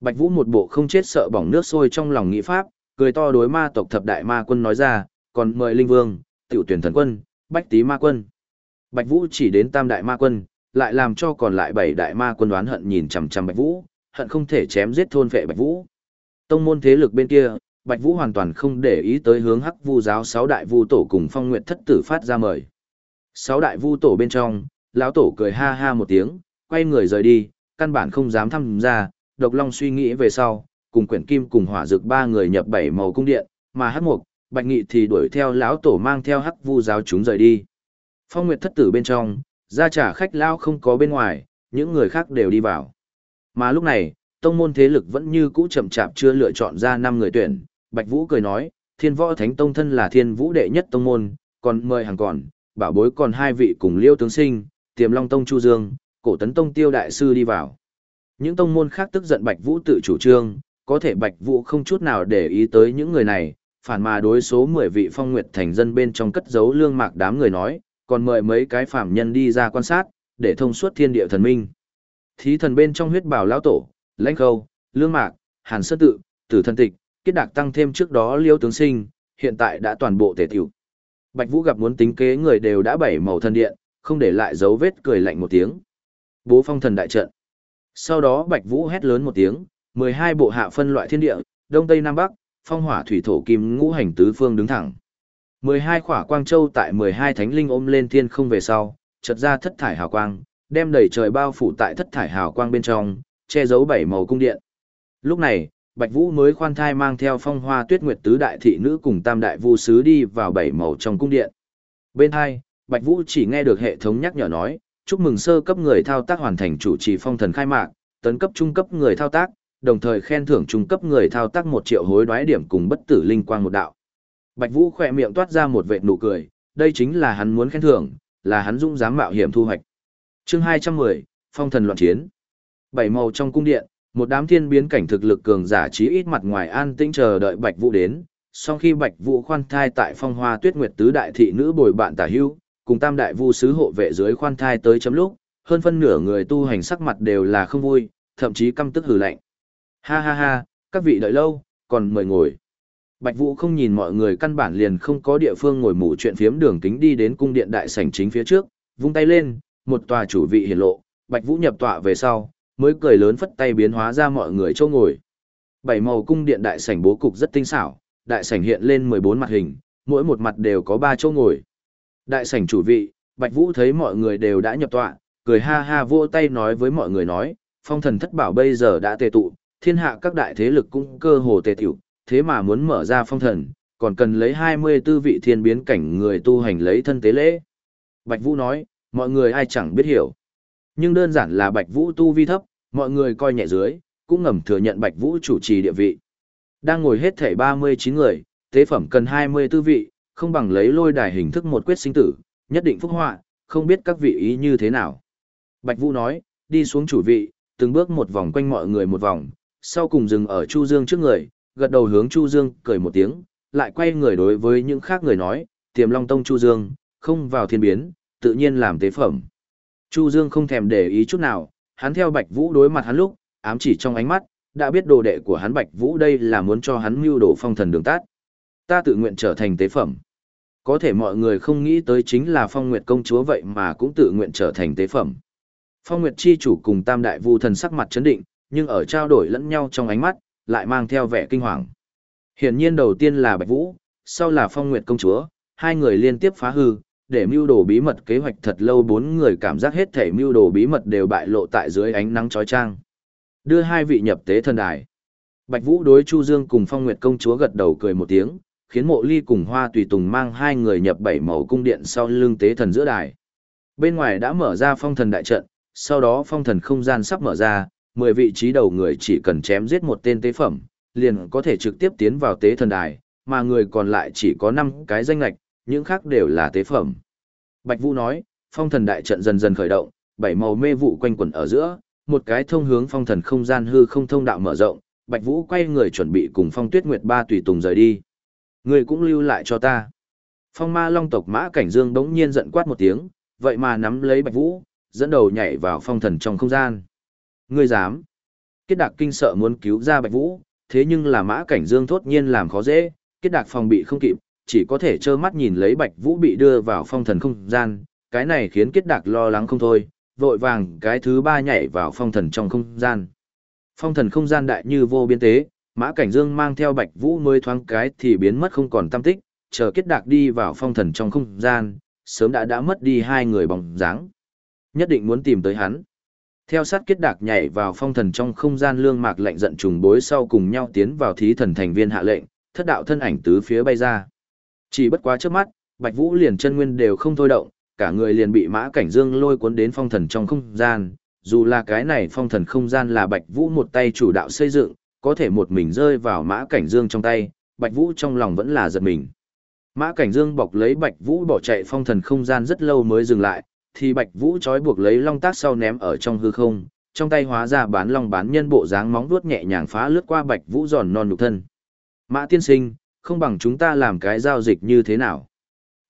Bạch Vũ một bộ không chết sợ bỏng nước sôi trong lòng nghĩ pháp, cười to đối ma tộc thập đại ma quân nói ra, còn mời linh vương, tiểu tuyển thần quân, bách tý ma quân. Bạch Vũ chỉ đến tam đại ma quân, lại làm cho còn lại bảy đại ma quân đoán hận nhìn chằm chằm Bạch Vũ, hận không thể chém giết thôn vệ Bạch Vũ. Tông môn thế lực bên kia, Bạch Vũ hoàn toàn không để ý tới hướng Hắc Vu giáo sáu đại vu tổ cùng Phong Nguyệt thất tử phát ra mời. Sáu đại vu tổ bên trong, lão tổ cười ha ha một tiếng, quay người rời đi, căn bản không dám thăm ra, Độc Long suy nghĩ về sau, cùng quyển kim cùng hỏa dược ba người nhập bảy màu cung điện, mà Hắc Mục, Bạch Nghị thì đuổi theo lão tổ mang theo Hắc Vu giáo chúng rời đi. Phong Nguyệt thất tử bên trong, ra trả khách lao không có bên ngoài, những người khác đều đi vào. Mà lúc này, tông môn thế lực vẫn như cũ chậm chạp chưa lựa chọn ra năm người tuyển, Bạch Vũ cười nói, Thiên Võ Thánh Tông thân là Thiên Vũ đệ nhất tông môn, còn mời hàng còn, bảo bối còn hai vị cùng Liêu tướng sinh, Tiềm Long Tông Chu Dương, Cổ Tấn Tông Tiêu đại sư đi vào. Những tông môn khác tức giận Bạch Vũ tự chủ trương, có thể Bạch Vũ không chút nào để ý tới những người này, phản mà đối số 10 vị phong nguyệt thành dân bên trong cất giấu lương mạc đám người nói, còn mời mấy cái phàm nhân đi ra quan sát, để thông suốt thiên địa thần minh. Thí thần bên trong huyết bảo lão tổ, lãnh khâu, lương mạc, hàn sơn tự, tử thần tịch, kết đạc tăng thêm trước đó liêu tướng sinh, hiện tại đã toàn bộ tề tiểu. Bạch Vũ gặp muốn tính kế người đều đã bảy màu thân điện, không để lại dấu vết cười lạnh một tiếng. Bố phong thần đại trận. Sau đó Bạch Vũ hét lớn một tiếng, 12 bộ hạ phân loại thiên địa, đông tây nam bắc, phong hỏa thủy thổ kim ngũ hành tứ phương đứng thẳng. 12 khỏa quang châu tại 12 thánh linh ôm lên thiên không về sau, chợt ra thất thải hào quang, đem đầy trời bao phủ tại thất thải hào quang bên trong, che giấu bảy màu cung điện. Lúc này, Bạch Vũ mới khoan thai mang theo phong hoa tuyết nguyệt tứ đại thị nữ cùng tam đại vu sứ đi vào bảy màu trong cung điện. Bên hai, Bạch Vũ chỉ nghe được hệ thống nhắc nhở nói, chúc mừng sơ cấp người thao tác hoàn thành chủ trì phong thần khai mạc, tấn cấp trung cấp người thao tác, đồng thời khen thưởng trung cấp người thao tác một triệu hối đoái điểm cùng bất tử linh quang một đạo. Bạch Vũ khỏe miệng toát ra một vệt nụ cười, đây chính là hắn muốn khen thưởng, là hắn dũng dám mạo hiểm thu hoạch. Chương 210, Phong thần loạn chiến. Bảy màu trong cung điện, một đám thiên biến cảnh thực lực cường giả trí ít mặt ngoài an tĩnh chờ đợi Bạch Vũ đến. Sau khi Bạch Vũ khoan thai tại Phong Hoa Tuyết Nguyệt tứ đại thị nữ bồi bạn tả hữu, cùng tam đại vu sứ hộ vệ dưới khoan thai tới chấm lúc, hơn phân nửa người tu hành sắc mặt đều là không vui, thậm chí căm tức hừ lạnh. Ha ha ha, các vị đợi lâu, còn mời ngồi. Bạch Vũ không nhìn mọi người căn bản liền không có địa phương ngồi mù chuyện phiếm đường kính đi đến cung điện đại sảnh chính phía trước, vung tay lên, một tòa chủ vị hiển lộ, Bạch Vũ nhập tọa về sau, mới cười lớn phất tay biến hóa ra mọi người chỗ ngồi. Bảy màu cung điện đại sảnh bố cục rất tinh xảo, đại sảnh hiện lên 14 mặt hình, mỗi một mặt đều có 3 chỗ ngồi. Đại sảnh chủ vị, Bạch Vũ thấy mọi người đều đã nhập tọa, cười ha ha vỗ tay nói với mọi người nói, phong thần thất bảo bây giờ đã tề tụ, thiên hạ các đại thế lực cũng cơ hồ tề tiểu, thế mà muốn mở ra phong thần, còn cần lấy 24 vị thiên biến cảnh người tu hành lấy thân tế lễ. Bạch Vũ nói, mọi người ai chẳng biết hiểu. Nhưng đơn giản là Bạch Vũ tu vi thấp, mọi người coi nhẹ dưới, cũng ngầm thừa nhận Bạch Vũ chủ trì địa vị. Đang ngồi hết thảy 39 người, tế phẩm cần 24 vị, không bằng lấy lôi đài hình thức một quyết sinh tử, nhất định phúc họa, không biết các vị ý như thế nào. Bạch Vũ nói, đi xuống chủ vị, từng bước một vòng quanh mọi người một vòng, sau cùng dừng ở Chu Dương trước người, gật đầu hướng Chu Dương cười một tiếng, lại quay người đối với những khác người nói, tiềm long tông Chu Dương, không vào thiên biến, tự nhiên làm tế phẩm. Chu Dương không thèm để ý chút nào, hắn theo Bạch Vũ đối mặt hắn lúc, ám chỉ trong ánh mắt, đã biết đồ đệ của hắn Bạch Vũ đây là muốn cho hắn mưu đồ phong thần đường tát. Ta tự nguyện trở thành tế phẩm. Có thể mọi người không nghĩ tới chính là phong nguyệt công chúa vậy mà cũng tự nguyện trở thành tế phẩm. Phong nguyệt chi chủ cùng tam đại vu thần sắc mặt chấn định, nhưng ở trao đổi lẫn nhau trong ánh mắt, lại mang theo vẻ kinh hoàng. Hiển nhiên đầu tiên là Bạch Vũ, sau là phong nguyệt công chúa, hai người liên tiếp phá hư, để mưu đồ bí mật kế hoạch thật lâu bốn người cảm giác hết thể mưu đồ bí mật đều bại lộ tại dưới ánh nắng chói chang. Đưa hai vị nhập tế thần đài. Bạch Vũ đối Chu Dương cùng Phong Nguyệt công chúa gật đầu cười một tiếng, khiến Mộ Ly cùng Hoa Tùy Tùng mang hai người nhập bảy màu cung điện sau lưng tế thần giữa đài. Bên ngoài đã mở ra phong thần đại trận, sau đó phong thần không gian sắp mở ra, mười vị trí đầu người chỉ cần chém giết một tên tế phẩm, liền có thể trực tiếp tiến vào tế thần đài, mà người còn lại chỉ có năm cái danh lạch, những khác đều là tế phẩm. Bạch Vũ nói, phong thần đại trận dần dần khởi động, bảy màu mê vụ quanh quẩn ở giữa, một cái thông hướng phong thần không gian hư không thông đạo mở rộng, Bạch Vũ quay người chuẩn bị cùng Phong Tuyết Nguyệt ba tùy tùng rời đi. Người cũng lưu lại cho ta. Phong Ma Long tộc Mã Cảnh Dương đống nhiên giận quát một tiếng, vậy mà nắm lấy Bạch Vũ, dẫn đầu nhảy vào phong thần trong không gian. Ngươi dám? Kết Đạc kinh sợ muốn cứu ra Bạch Vũ, thế nhưng là Mã Cảnh Dương thốt nhiên làm khó dễ, Kết Đạc phòng bị không kịp, chỉ có thể trơ mắt nhìn lấy Bạch Vũ bị đưa vào phong thần không gian, cái này khiến Kết Đạc lo lắng không thôi, vội vàng cái thứ ba nhảy vào phong thần trong không gian. Phong thần không gian đại như vô biên tế, Mã Cảnh Dương mang theo Bạch Vũ mới thoáng cái thì biến mất không còn tâm tích, chờ kết đạc đi vào phong thần trong không gian, sớm đã đã mất đi hai người bóng dáng. Nhất định muốn tìm tới hắn. Theo sát kết đạc nhảy vào phong thần trong không gian lương mạc lệnh giận trùng bối sau cùng nhau tiến vào thí thần thành viên hạ lệnh, thất đạo thân ảnh tứ phía bay ra. Chỉ bất quá trước mắt, Bạch Vũ liền chân nguyên đều không thôi động, cả người liền bị mã cảnh dương lôi cuốn đến phong thần trong không gian, dù là cái này phong thần không gian là Bạch Vũ một tay chủ đạo xây dựng, có thể một mình rơi vào mã cảnh dương trong tay, Bạch Vũ trong lòng vẫn là giật mình. Mã cảnh dương bọc lấy Bạch Vũ bỏ chạy phong thần không gian rất lâu mới dừng lại, thì Bạch Vũ trói buộc lấy long tác sau ném ở trong hư không, trong tay hóa ra bán long bán nhân bộ dáng móng vuốt nhẹ nhàng phá lướt qua Bạch Vũ giòn non nhục thân. Mã tiên sinh, không bằng chúng ta làm cái giao dịch như thế nào?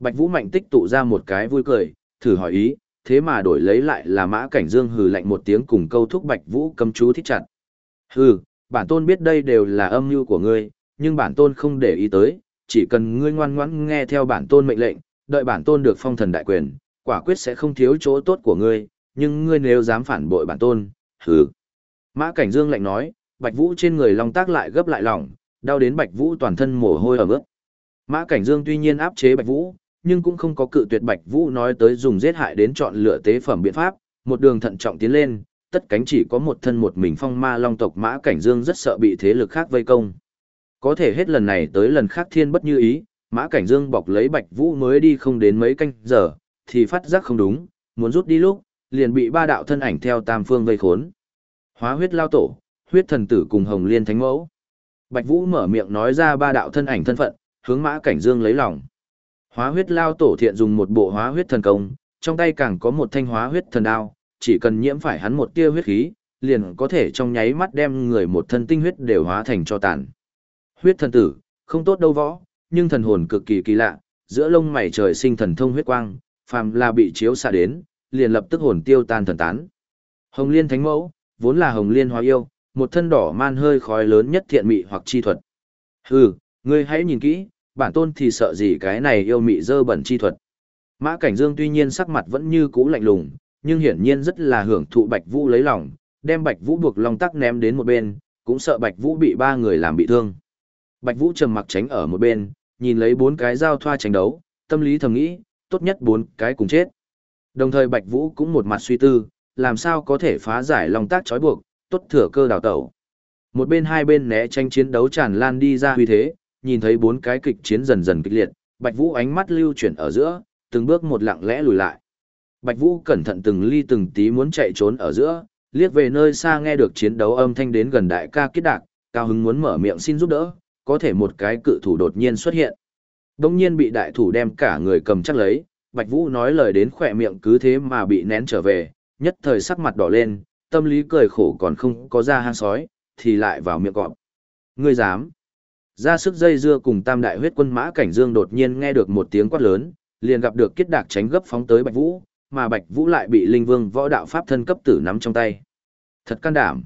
Bạch Vũ mạnh tích tụ ra một cái vui cười, thử hỏi ý, thế mà đổi lấy lại là mã cảnh dương hừ lạnh một tiếng cùng câu thúc Bạch Vũ cầm chú thích chặt. Hừ, bản tôn biết đây đều là âm mưu của ngươi, nhưng bản tôn không để ý tới, chỉ cần ngươi ngoan ngoãn nghe theo bản tôn mệnh lệnh, đợi bản tôn được phong thần đại quyền, quả quyết sẽ không thiếu chỗ tốt của ngươi, nhưng ngươi nếu dám phản bội bản tôn, hừ. Mã Cảnh Dương lạnh nói, Bạch Vũ trên người long tác lại gấp lại lỏng, đau đến Bạch Vũ toàn thân mồ hôi ở ướt. Mã Cảnh Dương tuy nhiên áp chế Bạch Vũ, nhưng cũng không có cự tuyệt Bạch Vũ nói tới dùng giết hại đến chọn lựa tế phẩm biện pháp, một đường thận trọng tiến lên, tất cánh chỉ có một thân một mình phong ma long tộc Mã Cảnh Dương rất sợ bị thế lực khác vây công. Có thể hết lần này tới lần khác thiên bất như ý, Mã Cảnh Dương bọc lấy Bạch Vũ mới đi không đến mấy canh giờ, thì phát giác không đúng, muốn rút đi lúc, liền bị ba đạo thân ảnh theo tam phương vây khốn. Hóa huyết lao tổ, huyết thần tử cùng Hồng Liên Thánh Mẫu. Bạch Vũ mở miệng nói ra ba đạo thân ảnh thân phận, hướng Mã Cảnh Dương lấy lòng. Hóa huyết lao tổ thiện dùng một bộ hóa huyết thần công, trong tay càng có một thanh hóa huyết thần đao, chỉ cần nhiễm phải hắn một tia huyết khí, liền có thể trong nháy mắt đem người một thân tinh huyết đều hóa thành cho tàn. Huyết thần tử, không tốt đâu võ, nhưng thần hồn cực kỳ kỳ lạ, giữa lông mày trời sinh thần thông huyết quang, phàm là bị chiếu xạ đến, liền lập tức hồn tiêu tan thần tán. Hồng Liên Thánh Mẫu, vốn là Hồng Liên Hóa yêu, một thân đỏ man hơi khói lớn nhất thiện mị hoặc chi thuật. Hừ, ngươi hãy nhìn kỹ, bản tôn thì sợ gì cái này yêu mị dơ bẩn chi thuật. Mã Cảnh Dương tuy nhiên sắc mặt vẫn như cũ lạnh lùng, nhưng hiển nhiên rất là hưởng thụ Bạch Vũ lấy lòng, đem Bạch Vũ buộc long tắc ném đến một bên, cũng sợ Bạch Vũ bị ba người làm bị thương. Bạch Vũ trầm mặc tránh ở một bên, nhìn lấy bốn cái giao thoa tranh đấu, tâm lý thầm nghĩ, tốt nhất bốn cái cùng chết. Đồng thời Bạch Vũ cũng một mặt suy tư, làm sao có thể phá giải lòng tác trói buộc, tốt thừa cơ đào tẩu. Một bên hai bên né tranh chiến đấu tràn lan đi ra huy thế, nhìn thấy bốn cái kịch chiến dần dần kịch liệt, Bạch Vũ ánh mắt lưu chuyển ở giữa, từng bước một lặng lẽ lùi lại. Bạch Vũ cẩn thận từng ly từng tí muốn chạy trốn ở giữa, liếc về nơi xa nghe được chiến đấu âm thanh đến gần đại ca kết đạc, cao hứng muốn mở miệng xin giúp đỡ, có thể một cái cự thủ đột nhiên xuất hiện. Đông nhiên bị đại thủ đem cả người cầm chắc lấy, Bạch Vũ nói lời đến khỏe miệng cứ thế mà bị nén trở về, nhất thời sắc mặt đỏ lên, tâm lý cười khổ còn không có ra hang sói, thì lại vào miệng cọp. Ngươi dám? Ra sức dây dưa cùng tam đại huyết quân mã cảnh dương đột nhiên nghe được một tiếng quát lớn, liền gặp được kết đạc tránh gấp phóng tới Bạch Vũ, mà Bạch Vũ lại bị linh vương võ đạo pháp thân cấp tử nắm trong tay. Thật can đảm.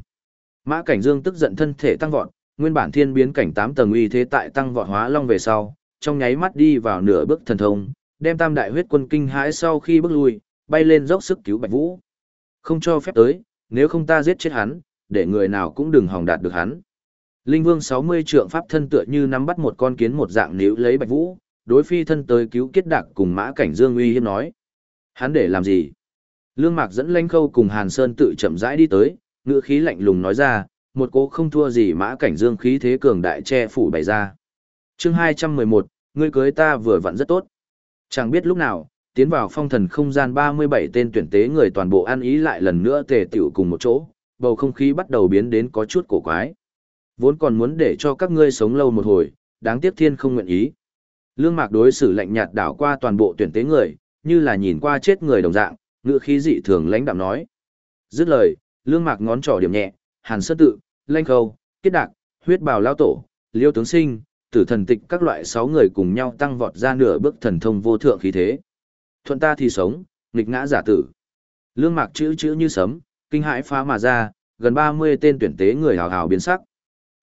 Mã cảnh dương tức giận thân thể tăng vọt, nguyên bản thiên biến cảnh 8 tầng uy thế tại tăng vọt hóa long về sau, trong nháy mắt đi vào nửa bước thần thông, đem tam đại huyết quân kinh hãi sau khi bước lui, bay lên dốc sức cứu Bạch Vũ. Không cho phép tới, nếu không ta giết chết hắn, để người nào cũng đừng hòng đạt được hắn. Linh Vương 60 trượng pháp thân tựa như nắm bắt một con kiến một dạng níu lấy Bạch Vũ, đối phi thân tới cứu kết đạc cùng Mã Cảnh Dương uy hiếp nói. Hắn để làm gì? Lương Mạc dẫn Lanh Khâu cùng Hàn Sơn tự chậm rãi đi tới, ngữ khí lạnh lùng nói ra, một cố không thua gì Mã Cảnh Dương khí thế cường đại che phủ bày ra. Chương 211, ngươi cưới ta vừa vặn rất tốt. Chẳng biết lúc nào, tiến vào phong thần không gian 37 tên tuyển tế người toàn bộ ăn ý lại lần nữa tề tiểu cùng một chỗ, bầu không khí bắt đầu biến đến có chút cổ quái. Vốn còn muốn để cho các ngươi sống lâu một hồi, đáng tiếc thiên không nguyện ý. Lương Mạc đối xử lạnh nhạt đảo qua toàn bộ tuyển tế người, như là nhìn qua chết người đồng dạng, ngữ khí dị thường lãnh đạm nói. Dứt lời, Lương Mạc ngón trỏ điểm nhẹ, Hàn sơ Tự, Lanh Khâu, Kết Đạc, Huyết Bào Lao Tổ, Liêu Tướng Sinh, Tử Thần Tịch các loại sáu người cùng nhau tăng vọt ra nửa bước thần thông vô thượng khí thế. Thuận ta thì sống, nghịch ngã giả tử. Lương Mạc chữ chữ như sấm, kinh hãi phá mà ra, gần 30 tên tuyển tế người hào hào biến sắc.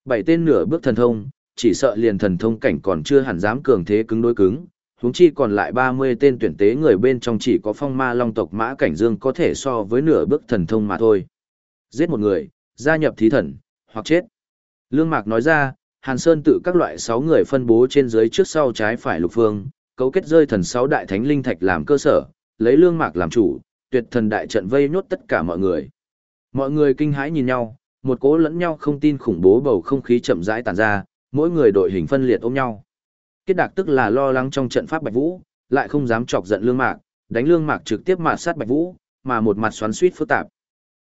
Bảy tên nửa bước thần thông, chỉ sợ liền thần thông cảnh còn chưa hẳn dám cường thế cứng đối cứng, huống chi còn lại 30 tên tuyển tế người bên trong chỉ có phong ma long tộc mã cảnh dương có thể so với nửa bước thần thông mà thôi. Giết một người, gia nhập thí thần, hoặc chết. Lương Mạc nói ra, Hàn Sơn tự các loại 6 người phân bố trên dưới trước sau trái phải lục phương, cấu kết rơi thần 6 đại thánh linh thạch làm cơ sở, lấy Lương Mạc làm chủ, tuyệt thần đại trận vây nhốt tất cả mọi người. Mọi người kinh hãi nhìn nhau, một cố lẫn nhau không tin khủng bố bầu không khí chậm rãi tàn ra, mỗi người đội hình phân liệt ôm nhau. Kết đạc tức là lo lắng trong trận pháp Bạch Vũ, lại không dám chọc giận Lương Mạc, đánh Lương Mạc trực tiếp mạt sát Bạch Vũ, mà một mặt xoắn xuýt phức tạp.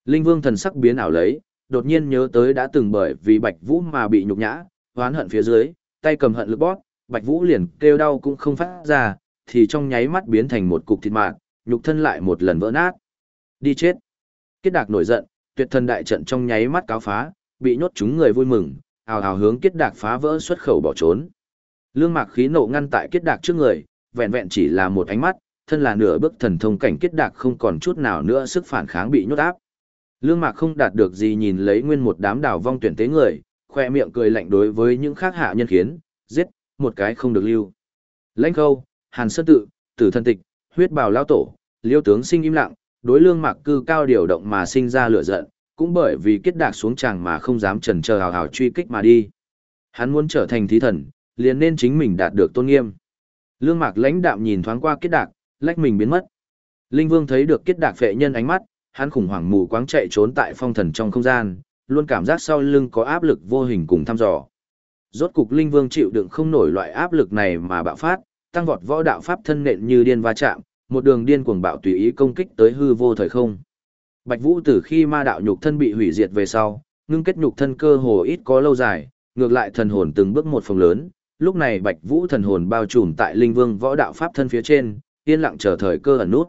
Linh Vương thần sắc biến ảo lấy, đột nhiên nhớ tới đã từng bởi vì Bạch Vũ mà bị nhục nhã, hoán hận phía dưới, tay cầm hận lực bóp, Bạch Vũ liền kêu đau cũng không phát ra, thì trong nháy mắt biến thành một cục thịt mạc, nhục thân lại một lần vỡ nát. Đi chết. Kết đạc nổi giận, tuyệt thần đại trận trong nháy mắt cáo phá, bị nhốt chúng người vui mừng, hào hào hướng kết đạc phá vỡ xuất khẩu bỏ trốn. Lương mạc khí nộ ngăn tại kết đạc trước người, vẹn vẹn chỉ là một ánh mắt, thân là nửa bước thần thông cảnh kết đạc không còn chút nào nữa sức phản kháng bị nhốt áp. Lương mạc không đạt được gì nhìn lấy nguyên một đám đảo vong tuyển tế người, khoe miệng cười lạnh đối với những khác hạ nhân khiến, giết, một cái không được lưu. Lãnh khâu, hàn sơn tự, tử thân tịch, huyết bào lao tổ, liêu tướng sinh im lặng, đối lương mạc cư cao điều động mà sinh ra lửa giận, cũng bởi vì kết đạc xuống chàng mà không dám trần chờ hào hào truy kích mà đi. Hắn muốn trở thành thí thần, liền nên chính mình đạt được tôn nghiêm. Lương mạc lãnh đạm nhìn thoáng qua kết đạc, lách mình biến mất. Linh vương thấy được kết đạc phệ nhân ánh mắt, hắn khủng hoảng mù quáng chạy trốn tại phong thần trong không gian, luôn cảm giác sau lưng có áp lực vô hình cùng thăm dò. Rốt cục Linh Vương chịu đựng không nổi loại áp lực này mà bạo phát, tăng vọt võ đạo pháp thân nện như điên va chạm, một đường điên cuồng bạo tùy ý công kích tới hư vô thời không. Bạch Vũ từ khi ma đạo nhục thân bị hủy diệt về sau, ngưng kết nhục thân cơ hồ ít có lâu dài, ngược lại thần hồn từng bước một phòng lớn, lúc này Bạch Vũ thần hồn bao trùm tại Linh Vương võ đạo pháp thân phía trên, yên lặng chờ thời cơ ẩn nút.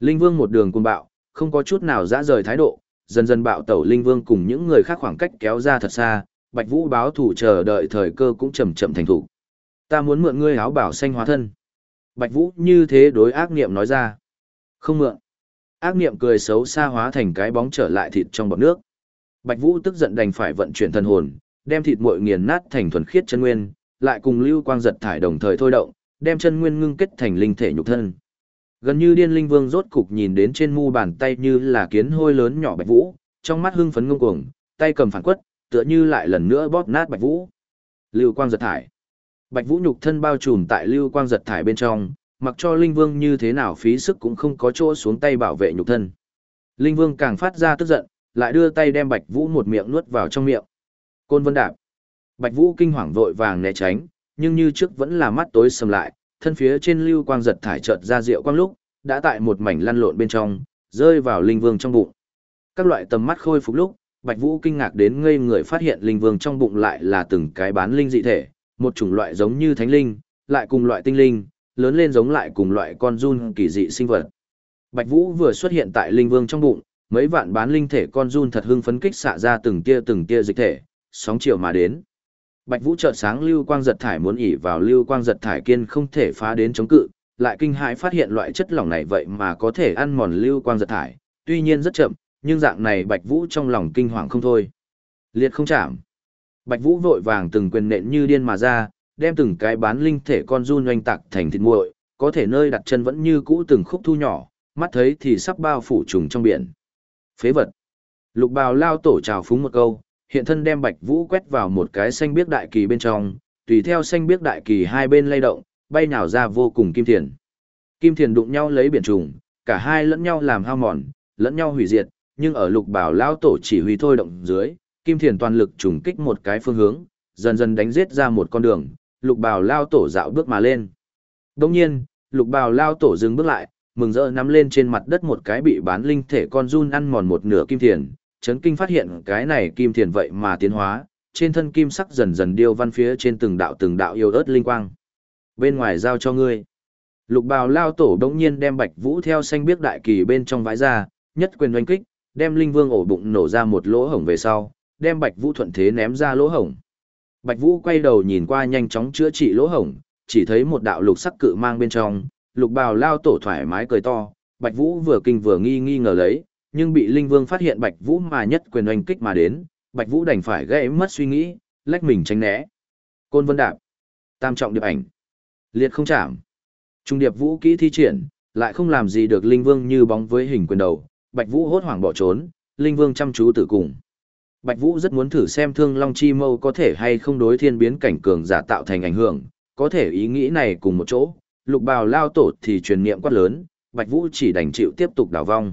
Linh Vương một đường cuồng bạo, không có chút nào dã rời thái độ, dần dần bạo tẩu Linh Vương cùng những người khác khoảng cách kéo ra thật xa, Bạch Vũ báo thủ chờ đợi thời cơ cũng chậm chậm thành thủ. Ta muốn mượn ngươi áo bảo xanh hóa thân. Bạch Vũ như thế đối ác niệm nói ra. Không mượn. Ác niệm cười xấu xa hóa thành cái bóng trở lại thịt trong bọt nước. Bạch Vũ tức giận đành phải vận chuyển thần hồn, đem thịt muội nghiền nát thành thuần khiết chân nguyên, lại cùng lưu quang giật thải đồng thời thôi động, đem chân nguyên ngưng kết thành linh thể nhục thân. Gần như điên linh vương rốt cục nhìn đến trên mu bàn tay như là kiến hôi lớn nhỏ Bạch Vũ, trong mắt hưng phấn ngông cuồng, tay cầm phản quất, tựa như lại lần nữa bóp nát Bạch Vũ. Lưu quang giật thải. Bạch Vũ nhục thân bao trùm tại lưu quang giật thải bên trong, mặc cho Linh Vương như thế nào phí sức cũng không có chỗ xuống tay bảo vệ nhục thân. Linh Vương càng phát ra tức giận, lại đưa tay đem Bạch Vũ một miệng nuốt vào trong miệng. Côn Vân Đạp. Bạch Vũ kinh hoàng vội vàng né tránh, nhưng như trước vẫn là mắt tối sầm lại, thân phía trên lưu quang giật thải chợt ra rượu quang lúc, đã tại một mảnh lăn lộn bên trong, rơi vào Linh Vương trong bụng. Các loại tầm mắt khôi phục lúc, Bạch Vũ kinh ngạc đến ngây người phát hiện Linh Vương trong bụng lại là từng cái bán linh dị thể, một chủng loại giống như thánh linh, lại cùng loại tinh linh, lớn lên giống lại cùng loại con run kỳ dị sinh vật. Bạch Vũ vừa xuất hiện tại linh vương trong bụng, mấy vạn bán linh thể con run thật hưng phấn kích xạ ra từng tia từng tia dịch thể, sóng chiều mà đến. Bạch Vũ chợt sáng lưu quang giật thải muốn ỉ vào lưu quang giật thải kiên không thể phá đến chống cự, lại kinh hãi phát hiện loại chất lỏng này vậy mà có thể ăn mòn lưu quang giật thải, tuy nhiên rất chậm, nhưng dạng này Bạch Vũ trong lòng kinh hoàng không thôi. Liệt không chạm. Bạch Vũ vội vàng từng quyền nện như điên mà ra, đem từng cái bán linh thể con run oanh tạc thành thịt muội, có thể nơi đặt chân vẫn như cũ từng khúc thu nhỏ, mắt thấy thì sắp bao phủ trùng trong biển. Phế vật. Lục bào lao tổ trào phúng một câu, hiện thân đem bạch vũ quét vào một cái xanh biếc đại kỳ bên trong, tùy theo xanh biếc đại kỳ hai bên lay động, bay nhào ra vô cùng kim thiền. Kim thiền đụng nhau lấy biển trùng, cả hai lẫn nhau làm hao mòn, lẫn nhau hủy diệt, nhưng ở lục bảo lao tổ chỉ huy thôi động dưới, kim thiền toàn lực trùng kích một cái phương hướng, dần dần đánh giết ra một con đường, lục bào lao tổ dạo bước mà lên. Đồng nhiên, lục bào lao tổ dừng bước lại, mừng rỡ nắm lên trên mặt đất một cái bị bán linh thể con run ăn mòn một nửa kim thiền, chấn kinh phát hiện cái này kim thiền vậy mà tiến hóa, trên thân kim sắc dần dần điêu văn phía trên từng đạo từng đạo yêu ớt linh quang. Bên ngoài giao cho ngươi. Lục bào lao tổ đống nhiên đem bạch vũ theo xanh biếc đại kỳ bên trong vãi ra, nhất quyền doanh kích, đem linh vương ổ bụng nổ ra một lỗ hổng về sau, đem bạch vũ thuận thế ném ra lỗ hổng. Bạch vũ quay đầu nhìn qua nhanh chóng chữa trị lỗ hổng, chỉ thấy một đạo lục sắc cự mang bên trong, lục bào lao tổ thoải mái cười to, Bạch Vũ vừa kinh vừa nghi nghi ngờ lấy, nhưng bị Linh Vương phát hiện Bạch Vũ mà nhất quyền oanh kích mà đến, Bạch Vũ đành phải gây mất suy nghĩ, lách mình tránh né. Côn Vân Đạp, Tam trọng điệp ảnh, Liệt không chạm. Trung điệp vũ kỹ thi triển, lại không làm gì được Linh Vương như bóng với hình quyền đầu, Bạch Vũ hốt hoảng bỏ trốn, Linh Vương chăm chú tử cùng. Bạch Vũ rất muốn thử xem Thương Long Chi Mâu có thể hay không đối thiên biến cảnh cường giả tạo thành ảnh hưởng, có thể ý nghĩ này cùng một chỗ, lục bào lao tổ thì truyền niệm quát lớn, Bạch Vũ chỉ đành chịu tiếp tục đảo vong.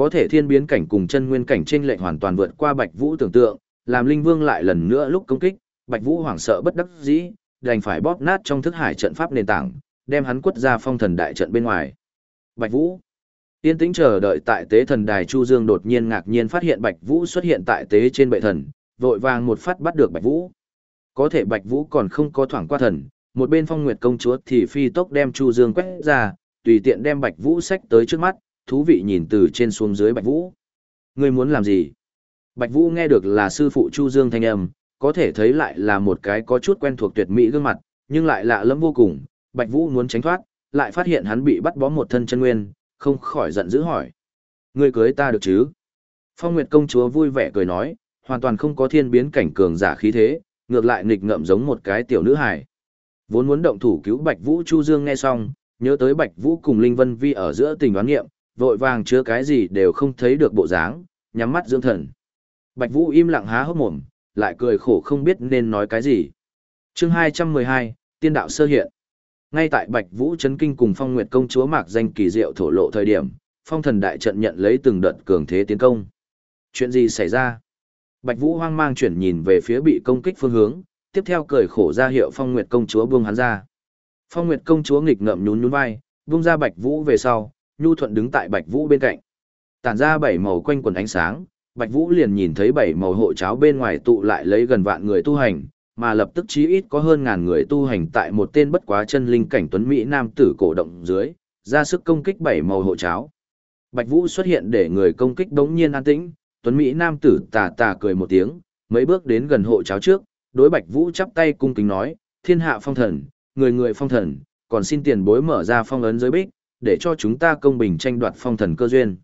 Có thể thiên biến cảnh cùng chân nguyên cảnh trên lệnh hoàn toàn vượt qua Bạch Vũ tưởng tượng, làm Linh Vương lại lần nữa lúc công kích, Bạch Vũ hoảng sợ bất đắc dĩ, đành phải bóp nát trong thức hải trận pháp nền tảng, đem hắn quất ra phong thần đại trận bên ngoài. Bạch Vũ Tiên tĩnh chờ đợi tại tế thần đài Chu Dương đột nhiên ngạc nhiên phát hiện Bạch Vũ xuất hiện tại tế trên bệ thần, vội vàng một phát bắt được Bạch Vũ. Có thể Bạch Vũ còn không có thoảng qua thần, một bên phong nguyệt công chúa thì phi tốc đem Chu Dương quét ra, tùy tiện đem Bạch Vũ sách tới trước mắt, thú vị nhìn từ trên xuống dưới Bạch Vũ. Ngươi muốn làm gì? Bạch Vũ nghe được là sư phụ Chu Dương thanh âm, có thể thấy lại là một cái có chút quen thuộc tuyệt mỹ gương mặt, nhưng lại lạ lẫm vô cùng. Bạch Vũ muốn tránh thoát, lại phát hiện hắn bị bắt bó một thân chân nguyên, không khỏi giận dữ hỏi. Ngươi cưới ta được chứ? Phong Nguyệt công chúa vui vẻ cười nói, hoàn toàn không có thiên biến cảnh cường giả khí thế, ngược lại nghịch ngợm giống một cái tiểu nữ hài. Vốn muốn động thủ cứu Bạch Vũ Chu Dương nghe xong, nhớ tới Bạch Vũ cùng Linh Vân Vi ở giữa tình đoán nghiệm, vội vàng chứa cái gì đều không thấy được bộ dáng, nhắm mắt dưỡng thần. Bạch Vũ im lặng há hốc mồm, lại cười khổ không biết nên nói cái gì. Chương 212, Tiên đạo sơ hiện. Ngay tại Bạch Vũ chấn kinh cùng Phong Nguyệt công chúa mạc danh kỳ diệu thổ lộ thời điểm, Phong Thần đại trận nhận lấy từng đợt cường thế tiến công. Chuyện gì xảy ra? Bạch Vũ hoang mang chuyển nhìn về phía bị công kích phương hướng, tiếp theo cười khổ ra hiệu Phong Nguyệt công chúa buông hắn ra. Phong Nguyệt công chúa nghịch ngợm nhún nhún vai, buông ra Bạch Vũ về sau, Nhu Thuận đứng tại Bạch Vũ bên cạnh. Tản ra bảy màu quanh quần ánh sáng, Bạch Vũ liền nhìn thấy bảy màu hộ cháo bên ngoài tụ lại lấy gần vạn người tu hành, mà lập tức chí ít có hơn ngàn người tu hành tại một tên bất quá chân linh cảnh tuấn mỹ nam tử cổ động dưới, ra sức công kích bảy màu hộ cháo. Bạch Vũ xuất hiện để người công kích đống nhiên an tĩnh, tuấn mỹ nam tử tà tà cười một tiếng, mấy bước đến gần hộ cháo trước, đối Bạch Vũ chắp tay cung kính nói, thiên hạ phong thần, người người phong thần, còn xin tiền bối mở ra phong ấn giới bích, để cho chúng ta công bình tranh đoạt phong thần cơ duyên.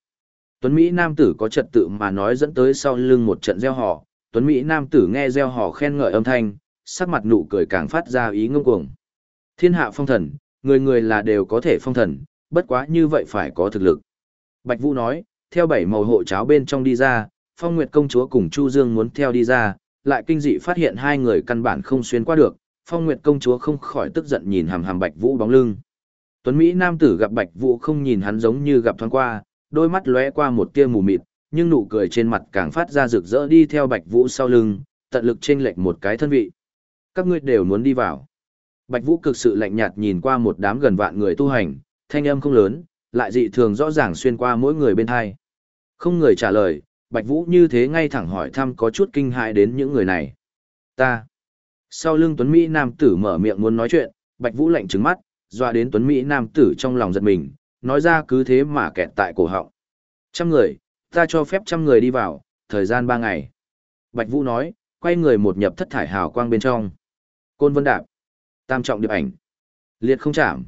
Tuấn Mỹ Nam tử có trật tự mà nói dẫn tới sau lưng một trận gieo họ, Tuấn Mỹ Nam tử nghe gieo họ khen ngợi âm thanh, sắc mặt nụ cười càng phát ra ý ngông cuồng. Thiên hạ phong thần, người người là đều có thể phong thần, bất quá như vậy phải có thực lực. Bạch Vũ nói, theo bảy màu hộ cháo bên trong đi ra, Phong Nguyệt công chúa cùng Chu Dương muốn theo đi ra, lại kinh dị phát hiện hai người căn bản không xuyên qua được, Phong Nguyệt công chúa không khỏi tức giận nhìn hàm hàm Bạch Vũ bóng lưng. Tuấn Mỹ nam tử gặp Bạch Vũ không nhìn hắn giống như gặp thoáng qua, đôi mắt lóe qua một tia mù mịt, nhưng nụ cười trên mặt càng phát ra rực rỡ đi theo Bạch Vũ sau lưng, tận lực chênh lệch một cái thân vị. Các ngươi đều muốn đi vào. Bạch Vũ cực sự lạnh nhạt nhìn qua một đám gần vạn người tu hành, thanh âm không lớn, lại dị thường rõ ràng xuyên qua mỗi người bên hai. Không người trả lời, Bạch Vũ như thế ngay thẳng hỏi thăm có chút kinh hại đến những người này. Ta. Sau lưng Tuấn Mỹ nam tử mở miệng muốn nói chuyện, Bạch Vũ lạnh trừng mắt, dọa đến tuấn Mỹ nam tử trong lòng giật mình, nói ra cứ thế mà kẹt tại cổ họng. Trăm người, ta cho phép trăm người đi vào, thời gian ba ngày. Bạch Vũ nói, quay người một nhập thất thải hào quang bên trong. Côn Vân Đạp, Tam Trọng Điệp Ảnh, Liệt Không Chạm.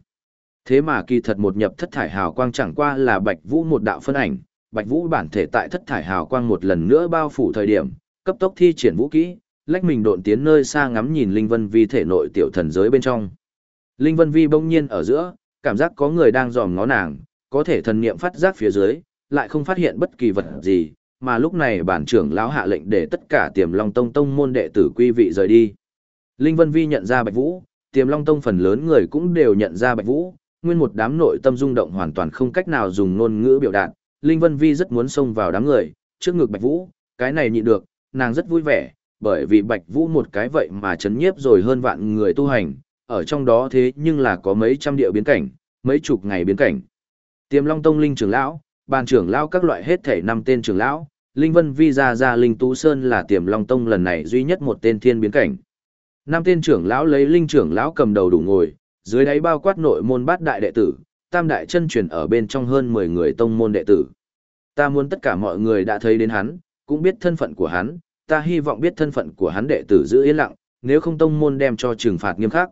Thế mà kỳ thật một nhập thất thải hào quang chẳng qua là Bạch Vũ một đạo phân ảnh, Bạch Vũ bản thể tại thất thải hào quang một lần nữa bao phủ thời điểm, cấp tốc thi triển vũ kỹ, lách mình độn tiến nơi xa ngắm nhìn Linh Vân Vi thể nội tiểu thần giới bên trong. Linh Vân Vi bỗng nhiên ở giữa, cảm giác có người đang dòm ngó nàng, có thể thần niệm phát giác phía dưới, lại không phát hiện bất kỳ vật gì, mà lúc này bản trưởng lão hạ lệnh để tất cả Tiềm Long Tông tông môn đệ tử quy vị rời đi. Linh Vân Vi nhận ra Bạch Vũ, Tiềm Long Tông phần lớn người cũng đều nhận ra Bạch Vũ, nguyên một đám nội tâm rung động hoàn toàn không cách nào dùng ngôn ngữ biểu đạt. Linh Vân Vi rất muốn xông vào đám người, trước ngực Bạch Vũ, cái này nhịn được, nàng rất vui vẻ, bởi vì Bạch Vũ một cái vậy mà chấn nhiếp rồi hơn vạn người tu hành, ở trong đó thế nhưng là có mấy trăm địa biến cảnh, mấy chục ngày biến cảnh. Tiềm Long Tông Linh trưởng lão, ban trưởng lão các loại hết thể năm tên trưởng lão, Linh Vân Vi ra ra Linh Tú Sơn là Tiềm Long Tông lần này duy nhất một tên thiên biến cảnh. Năm tên trưởng lão lấy Linh trưởng lão cầm đầu đủ ngồi, dưới đáy bao quát nội môn bát đại đệ tử, tam đại chân truyền ở bên trong hơn 10 người tông môn đệ tử. Ta muốn tất cả mọi người đã thấy đến hắn, cũng biết thân phận của hắn, ta hy vọng biết thân phận của hắn đệ tử giữ yên lặng, nếu không tông môn đem cho trừng phạt nghiêm khắc.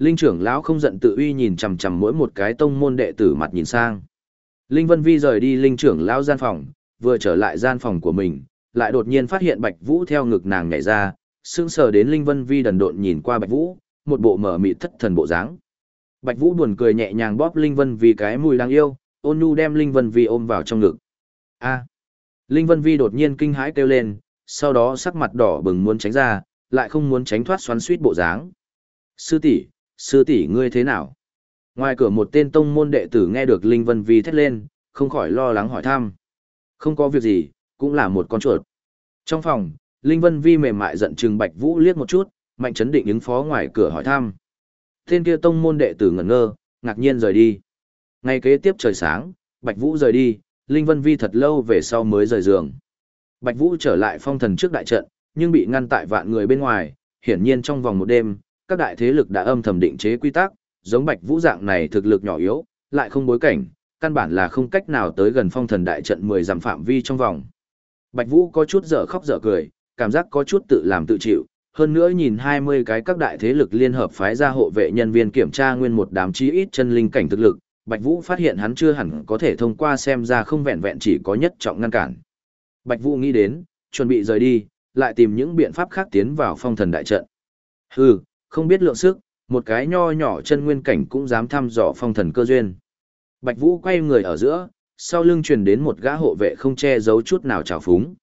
Linh trưởng lão không giận tự uy nhìn chằm chằm mỗi một cái tông môn đệ tử mặt nhìn sang. Linh Vân Vi rời đi linh trưởng lão gian phòng, vừa trở lại gian phòng của mình, lại đột nhiên phát hiện Bạch Vũ theo ngực nàng nhảy ra, sững sờ đến Linh Vân Vi đần độn nhìn qua Bạch Vũ, một bộ mở mịt thất thần bộ dáng. Bạch Vũ buồn cười nhẹ nhàng bóp Linh Vân Vi cái mùi đáng yêu, ôn nhu đem Linh Vân Vi ôm vào trong ngực. A. Linh Vân Vi đột nhiên kinh hãi kêu lên, sau đó sắc mặt đỏ bừng muốn tránh ra, lại không muốn tránh thoát xoắn suýt bộ dáng. Sư tỷ, sư tỷ ngươi thế nào? Ngoài cửa một tên tông môn đệ tử nghe được Linh Vân Vi thét lên, không khỏi lo lắng hỏi thăm. Không có việc gì, cũng là một con chuột. Trong phòng, Linh Vân Vi mềm mại giận chừng Bạch Vũ liếc một chút, mạnh chấn định ứng phó ngoài cửa hỏi thăm. Tên kia tông môn đệ tử ngẩn ngơ, ngạc nhiên rời đi. Ngay kế tiếp trời sáng, Bạch Vũ rời đi, Linh Vân Vi thật lâu về sau mới rời giường. Bạch Vũ trở lại phong thần trước đại trận, nhưng bị ngăn tại vạn người bên ngoài, hiển nhiên trong vòng một đêm, các đại thế lực đã âm thầm định chế quy tắc, giống Bạch Vũ dạng này thực lực nhỏ yếu, lại không bối cảnh, căn bản là không cách nào tới gần phong thần đại trận 10 dặm phạm vi trong vòng. Bạch Vũ có chút dở khóc dở cười, cảm giác có chút tự làm tự chịu, hơn nữa nhìn 20 cái các đại thế lực liên hợp phái ra hộ vệ nhân viên kiểm tra nguyên một đám chí ít chân linh cảnh thực lực, Bạch Vũ phát hiện hắn chưa hẳn có thể thông qua xem ra không vẹn vẹn chỉ có nhất trọng ngăn cản. Bạch Vũ nghĩ đến, chuẩn bị rời đi, lại tìm những biện pháp khác tiến vào phong thần đại trận. Hừ, không biết lượng sức, một cái nho nhỏ chân nguyên cảnh cũng dám thăm dò phong thần cơ duyên. Bạch Vũ quay người ở giữa, sau lưng truyền đến một gã hộ vệ không che giấu chút nào trào phúng.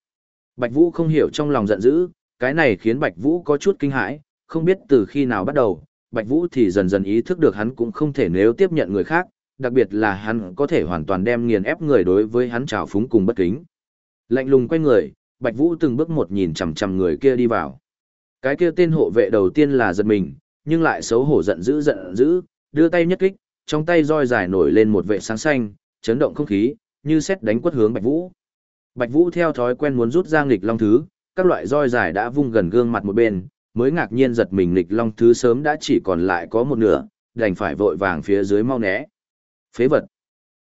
Bạch Vũ không hiểu trong lòng giận dữ, cái này khiến Bạch Vũ có chút kinh hãi, không biết từ khi nào bắt đầu, Bạch Vũ thì dần dần ý thức được hắn cũng không thể nếu tiếp nhận người khác, đặc biệt là hắn có thể hoàn toàn đem nghiền ép người đối với hắn trào phúng cùng bất kính. Lạnh lùng quay người, Bạch Vũ từng bước một nhìn chằm chằm người kia đi vào. Cái kia tên hộ vệ đầu tiên là giật mình, nhưng lại xấu hổ giận dữ giận dữ, đưa tay nhất kích, trong tay roi dài nổi lên một vệ sáng xanh, chấn động không khí, như xét đánh quất hướng Bạch Vũ. Bạch Vũ theo thói quen muốn rút ra nghịch long thứ, các loại roi dài đã vung gần gương mặt một bên, mới ngạc nhiên giật mình nghịch long thứ sớm đã chỉ còn lại có một nửa, đành phải vội vàng phía dưới mau né. Phế vật.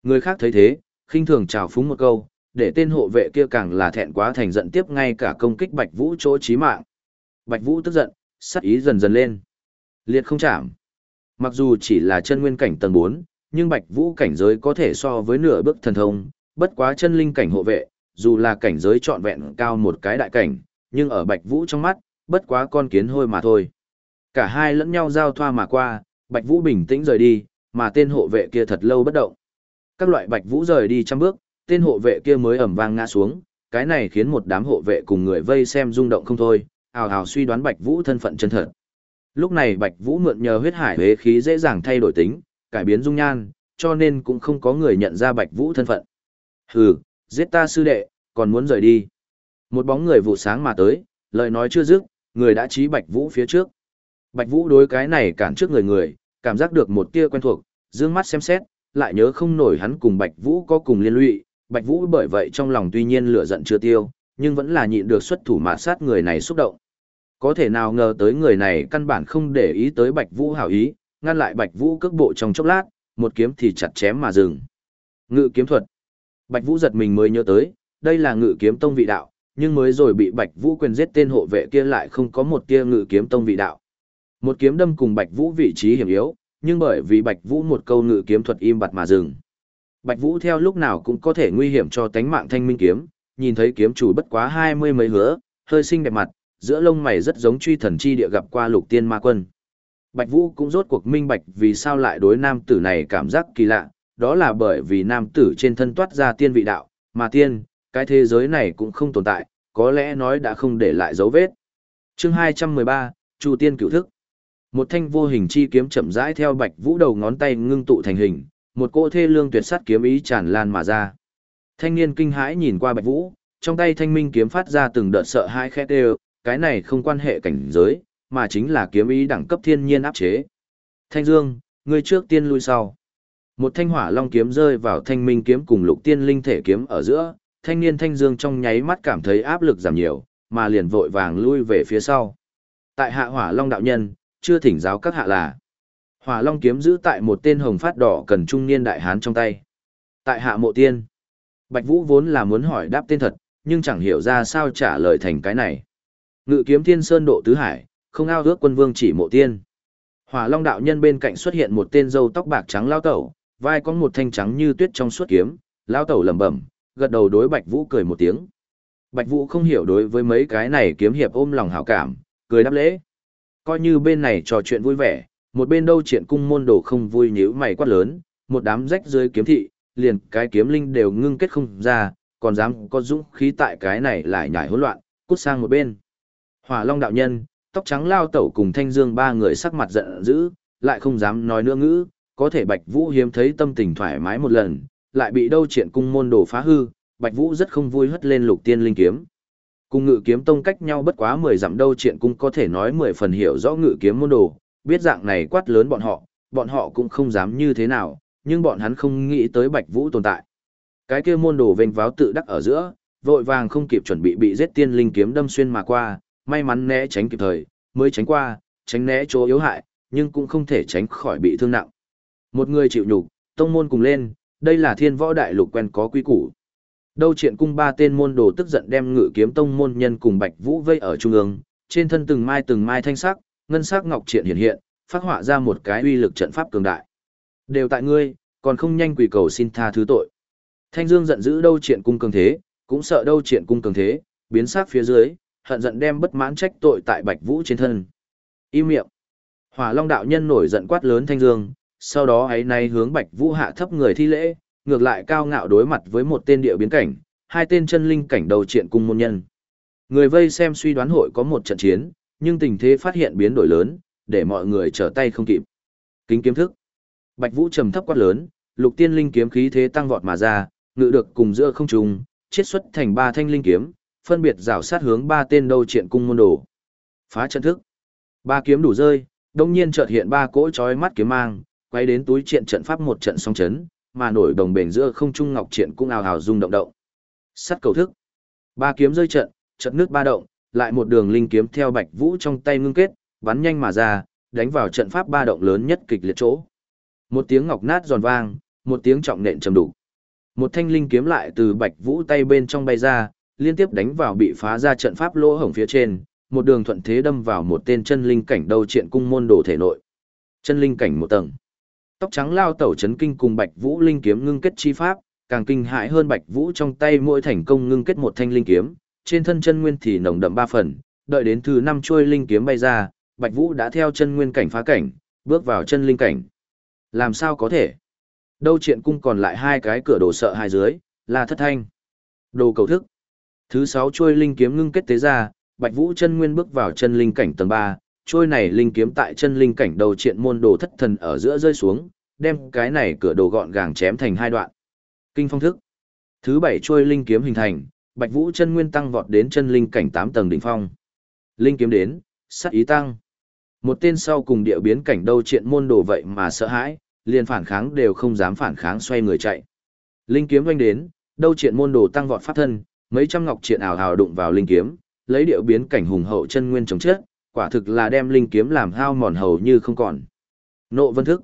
Người khác thấy thế, khinh thường chào phúng một câu, để tên hộ vệ kia càng là thẹn quá thành giận tiếp ngay cả công kích Bạch Vũ chỗ chí mạng. Bạch Vũ tức giận, sát ý dần dần lên. Liệt không chạm. Mặc dù chỉ là chân nguyên cảnh tầng 4, nhưng Bạch Vũ cảnh giới có thể so với nửa bước thần thông, bất quá chân linh cảnh hộ vệ, dù là cảnh giới trọn vẹn cao một cái đại cảnh, nhưng ở Bạch Vũ trong mắt, bất quá con kiến hôi mà thôi. Cả hai lẫn nhau giao thoa mà qua, Bạch Vũ bình tĩnh rời đi, mà tên hộ vệ kia thật lâu bất động. Các loại Bạch Vũ rời đi trăm bước, tên hộ vệ kia mới ầm vang ngã xuống, cái này khiến một đám hộ vệ cùng người vây xem rung động không thôi, ào ào suy đoán Bạch Vũ thân phận chân thật. Lúc này Bạch Vũ mượn nhờ huyết hải huế khí dễ dàng thay đổi tính, cải biến dung nhan, cho nên cũng không có người nhận ra Bạch Vũ thân phận. Hừ, giết ta sư đệ, còn muốn rời đi. Một bóng người vụ sáng mà tới, lời nói chưa dứt, người đã trí Bạch Vũ phía trước. Bạch Vũ đối cái này cản trước người người, cảm giác được một tia quen thuộc, dương mắt xem xét, lại nhớ không nổi hắn cùng Bạch Vũ có cùng liên lụy, Bạch Vũ bởi vậy trong lòng tuy nhiên lửa giận chưa tiêu, nhưng vẫn là nhịn được xuất thủ mạt sát người này xúc động. Có thể nào ngờ tới người này căn bản không để ý tới Bạch Vũ hảo ý, ngăn lại Bạch Vũ cước bộ trong chốc lát, một kiếm thì chặt chém mà dừng. Ngự kiếm thuật. Bạch Vũ giật mình mới nhớ tới, đây là ngự kiếm tông vị đạo, nhưng mới rồi bị Bạch Vũ quyền giết tên hộ vệ kia lại không có một tia ngự kiếm tông vị đạo. Một kiếm đâm cùng Bạch Vũ vị trí hiểm yếu, nhưng bởi vì Bạch Vũ một câu ngự kiếm thuật im bặt mà dừng. Bạch Vũ theo lúc nào cũng có thể nguy hiểm cho tánh mạng thanh minh kiếm, nhìn thấy kiếm chủ bất quá hai mươi mấy hứa, hơi xinh đẹp mặt, giữa lông mày rất giống truy thần chi địa gặp qua lục tiên ma quân. Bạch Vũ cũng rốt cuộc minh bạch vì sao lại đối nam tử này cảm giác kỳ lạ, đó là bởi vì nam tử trên thân toát ra tiên vị đạo, mà tiên, cái thế giới này cũng không tồn tại, có lẽ nói đã không để lại dấu vết. Chương 213, Chu Tiên Cửu Thức. Một thanh vô hình chi kiếm chậm rãi theo Bạch Vũ đầu ngón tay ngưng tụ thành hình, một cỗ thê lương tuyệt sát kiếm ý tràn lan mà ra. Thanh niên kinh hãi nhìn qua Bạch Vũ, trong tay thanh minh kiếm phát ra từng đợt sợ hãi khét đều, cái này không quan hệ cảnh giới, mà chính là kiếm ý đẳng cấp thiên nhiên áp chế. Thanh Dương, ngươi trước tiên lui sau. Một thanh hỏa long kiếm rơi vào thanh minh kiếm cùng lục tiên linh thể kiếm ở giữa, thanh niên thanh dương trong nháy mắt cảm thấy áp lực giảm nhiều, mà liền vội vàng lui về phía sau. Tại hạ hỏa long đạo nhân, chưa thỉnh giáo các hạ là. Hỏa long kiếm giữ tại một tên hồng phát đỏ cần trung niên đại hán trong tay. Tại hạ mộ tiên. Bạch Vũ vốn là muốn hỏi đáp tên thật, nhưng chẳng hiểu ra sao trả lời thành cái này. Ngự kiếm thiên sơn độ tứ hải, không ao ước quân vương chỉ mộ tiên. Hỏa long đạo nhân bên cạnh xuất hiện một tên râu tóc bạc trắng lao tẩu, vai có một thanh trắng như tuyết trong suốt kiếm, lao tẩu lẩm bẩm, gật đầu đối Bạch Vũ cười một tiếng. Bạch Vũ không hiểu đối với mấy cái này kiếm hiệp ôm lòng hảo cảm, cười đáp lễ. Coi như bên này trò chuyện vui vẻ, một bên đâu chuyện cung môn đồ không vui nhíu mày quát lớn, một đám rách dưới kiếm thị, liền cái kiếm linh đều ngưng kết không ra, còn dám có dũng khí tại cái này lại nhảy hỗn loạn, cút sang một bên. Hỏa Long đạo nhân, tóc trắng lao tẩu cùng Thanh Dương ba người sắc mặt giận dữ, lại không dám nói nữa ngữ, có thể Bạch Vũ hiếm thấy tâm tình thoải mái một lần, lại bị đâu chuyện cung môn đồ phá hư, Bạch Vũ rất không vui hất lên lục tiên linh kiếm. Cùng ngự kiếm tông cách nhau bất quá 10 dặm đâu chuyện cung có thể nói 10 phần hiểu rõ ngự kiếm môn đồ, biết dạng này quát lớn bọn họ, bọn họ cũng không dám như thế nào, nhưng bọn hắn không nghĩ tới Bạch Vũ tồn tại. Cái kia môn đồ vênh váo tự đắc ở giữa, vội vàng không kịp chuẩn bị bị giết tiên linh kiếm đâm xuyên mà qua, may mắn né tránh kịp thời, mới tránh qua, tránh né chỗ yếu hại, nhưng cũng không thể tránh khỏi bị thương nặng. Một người chịu nhục, tông môn cùng lên, đây là thiên võ đại lục quen có quy củ. Đâu chuyện cung ba tên môn đồ tức giận đem ngự kiếm tông môn nhân cùng Bạch Vũ vây ở trung ương, trên thân từng mai từng mai thanh sắc, ngân sắc ngọc triện hiện hiện, phát họa ra một cái uy lực trận pháp cường đại. Đều tại ngươi, còn không nhanh quỳ cầu xin tha thứ tội. Thanh Dương giận dữ đâu chuyện cung cường thế, cũng sợ đâu chuyện cung cường thế, biến sắc phía dưới, hận giận đem bất mãn trách tội tại Bạch Vũ trên thân. Im miệng. Hỏa Long đạo nhân nổi giận quát lớn Thanh Dương, sau đó ấy nay hướng Bạch Vũ hạ thấp người thi lễ, ngược lại cao ngạo đối mặt với một tên địa biến cảnh, hai tên chân linh cảnh đầu triện cung môn nhân. Người vây xem suy đoán hội có một trận chiến, nhưng tình thế phát hiện biến đổi lớn, để mọi người trở tay không kịp. Kính kiếm thức. Bạch Vũ trầm thấp quát lớn, lục tiên linh kiếm khí thế tăng vọt mà ra, ngự được cùng giữa không trung, chiết xuất thành ba thanh linh kiếm, phân biệt rảo sát hướng ba tên đầu triện cung môn đồ. Phá trận thức. Ba kiếm đủ rơi, đông nhiên chợt hiện ba cỗ chói mắt kiếm mang, quay đến túi triện trận pháp một trận song chấn, mà nổi đồng bền giữa không trung ngọc triện cũng ào ào rung động động. Sắt cầu thức. Ba kiếm rơi trận, trận nước ba động, lại một đường linh kiếm theo Bạch Vũ trong tay ngưng kết, bắn nhanh mà ra, đánh vào trận pháp ba động lớn nhất kịch liệt chỗ. Một tiếng ngọc nát giòn vang, một tiếng trọng nện trầm đủ. Một thanh linh kiếm lại từ Bạch Vũ tay bên trong bay ra, liên tiếp đánh vào bị phá ra trận pháp lỗ hổng phía trên, một đường thuận thế đâm vào một tên chân linh cảnh đầu triện cung môn đồ thể nội. Chân linh cảnh một tầng. Tóc trắng lao tẩu chấn kinh cùng Bạch Vũ linh kiếm ngưng kết chi pháp, càng kinh hãi hơn Bạch Vũ trong tay mỗi thành công ngưng kết một thanh linh kiếm, trên thân chân nguyên thì nồng đậm ba phần, đợi đến thứ năm chuôi linh kiếm bay ra, Bạch Vũ đã theo chân nguyên cảnh phá cảnh, bước vào chân linh cảnh. Làm sao có thể? Đâu triện cung còn lại hai cái cửa đồ sợ hai dưới, là thất thanh. Đồ cầu thức. Thứ sáu trôi linh kiếm ngưng kết tế ra, Bạch Vũ chân nguyên bước vào chân linh cảnh tầng ba, trôi này linh kiếm tại chân linh cảnh đầu triện môn đồ thất thần ở giữa rơi xuống, đem cái này cửa đồ gọn gàng chém thành hai đoạn. Kinh phong thức. Thứ bảy trôi linh kiếm hình thành, Bạch Vũ chân nguyên tăng vọt đến chân linh cảnh tám tầng đỉnh phong. Linh kiếm đến, sát ý tăng. Một tên sau cùng địa biến cảnh đầu chuyện môn đồ vậy mà sợ hãi, liền phản kháng đều không dám phản kháng xoay người chạy. Linh kiếm vang đến, đâu chuyện môn đồ tăng vọt pháp thân, mấy trăm ngọc triện ảo hào đụng vào linh kiếm, lấy điệu biến cảnh hùng hậu chân nguyên chống chết, quả thực là đem linh kiếm làm hao mòn hầu như không còn. Nộ vân thức.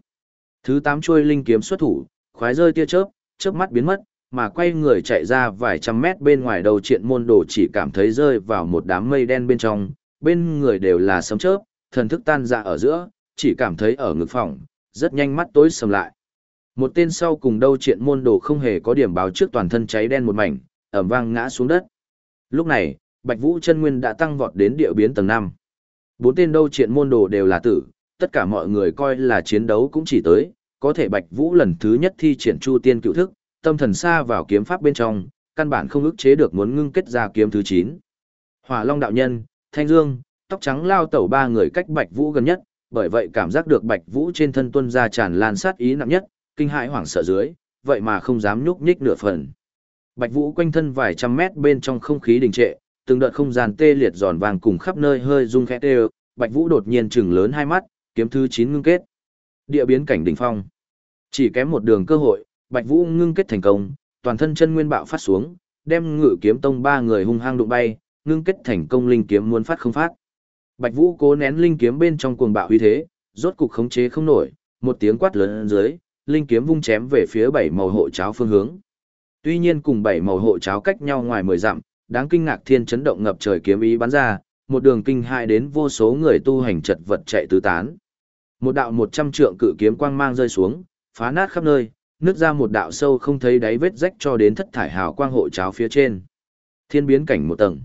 Thứ tám chuôi linh kiếm xuất thủ, khoái rơi tia chớp, chớp mắt biến mất, mà quay người chạy ra vài trăm mét bên ngoài đầu triện môn đồ chỉ cảm thấy rơi vào một đám mây đen bên trong, bên người đều là sấm chớp, thần thức tan ra ở giữa, chỉ cảm thấy ở ngực phòng, rất nhanh mắt tối sầm lại. Một tên sau cùng đâu chuyện môn đồ không hề có điểm báo trước toàn thân cháy đen một mảnh, ẩm vang ngã xuống đất. Lúc này, Bạch Vũ chân nguyên đã tăng vọt đến địa biến tầng 5. Bốn tên đâu chuyện môn đồ đều là tử, tất cả mọi người coi là chiến đấu cũng chỉ tới, có thể Bạch Vũ lần thứ nhất thi triển Chu Tiên Cựu Thức, tâm thần xa vào kiếm pháp bên trong, căn bản không ức chế được muốn ngưng kết ra kiếm thứ 9. Hỏa Long đạo nhân, Thanh Dương, tóc trắng lao tẩu ba người cách Bạch Vũ gần nhất, bởi vậy cảm giác được Bạch Vũ trên thân tuân ra tràn lan sát ý nặng nhất, kinh hãi hoảng sợ dưới, vậy mà không dám nhúc nhích nửa phần. Bạch Vũ quanh thân vài trăm mét bên trong không khí đình trệ, từng đợt không gian tê liệt giòn vàng cùng khắp nơi hơi rung khẽ tê, Bạch Vũ đột nhiên trừng lớn hai mắt, kiếm thứ 9 ngưng kết. Địa biến cảnh đỉnh phong. Chỉ kém một đường cơ hội, Bạch Vũ ngưng kết thành công, toàn thân chân nguyên bạo phát xuống, đem Ngự Kiếm Tông ba người hung hăng đụng bay, ngưng kết thành công linh kiếm muốn phát không phát. Bạch Vũ cố nén linh kiếm bên trong cuồng bạo uy thế, rốt cục khống chế không nổi, một tiếng quát lớn dưới, linh kiếm vung chém về phía bảy màu hộ cháo phương hướng. Tuy nhiên cùng bảy màu hộ cháo cách nhau ngoài mười dặm, đáng kinh ngạc thiên chấn động ngập trời kiếm ý bắn ra, một đường kinh hai đến vô số người tu hành chật vật chạy tứ tán. Một đạo một trăm trượng cự kiếm quang mang rơi xuống, phá nát khắp nơi, nứt ra một đạo sâu không thấy đáy vết rách cho đến thất thải hào quang hộ cháo phía trên. Thiên biến cảnh một tầng.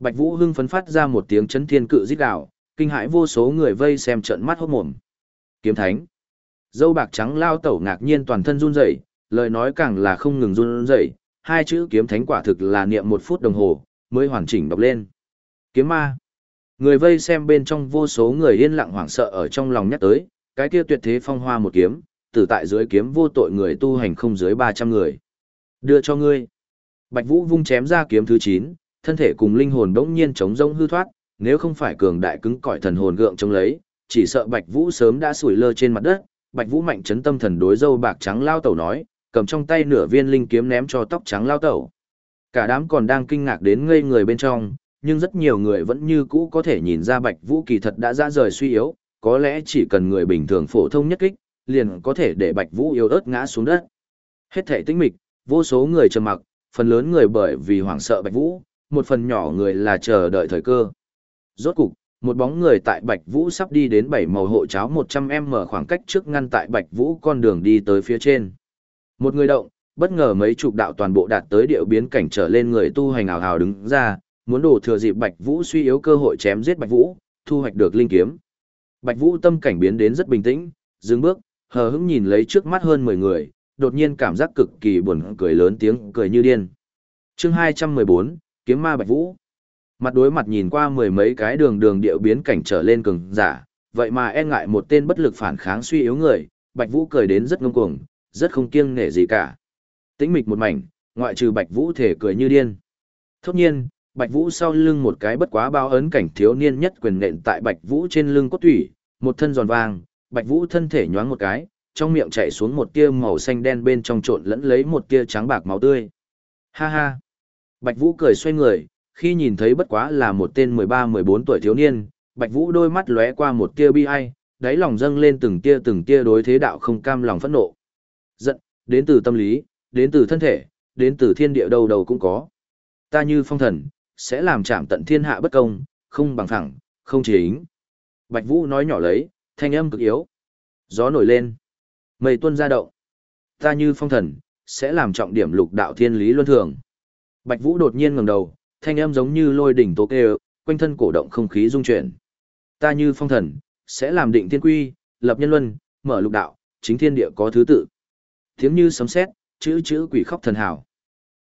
Bạch Vũ hưng phấn phát ra một tiếng chấn thiên cự rít gào, kinh hãi vô số người vây xem trợn mắt hốt mồm. Kiếm thánh. Dâu bạc trắng lao tẩu ngạc nhiên toàn thân run rẩy, lời nói càng là không ngừng run rẩy, hai chữ kiếm thánh quả thực là niệm một phút đồng hồ mới hoàn chỉnh đọc lên. Kiếm ma. Người vây xem bên trong vô số người yên lặng hoảng sợ ở trong lòng nhắc tới, cái kia tuyệt thế phong hoa một kiếm, tử tại dưới kiếm vô tội người tu hành không dưới 300 người. Đưa cho ngươi. Bạch Vũ vung chém ra kiếm thứ 9, thân thể cùng linh hồn đống nhiên chống rông hư thoát, nếu không phải cường đại cứng cỏi thần hồn gượng chống lấy, chỉ sợ Bạch Vũ sớm đã sủi lơ trên mặt đất. Bạch Vũ mạnh chấn tâm thần đối dâu bạc trắng lao tẩu nói, cầm trong tay nửa viên linh kiếm ném cho tóc trắng lao tẩu. Cả đám còn đang kinh ngạc đến ngây người bên trong, nhưng rất nhiều người vẫn như cũ có thể nhìn ra Bạch Vũ kỳ thật đã ra rời suy yếu, có lẽ chỉ cần người bình thường phổ thông nhất kích, liền có thể để Bạch Vũ yếu ớt ngã xuống đất. Hết thể tĩnh mịch, vô số người trầm mặc, phần lớn người bởi vì hoảng sợ Bạch Vũ, một phần nhỏ người là chờ đợi thời cơ. Rốt cục, một bóng người tại Bạch Vũ sắp đi đến bảy màu hộ cháo 100m khoảng cách trước ngăn tại Bạch Vũ con đường đi tới phía trên. Một người động, bất ngờ mấy chục đạo toàn bộ đạt tới điệu biến cảnh trở lên người tu hành ảo hào đứng ra, muốn đổ thừa dịp Bạch Vũ suy yếu cơ hội chém giết Bạch Vũ, thu hoạch được linh kiếm. Bạch Vũ tâm cảnh biến đến rất bình tĩnh, dừng bước, hờ hững nhìn lấy trước mắt hơn 10 người, đột nhiên cảm giác cực kỳ buồn cười lớn tiếng cười như điên. Chương 214, Kiếm Ma Bạch Vũ. Mặt đối mặt nhìn qua mười mấy cái đường đường điệu biến cảnh trở lên cường giả, vậy mà e ngại một tên bất lực phản kháng suy yếu người, Bạch Vũ cười đến rất ngông cuồng, rất không kiêng nể gì cả. Tĩnh mịch một mảnh, ngoại trừ Bạch Vũ thể cười như điên. Thốt nhiên, Bạch Vũ sau lưng một cái bất quá bao ấn cảnh thiếu niên nhất quyền nện tại Bạch Vũ trên lưng cốt thủy, một thân giòn vàng, Bạch Vũ thân thể nhoáng một cái, trong miệng chảy xuống một tia màu xanh đen bên trong trộn lẫn lấy một tia trắng bạc máu tươi. Ha ha. Bạch Vũ cười xoay người, khi nhìn thấy bất quá là một tên 13-14 tuổi thiếu niên, Bạch Vũ đôi mắt lóe qua một tia bi ai, đáy lòng dâng lên từng tia từng tia đối thế đạo không cam lòng phẫn nộ. Giận, đến từ tâm lý, đến từ thân thể, đến từ thiên địa đầu đầu cũng có. Ta như phong thần, sẽ làm chạm tận thiên hạ bất công, không bằng thẳng, không chính. Bạch Vũ nói nhỏ lấy, thanh âm cực yếu. Gió nổi lên. Mây Tuân ra động. Ta như phong thần, sẽ làm trọng điểm lục đạo thiên lý luân thường. Bạch Vũ đột nhiên ngẩng đầu, thanh âm giống như lôi đỉnh tố kêu, quanh thân cổ động không khí rung chuyển. Ta như phong thần, sẽ làm định thiên quy, lập nhân luân, mở lục đạo, chính thiên địa có thứ tự. Tiếng như sấm sét, chữ chữ quỷ khóc thần hào.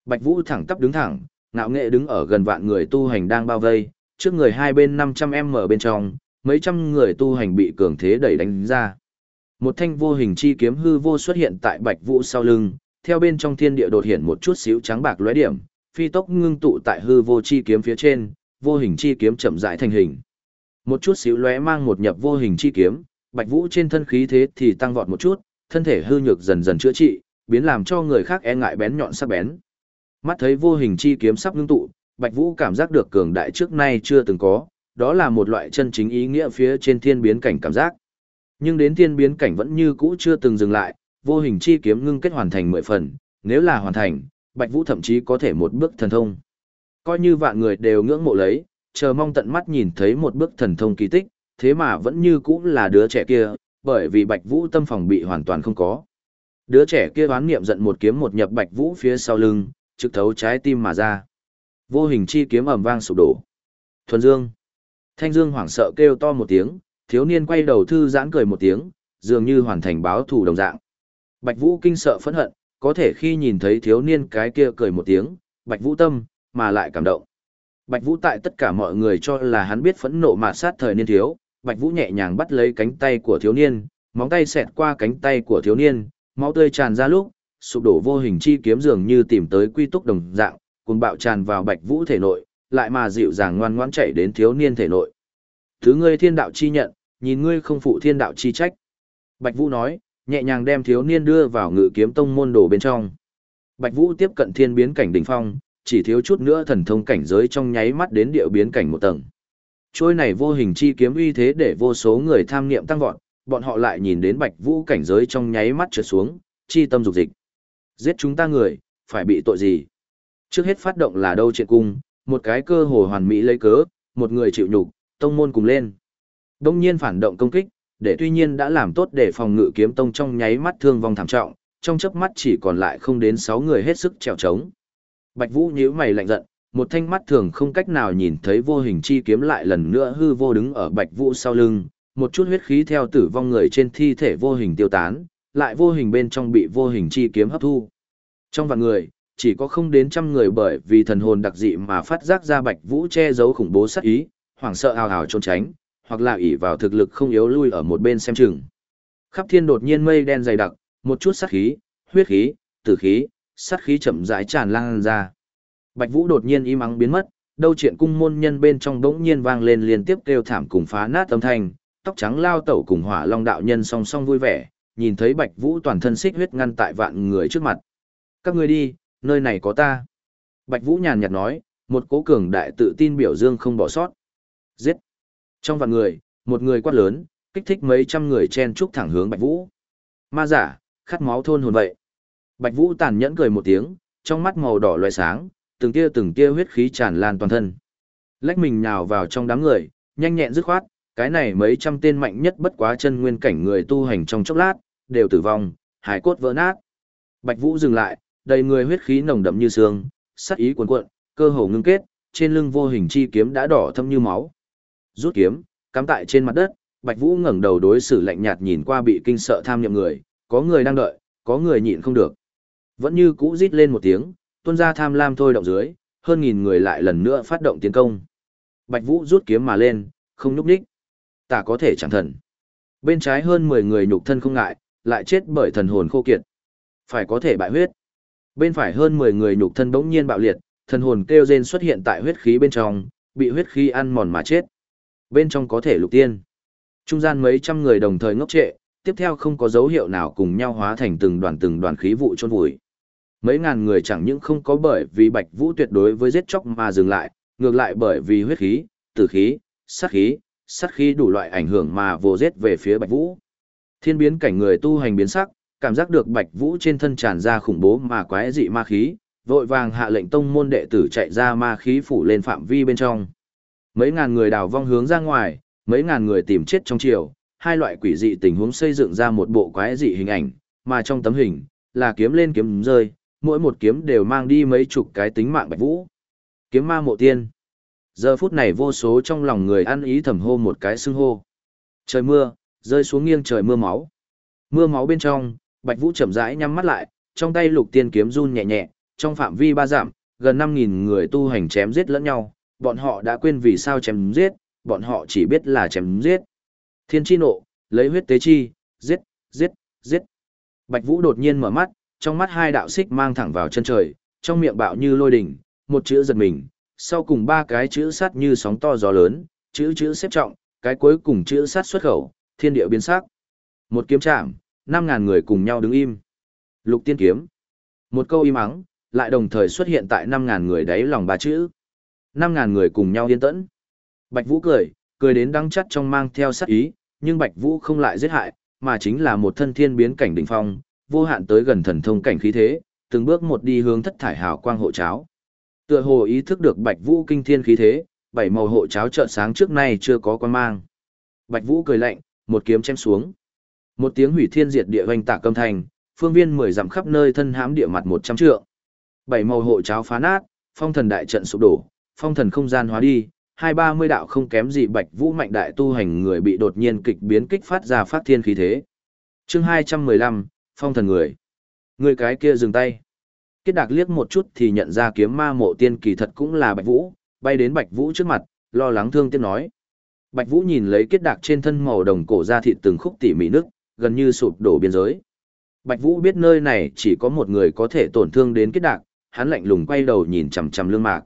Bạch Vũ thẳng tắp đứng thẳng, ngạo nghệ đứng ở gần vạn người tu hành đang bao vây, trước người hai bên 500m bên trong, mấy trăm người tu hành bị cường thế đẩy đánh ra. Một thanh vô hình chi kiếm hư vô xuất hiện tại Bạch Vũ sau lưng, theo bên trong thiên địa đột hiện một chút xíu trắng bạc lóe điểm, phi tốc ngưng tụ tại hư vô chi kiếm phía trên, vô hình chi kiếm chậm rãi thành hình. Một chút xíu lóe mang một nhập vô hình chi kiếm, Bạch Vũ trên thân khí thế thì tăng vọt một chút, thân thể hư nhược dần dần chữa trị, biến làm cho người khác e ngại bén nhọn sắc bén. Mắt thấy vô hình chi kiếm sắp ngưng tụ, Bạch Vũ cảm giác được cường đại trước nay chưa từng có, đó là một loại chân chính ý nghĩa phía trên thiên biến cảnh cảm giác. Nhưng đến thiên biến cảnh vẫn như cũ chưa từng dừng lại, vô hình chi kiếm ngưng kết hoàn thành mười phần, nếu là hoàn thành, Bạch Vũ thậm chí có thể một bước thần thông. Coi như vạn người đều ngưỡng mộ lấy, chờ mong tận mắt nhìn thấy một bước thần thông kỳ tích, thế mà vẫn như cũ là đứa trẻ kia, bởi vì Bạch Vũ tâm phòng bị hoàn toàn không có. Đứa trẻ kia oán niệm giận một kiếm một nhập Bạch Vũ phía sau lưng, trực thấu trái tim mà ra. Vô hình chi kiếm ầm vang sụp đổ. Thuần Dương. Thanh Dương hoảng sợ kêu to một tiếng, thiếu niên quay đầu thư giãn cười một tiếng, dường như hoàn thành báo thù đồng dạng. Bạch Vũ kinh sợ phẫn hận, có thể khi nhìn thấy thiếu niên cái kia cười một tiếng, Bạch Vũ tâm, mà lại cảm động. Bạch Vũ tại tất cả mọi người cho là hắn biết phẫn nộ mà sát thời niên thiếu, Bạch Vũ nhẹ nhàng bắt lấy cánh tay của thiếu niên, móng tay xẹt qua cánh tay của thiếu niên, máu tươi tràn ra lúc, sụp đổ vô hình chi kiếm dường như tìm tới quy túc đồng dạng, cuồng bạo tràn vào Bạch Vũ thể nội, lại mà dịu dàng ngoan ngoãn chạy đến thiếu niên thể nội. Thứ ngươi thiên đạo chi nhận, nhìn ngươi không phụ thiên đạo chi trách. Bạch Vũ nói, nhẹ nhàng đem thiếu niên đưa vào ngự kiếm tông môn đồ bên trong. Bạch Vũ tiếp cận thiên biến cảnh đỉnh phong, chỉ thiếu chút nữa thần thông cảnh giới trong nháy mắt đến địa biến cảnh một tầng. Trôi này vô hình chi kiếm uy thế để vô số người tham niệm tăng vọt, bọn họ lại nhìn đến Bạch Vũ cảnh giới trong nháy mắt trượt xuống, chi tâm dục dịch. Giết chúng ta người, phải bị tội gì? Trước hết phát động là đâu chuyện cung, một cái cơ hồ hoàn mỹ lấy cớ, một người chịu nhục, tông môn cùng lên. Đông nhiên phản động công kích, để tuy nhiên đã làm tốt để phòng ngự kiếm tông trong nháy mắt thương vong thảm trọng, trong chớp mắt chỉ còn lại không đến 6 người hết sức trèo trống. Bạch Vũ nhíu mày lạnh giận, một thanh mắt thường không cách nào nhìn thấy vô hình chi kiếm lại lần nữa hư vô đứng ở Bạch Vũ sau lưng, một chút huyết khí theo tử vong người trên thi thể vô hình tiêu tán, lại vô hình bên trong bị vô hình chi kiếm hấp thu. Trong vạn người, chỉ có không đến trăm người bởi vì thần hồn đặc dị mà phát giác ra Bạch Vũ che giấu khủng bố sát ý, hoảng sợ hào hào trốn tránh, hoặc là ỷ vào thực lực không yếu lui ở một bên xem chừng. Khắp thiên đột nhiên mây đen dày đặc, một chút sát khí, huyết khí, tử khí, sát khí chậm rãi tràn lan ra. Bạch Vũ đột nhiên im ắng biến mất, đâu chuyện cung môn nhân bên trong đống nhiên vang lên liên tiếp kêu thảm cùng phá nát âm thanh, tóc trắng lao tẩu cùng hỏa long đạo nhân song song vui vẻ, nhìn thấy Bạch Vũ toàn thân xích huyết ngăn tại vạn người trước mặt. Các ngươi đi, nơi này có ta. Bạch Vũ nhàn nhạt nói, một cố cường đại tự tin biểu dương không bỏ sót. Giết. Trong vạn người, một người quát lớn, kích thích mấy trăm người chen trúc thẳng hướng Bạch Vũ. Ma giả, khát máu thôn hồn vậy. Bạch Vũ tàn nhẫn cười một tiếng, trong mắt màu đỏ loé sáng, từng tia từng tia huyết khí tràn lan toàn thân. Lách mình nhào vào trong đám người, nhanh nhẹn dứt khoát, cái này mấy trăm tên mạnh nhất bất quá chân nguyên cảnh người tu hành trong chốc lát, đều tử vong, hải cốt vỡ nát. Bạch Vũ dừng lại, đầy người huyết khí nồng đậm như sương, sát ý cuồn cuộn, cơ hồ ngưng kết, trên lưng vô hình chi kiếm đã đỏ thâm như máu. Rút kiếm, cắm tại trên mặt đất, Bạch Vũ ngẩng đầu đối xử lạnh nhạt nhìn qua bị kinh sợ tham nhậm người, có người đang đợi, có người nhịn không được. Vẫn như cũ rít lên một tiếng, tuôn ra tham lam thôi động dưới, hơn nghìn người lại lần nữa phát động tiến công. Bạch Vũ rút kiếm mà lên, không nhúc nhích. Ta có thể chẳng thần. Bên trái hơn 10 người nhục thân không ngại, lại chết bởi thần hồn khô kiệt. Phải có thể bại huyết. Bên phải hơn 10 người nhục thân bỗng nhiên bạo liệt, thần hồn kêu rên xuất hiện tại huyết khí bên trong, bị huyết khí ăn mòn mà chết. Bên trong có thể lục tiên. Trung gian mấy trăm người đồng thời ngốc trệ, tiếp theo không có dấu hiệu nào cùng nhau hóa thành từng đoàn từng đoàn khí vụ chôn vùi. Mấy ngàn người chẳng những không có bởi vì Bạch Vũ tuyệt đối với giết chóc mà dừng lại, ngược lại bởi vì huyết khí, tử khí, sát khí, sát khí đủ loại ảnh hưởng mà vô giết về phía Bạch Vũ. Thiên biến cảnh người tu hành biến sắc, cảm giác được Bạch Vũ trên thân tràn ra khủng bố mà quái dị ma khí, vội vàng hạ lệnh tông môn đệ tử chạy ra ma khí phủ lên phạm vi bên trong. Mấy ngàn người đào vong hướng ra ngoài, mấy ngàn người tìm chết trong chiều, hai loại quỷ dị tình huống xây dựng ra một bộ quái dị hình ảnh, mà trong tấm hình là kiếm lên kiếm rơi, mỗi một kiếm đều mang đi mấy chục cái tính mạng Bạch Vũ. Kiếm ma mộ tiên. Giờ phút này vô số trong lòng người ăn ý thầm hô một cái xưng hô. Trời mưa, rơi xuống nghiêng trời mưa máu. Mưa máu bên trong, Bạch Vũ chậm rãi nhắm mắt lại, trong tay lục tiên kiếm run nhẹ nhẹ, trong phạm vi ba dặm, gần 5000 người tu hành chém giết lẫn nhau, bọn họ đã quên vì sao chém giết, bọn họ chỉ biết là chém giết. Thiên chi nộ, lấy huyết tế chi, giết, giết, giết. Bạch Vũ đột nhiên mở mắt, trong mắt hai đạo xích mang thẳng vào chân trời, trong miệng bạo như lôi đỉnh, một chữ giật mình, sau cùng ba cái chữ sát như sóng to gió lớn, chữ chữ xếp trọng, cái cuối cùng chữ sát xuất khẩu, thiên địa biến sắc. Một kiếm chạm, năm ngàn người cùng nhau đứng im. Lục tiên kiếm. Một câu im ắng, lại đồng thời xuất hiện tại năm ngàn người đáy lòng ba chữ năm ngàn người cùng nhau yên tĩnh. Bạch Vũ cười, cười đến đắng chắt trong mang theo sát ý, nhưng Bạch Vũ không lại giết hại, mà chính là một thân thiên biến cảnh đỉnh phong, vô hạn tới gần thần thông cảnh khí thế, từng bước một đi hướng thất thải hào quang hộ cháo. Tựa hồ ý thức được Bạch Vũ kinh thiên khí thế, bảy màu hộ cháo chợt sáng trước nay chưa có quan mang. Bạch Vũ cười lạnh, một kiếm chém xuống. Một tiếng hủy thiên diệt địa hoành tạ cầm thành, phương viên mười dặm khắp nơi thân hãm địa mặt một trăm trượng. Bảy màu hộ cháo phá nát, phong thần đại trận sụp đổ, phong thần không gian hóa đi, hai ba mươi đạo không kém gì Bạch Vũ mạnh đại tu hành người bị đột nhiên kịch biến kích phát ra phát thiên khí thế. Chương hai trăm mười lăm, phong thần người. Người cái kia dừng tay. Kết đạc liếc một chút thì nhận ra kiếm ma mộ tiên kỳ thật cũng là Bạch Vũ, bay đến Bạch Vũ trước mặt, lo lắng thương tiếc nói. Bạch Vũ nhìn lấy kết đạc trên thân màu đồng cổ ra thịt từng khúc tỉ mỉ nước, gần như sụp đổ biên giới. Bạch Vũ biết nơi này chỉ có một người có thể tổn thương đến kết đạc, hắn lạnh lùng quay đầu nhìn chằm chằm Lương Mạc.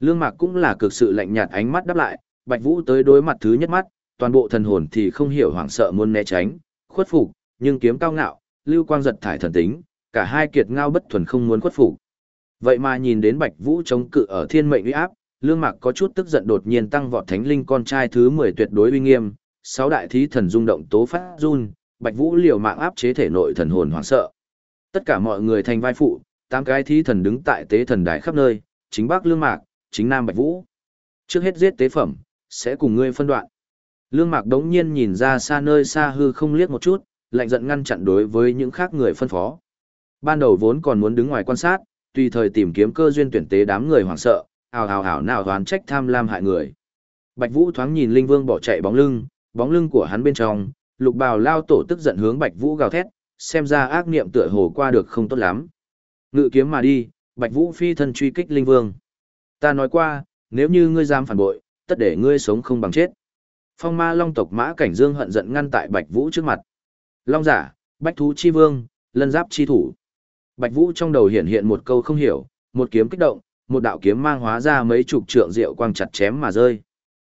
Lương Mạc cũng là cực sự lạnh nhạt ánh mắt đáp lại, Bạch Vũ tới đối mặt thứ nhất mắt, toàn bộ thần hồn thì không hiểu hoảng sợ muốn né tránh, khuất phục, nhưng kiếm cao ngạo, lưu quang giật thải thần tính, cả hai kiệt ngao bất thuần không muốn khuất phục. Vậy mà nhìn đến Bạch Vũ chống cự ở thiên mệnh uy áp, Lương Mạc có chút tức giận đột nhiên tăng vọt thánh linh con trai thứ 10 tuyệt đối uy nghiêm, sáu đại thí thần rung động tố phát run, Bạch Vũ liều mạng áp chế thể nội thần hồn hoảng sợ. Tất cả mọi người thành vai phụ, tám cái thí thần đứng tại tế thần đài khắp nơi, chính bác Lương Mạc, chính Nam Bạch Vũ. Trước hết giết tế phẩm, sẽ cùng ngươi phân đoạn. Lương Mạc đống nhiên nhìn ra xa nơi xa hư không liếc một chút, lạnh giận ngăn chặn đối với những khác người phân phó. Ban đầu vốn còn muốn đứng ngoài quan sát, tùy thời tìm kiếm cơ duyên tuyển tế đám người hoảng sợ, ào ào ào nào đoán trách tham lam hại người. Bạch Vũ thoáng nhìn Linh Vương bỏ chạy bóng lưng, bóng lưng của hắn bên trong, Lục Bào lao tổ tức giận hướng Bạch Vũ gào thét, xem ra ác niệm tựa hồ qua được không tốt lắm. Ngự kiếm mà đi, Bạch Vũ phi thân truy kích Linh Vương. Ta nói qua, nếu như ngươi dám phản bội, tất để ngươi sống không bằng chết. Phong ma long tộc mã cảnh dương hận giận ngăn tại Bạch Vũ trước mặt. Long giả, bách thú chi vương, lân giáp chi thủ. Bạch Vũ trong đầu hiện hiện một câu không hiểu, một kiếm kích động, một đạo kiếm mang hóa ra mấy chục trượng rượu quang chặt chém mà rơi.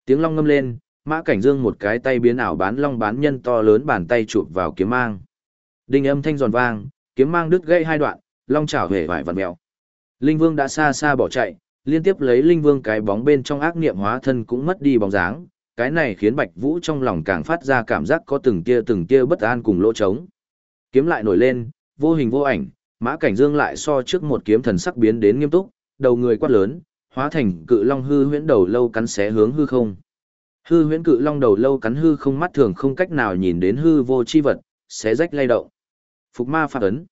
Tiếng long ngâm lên, Mã Cảnh Dương một cái tay biến ảo bán long bán nhân to lớn bàn tay chụp vào kiếm mang. Đinh âm thanh giòn vang, kiếm mang đứt gãy hai đoạn, long chảo hề vải vặn mèo. Linh Vương đã xa xa bỏ chạy, liên tiếp lấy Linh Vương cái bóng bên trong ác niệm hóa thân cũng mất đi bóng dáng, cái này khiến Bạch Vũ trong lòng càng phát ra cảm giác có từng tia từng tia bất an cùng lỗ trống. Kiếm lại nổi lên, vô hình vô ảnh, Mã Cảnh Dương lại so trước một kiếm thần sắc biến đến nghiêm túc, đầu người quát lớn, hóa thành cự long hư huyễn đầu lâu cắn xé hướng hư không. Hư huyễn cự long đầu lâu cắn hư không mắt thường không cách nào nhìn đến hư vô chi vật, xé rách lay động. Phục ma phạt ấn.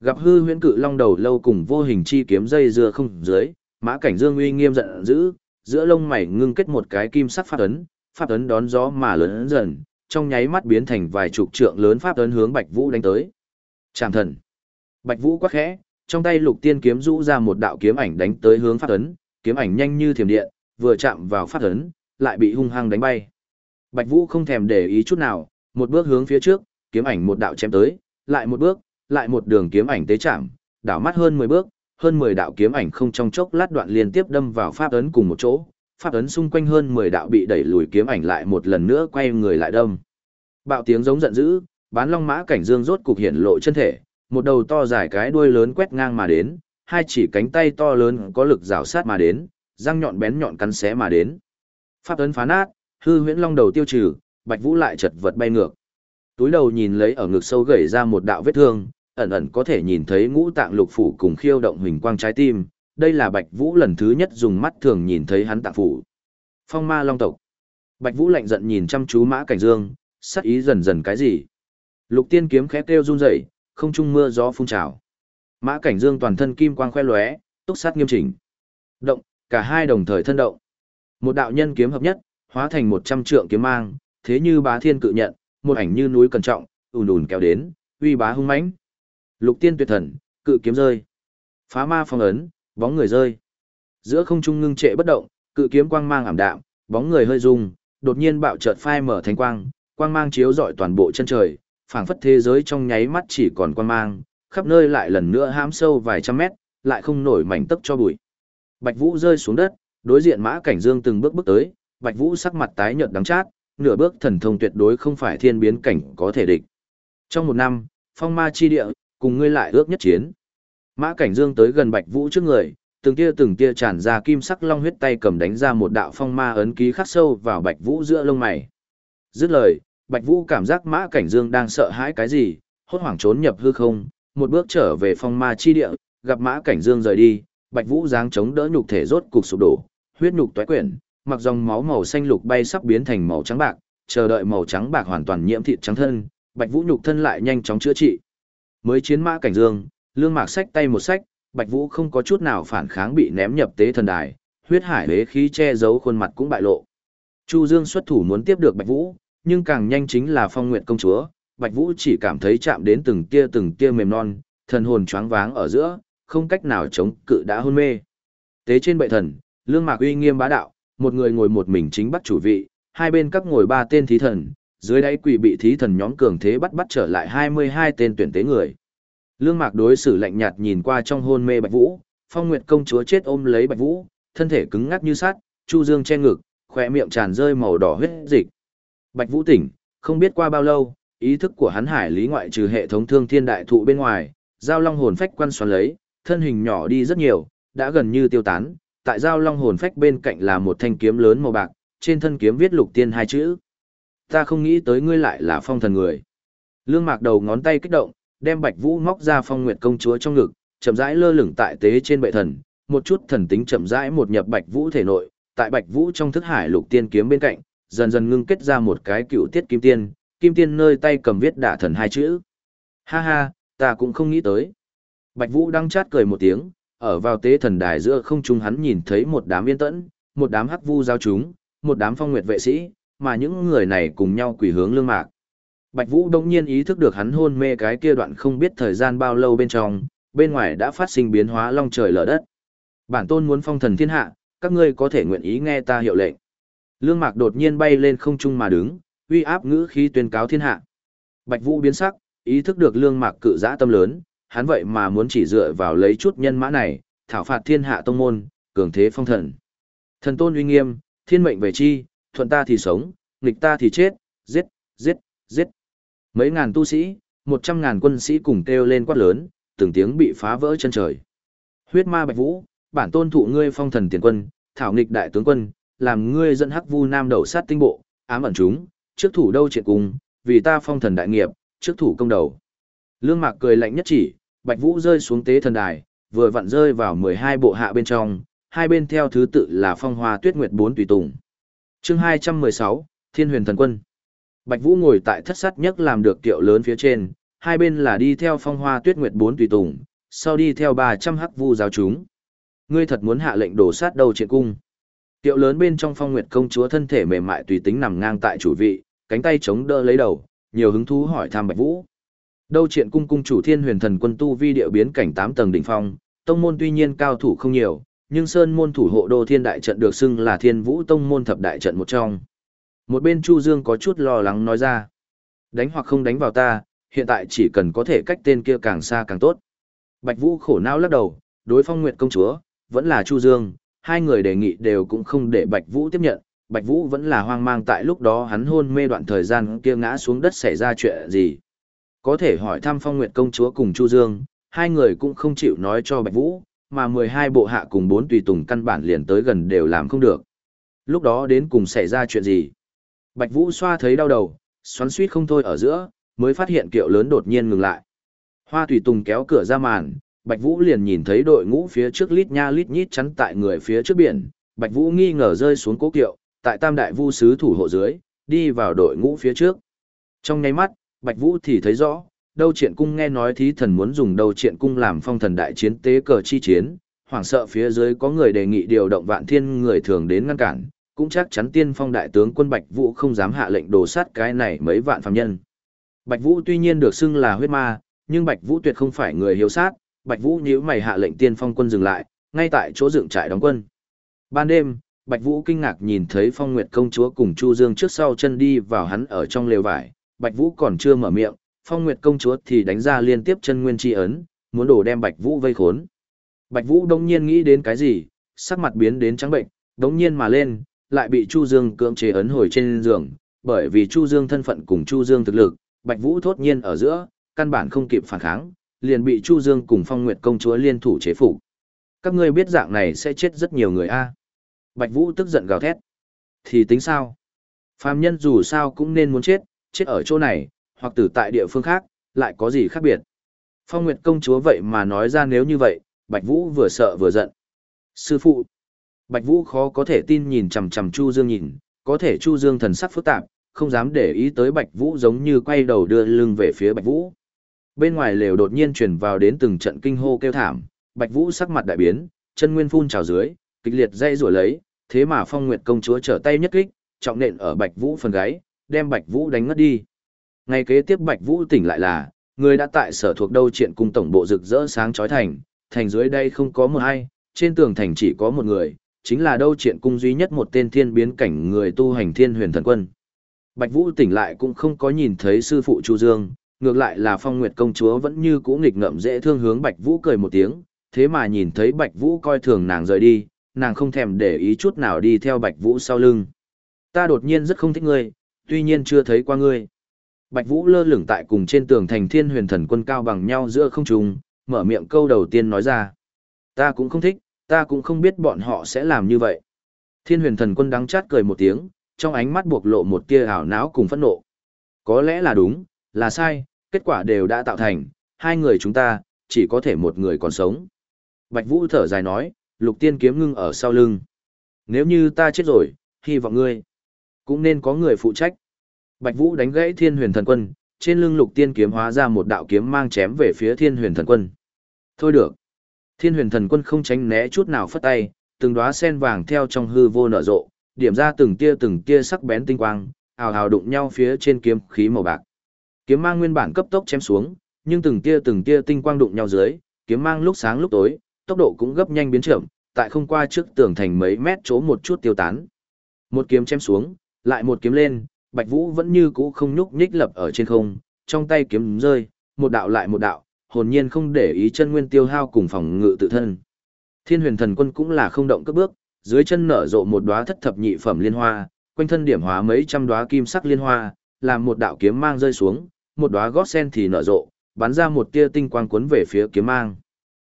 Gặp hư huyễn cự long đầu lâu cùng vô hình chi kiếm dây dưa không dưới, Mã Cảnh Dương uy nghiêm giận dữ, giữa lông mày ngưng kết một cái kim sắc pháp ấn, pháp ấn đón gió mà lớn dần, trong nháy mắt biến thành vài chục trượng lớn pháp ấn hướng Bạch Vũ đánh tới. Trảm thần. Bạch Vũ quắc khẽ, trong tay lục tiên kiếm rũ ra một đạo kiếm ảnh đánh tới hướng phát ấn, kiếm ảnh nhanh như thiểm điện, vừa chạm vào phát ấn, lại bị hung hăng đánh bay. Bạch Vũ không thèm để ý chút nào, một bước hướng phía trước, kiếm ảnh một đạo chém tới, lại một bước, lại một đường kiếm ảnh tế chạm, đảo mắt hơn 10 bước, hơn 10 đạo kiếm ảnh không trong chốc lát đoạn liên tiếp đâm vào pháp ấn cùng một chỗ, pháp ấn xung quanh hơn 10 đạo bị đẩy lùi kiếm ảnh lại một lần nữa quay người lại đâm. Bạo tiếng giống giận dữ, bán long mã cảnh dương rốt cục hiện lộ chân thể, một đầu to dài cái đuôi lớn quét ngang mà đến, hai chỉ cánh tay to lớn có lực rào sát mà đến, răng nhọn bén nhọn cắn xé mà đến. Pháp ấn phá nát, hư huyễn long đầu tiêu trừ, Bạch Vũ lại chật vật bay ngược. Túi đầu nhìn lấy ở ngực sâu gầy ra một đạo vết thương, ẩn ẩn có thể nhìn thấy ngũ tạng lục phủ cùng khiêu động huỳnh quang trái tim, đây là Bạch Vũ lần thứ nhất dùng mắt thường nhìn thấy hắn tạng phủ. Phong ma long tộc. Bạch Vũ lạnh giận nhìn chăm chú Mã Cảnh Dương, sắc ý dần dần cái gì? Lục Tiên kiếm khẽ kêu run rẩy, không trung mưa gió phun trào. Mã Cảnh Dương toàn thân kim quang khoe lóe, túc sát nghiêm chỉnh. Động, cả hai đồng thời thân động. Một đạo nhân kiếm hợp nhất, hóa thành một trăm trượng kiếm mang, thế như bá thiên cự nhận, một ảnh như núi cẩn trọng, ùn ùn kéo đến, uy bá hung mãnh. Lục tiên tuyệt thần, cự kiếm rơi. Phá ma phong ấn, bóng người rơi. Giữa không trung ngưng trệ bất động, cự kiếm quang mang ảm đạm, bóng người hơi rung, đột nhiên bạo chợt phai mở thành quang, quang mang chiếu rọi toàn bộ chân trời, phảng phất thế giới trong nháy mắt chỉ còn quang mang, khắp nơi lại lần nữa hãm sâu vài trăm mét, lại không nổi mảnh tấc cho bụi. Bạch Vũ rơi xuống đất, đối diện Mã Cảnh Dương từng bước bước tới, Bạch Vũ sắc mặt tái nhợt đắng chát, nửa bước thần thông tuyệt đối không phải thiên biến cảnh có thể địch. Trong một năm, phong ma chi địa, cùng ngươi lại ước nhất chiến. Mã Cảnh Dương tới gần Bạch Vũ trước người, từng tia từng tia tràn ra kim sắc long huyết tay cầm đánh ra một đạo phong ma ấn ký khắc sâu vào Bạch Vũ giữa lông mày. Dứt lời, Bạch Vũ cảm giác Mã Cảnh Dương đang sợ hãi cái gì, hốt hoảng trốn nhập hư không, một bước trở về phong ma chi địa, gặp Mã Cảnh Dương rời đi, Bạch Vũ giáng chống đỡ nhục thể rốt cục sụp đổ, huyết nhục toé quyển, mặc dòng máu màu xanh lục bay sắp biến thành màu trắng bạc, chờ đợi màu trắng bạc hoàn toàn nhiễm thịt trắng thân, Bạch Vũ nhục thân lại nhanh chóng chữa trị. Mới chiến Mã Cảnh Dương, lương mạc sách tay một sách, Bạch Vũ không có chút nào phản kháng bị ném nhập tế thần đài, huyết hải hế khí che giấu khuôn mặt cũng bại lộ. Chu Dương xuất thủ muốn tiếp được Bạch Vũ, nhưng càng nhanh chính là Phong Nguyệt công chúa, Bạch Vũ chỉ cảm thấy chạm đến từng tia từng tia mềm non, thần hồn choáng váng ở giữa, không cách nào chống cự đã hôn mê. Tế trên bệ thần, Lương Mạc uy nghiêm bá đạo, một người ngồi một mình chính bắt chủ vị, hai bên các ngồi ba tên thí thần, dưới đáy quỷ bị thí thần nhóm cường thế bắt bắt trở lại 22 tên tuyển tế người. Lương Mạc đối xử lạnh nhạt nhìn qua trong hôn mê Bạch Vũ, Phong Nguyệt công chúa chết ôm lấy Bạch Vũ, thân thể cứng ngắc như sắt, Chu Dương che ngực, khỏe miệng tràn rơi màu đỏ huyết dịch. Bạch Vũ tỉnh, không biết qua bao lâu, ý thức của hắn hải lý ngoại trừ hệ thống thương thiên đại thụ bên ngoài, giao long hồn phách quan xoắn lấy, thân hình nhỏ đi rất nhiều, đã gần như tiêu tán. Tại giao long hồn phách bên cạnh là một thanh kiếm lớn màu bạc, trên thân kiếm viết lục tiên hai chữ. Ta không nghĩ tới ngươi lại là phong thần người. Lương mạc đầu ngón tay kích động, đem Bạch Vũ móc ra phong nguyệt công chúa trong ngực, chậm rãi lơ lửng tại tế trên bệ thần, một chút thần tính chậm rãi một nhập Bạch Vũ thể nội, tại Bạch Vũ trong thức hải lục tiên kiếm bên cạnh, dần dần ngưng kết ra một cái cựu tiết kim tiên, kim tiên nơi tay cầm viết đả thần hai chữ. Ha ha, ta cũng không nghĩ tới. Bạch Vũ đang chát cười một tiếng, ở vào tế thần đài giữa không trung hắn nhìn thấy một đám yên tẫn, một đám hắc vu giao chúng, một đám phong nguyệt vệ sĩ, mà những người này cùng nhau quỳ hướng lương mạc. Bạch Vũ đông nhiên ý thức được hắn hôn mê cái kia đoạn không biết thời gian bao lâu bên trong, bên ngoài đã phát sinh biến hóa long trời lở đất. Bản tôn muốn phong thần thiên hạ, các ngươi có thể nguyện ý nghe ta hiệu lệnh. Lương Mạc đột nhiên bay lên không trung mà đứng, uy áp ngữ khí tuyên cáo thiên hạ. Bạch Vũ biến sắc, ý thức được Lương Mạc cự dã tâm lớn, hắn vậy mà muốn chỉ dựa vào lấy chút nhân mã này, thảo phạt thiên hạ tông môn, cường thế phong thần. Thần tôn uy nghiêm, thiên mệnh về chi, thuận ta thì sống, nghịch ta thì chết, giết, giết, giết. Mấy ngàn tu sĩ, một trăm ngàn quân sĩ cùng kêu lên quát lớn, từng tiếng bị phá vỡ chân trời. Huyết ma Bạch Vũ, bản tôn thụ ngươi phong thần tiền quân, thảo nghịch đại tướng quân, làm ngươi dẫn hắc vu nam đầu sát tinh bộ, ám ẩn chúng, trước thủ đâu triệt cùng, vì ta phong thần đại nghiệp, trước thủ công đầu. Lương Mạc cười lạnh nhất chỉ, Bạch Vũ rơi xuống tế thần đài, vừa vặn rơi vào 12 bộ hạ bên trong, hai bên theo thứ tự là Phong Hoa Tuyết Nguyệt bốn tùy tùng. Chương 216, Thiên Huyền Thần Quân. Bạch Vũ ngồi tại thất sắt nhất làm được tiểu lớn phía trên, hai bên là đi theo Phong Hoa Tuyết Nguyệt bốn tùy tùng, sau đi theo 300 hắc vu giáo chúng. Ngươi thật muốn hạ lệnh đổ sát đầu triệt cung. Tiểu lớn bên trong phong nguyệt công chúa thân thể mềm mại tùy tính nằm ngang tại chủ vị, cánh tay chống đỡ lấy đầu, nhiều hứng thú hỏi thăm Bạch Vũ. Đâu triện cung cung chủ thiên huyền thần quân tu vi địa biến cảnh 8 tầng đỉnh phong, tông môn tuy nhiên cao thủ không nhiều, nhưng sơn môn thủ hộ đô thiên đại trận được xưng là thiên vũ tông môn thập đại trận một trong. Một bên Chu Dương có chút lo lắng nói ra. Đánh hoặc không đánh vào ta, hiện tại chỉ cần có thể cách tên kia càng xa càng tốt. Bạch Vũ khổ não lắc đầu, đối phong nguyệt công chúa, vẫn là Chu Dương, hai người đề nghị đều cũng không để Bạch Vũ tiếp nhận, Bạch Vũ vẫn là hoang mang tại lúc đó hắn hôn mê đoạn thời gian kia ngã xuống đất xảy ra chuyện gì. Có thể hỏi thăm Phong Nguyệt công chúa cùng Chu Dương, hai người cũng không chịu nói cho Bạch Vũ, mà 12 bộ hạ cùng bốn tùy tùng căn bản liền tới gần đều làm không được. Lúc đó đến cùng xảy ra chuyện gì? Bạch Vũ xoa thấy đau đầu, xoắn suýt không thôi ở giữa, mới phát hiện kiệu lớn đột nhiên ngừng lại. Hoa tùy tùng kéo cửa ra màn, Bạch Vũ liền nhìn thấy đội ngũ phía trước lít nha lít nhít chắn tại người phía trước biển, Bạch Vũ nghi ngờ rơi xuống cố kiệu, tại Tam Đại Vu sứ thủ hộ dưới, đi vào đội ngũ phía trước. Trong nháy mắt, Bạch Vũ thì thấy rõ, Đâu Triện Cung nghe nói thí thần muốn dùng Đâu Triện Cung làm phong thần đại chiến tế cờ chi chiến, hoảng sợ phía dưới có người đề nghị điều động Vạn Thiên người thường đến ngăn cản, cũng chắc chắn tiên phong đại tướng quân Bạch Vũ không dám hạ lệnh đồ sát cái này mấy vạn phàm nhân. Bạch Vũ tuy nhiên được xưng là huyết ma, nhưng Bạch Vũ tuyệt không phải người hiếu sát, Bạch Vũ nhíu mày hạ lệnh tiên phong quân dừng lại, ngay tại chỗ dựng trại đóng quân. Ban đêm, Bạch Vũ kinh ngạc nhìn thấy Phong Nguyệt công chúa cùng Chu Dương trước sau chân đi vào hắn ở trong lều vải, Bạch Vũ còn chưa mở miệng, Phong Nguyệt công chúa thì đánh ra liên tiếp chân nguyên chi ấn, muốn đổ đem Bạch Vũ vây khốn. Bạch Vũ đông nhiên nghĩ đến cái gì, sắc mặt biến đến trắng bệnh, đống nhiên mà lên, lại bị Chu Dương cưỡng chế ấn hồi trên giường, bởi vì Chu Dương thân phận cùng Chu Dương thực lực, Bạch Vũ thốt nhiên ở giữa, căn bản không kịp phản kháng, liền bị Chu Dương cùng Phong Nguyệt công chúa liên thủ chế phục. Các ngươi biết dạng này sẽ chết rất nhiều người a. Bạch Vũ tức giận gào thét. Thì tính sao? Phàm nhân dù sao cũng nên muốn chết, chết ở chỗ này, hoặc tử tại địa phương khác, lại có gì khác biệt. Phong Nguyệt công chúa vậy mà nói ra nếu như vậy, Bạch Vũ vừa sợ vừa giận. Sư phụ. Bạch Vũ khó có thể tin nhìn chằm chằm Chu Dương nhìn, có thể Chu Dương thần sắc phức tạp, không dám để ý tới Bạch Vũ giống như quay đầu đưa lưng về phía Bạch Vũ. Bên ngoài lều đột nhiên truyền vào đến từng trận kinh hô kêu thảm, Bạch Vũ sắc mặt đại biến, chân nguyên phun trào dưới, kịch liệt dây rủa lấy, thế mà Phong Nguyệt công chúa trở tay nhất kích, trọng nện ở Bạch Vũ phần gáy, đem Bạch Vũ đánh ngất đi. Ngay kế tiếp Bạch Vũ tỉnh lại là, người đã tại sở thuộc đâu triện cung tổng bộ rực rỡ sáng chói thành, thành dưới đây không có một ai, trên tường thành chỉ có một người, chính là đâu triện cung duy nhất một tên thiên biến cảnh người tu hành thiên huyền thần quân. Bạch Vũ tỉnh lại cũng không có nhìn thấy sư phụ Chu Dương, ngược lại là Phong Nguyệt công chúa vẫn như cũ nghịch ngợm dễ thương hướng Bạch Vũ cười một tiếng, thế mà nhìn thấy Bạch Vũ coi thường nàng rời đi, nàng không thèm để ý chút nào đi theo Bạch Vũ sau lưng. Ta đột nhiên rất không thích ngươi, tuy nhiên chưa thấy qua ngươi. Bạch Vũ lơ lửng tại cùng trên tường thành thiên huyền thần quân cao bằng nhau giữa không trung, mở miệng câu đầu tiên nói ra. Ta cũng không thích, ta cũng không biết bọn họ sẽ làm như vậy. Thiên huyền thần quân đắng chát cười một tiếng, trong ánh mắt buộc lộ một tia ảo não cùng phẫn nộ. Có lẽ là đúng, là sai, kết quả đều đã tạo thành, hai người chúng ta, chỉ có thể một người còn sống. Bạch Vũ thở dài nói, lục tiên kiếm ngưng ở sau lưng. Nếu như ta chết rồi, hy vọng ngươi, cũng nên có người phụ trách. Bạch Vũ đánh gãy thiên huyền thần quân, trên lưng lục tiên kiếm hóa ra một đạo kiếm mang chém về phía thiên huyền thần quân. Thôi được. Thiên huyền thần quân không tránh né chút nào phất tay, từng đóa sen vàng theo trong hư vô nở rộ, điểm ra từng tia từng tia sắc bén tinh quang, ào ào đụng nhau phía trên kiếm khí màu bạc. Kiếm mang nguyên bản cấp tốc chém xuống, nhưng từng tia từng tia tinh quang đụng nhau dưới, kiếm mang lúc sáng lúc tối, tốc độ cũng gấp nhanh biến chậm, tại không qua trước tường thành mấy mét chỗ một chút tiêu tán. Một kiếm chém xuống, lại một kiếm lên, Bạch Vũ vẫn như cũ không nhúc nhích lập ở trên không, trong tay kiếm rơi, một đạo lại một đạo, hồn nhiên không để ý chân nguyên tiêu hao cùng phòng ngự tự thân. Thiên Huyền Thần Quân cũng là không động cất bước, dưới chân nở rộ một đóa thất thập nhị phẩm liên hoa, quanh thân điểm hóa mấy trăm đóa kim sắc liên hoa, làm một đạo kiếm mang rơi xuống, một đóa gót sen thì nở rộ, bắn ra một tia tinh quang cuốn về phía kiếm mang.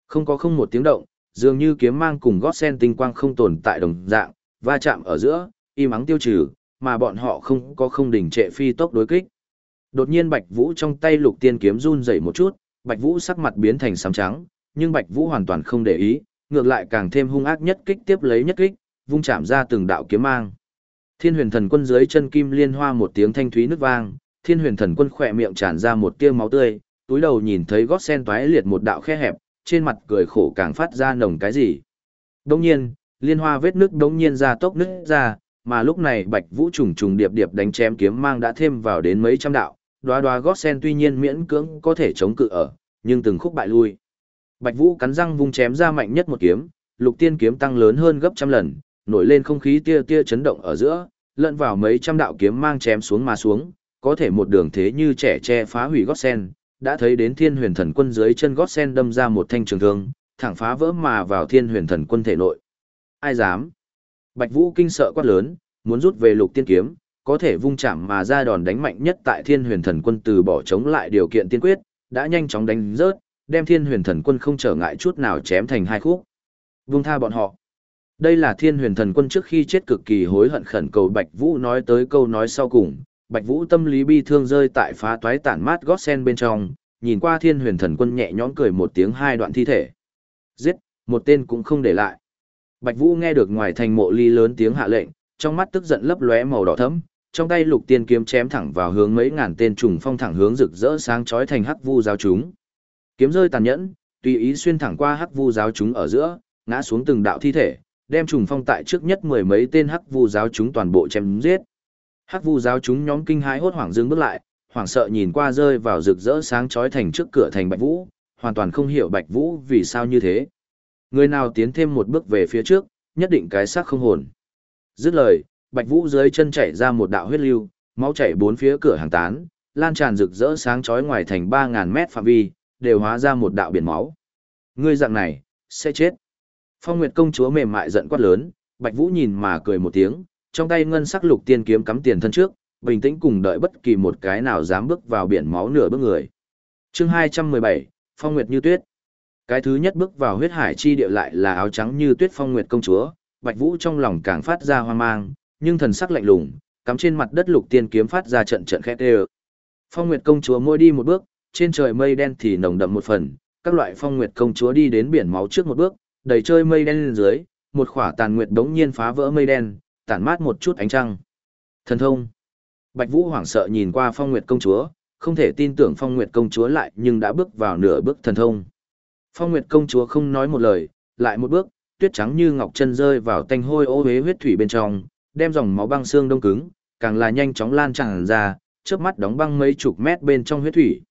Không có không một tiếng động, dường như kiếm mang cùng gót sen tinh quang không tồn tại đồng dạng, va chạm ở giữa, im ắng tiêu trừ, mà bọn họ không có không đỉnh trệ phi tốc đối kích. Đột nhiên Bạch Vũ trong tay lục tiên kiếm run rẩy một chút, Bạch Vũ sắc mặt biến thành xám trắng, nhưng Bạch Vũ hoàn toàn không để ý, ngược lại càng thêm hung ác nhất kích tiếp lấy nhất kích, vung chạm ra từng đạo kiếm mang. Thiên Huyền Thần Quân dưới chân kim liên hoa một tiếng thanh thúy nứt vang, Thiên Huyền Thần Quân khỏe miệng tràn ra một tia máu tươi, túi đầu nhìn thấy gót sen toái liệt một đạo khe hẹp, trên mặt cười khổ càng phát ra nồng cái gì. Đống nhiên, liên hoa vết nước đống nhiên ra tốc nứt ra, mà lúc này Bạch Vũ trùng trùng điệp điệp đánh chém kiếm mang đã thêm vào đến mấy trăm đạo, đóa đóa gót sen tuy nhiên miễn cưỡng có thể chống cự ở, nhưng từng khúc bại lui. Bạch Vũ cắn răng vung chém ra mạnh nhất một kiếm, Lục Tiên kiếm tăng lớn hơn gấp trăm lần, nổi lên không khí tia tia chấn động ở giữa, lẫn vào mấy trăm đạo kiếm mang chém xuống mà xuống, có thể một đường thế như trẻ che phá hủy gót sen, đã thấy đến Thiên Huyền Thần Quân dưới chân gót sen đâm ra một thanh trường thương, thẳng phá vỡ mà vào Thiên Huyền Thần Quân thể nội. Ai dám? Bạch Vũ kinh sợ quát lớn, muốn rút về Lục Tiên kiếm, có thể vung chạm mà ra đòn đánh mạnh nhất tại Thiên Huyền Thần Quân từ bỏ chống lại điều kiện tiên quyết, đã nhanh chóng đánh rớt, đem Thiên Huyền Thần Quân không trở ngại chút nào chém thành hai khúc. Vung tha bọn họ. Đây là Thiên Huyền Thần Quân trước khi chết cực kỳ hối hận khẩn cầu Bạch Vũ nói tới câu nói sau cùng, Bạch Vũ tâm lý bi thương rơi tại phá toái tản mát gót sen bên trong, nhìn qua Thiên Huyền Thần Quân nhẹ nhõm cười một tiếng hai đoạn thi thể. Giết, một tên cũng không để lại. Bạch Vũ nghe được ngoài thành mộ ly lớn tiếng hạ lệnh, trong mắt tức giận lấp lóe màu đỏ thẫm, trong tay lục tiên kiếm chém thẳng vào hướng mấy ngàn tên trùng phong thẳng hướng rực rỡ sáng chói thành hắc vu giáo chúng. Kiếm rơi tàn nhẫn, tùy ý xuyên thẳng qua hắc vu giáo chúng ở giữa, ngã xuống từng đạo thi thể, đem trùng phong tại trước nhất mười mấy tên hắc vu giáo chúng toàn bộ chém giết. Hắc vu giáo chúng nhóm kinh hãi hốt hoảng dừng bước lại, hoảng sợ nhìn qua rơi vào rực rỡ sáng chói thành trước cửa thành Bạch Vũ, hoàn toàn không hiểu Bạch Vũ vì sao như thế. Người nào tiến thêm một bước về phía trước, nhất định cái xác không hồn. Dứt lời, Bạch Vũ dưới chân chảy ra một đạo huyết lưu, máu chảy bốn phía cửa hàng tán, lan tràn rực rỡ sáng chói ngoài thành 3000 mét phạm vi, đều hóa ra một đạo biển máu. Ngươi dạng này, sẽ chết. Phong Nguyệt công chúa mềm mại giận quát lớn, Bạch Vũ nhìn mà cười một tiếng, trong tay ngân sắc lục tiên kiếm cắm tiền thân trước, bình tĩnh cùng đợi bất kỳ một cái nào dám bước vào biển máu nửa bước người. Chương 217, Phong Nguyệt như tuyết. Cái thứ nhất bước vào huyết hải chi địa lại là áo trắng như tuyết Phong Nguyệt công chúa, Bạch Vũ trong lòng càng phát ra hoang mang, nhưng thần sắc lạnh lùng, cắm trên mặt đất lục tiên kiếm phát ra trận trận khét đều. Phong Nguyệt công chúa môi đi một bước, trên trời mây đen thì nồng đậm một phần, các loại Phong Nguyệt công chúa đi đến biển máu trước một bước, đầy chơi mây đen lên dưới, một khỏa tàn nguyệt đống nhiên phá vỡ mây đen, tản mát một chút ánh trăng. Thần thông. Bạch Vũ hoảng sợ nhìn qua Phong Nguyệt công chúa, không thể tin tưởng Phong Nguyệt công chúa lại nhưng đã bước vào nửa bước thần thông. Phong Nguyệt công chúa không nói một lời, lại một bước, tuyết trắng như ngọc chân rơi vào tanh hôi ô huế huyết thủy bên trong, đem dòng máu băng xương đông cứng, càng là nhanh chóng lan tràn ra, chớp mắt đóng băng mấy chục mét bên trong huyết thủy.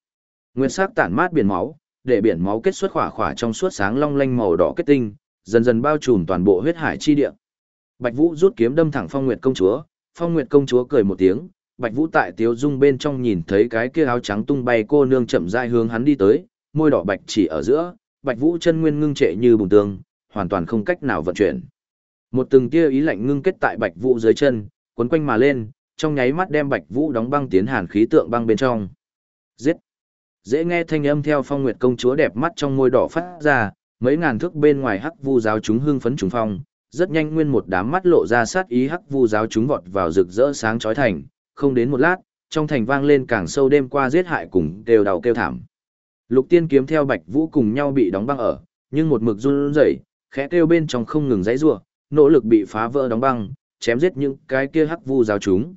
Nguyên sắc tản mát biển máu, để biển máu kết xuất khỏa khỏa trong suốt sáng long lanh màu đỏ kết tinh, dần dần bao trùm toàn bộ huyết hải chi địa. Bạch Vũ rút kiếm đâm thẳng Phong Nguyệt công chúa, Phong Nguyệt công chúa cười một tiếng, Bạch Vũ tại Tiếu Dung bên trong nhìn thấy cái kia áo trắng tung bay cô nương chậm rãi hướng hắn đi tới, môi đỏ bạch chỉ ở giữa, Bạch Vũ chân nguyên ngưng trệ như bùn tương, hoàn toàn không cách nào vận chuyển. Một từng tia ý lạnh ngưng kết tại Bạch Vũ dưới chân, cuốn quanh mà lên, trong nháy mắt đem Bạch Vũ đóng băng tiến hàn khí tượng băng bên trong. Giết! Dễ nghe thanh âm theo Phong Nguyệt công chúa đẹp mắt trong môi đỏ phát ra, mấy ngàn thước bên ngoài Hắc Vu giáo chúng hưng phấn trùng phong, rất nhanh nguyên một đám mắt lộ ra sát ý Hắc Vu giáo chúng vọt vào rực rỡ sáng chói thành, không đến một lát, trong thành vang lên càng sâu đêm qua giết hại cùng đều đau kêu thảm. Lục Tiên kiếm theo Bạch Vũ cùng nhau bị đóng băng ở, nhưng một mực run rẩy, khẽ kêu bên trong không ngừng giãy giụa, nỗ lực bị phá vỡ đóng băng, chém giết những cái kia hắc vu giáo chúng.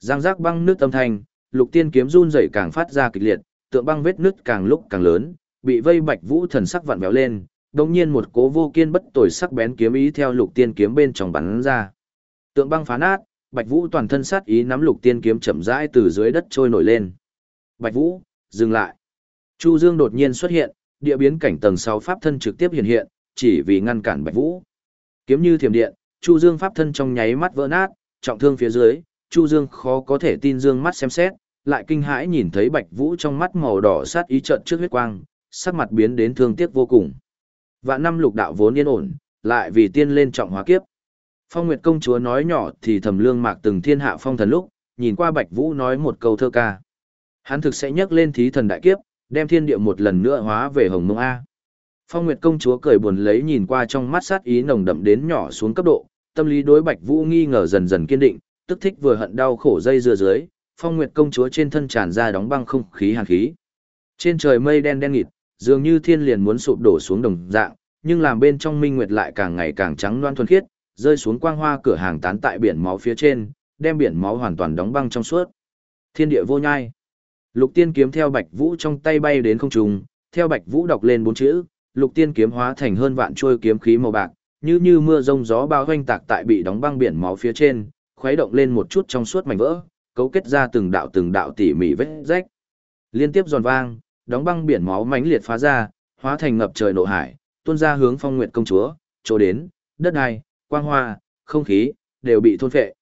Giang giác băng nước âm thanh, Lục Tiên kiếm run rẩy càng phát ra kịch liệt, tượng băng vết nứt càng lúc càng lớn, bị vây Bạch Vũ thần sắc vặn vẹo lên, Đồng nhiên một cố vô kiên bất tồi sắc bén kiếm ý theo Lục Tiên kiếm bên trong bắn ra. Tượng băng phá nát, Bạch Vũ toàn thân sát ý nắm Lục Tiên kiếm chậm rãi từ dưới đất trôi nổi lên. Bạch Vũ, dừng lại. Chu Dương đột nhiên xuất hiện, địa biến cảnh tầng 6 pháp thân trực tiếp hiện hiện, chỉ vì ngăn cản Bạch Vũ. Kiếm như thiểm điện, Chu Dương pháp thân trong nháy mắt vỡ nát, trọng thương phía dưới, Chu Dương khó có thể tin dương mắt xem xét, lại kinh hãi nhìn thấy Bạch Vũ trong mắt màu đỏ sát ý trận trước huyết quang, sắc mặt biến đến thương tiếc vô cùng. Vạn năm lục đạo vốn yên ổn, lại vì tiên lên trọng hóa kiếp. Phong Nguyệt công chúa nói nhỏ thì thầm lương mạc từng thiên hạ phong thần lúc, nhìn qua Bạch Vũ nói một câu thơ ca. Hắn thực sẽ nhắc lên thí thần đại kiếp, đem thiên địa một lần nữa hóa về hồng mông A. Phong Nguyệt công chúa cười buồn lấy nhìn qua trong mắt sát ý nồng đậm đến nhỏ xuống cấp độ, tâm lý đối Bạch Vũ nghi ngờ dần dần kiên định, tức thích vừa hận đau khổ dây dưa dưới, Phong Nguyệt công chúa trên thân tràn ra đóng băng không khí hàn khí. Trên trời mây đen đen nghịt, dường như thiên liền muốn sụp đổ xuống đồng dạng, nhưng làm bên trong minh nguyệt lại càng ngày càng trắng loan thuần khiết, rơi xuống quang hoa cửa hàng tán tại biển máu phía trên, đem biển máu hoàn toàn đóng băng trong suốt. Thiên địa vô nhai. Lục Tiên kiếm theo Bạch Vũ trong tay bay đến không trung, theo Bạch Vũ đọc lên bốn chữ, Lục Tiên kiếm hóa thành hơn vạn chuôi kiếm khí màu bạc, như như mưa rông gió bao hoanh tạc tại bị đóng băng biển máu phía trên, khuấy động lên một chút trong suốt mảnh vỡ, cấu kết ra từng đạo từng đạo tỉ mỉ vết rách. Liên tiếp giòn vang, đóng băng biển máu mãnh liệt phá ra, hóa thành ngập trời nộ hải, tuôn ra hướng Phong Nguyệt công chúa, chỗ đến, đất đai, quang hoa, không khí đều bị thôn phệ.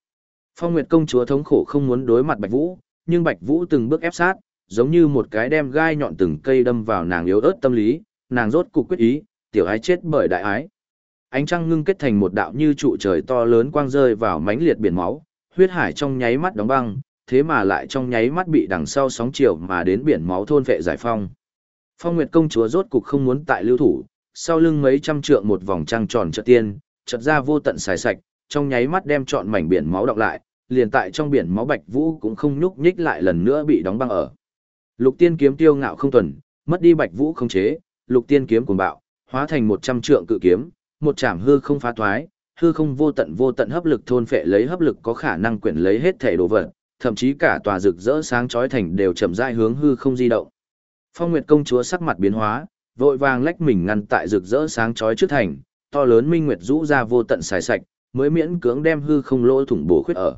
Phong Nguyệt công chúa thống khổ không muốn đối mặt Bạch Vũ, nhưng Bạch Vũ từng bước ép sát, giống như một cái đem gai nhọn từng cây đâm vào nàng yếu ớt tâm lý, nàng rốt cục quyết ý, tiểu ái chết bởi đại ái. Ánh trăng ngưng kết thành một đạo như trụ trời to lớn quang rơi vào mảnh liệt biển máu, huyết hải trong nháy mắt đóng băng, thế mà lại trong nháy mắt bị đằng sau sóng chiều mà đến biển máu thôn vệ giải phong. Phong Nguyệt công chúa rốt cục không muốn tại lưu thủ, sau lưng mấy trăm trượng một vòng trăng tròn chợt tiên, chợt ra vô tận xài sạch, trong nháy mắt đem trọn mảnh biển máu đọc lại, liền tại trong biển máu bạch vũ cũng không nhúc nhích lại lần nữa bị đóng băng ở. Lục tiên kiếm tiêu ngạo không tuần, mất đi bạch vũ không chế, lục tiên kiếm cuồng bạo, hóa thành một trăm trượng cự kiếm, một chạm hư không phá thoái, hư không vô tận vô tận hấp lực thôn phệ lấy hấp lực có khả năng quyển lấy hết thể đồ vật, thậm chí cả tòa rực rỡ sáng chói thành đều chậm rãi hướng hư không di động. Phong Nguyệt công chúa sắc mặt biến hóa, vội vàng lách mình ngăn tại rực rỡ sáng chói trước thành, to lớn minh nguyệt rũ ra vô tận xài sạch, mới miễn cưỡng đem hư không lỗ thủng bổ khuyết ở.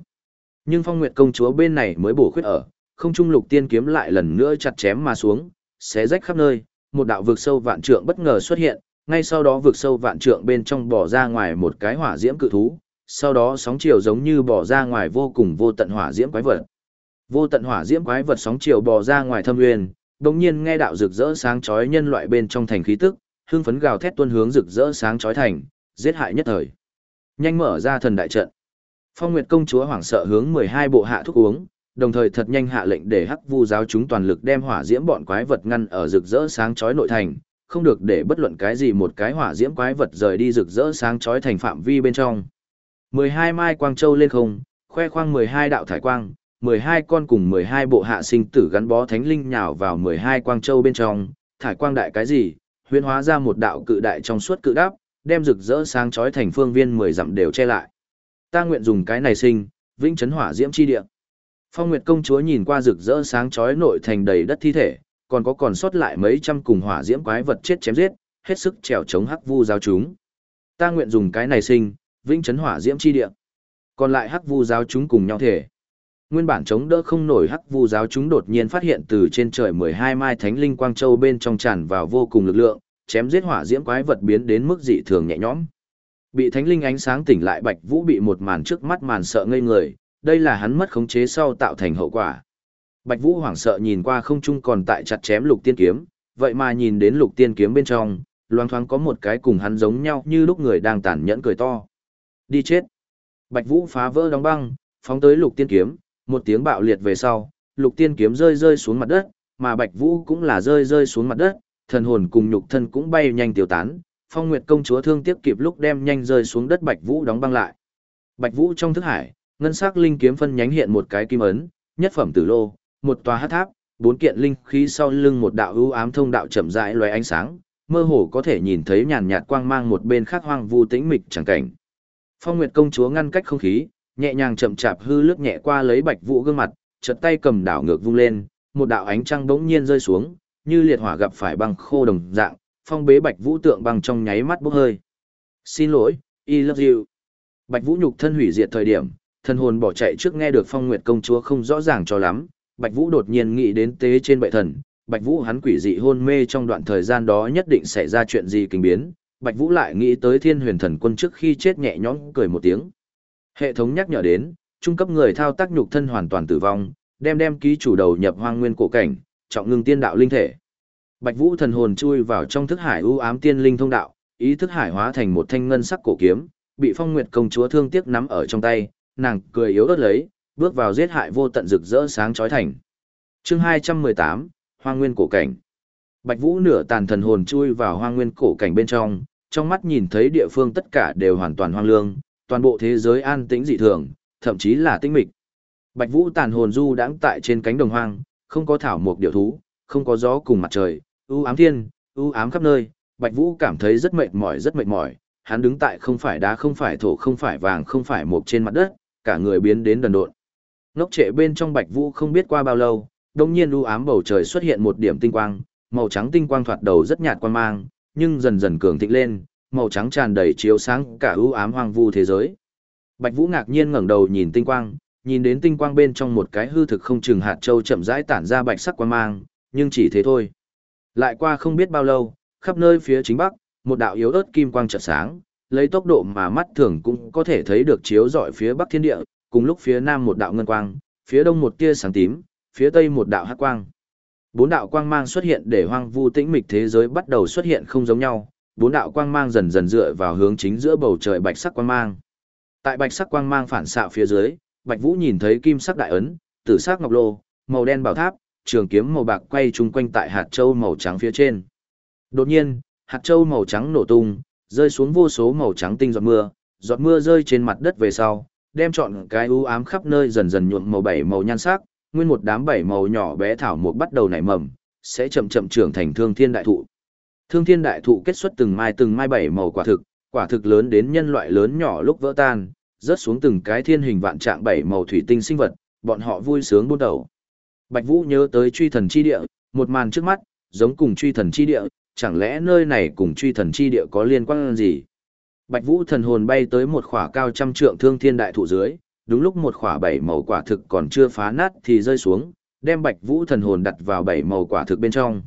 Nhưng Phong Nguyệt công chúa bên này mới bổ khuyết ở, không trung lục tiên kiếm lại lần nữa chặt chém mà xuống, xé rách khắp nơi, một đạo vực sâu vạn trượng bất ngờ xuất hiện, ngay sau đó vực sâu vạn trượng bên trong bỏ ra ngoài một cái hỏa diễm cự thú, sau đó sóng chiều giống như bỏ ra ngoài vô cùng vô tận hỏa diễm quái vật. Vô tận hỏa diễm quái vật sóng chiều bò ra ngoài thâm nguyên, đột nhiên nghe đạo rực rỡ sáng chói nhân loại bên trong thành khí tức, hưng phấn gào thét tuôn hướng rực rỡ sáng chói thành, giết hại nhất thời. Nhanh mở ra thần đại trận. Phong Nguyệt công chúa hoảng sợ hướng 12 bộ hạ thuốc uống, đồng thời thật nhanh hạ lệnh để Hắc Vu giáo chúng toàn lực đem hỏa diễm bọn quái vật ngăn ở rực rỡ sáng chói nội thành, không được để bất luận cái gì một cái hỏa diễm quái vật rời đi rực rỡ sáng chói thành phạm vi bên trong. 12 mai quang châu lên không, khoe khoang 12 đạo thải quang, 12 con cùng 12 bộ hạ sinh tử gắn bó thánh linh nhào vào 12 quang châu bên trong, thải quang đại cái gì, huyễn hóa ra một đạo cự đại trong suốt cự đáp, đem rực rỡ sáng chói thành phương viên 10 dặm đều che lại. Ta nguyện dùng cái này sinh, vĩnh chấn hỏa diễm chi địa. Phong Nguyệt công chúa nhìn qua rực rỡ sáng chói nội thành đầy đất thi thể, còn có còn sót lại mấy trăm cùng hỏa diễm quái vật chết chém giết, hết sức trèo chống hắc vu giáo chúng. Ta nguyện dùng cái này sinh, vĩnh chấn hỏa diễm chi địa. Còn lại hắc vu giáo chúng cùng nhau thể. Nguyên bản chống đỡ không nổi hắc vu giáo chúng đột nhiên phát hiện từ trên trời 12 mai thánh linh quang châu bên trong tràn vào vô cùng lực lượng, chém giết hỏa diễm quái vật biến đến mức dị thường nhẹ nhõm. Bị thánh linh ánh sáng tỉnh lại Bạch Vũ bị một màn trước mắt màn sợ ngây người, đây là hắn mất khống chế sau tạo thành hậu quả. Bạch Vũ hoảng sợ nhìn qua không trung còn tại chặt chém lục tiên kiếm, vậy mà nhìn đến lục tiên kiếm bên trong, loang thoáng có một cái cùng hắn giống nhau như lúc người đang tàn nhẫn cười to. Đi chết. Bạch Vũ phá vỡ đóng băng, phóng tới lục tiên kiếm, một tiếng bạo liệt về sau, lục tiên kiếm rơi rơi xuống mặt đất, mà Bạch Vũ cũng là rơi rơi xuống mặt đất, thần hồn cùng nhục thân cũng bay nhanh tiêu tán. Phong Nguyệt công chúa thương tiếc kịp lúc đem nhanh rơi xuống đất Bạch Vũ đóng băng lại. Bạch Vũ trong thức hải, ngân sắc linh kiếm phân nhánh hiện một cái kim ấn, nhất phẩm tử lô, một tòa hắc tháp, bốn kiện linh khí sau lưng một đạo ưu ám thông đạo chậm rãi lóe ánh sáng, mơ hồ có thể nhìn thấy nhàn nhạt quang mang một bên khác hoang vu tĩnh mịch chẳng cảnh. Phong Nguyệt công chúa ngăn cách không khí, nhẹ nhàng chậm chạp hư lướt nhẹ qua lấy Bạch Vũ gương mặt, chợt tay cầm đảo ngược vung lên, một đạo ánh trăng bỗng nhiên rơi xuống, như liệt hỏa gặp phải băng khô đồng dạng, phong bế Bạch Vũ tượng băng trong nháy mắt bốc hơi. "Xin lỗi, I love you." Bạch Vũ nhục thân hủy diệt thời điểm, thân hồn bỏ chạy trước nghe được Phong Nguyệt công chúa không rõ ràng cho lắm, Bạch Vũ đột nhiên nghĩ đến tế trên bệ thần, Bạch Vũ hắn quỷ dị hôn mê trong đoạn thời gian đó nhất định xảy ra chuyện gì kinh biến, Bạch Vũ lại nghĩ tới Thiên Huyền Thần Quân trước khi chết nhẹ nhõm cười một tiếng. Hệ thống nhắc nhở đến, trung cấp người thao tác nhục thân hoàn toàn tử vong, đem đem ký chủ đầu nhập hoang nguyên cổ cảnh, trọng ngưng tiên đạo linh thể. Bạch Vũ thần hồn chui vào trong thức hải u ám tiên linh thông đạo, ý thức hải hóa thành một thanh ngân sắc cổ kiếm, bị Phong Nguyệt công chúa thương tiếc nắm ở trong tay, nàng cười yếu ớt lấy, bước vào giết hại vô tận rực rỡ sáng chói thành. Chương 218, Hoang Nguyên cổ cảnh. Bạch Vũ nửa tàn thần hồn chui vào Hoang Nguyên cổ cảnh bên trong, trong mắt nhìn thấy địa phương tất cả đều hoàn toàn hoang lương, toàn bộ thế giới an tĩnh dị thường, thậm chí là tĩnh mịch. Bạch Vũ tàn hồn du đãng tại trên cánh đồng hoang, không có thảo mộc điều thú, không có gió cùng mặt trời, u ám thiên, u ám khắp nơi, Bạch Vũ cảm thấy rất mệt mỏi rất mệt mỏi, hắn đứng tại không phải đá không phải thổ không phải vàng không phải mộc trên mặt đất, cả người biến đến đần độn. Ngốc trệ bên trong Bạch Vũ không biết qua bao lâu, đột nhiên u ám bầu trời xuất hiện một điểm tinh quang, màu trắng tinh quang thoạt đầu rất nhạt quang mang, nhưng dần dần cường thịnh lên, màu trắng tràn đầy chiếu sáng cả u ám hoang vu thế giới. Bạch Vũ ngạc nhiên ngẩng đầu nhìn tinh quang, nhìn đến tinh quang bên trong một cái hư thực không chừng hạt châu chậm rãi tản ra bạch sắc quang mang, nhưng chỉ thế thôi. Lại qua không biết bao lâu, khắp nơi phía chính bắc, một đạo yếu ớt kim quang chợt sáng, lấy tốc độ mà mắt thường cũng có thể thấy được chiếu rọi phía bắc thiên địa, cùng lúc phía nam một đạo ngân quang, phía đông một tia sáng tím, phía tây một đạo hắc quang. Bốn đạo quang mang xuất hiện để hoang vu tĩnh mịch thế giới bắt đầu xuất hiện không giống nhau, bốn đạo quang mang dần dần dựa vào hướng chính giữa bầu trời bạch sắc quang mang. Tại bạch sắc quang mang phản xạ phía dưới, Bạch Vũ nhìn thấy kim sắc đại ấn, tử sắc ngọc lô, màu đen bảo tháp, trường kiếm màu bạc quay chung quanh tại hạt châu màu trắng phía trên. Đột nhiên, hạt châu màu trắng nổ tung, rơi xuống vô số màu trắng tinh giọt mưa, giọt mưa rơi trên mặt đất về sau, đem trọn cái u ám khắp nơi dần dần nhuộm màu bảy màu nhan sắc, nguyên một đám bảy màu nhỏ bé thảo mục bắt đầu nảy mầm, sẽ chậm chậm trưởng thành thương thiên đại thụ. Thương thiên đại thụ kết xuất từng mai từng mai bảy màu quả thực, quả thực lớn đến nhân loại lớn nhỏ lúc vỡ tan, rớt xuống từng cái thiên hình vạn trạng bảy màu thủy tinh sinh vật, bọn họ vui sướng buôn đầu. Bạch Vũ nhớ tới truy thần chi địa, một màn trước mắt, giống cùng truy thần chi địa, chẳng lẽ nơi này cùng truy thần chi địa có liên quan gì? Bạch Vũ thần hồn bay tới một khỏa cao trăm trượng thương thiên đại thụ dưới, đúng lúc một khỏa bảy màu quả thực còn chưa phá nát thì rơi xuống, đem Bạch Vũ thần hồn đặt vào bảy màu quả thực bên trong.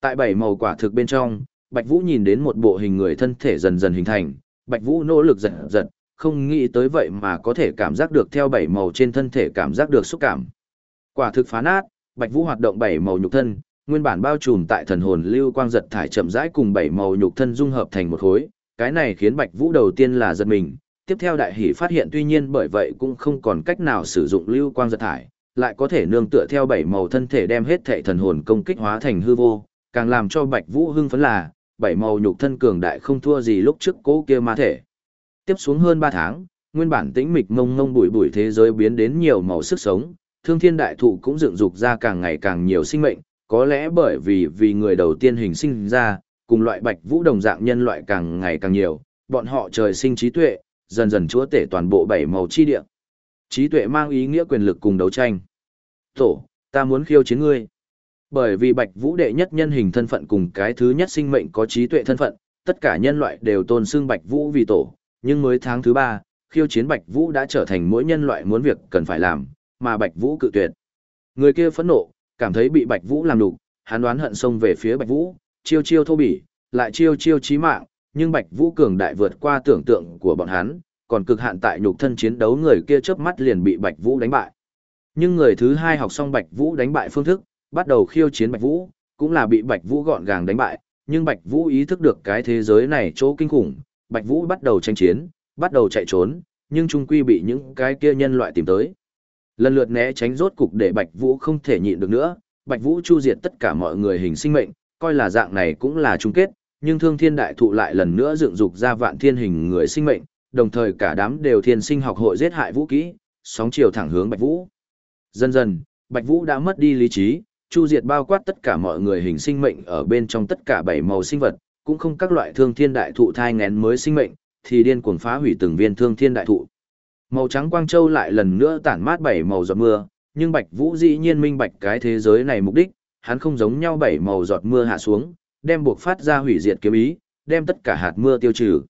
Tại bảy màu quả thực bên trong, Bạch Vũ nhìn đến một bộ hình người thân thể dần dần hình thành, Bạch Vũ nỗ lực giật giật, không nghĩ tới vậy mà có thể cảm giác được theo bảy màu trên thân thể cảm giác được xúc cảm. Quả thực phá nát, Bạch Vũ hoạt động bảy màu nhục thân, nguyên bản bao trùm tại thần hồn lưu quang giật thải chậm rãi cùng bảy màu nhục thân dung hợp thành một khối, cái này khiến Bạch Vũ đầu tiên là giật mình, tiếp theo đại hỷ phát hiện tuy nhiên bởi vậy cũng không còn cách nào sử dụng lưu quang giật thải, lại có thể nương tựa theo bảy màu thân thể đem hết thệ thần hồn công kích hóa thành hư vô, càng làm cho Bạch Vũ hưng phấn là, bảy màu nhục thân cường đại không thua gì lúc trước cố kia ma thể. Tiếp xuống hơn ba tháng, nguyên bản tĩnh mịch mông mông bụi bụi thế giới biến đến nhiều màu sức sống, thương thiên đại thụ cũng dựng dục ra càng ngày càng nhiều sinh mệnh, có lẽ bởi vì vì người đầu tiên hình sinh ra, cùng loại bạch vũ đồng dạng nhân loại càng ngày càng nhiều, bọn họ trời sinh trí tuệ, dần dần chúa tể toàn bộ bảy màu chi địa. Trí tuệ mang ý nghĩa quyền lực cùng đấu tranh. Tổ, ta muốn khiêu chiến ngươi. Bởi vì bạch vũ đệ nhất nhân hình thân phận cùng cái thứ nhất sinh mệnh có trí tuệ thân phận, tất cả nhân loại đều tôn xưng bạch vũ vì tổ, nhưng mới tháng thứ ba, khiêu chiến bạch vũ đã trở thành mỗi nhân loại muốn việc cần phải làm, mà bạch vũ cự tuyệt. Người kia phẫn nộ, cảm thấy bị bạch vũ làm nhục, hắn đoán hận xông về phía bạch vũ, chiêu chiêu thô bỉ, lại chiêu chiêu chí mạng, nhưng Bạch Vũ cường đại vượt qua tưởng tượng của bọn hắn, còn cực hạn tại nhục thân chiến đấu người kia chớp mắt liền bị Bạch Vũ đánh bại. Nhưng người thứ hai học xong Bạch Vũ đánh bại phương thức, bắt đầu khiêu chiến Bạch Vũ, cũng là bị Bạch Vũ gọn gàng đánh bại, nhưng Bạch Vũ ý thức được cái thế giới này chỗ kinh khủng, Bạch Vũ bắt đầu tranh chiến, bắt đầu chạy trốn, nhưng trung quy bị những cái kia nhân loại tìm tới. Lần lượt né tránh rốt cục để Bạch Vũ không thể nhịn được nữa, Bạch Vũ chu diệt tất cả mọi người hình sinh mệnh, coi là dạng này cũng là chung kết, nhưng thương thiên đại thụ lại lần nữa dựng dục ra vạn thiên hình người sinh mệnh, đồng thời cả đám đều thiên sinh học hội giết hại vũ kỹ, sóng chiều thẳng hướng Bạch Vũ. Dần dần, Bạch Vũ đã mất đi lý trí, chu diệt bao quát tất cả mọi người hình sinh mệnh ở bên trong tất cả bảy màu sinh vật, cũng không các loại thương thiên đại thụ thai ngén mới sinh mệnh, thì điên cuồng phá hủy từng viên thương thiên đại thụ. Màu trắng quang châu lại lần nữa tản mát bảy màu giọt mưa, nhưng Bạch Vũ dĩ nhiên minh bạch cái thế giới này mục đích, hắn không giống nhau bảy màu giọt mưa hạ xuống, đem buộc phát ra hủy diệt kiếm ý, đem tất cả hạt mưa tiêu trừ.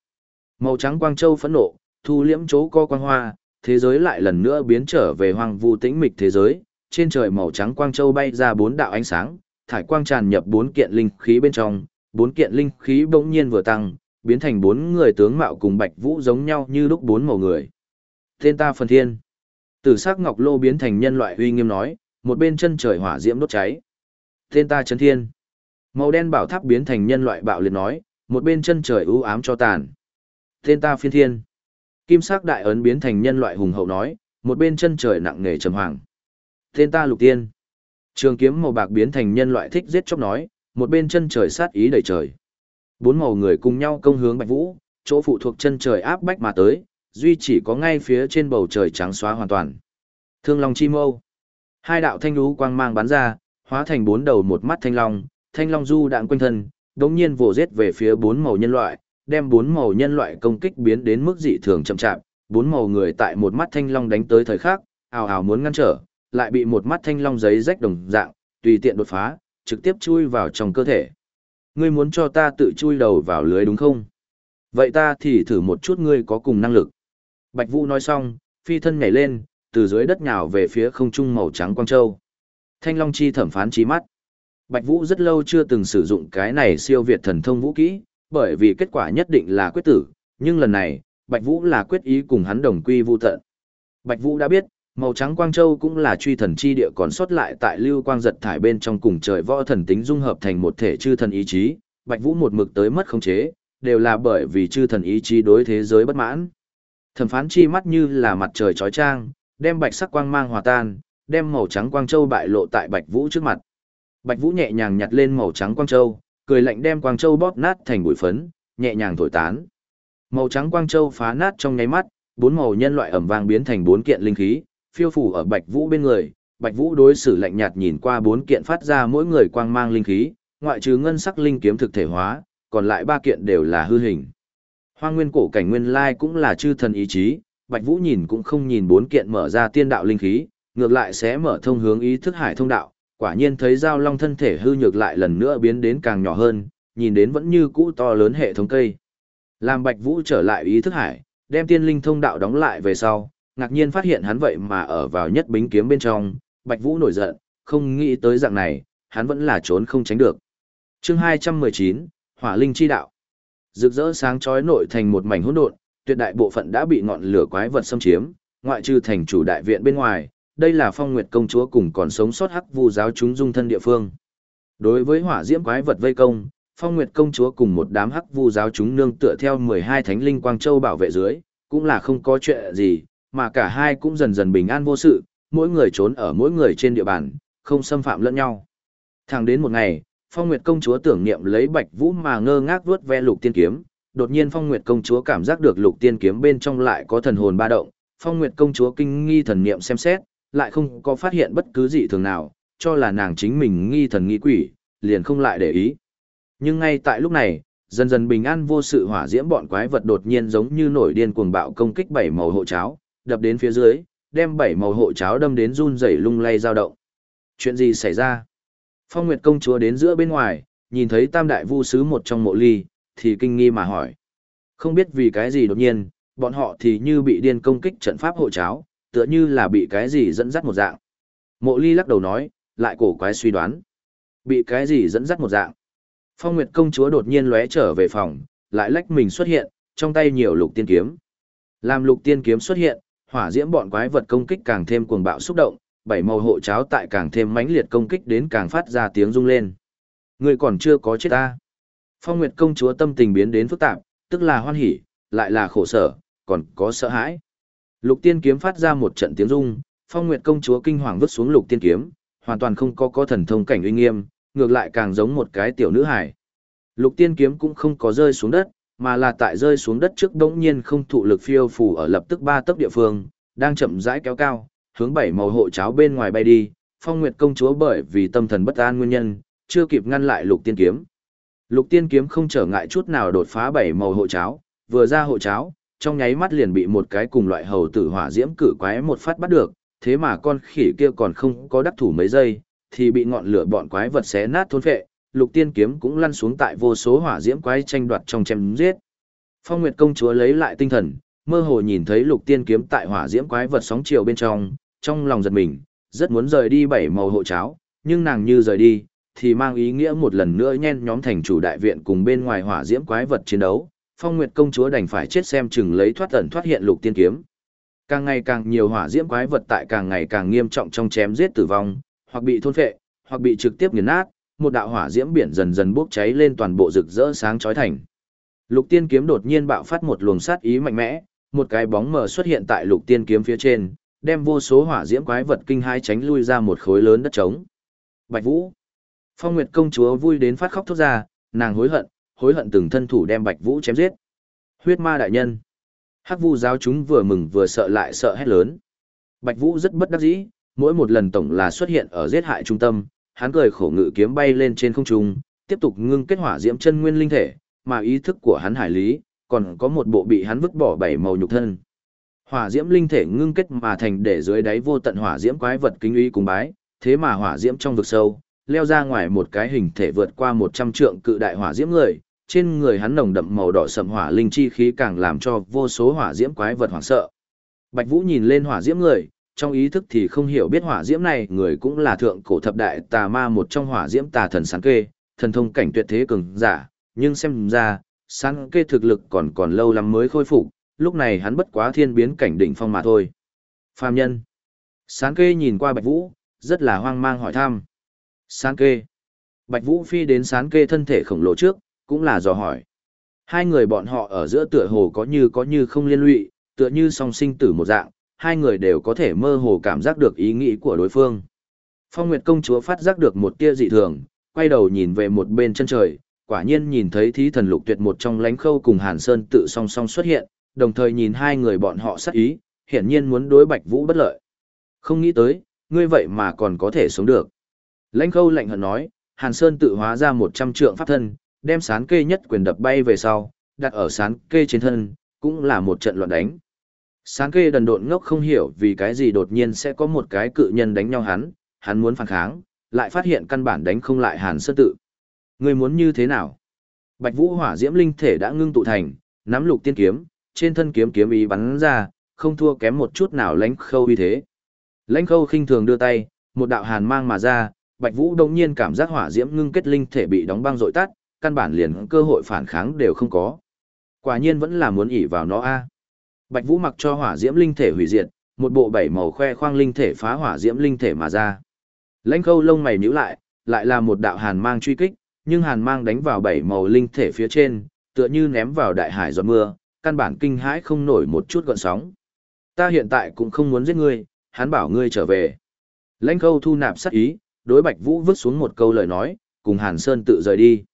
Màu trắng quang châu phẫn nộ, thu liễm chỗ co quang hoa, thế giới lại lần nữa biến trở về hoang vu tĩnh mịch thế giới, trên trời màu trắng quang châu bay ra bốn đạo ánh sáng, thải quang tràn nhập bốn kiện linh khí bên trong, bốn kiện linh khí bỗng nhiên vừa tăng, biến thành bốn người tướng mạo cùng Bạch Vũ giống nhau như lúc bốn màu người. Tên ta phần thiên. Tử sắc ngọc lô biến thành nhân loại uy nghiêm nói, một bên chân trời hỏa diễm đốt cháy. Tên ta chấn thiên. Màu đen bảo tháp biến thành nhân loại bạo liệt nói, một bên chân trời ưu ám cho tàn. Tên ta phiên thiên. Kim sắc đại ấn biến thành nhân loại hùng hậu nói, một bên chân trời nặng nề trầm hoàng. Tên ta lục tiên. Trường kiếm màu bạc biến thành nhân loại thích giết chóc nói, một bên chân trời sát ý đầy trời. Bốn màu người cùng nhau công hướng Bạch Vũ, chỗ phụ thuộc chân trời áp bách mà tới, duy chỉ có ngay phía trên bầu trời trắng xóa hoàn toàn. Thương Long Chi Mâu. Hai đạo thanh lũ quang mang bắn ra, hóa thành bốn đầu một mắt thanh long, thanh long du đạn quanh thân, đống nhiên vồ giết về phía bốn màu nhân loại, đem bốn màu nhân loại công kích biến đến mức dị thường chậm chạp, bốn màu người tại một mắt thanh long đánh tới thời khắc, ào ào muốn ngăn trở, lại bị một mắt thanh long giấy rách đồng dạng, tùy tiện đột phá, trực tiếp chui vào trong cơ thể. Ngươi muốn cho ta tự chui đầu vào lưới đúng không? Vậy ta thì thử một chút ngươi có cùng năng lực. Bạch Vũ nói xong, phi thân nhảy lên, từ dưới đất nhào về phía không trung màu trắng quang châu. Thanh Long Chi thẩm phán trí mắt. Bạch Vũ rất lâu chưa từng sử dụng cái này siêu việt thần thông vũ kỹ, bởi vì kết quả nhất định là quyết tử, nhưng lần này, Bạch Vũ là quyết ý cùng hắn đồng quy vu tận. Bạch Vũ đã biết, màu trắng quang châu cũng là truy thần chi địa còn sót lại tại lưu quang giật thải bên trong cùng trời võ thần tính dung hợp thành một thể chư thần ý chí, Bạch Vũ một mực tới mất khống chế, đều là bởi vì chư thần ý chí đối thế giới bất mãn. Thẩm phán chi mắt như là mặt trời chói trang, đem bạch sắc quang mang hòa tan, đem màu trắng quang châu bại lộ tại Bạch Vũ trước mặt. Bạch Vũ nhẹ nhàng nhặt lên màu trắng quang châu, cười lạnh đem quang châu bóp nát thành bụi phấn, nhẹ nhàng thổi tán. Màu trắng quang châu phá nát trong nháy mắt, bốn màu nhân loại ẩm vàng biến thành bốn kiện linh khí, phiêu phù ở Bạch Vũ bên người. Bạch Vũ đối xử lạnh nhạt nhìn qua bốn kiện phát ra mỗi người quang mang linh khí, ngoại trừ ngân sắc linh kiếm thực thể hóa, còn lại ba kiện đều là hư hình. Hoa nguyên cổ cảnh nguyên lai cũng là chư thần ý chí, Bạch Vũ nhìn cũng không nhìn bốn kiện mở ra tiên đạo linh khí, ngược lại sẽ mở thông hướng ý thức hải thông đạo, quả nhiên thấy giao long thân thể hư nhược lại lần nữa biến đến càng nhỏ hơn, nhìn đến vẫn như cũ to lớn hệ thống cây. Làm Bạch Vũ trở lại ý thức hải, đem tiên linh thông đạo đóng lại về sau, ngạc nhiên phát hiện hắn vậy mà ở vào nhất bính kiếm bên trong, Bạch Vũ nổi giận, không nghĩ tới dạng này, hắn vẫn là trốn không tránh được. Chương 219, Hỏa Linh chi đạo. Rực rỡ sáng chói nội thành một mảnh hỗn độn, tuyệt đại bộ phận đã bị ngọn lửa quái vật xâm chiếm, ngoại trừ thành chủ đại viện bên ngoài, đây là phong nguyệt công chúa cùng còn sống sót hắc vu giáo chúng dung thân địa phương. Đối với hỏa diễm quái vật vây công, phong nguyệt công chúa cùng một đám hắc vu giáo chúng nương tựa theo 12 thánh linh quang châu bảo vệ dưới, cũng là không có chuyện gì, mà cả hai cũng dần dần bình an vô sự, mỗi người trốn ở mỗi người trên địa bàn, không xâm phạm lẫn nhau. Thẳng đến một ngày, phong nguyệt công chúa tưởng niệm lấy bạch vũ mà ngơ ngác vuốt ve lục tiên kiếm, đột nhiên Phong Nguyệt công chúa cảm giác được lục tiên kiếm bên trong lại có thần hồn ba động, Phong Nguyệt công chúa kinh nghi thần niệm xem xét, lại không có phát hiện bất cứ gì thường nào, cho là nàng chính mình nghi thần nghi quỷ, liền không lại để ý. Nhưng ngay tại lúc này, dần dần bình an vô sự hỏa diễm bọn quái vật đột nhiên giống như nổi điên cuồng bạo công kích bảy màu hộ cháo, đập đến phía dưới, đem bảy màu hộ cháo đâm đến run rẩy lung lay dao động. Chuyện gì xảy ra? Phong Nguyệt công chúa đến giữa bên ngoài, nhìn thấy Tam đại vu sứ một trong mộ ly, thì kinh nghi mà hỏi. Không biết vì cái gì đột nhiên, bọn họ thì như bị điên công kích trận pháp hộ cháo, tựa như là bị cái gì dẫn dắt một dạng. Mộ ly lắc đầu nói, lại cổ quái suy đoán. Bị cái gì dẫn dắt một dạng. Phong Nguyệt công chúa đột nhiên lóe trở về phòng, lại lách mình xuất hiện, trong tay nhiều lục tiên kiếm. Làm lục tiên kiếm xuất hiện, hỏa diễm bọn quái vật công kích càng thêm cuồng bạo xúc động, bảy màu hộ cháo tại càng thêm mãnh liệt công kích đến càng phát ra tiếng rung lên. Người còn chưa có chết ta. Phong Nguyệt công chúa tâm tình biến đến phức tạp, tức là hoan hỉ, lại là khổ sở, còn có sợ hãi. Lục tiên kiếm phát ra một trận tiếng rung, Phong Nguyệt công chúa kinh hoàng vứt xuống lục tiên kiếm, hoàn toàn không có có thần thông cảnh uy nghiêm, ngược lại càng giống một cái tiểu nữ hài. Lục tiên kiếm cũng không có rơi xuống đất, mà là tại rơi xuống đất trước đống nhiên không thụ lực phiêu phù ở lập tức ba tấc địa phương, đang chậm rãi kéo cao, hướng bảy màu hộ cháo bên ngoài bay đi, phong nguyệt công chúa bởi vì tâm thần bất an nguyên nhân, chưa kịp ngăn lại lục tiên kiếm. Lục tiên kiếm không trở ngại chút nào đột phá bảy màu hộ cháo, vừa ra hộ cháo, trong nháy mắt liền bị một cái cùng loại hầu tử hỏa diễm cử quái một phát bắt được, thế mà con khỉ kia còn không có đắc thủ mấy giây, thì bị ngọn lửa bọn quái vật xé nát thôn phệ, lục tiên kiếm cũng lăn xuống tại vô số hỏa diễm quái tranh đoạt trong chém giết. Phong Nguyệt công chúa lấy lại tinh thần, mơ hồ nhìn thấy lục tiên kiếm tại hỏa diễm quái vật sóng chiều bên trong, trong lòng giật mình, rất muốn rời đi bảy màu hộ cháo, nhưng nàng như rời đi, thì mang ý nghĩa một lần nữa nhen nhóm thành chủ đại viện cùng bên ngoài hỏa diễm quái vật chiến đấu. Phong Nguyệt công chúa đành phải chết xem chừng lấy thoát ẩn thoát hiện lục tiên kiếm. Càng ngày càng nhiều hỏa diễm quái vật tại càng ngày càng nghiêm trọng trong chém giết tử vong, hoặc bị thôn phệ, hoặc bị trực tiếp nghiền nát, một đạo hỏa diễm biển dần dần bốc cháy lên toàn bộ rực rỡ sáng chói thành. Lục Tiên kiếm đột nhiên bạo phát một luồng sát ý mạnh mẽ, một cái bóng mờ xuất hiện tại Lục Tiên kiếm phía trên, đem vô số hỏa diễm quái vật kinh hai tránh lui ra một khối lớn đất trống. Bạch Vũ. Phong Nguyệt công chúa vui đến phát khóc thốt ra, nàng hối hận, hối hận từng thân thủ đem Bạch Vũ chém giết. Huyết ma đại nhân. Hắc Vu giáo chúng vừa mừng vừa sợ lại sợ hét lớn. Bạch Vũ rất bất đắc dĩ, mỗi một lần tổng là xuất hiện ở giết hại trung tâm, hắn cười khổ ngự kiếm bay lên trên không trung, tiếp tục ngưng kết hỏa diễm chân nguyên linh thể, mà ý thức của hắn hải lý, còn có một bộ bị hắn vứt bỏ bảy màu nhục thân. Hỏa diễm linh thể ngưng kết mà thành để dưới đáy vô tận hỏa diễm quái vật kính uy cùng bái, thế mà hỏa diễm trong vực sâu, leo ra ngoài một cái hình thể vượt qua 100 trượng cự đại hỏa diễm người, trên người hắn nồng đậm màu đỏ sậm hỏa linh chi khí càng làm cho vô số hỏa diễm quái vật hoảng sợ. Bạch Vũ nhìn lên hỏa diễm người, trong ý thức thì không hiểu biết hỏa diễm này người cũng là thượng cổ thập đại tà ma một trong hỏa diễm tà thần sáng kê, thần thông cảnh tuyệt thế cường giả, nhưng xem ra, sáng kê thực lực còn còn lâu lắm mới khôi phục, lúc này hắn bất quá thiên biến cảnh đỉnh phong mà thôi. Phàm nhân. Sáng kê nhìn qua Bạch Vũ, rất là hoang mang hỏi thăm. Sáng kê. Bạch Vũ phi đến sáng kê thân thể khổng lồ trước, cũng là dò hỏi. Hai người bọn họ ở giữa tựa hồ có như có như không liên lụy, tựa như song sinh tử một dạng, hai người đều có thể mơ hồ cảm giác được ý nghĩ của đối phương. Phong Nguyệt công chúa phát giác được một tia dị thường, quay đầu nhìn về một bên chân trời, quả nhiên nhìn thấy thí thần lục tuyệt một trong lánh khâu cùng Hàn Sơn tự song song xuất hiện, đồng thời nhìn hai người bọn họ sát ý, hiển nhiên muốn đối Bạch Vũ bất lợi. Không nghĩ tới, ngươi vậy mà còn có thể sống được. Lãnh khâu lạnh hận nói, Hàn Sơn tự hóa ra một trăm trượng pháp thân, đem sán kê nhất quyền đập bay về sau, đặt ở sán kê trên thân, cũng là một trận loạn đánh. Sán kê đần độn ngốc không hiểu vì cái gì đột nhiên sẽ có một cái cự nhân đánh nhau hắn, hắn muốn phản kháng, lại phát hiện căn bản đánh không lại hàn sơn tự. Ngươi muốn như thế nào? Bạch vũ hỏa diễm linh thể đã ngưng tụ thành, nắm lục tiên kiếm, trên thân kiếm kiếm ý bắn ra, không thua kém một chút nào lãnh khâu uy thế. Lãnh khâu khinh thường đưa tay, một đạo hàn mang mà ra, Bạch Vũ đồng nhiên cảm giác hỏa diễm ngưng kết linh thể bị đóng băng dội tắt, căn bản liền cơ hội phản kháng đều không có. Quả nhiên vẫn là muốn ỉ vào nó a. Bạch Vũ mặc cho hỏa diễm linh thể hủy diệt, một bộ bảy màu khoe khoang linh thể phá hỏa diễm linh thể mà ra. Lãnh Khâu lông mày nhíu lại, lại là một đạo hàn mang truy kích, nhưng hàn mang đánh vào bảy màu linh thể phía trên, tựa như ném vào đại hải giọt mưa, căn bản kinh hãi không nổi một chút gọn sóng. Ta hiện tại cũng không muốn giết ngươi, hắn bảo ngươi trở về. Lãnh Khâu thu nạp sát ý, đối Bạch Vũ vứt xuống một câu lời nói, cùng Hàn Sơn tự rời đi.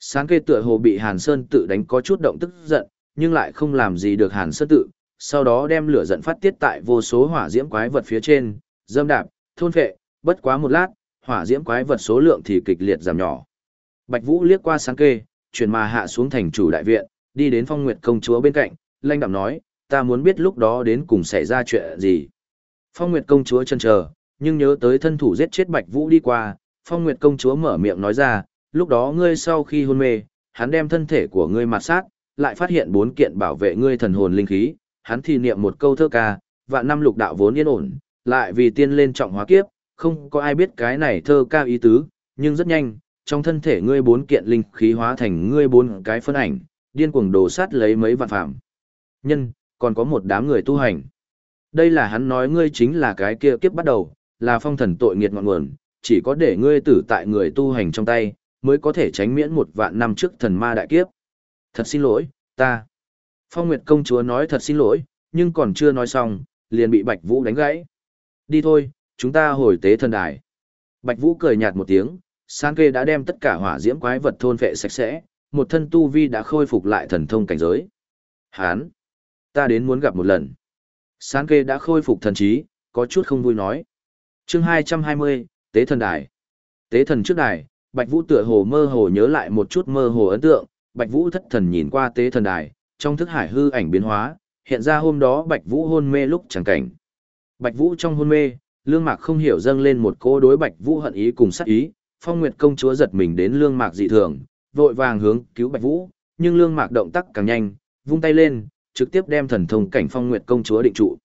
Sáng kê tựa hồ bị Hàn Sơn tự đánh có chút động tức giận, nhưng lại không làm gì được Hàn Sơn tự, sau đó đem lửa giận phát tiết tại vô số hỏa diễm quái vật phía trên, dâm đạp, thôn phệ, bất quá một lát, hỏa diễm quái vật số lượng thì kịch liệt giảm nhỏ. Bạch Vũ liếc qua sáng kê, chuyển mà hạ xuống thành chủ đại viện, đi đến Phong Nguyệt công chúa bên cạnh, lanh đạm nói, ta muốn biết lúc đó đến cùng xảy ra chuyện gì. Phong Nguyệt công chúa chân chờ, nhưng nhớ tới thân thủ giết chết Bạch Vũ đi qua, Phong Nguyệt công chúa mở miệng nói ra, lúc đó ngươi sau khi hôn mê, hắn đem thân thể của ngươi mặt sát, lại phát hiện bốn kiện bảo vệ ngươi thần hồn linh khí, hắn thì niệm một câu thơ ca, vạn năm lục đạo vốn yên ổn, lại vì tiên lên trọng hóa kiếp, không có ai biết cái này thơ ca ý tứ, nhưng rất nhanh, trong thân thể ngươi bốn kiện linh khí hóa thành ngươi bốn cái phân ảnh, điên cuồng đổ sát lấy mấy vạn phạm. Nhân, còn có một đám người tu hành. Đây là hắn nói ngươi chính là cái kia kiếp bắt đầu, là phong thần tội nghiệt ngọn nguồn, chỉ có để ngươi tử tại người tu hành trong tay, mới có thể tránh miễn một vạn năm trước thần ma đại kiếp. Thật xin lỗi, ta. Phong Nguyệt công chúa nói thật xin lỗi, nhưng còn chưa nói xong, liền bị Bạch Vũ đánh gãy. Đi thôi, chúng ta hồi tế thần đài. Bạch Vũ cười nhạt một tiếng, San kê đã đem tất cả hỏa diễm quái vật thôn vệ sạch sẽ, một thân tu vi đã khôi phục lại thần thông cảnh giới. Hán! Ta đến muốn gặp một lần. Sán kê đã khôi phục thần trí, có chút không vui nói. chương 220, Tế thần đài. Tế thần trước đài, Bạch Vũ tựa hồ mơ hồ nhớ lại một chút mơ hồ ấn tượng, Bạch Vũ thất thần nhìn qua tế thần đài, trong thức hải hư ảnh biến hóa, hiện ra hôm đó Bạch Vũ hôn mê lúc chẳng cảnh. Bạch Vũ trong hôn mê, Lương Mạc không hiểu dâng lên một cô đối Bạch Vũ hận ý cùng sát ý, Phong Nguyệt công chúa giật mình đến Lương Mạc dị thường, vội vàng hướng cứu Bạch Vũ, nhưng Lương Mạc động tác càng nhanh, vung tay lên, trực tiếp đem thần thông cảnh Phong Nguyệt công chúa định trụ.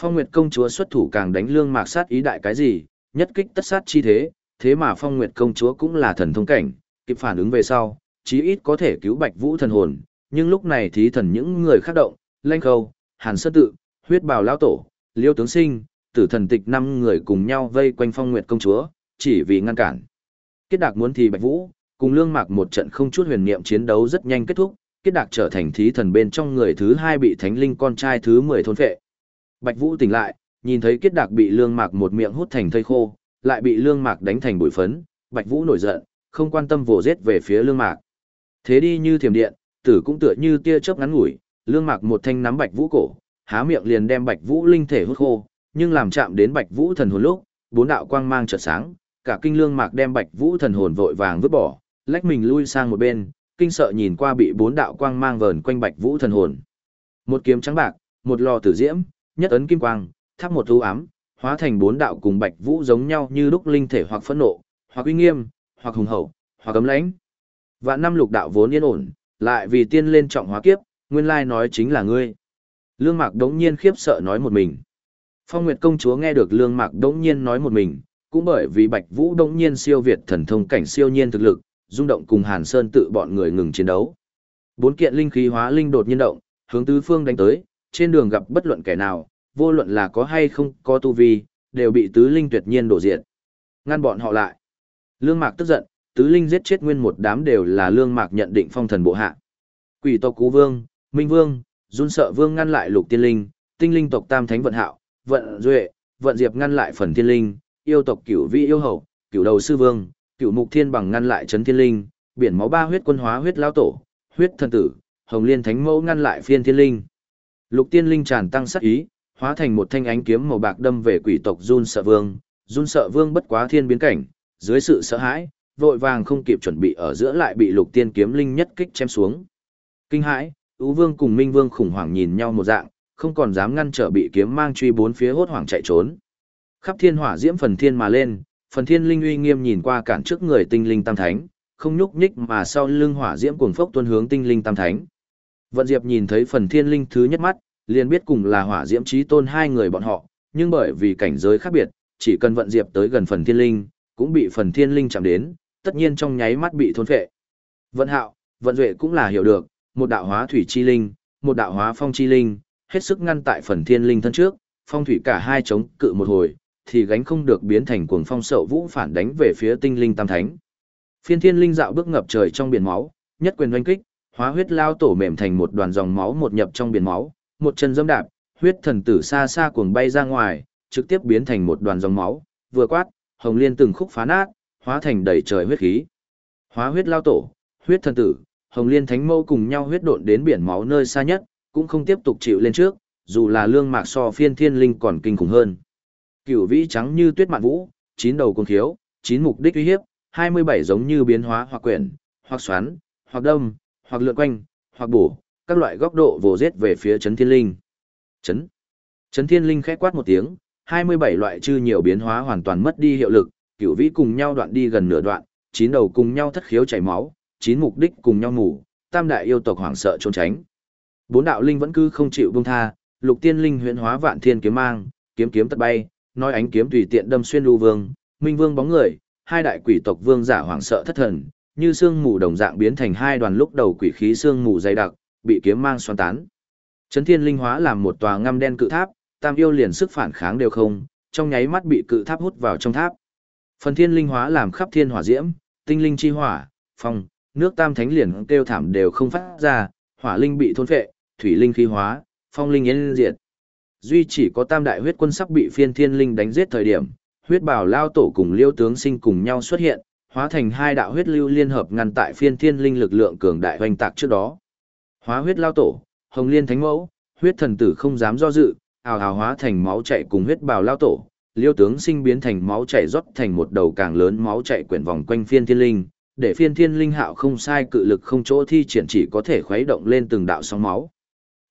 Phong Nguyệt công chúa xuất thủ càng đánh Lương Mạc sát ý đại cái gì, nhất kích tất sát chi thế, thế mà Phong Nguyệt công chúa cũng là thần thông cảnh, kịp phản ứng về sau, chí ít có thể cứu Bạch Vũ thần hồn, nhưng lúc này thí thần những người khác động, Lanh Khâu, Hàn Sơn Tự, Huyết Bào lão tổ, Liêu tướng sinh, Tử thần tịch năm người cùng nhau vây quanh Phong Nguyệt công chúa, chỉ vì ngăn cản. Kết Đạc muốn thì Bạch Vũ, cùng Lương Mạc một trận không chút huyền niệm chiến đấu rất nhanh kết thúc, Kết Đạc trở thành thí thần bên trong người thứ hai bị Thánh Linh con trai thứ 10 thôn phệ. Bạch Vũ tỉnh lại, nhìn thấy Kết Đạc bị Lương Mạc một miệng hút thành thây khô, lại bị Lương Mạc đánh thành bụi phấn, Bạch Vũ nổi giận, không quan tâm vồ giết về phía Lương Mạc. Thế đi như thiểm điện, tử cũng tựa như tia chớp ngắn ngủi, Lương Mạc một thanh nắm Bạch Vũ cổ, há miệng liền đem Bạch Vũ linh thể hút khô, nhưng làm chạm đến Bạch Vũ thần hồn lúc, bốn đạo quang mang chợt sáng, cả kinh Lương Mạc đem Bạch Vũ thần hồn vội vàng vứt bỏ, lách mình lui sang một bên, kinh sợ nhìn qua bị bốn đạo quang mang vờn quanh Bạch Vũ thần hồn. Một kiếm trắng bạc, một lò tử diễm, nhất ấn kim quang, thắp một u ám, hóa thành bốn đạo cùng Bạch Vũ giống nhau như đúc linh thể hoặc phẫn nộ, hoặc uy nghiêm, hoặc hùng hậu, hoặc cấm lãnh. Vạn năm lục đạo vốn yên ổn, lại vì tiên lên trọng hóa kiếp, nguyên lai nói chính là ngươi. Lương Mạc đống nhiên khiếp sợ nói một mình. Phong Nguyệt công chúa nghe được Lương Mạc đống nhiên nói một mình, cũng bởi vì Bạch Vũ đống nhiên siêu việt thần thông cảnh siêu nhiên thực lực, rung động cùng Hàn Sơn tự bọn người ngừng chiến đấu. Bốn kiện linh khí hóa linh đột nhiên động, hướng tứ phương đánh tới, trên đường gặp bất luận kẻ nào, vô luận là có hay không có tu vi, đều bị tứ linh tuyệt nhiên đổ diệt. Ngăn bọn họ lại. Lương Mạc tức giận, tứ linh giết chết nguyên một đám đều là Lương Mạc nhận định phong thần bộ hạ. Quỷ tộc Cú Vương, Minh Vương, Run Sợ Vương ngăn lại Lục Tiên Linh, Tinh Linh tộc Tam Thánh Vận Hạo, Vận Duệ, Vận Diệp ngăn lại Phần Tiên Linh, yêu tộc Cửu Vi yêu hậu, Cửu Đầu Sư Vương, cựu Mục Thiên bằng ngăn lại Trấn thiên Linh, biển máu ba huyết quân hóa huyết lão tổ, huyết thần tử, Hồng Liên Thánh Mẫu ngăn lại Phiên thiên Linh. Lục Tiên Linh tràn tăng sát ý, hóa thành một thanh ánh kiếm màu bạc đâm về quỷ tộc run Sợ Vương. run Sợ Vương bất quá thiên biến cảnh, dưới sự sợ hãi, vội vàng không kịp chuẩn bị ở giữa lại bị Lục Tiên kiếm linh nhất kích chém xuống. Kinh hãi, Ú Vương cùng Minh Vương khủng hoảng nhìn nhau một dạng, không còn dám ngăn trở bị kiếm mang truy bốn phía hốt hoảng chạy trốn. Khắp thiên hỏa diễm phần thiên mà lên, phần thiên linh uy nghiêm nhìn qua cản trước người tinh linh tam thánh, không nhúc nhích mà sau lưng hỏa diễm cuồng phốc tuôn hướng tinh linh tam thánh. Vận Diệp nhìn thấy phần thiên linh thứ nhất mắt, liền biết cùng là hỏa diễm trí tôn hai người bọn họ, nhưng bởi vì cảnh giới khác biệt, chỉ cần vận diệp tới gần phần thiên linh, cũng bị phần thiên linh chạm đến, tất nhiên trong nháy mắt bị thôn phệ. Vận hạo, vận duệ cũng là hiểu được, một đạo hóa thủy chi linh, một đạo hóa phong chi linh, hết sức ngăn tại phần thiên linh thân trước, phong thủy cả hai chống cự một hồi, thì gánh không được biến thành cuồng phong sậu vũ phản đánh về phía tinh linh tam thánh. Phiên thiên linh dạo bước ngập trời trong biển máu, nhất quyền oanh kích, hóa huyết lao tổ mềm thành một đoàn dòng máu một nhập trong biển máu, một chân dâm đạp, huyết thần tử xa xa cuồng bay ra ngoài, trực tiếp biến thành một đoàn dòng máu, vừa quát, hồng liên từng khúc phá nát, hóa thành đầy trời huyết khí. Hóa huyết lao tổ, huyết thần tử, hồng liên thánh mâu cùng nhau huyết độn đến biển máu nơi xa nhất, cũng không tiếp tục chịu lên trước, dù là lương mạc so phiên thiên linh còn kinh khủng hơn. Cửu vĩ trắng như tuyết mạn vũ, chín đầu cung thiếu, chín mục đích uy hiếp, 27 giống như biến hóa hoặc quyển, hoặc xoắn, hoặc đâm, hoặc lượn quanh, hoặc bổ, các loại góc độ vồ giết về phía chấn thiên linh. Chấn. Chấn thiên linh khẽ quát một tiếng, 27 loại chư nhiều biến hóa hoàn toàn mất đi hiệu lực, cửu vĩ cùng nhau đoạn đi gần nửa đoạn, chín đầu cùng nhau thất khiếu chảy máu, chín mục đích cùng nhau ngủ, tam đại yêu tộc hoảng sợ trốn tránh. Bốn đạo linh vẫn cứ không chịu buông tha, lục tiên linh huyễn hóa vạn thiên kiếm mang, kiếm kiếm tất bay, nói ánh kiếm tùy tiện đâm xuyên lưu vương, minh vương bóng người, hai đại quỷ tộc vương giả hoảng sợ thất thần, như xương mù đồng dạng biến thành hai đoàn lúc đầu quỷ khí xương mù dày đặc, bị kiếm mang xoắn tán. Chấn thiên linh hóa làm một tòa ngăm đen cự tháp, tam yêu liền sức phản kháng đều không, trong nháy mắt bị cự tháp hút vào trong tháp. Phần thiên linh hóa làm khắp thiên hỏa diễm, tinh linh chi hỏa, phong, nước tam thánh liền kêu thảm đều không phát ra, hỏa linh bị thôn phệ, thủy linh khí hóa, phong linh yên diệt. Duy chỉ có tam đại huyết quân sắp bị phiên thiên linh đánh giết thời điểm, huyết bảo lao tổ cùng liêu tướng sinh cùng nhau xuất hiện, hóa thành hai đạo huyết lưu liên hợp ngăn tại phiên thiên linh lực lượng cường đại hoành tạc trước đó. Hóa huyết lao tổ, hồng liên thánh mẫu, huyết thần tử không dám do dự, ào ào hóa thành máu chạy cùng huyết bào lao tổ, liêu tướng sinh biến thành máu chạy rót thành một đầu càng lớn máu chạy quyển vòng quanh phiên thiên linh, để phiên thiên linh hạo không sai cự lực không chỗ thi triển chỉ có thể khuấy động lên từng đạo sóng máu.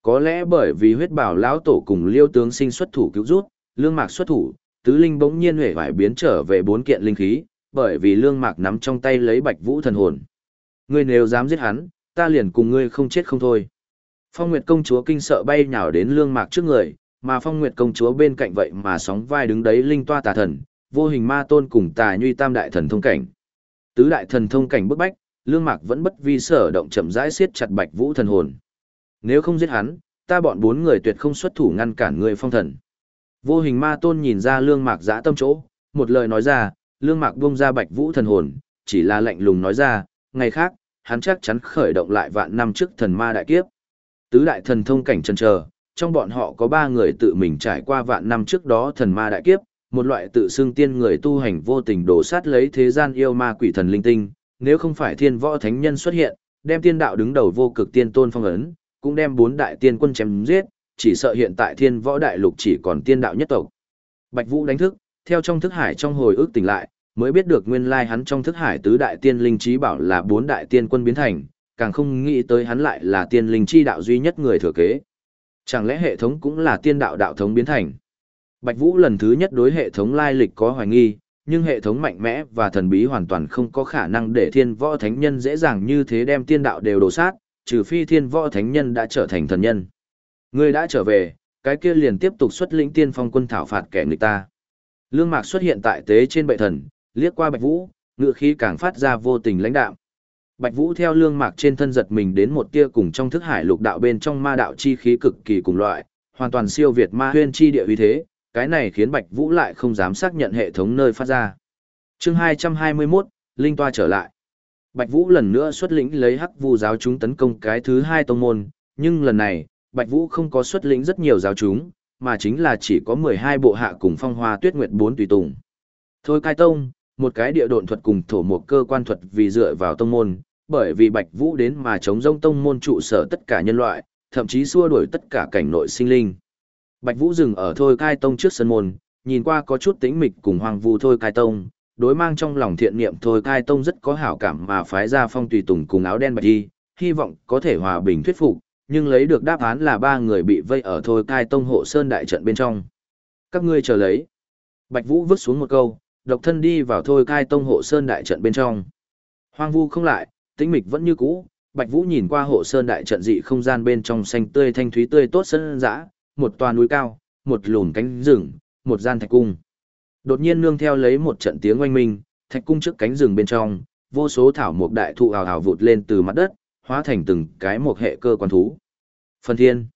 Có lẽ bởi vì huyết bảo lão tổ cùng liêu tướng sinh xuất thủ cứu rút, lương mạc xuất thủ, tứ linh bỗng nhiên huệ vải biến trở về bốn kiện linh khí, bởi vì lương mạc nắm trong tay lấy bạch vũ thần hồn. Ngươi nếu dám giết hắn, ta liền cùng ngươi không chết không thôi. Phong Nguyệt công chúa kinh sợ bay nhào đến lương mạc trước người, mà Phong Nguyệt công chúa bên cạnh vậy mà sóng vai đứng đấy linh toa tà thần, vô hình ma tôn cùng tà nhuy tam đại thần thông cảnh. Tứ đại thần thông cảnh bức bách, lương mạc vẫn bất vi sở động chậm rãi siết chặt bạch vũ thần hồn. Nếu không giết hắn, ta bọn bốn người tuyệt không xuất thủ ngăn cản người phong thần. Vô hình ma tôn nhìn ra lương mạc giã tâm chỗ, một lời nói ra, lương mạc buông ra bạch vũ thần hồn, chỉ là lạnh lùng nói ra, ngày khác, hắn chắc chắn khởi động lại vạn năm trước thần ma đại kiếp. Tứ đại thần thông cảnh chân chờ, trong bọn họ có ba người tự mình trải qua vạn năm trước đó thần ma đại kiếp, một loại tự xưng tiên người tu hành vô tình đổ sát lấy thế gian yêu ma quỷ thần linh tinh, nếu không phải thiên võ thánh nhân xuất hiện, đem tiên đạo đứng đầu vô cực tiên tôn phong ấn, cũng đem bốn đại tiên quân chém giết, chỉ sợ hiện tại thiên võ đại lục chỉ còn tiên đạo nhất tộc. Bạch Vũ đánh thức, theo trong thức hải trong hồi ức tỉnh lại, mới biết được nguyên lai hắn trong thức hải tứ đại tiên linh trí bảo là bốn đại tiên quân biến thành, càng không nghĩ tới hắn lại là tiên linh chi đạo duy nhất người thừa kế. Chẳng lẽ hệ thống cũng là tiên đạo đạo thống biến thành? Bạch Vũ lần thứ nhất đối hệ thống lai lịch có hoài nghi, nhưng hệ thống mạnh mẽ và thần bí hoàn toàn không có khả năng để thiên võ thánh nhân dễ dàng như thế đem tiên đạo đều đổ sát, trừ phi thiên võ thánh nhân đã trở thành thần nhân. Ngươi đã trở về, cái kia liền tiếp tục xuất lĩnh tiên phong quân thảo phạt kẻ nghịch ta. Lương Mạc xuất hiện tại tế trên bệ thần, liếc qua Bạch Vũ, ngựa khí càng phát ra vô tình lãnh đạm. Bạch Vũ theo lương mạc trên thân giật mình đến một tia cùng trong thức hải lục đạo bên trong ma đạo chi khí cực kỳ cùng loại, hoàn toàn siêu việt ma huyên chi địa uy thế, cái này khiến Bạch Vũ lại không dám xác nhận hệ thống nơi phát ra. Chương 221, Linh toa trở lại. Bạch Vũ lần nữa xuất lĩnh lấy Hắc Vu giáo chúng tấn công cái thứ hai tông môn, nhưng lần này, Bạch Vũ không có xuất lĩnh rất nhiều giáo chúng, mà chính là chỉ có 12 bộ hạ cùng Phong Hoa Tuyết Nguyệt bốn tùy tùng. Thôi cai tông, một cái địa độn thuật cùng thổ một cơ quan thuật vì dựa vào tông môn, bởi vì Bạch Vũ đến mà chống rông tông môn trụ sở tất cả nhân loại, thậm chí xua đuổi tất cả cảnh nội sinh linh. Bạch Vũ dừng ở Thôi Cai Tông trước sân môn, nhìn qua có chút tĩnh mịch cùng hoàng vu Thôi Cai Tông, đối mang trong lòng thiện niệm Thôi Cai Tông rất có hảo cảm mà phái ra phong tùy tùng cùng áo đen bạch y, hy vọng có thể hòa bình thuyết phục, nhưng lấy được đáp án là ba người bị vây ở Thôi Cai Tông hộ sơn đại trận bên trong. Các ngươi chờ lấy. Bạch Vũ vứt xuống một câu, độc thân đi vào Thôi Cai Tông hộ sơn đại trận bên trong. Hoang vu không lại, tĩnh mịch vẫn như cũ, Bạch Vũ nhìn qua hộ sơn đại trận dị không gian bên trong xanh tươi thanh thúy tươi tốt sân dã, một tòa núi cao, một lùn cánh rừng, một gian thạch cung. Đột nhiên nương theo lấy một trận tiếng oanh minh, thạch cung trước cánh rừng bên trong, vô số thảo mộc đại thụ ào ào vụt lên từ mặt đất, hóa thành từng cái một hệ cơ quan thú. Phần thiên.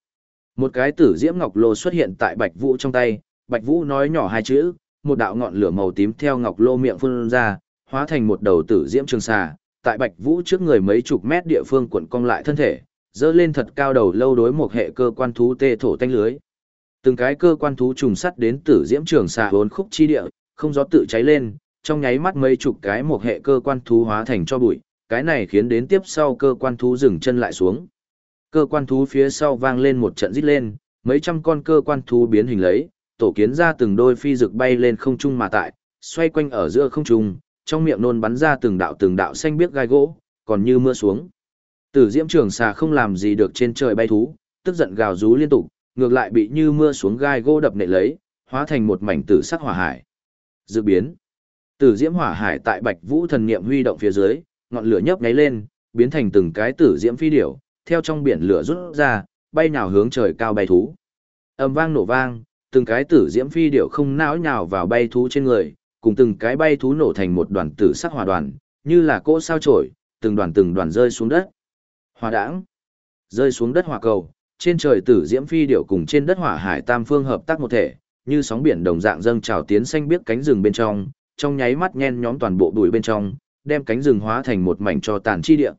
Một cái tử diễm ngọc lô xuất hiện tại Bạch Vũ trong tay, Bạch Vũ nói nhỏ hai chữ, một đạo ngọn lửa màu tím theo ngọc lô miệng phun ra, hóa thành một đầu tử diễm trường xà, tại Bạch Vũ trước người mấy chục mét địa phương cuộn cong lại thân thể, dơ lên thật cao đầu lâu đối một hệ cơ quan thú tê thổ tanh lưới. Từng cái cơ quan thú trùng sắt đến tử diễm trường xà hốn khúc chi địa, không gió tự cháy lên, trong nháy mắt mấy chục cái một hệ cơ quan thú hóa thành cho bụi, cái này khiến đến tiếp sau cơ quan thú dừng chân lại xuống. Cơ quan thú phía sau vang lên một trận rít lên, mấy trăm con cơ quan thú biến hình lấy, tổ kiến ra từng đôi phi rực bay lên không trung mà tại, xoay quanh ở giữa không trung, trong miệng nôn bắn ra từng đạo từng đạo xanh biếc gai gỗ, còn như mưa xuống. Tử Diễm Trường Xà không làm gì được trên trời bay thú, tức giận gào rú liên tục, ngược lại bị như mưa xuống gai gỗ đập nệ lấy, hóa thành một mảnh tử sắc hỏa hải. Dự biến. Tử Diễm Hỏa Hải tại Bạch Vũ thần niệm huy động phía dưới, ngọn lửa nhấp nháy lên, biến thành từng cái tử diễm phi điểu, theo trong biển lửa rút ra, bay nhào hướng trời cao bay thú. Âm vang nổ vang, từng cái tử diễm phi điểu không não nhào vào bay thú trên người, cùng từng cái bay thú nổ thành một đoàn tử sắc hỏa đoàn, như là cỗ sao chổi, từng đoàn từng đoàn rơi xuống đất. Hỏa đãng, rơi xuống đất hỏa cầu, trên trời tử diễm phi điệu cùng trên đất hỏa hải tam phương hợp tác một thể, như sóng biển đồng dạng dâng trào tiến xanh biếc cánh rừng bên trong, trong nháy mắt nhen nhóm toàn bộ bụi bên trong, đem cánh rừng hóa thành một mảnh cho tàn chi địa.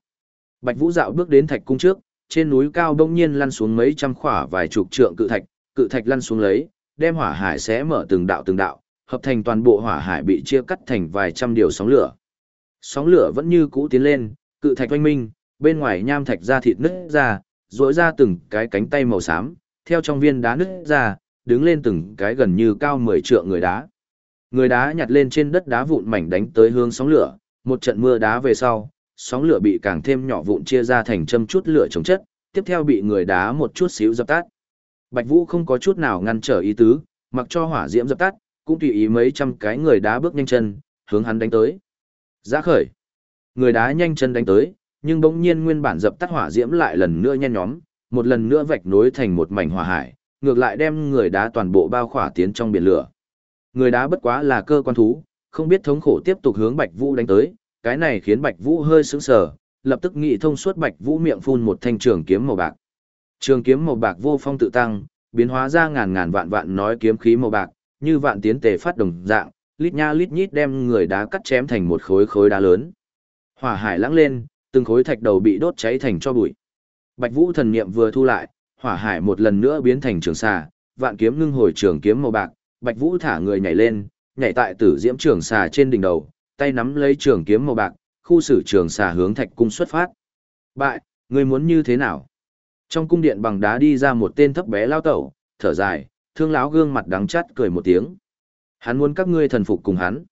Bạch Vũ dạo bước đến thạch cung trước, trên núi cao bỗng nhiên lăn xuống mấy trăm khỏa vài chục trượng cự thạch, cự thạch lăn xuống lấy, đem hỏa hải xé mở từng đạo từng đạo, hợp thành toàn bộ hỏa hải bị chia cắt thành vài trăm điều sóng lửa. Sóng lửa vẫn như cũ tiến lên, cự thạch oanh minh, bên ngoài nham thạch ra thịt nứt ra, rỗi ra từng cái cánh tay màu xám, theo trong viên đá nứt ra, đứng lên từng cái gần như cao 10 trượng người đá. Người đá nhặt lên trên đất đá vụn mảnh đánh tới hướng sóng lửa, một trận mưa đá về sau, sóng lửa bị càng thêm nhỏ vụn chia ra thành châm chút lửa chống chất, tiếp theo bị người đá một chút xíu dập tắt. Bạch Vũ không có chút nào ngăn trở ý tứ, mặc cho hỏa diễm dập tắt, cũng tùy ý mấy trăm cái người đá bước nhanh chân, hướng hắn đánh tới. Giá khởi. Người đá nhanh chân đánh tới, nhưng bỗng nhiên nguyên bản dập tắt hỏa diễm lại lần nữa nhen nhóm, một lần nữa vạch nối thành một mảnh hỏa hải, ngược lại đem người đá toàn bộ bao khỏa tiến trong biển lửa. Người đá bất quá là cơ quan thú, không biết thống khổ tiếp tục hướng Bạch Vũ đánh tới, cái này khiến Bạch Vũ hơi sững sờ, lập tức nghĩ thông suốt Bạch Vũ miệng phun một thanh trường kiếm màu bạc. Trường kiếm màu bạc vô phong tự tăng, biến hóa ra ngàn ngàn vạn vạn nói kiếm khí màu bạc, như vạn tiến tề phát đồng dạng, lít nha lít nhít đem người đá cắt chém thành một khối khối đá lớn. Hỏa hải lãng lên, từng khối thạch đầu bị đốt cháy thành cho bụi. Bạch Vũ thần niệm vừa thu lại, hỏa hải một lần nữa biến thành trường xà, vạn kiếm ngưng hồi trường kiếm màu bạc, Bạch Vũ thả người nhảy lên, nhảy tại tử diễm trường xà trên đỉnh đầu, tay nắm lấy trường kiếm màu bạc, khu xử trường xà hướng thạch cung xuất phát. Bại, ngươi muốn như thế nào? Trong cung điện bằng đá đi ra một tên thấp bé lao tẩu, thở dài, thương lão gương mặt đắng chát cười một tiếng. Hắn muốn các ngươi thần phục cùng hắn.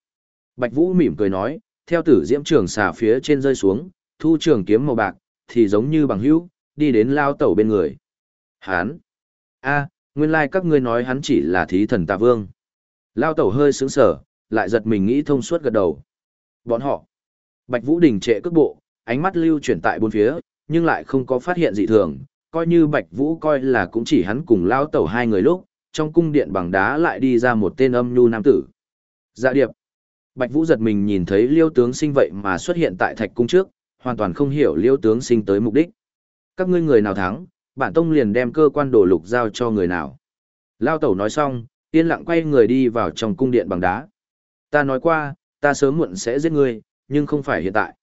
Bạch Vũ mỉm cười nói, theo tử diễm trường xà phía trên rơi xuống, thu trường kiếm màu bạc, thì giống như bằng hữu, đi đến lao tẩu bên người. Hán, a nguyên lai like các ngươi nói hắn chỉ là thí thần tà vương. Lao tẩu hơi sướng sở, lại giật mình nghĩ thông suốt gật đầu. Bọn họ. Bạch Vũ đình trệ cước bộ, ánh mắt lưu chuyển tại bốn phía, nhưng lại không có phát hiện dị thường, coi như Bạch Vũ coi là cũng chỉ hắn cùng Lao tẩu hai người lúc, trong cung điện bằng đá lại đi ra một tên âm nhu nam tử. Dạ điệp. Bạch Vũ giật mình nhìn thấy liêu tướng sinh vậy mà xuất hiện tại thạch cung trước, hoàn toàn không hiểu liêu tướng sinh tới mục đích. Các ngươi người nào thắng, bản tông liền đem cơ quan đồ lục giao cho người nào. Lao tẩu nói xong, yên lặng quay người đi vào trong cung điện bằng đá. Ta nói qua, ta sớm muộn sẽ giết ngươi, nhưng không phải hiện tại.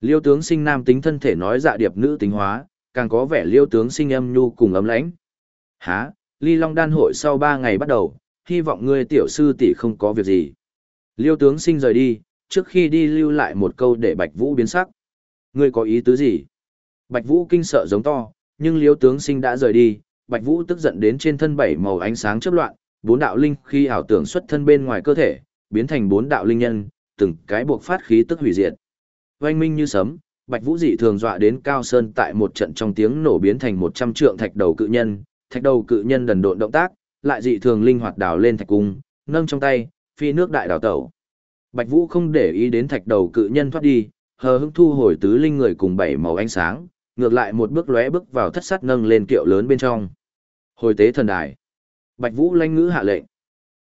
Liêu tướng sinh nam tính thân thể nói dạ điệp nữ tính hóa, càng có vẻ liêu tướng sinh âm nhu cùng ấm lãnh. Hả, ly long đan hội sau ba ngày bắt đầu, hy vọng ngươi tiểu sư tỷ không có việc gì. Liêu tướng sinh rời đi, trước khi đi lưu lại một câu để Bạch Vũ biến sắc. Ngươi có ý tứ gì? Bạch Vũ kinh sợ giống to, nhưng liêu tướng sinh đã rời đi, Bạch Vũ tức giận đến trên thân bảy màu ánh sáng chớp loạn, bốn đạo linh khi ảo tưởng xuất thân bên ngoài cơ thể, biến thành bốn đạo linh nhân, từng cái buộc phát khí tức hủy diệt. Oanh minh như sấm, Bạch Vũ dị thường dọa đến Cao Sơn tại một trận trong tiếng nổ biến thành một trăm trượng thạch đầu cự nhân, thạch đầu cự nhân đần độn động tác, lại dị thường linh hoạt đào lên thạch cung, nâng trong tay, phi nước đại đảo tẩu. Bạch Vũ không để ý đến thạch đầu cự nhân thoát đi, hờ hững thu hồi tứ linh người cùng bảy màu ánh sáng, ngược lại một bước lóe bước vào thất sát nâng lên kiệu lớn bên trong. Hồi tế thần đài. Bạch Vũ lanh ngữ hạ lệnh.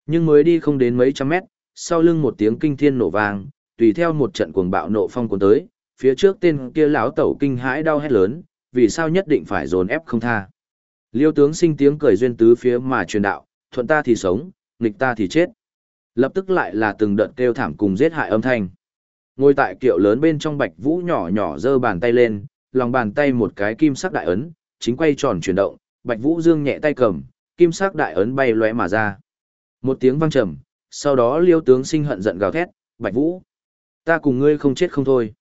Nhưng mới đi không đến mấy trăm mét, sau lưng một tiếng kinh thiên nổ vang, tùy theo một trận cuồng bạo nộ phong cuốn tới, phía trước tên kia lão tẩu kinh hãi đau hét lớn, vì sao nhất định phải dồn ép không tha. Liêu tướng sinh tiếng cười duyên tứ phía mà truyền đạo, thuận ta thì sống, nghịch ta thì chết. Lập tức lại là từng đợt kêu thảm cùng giết hại âm thanh. Ngồi tại kiệu lớn bên trong Bạch Vũ nhỏ nhỏ giơ bàn tay lên, lòng bàn tay một cái kim sắc đại ấn, chính quay tròn chuyển động, Bạch Vũ dương nhẹ tay cầm, kim sắc đại ấn bay lóe mà ra. Một tiếng vang trầm, sau đó Liêu tướng sinh hận giận gào thét, "Bạch Vũ, ta cùng ngươi không chết không thôi."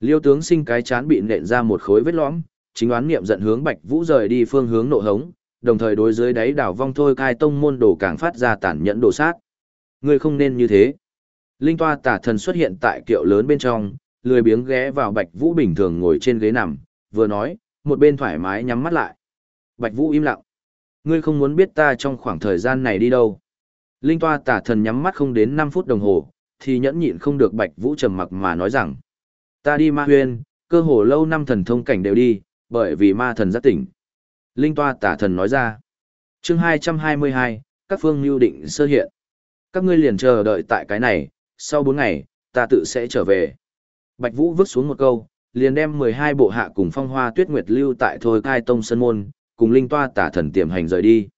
Liêu tướng sinh cái chán bị nện ra một khối vết lõm, chính oán niệm giận hướng Bạch Vũ rời đi phương hướng nộ hống, đồng thời đối dưới đáy đảo vong thôi cai tông môn đồ càng phát ra tàn nhẫn đồ sát. Ngươi không nên như thế. Linh toa tả thần xuất hiện tại kiệu lớn bên trong, lười biếng ghé vào Bạch Vũ bình thường ngồi trên ghế nằm, vừa nói, một bên thoải mái nhắm mắt lại. Bạch Vũ im lặng. Ngươi không muốn biết ta trong khoảng thời gian này đi đâu. Linh toa tả thần nhắm mắt không đến 5 phút đồng hồ, thì nhẫn nhịn không được Bạch Vũ trầm mặc mà nói rằng. Ta đi ma huyên, cơ hồ lâu năm thần thông cảnh đều đi, bởi vì ma thần giác tỉnh. Linh toa tả thần nói ra. chương 222, các phương lưu định sơ hiện. Các ngươi liền chờ đợi tại cái này, sau 4 ngày, ta tự sẽ trở về. Bạch Vũ vứt xuống một câu, liền đem 12 bộ hạ cùng phong hoa tuyết nguyệt lưu tại thôi cai tông sân môn, cùng linh toa tả thần tiềm hành rời đi.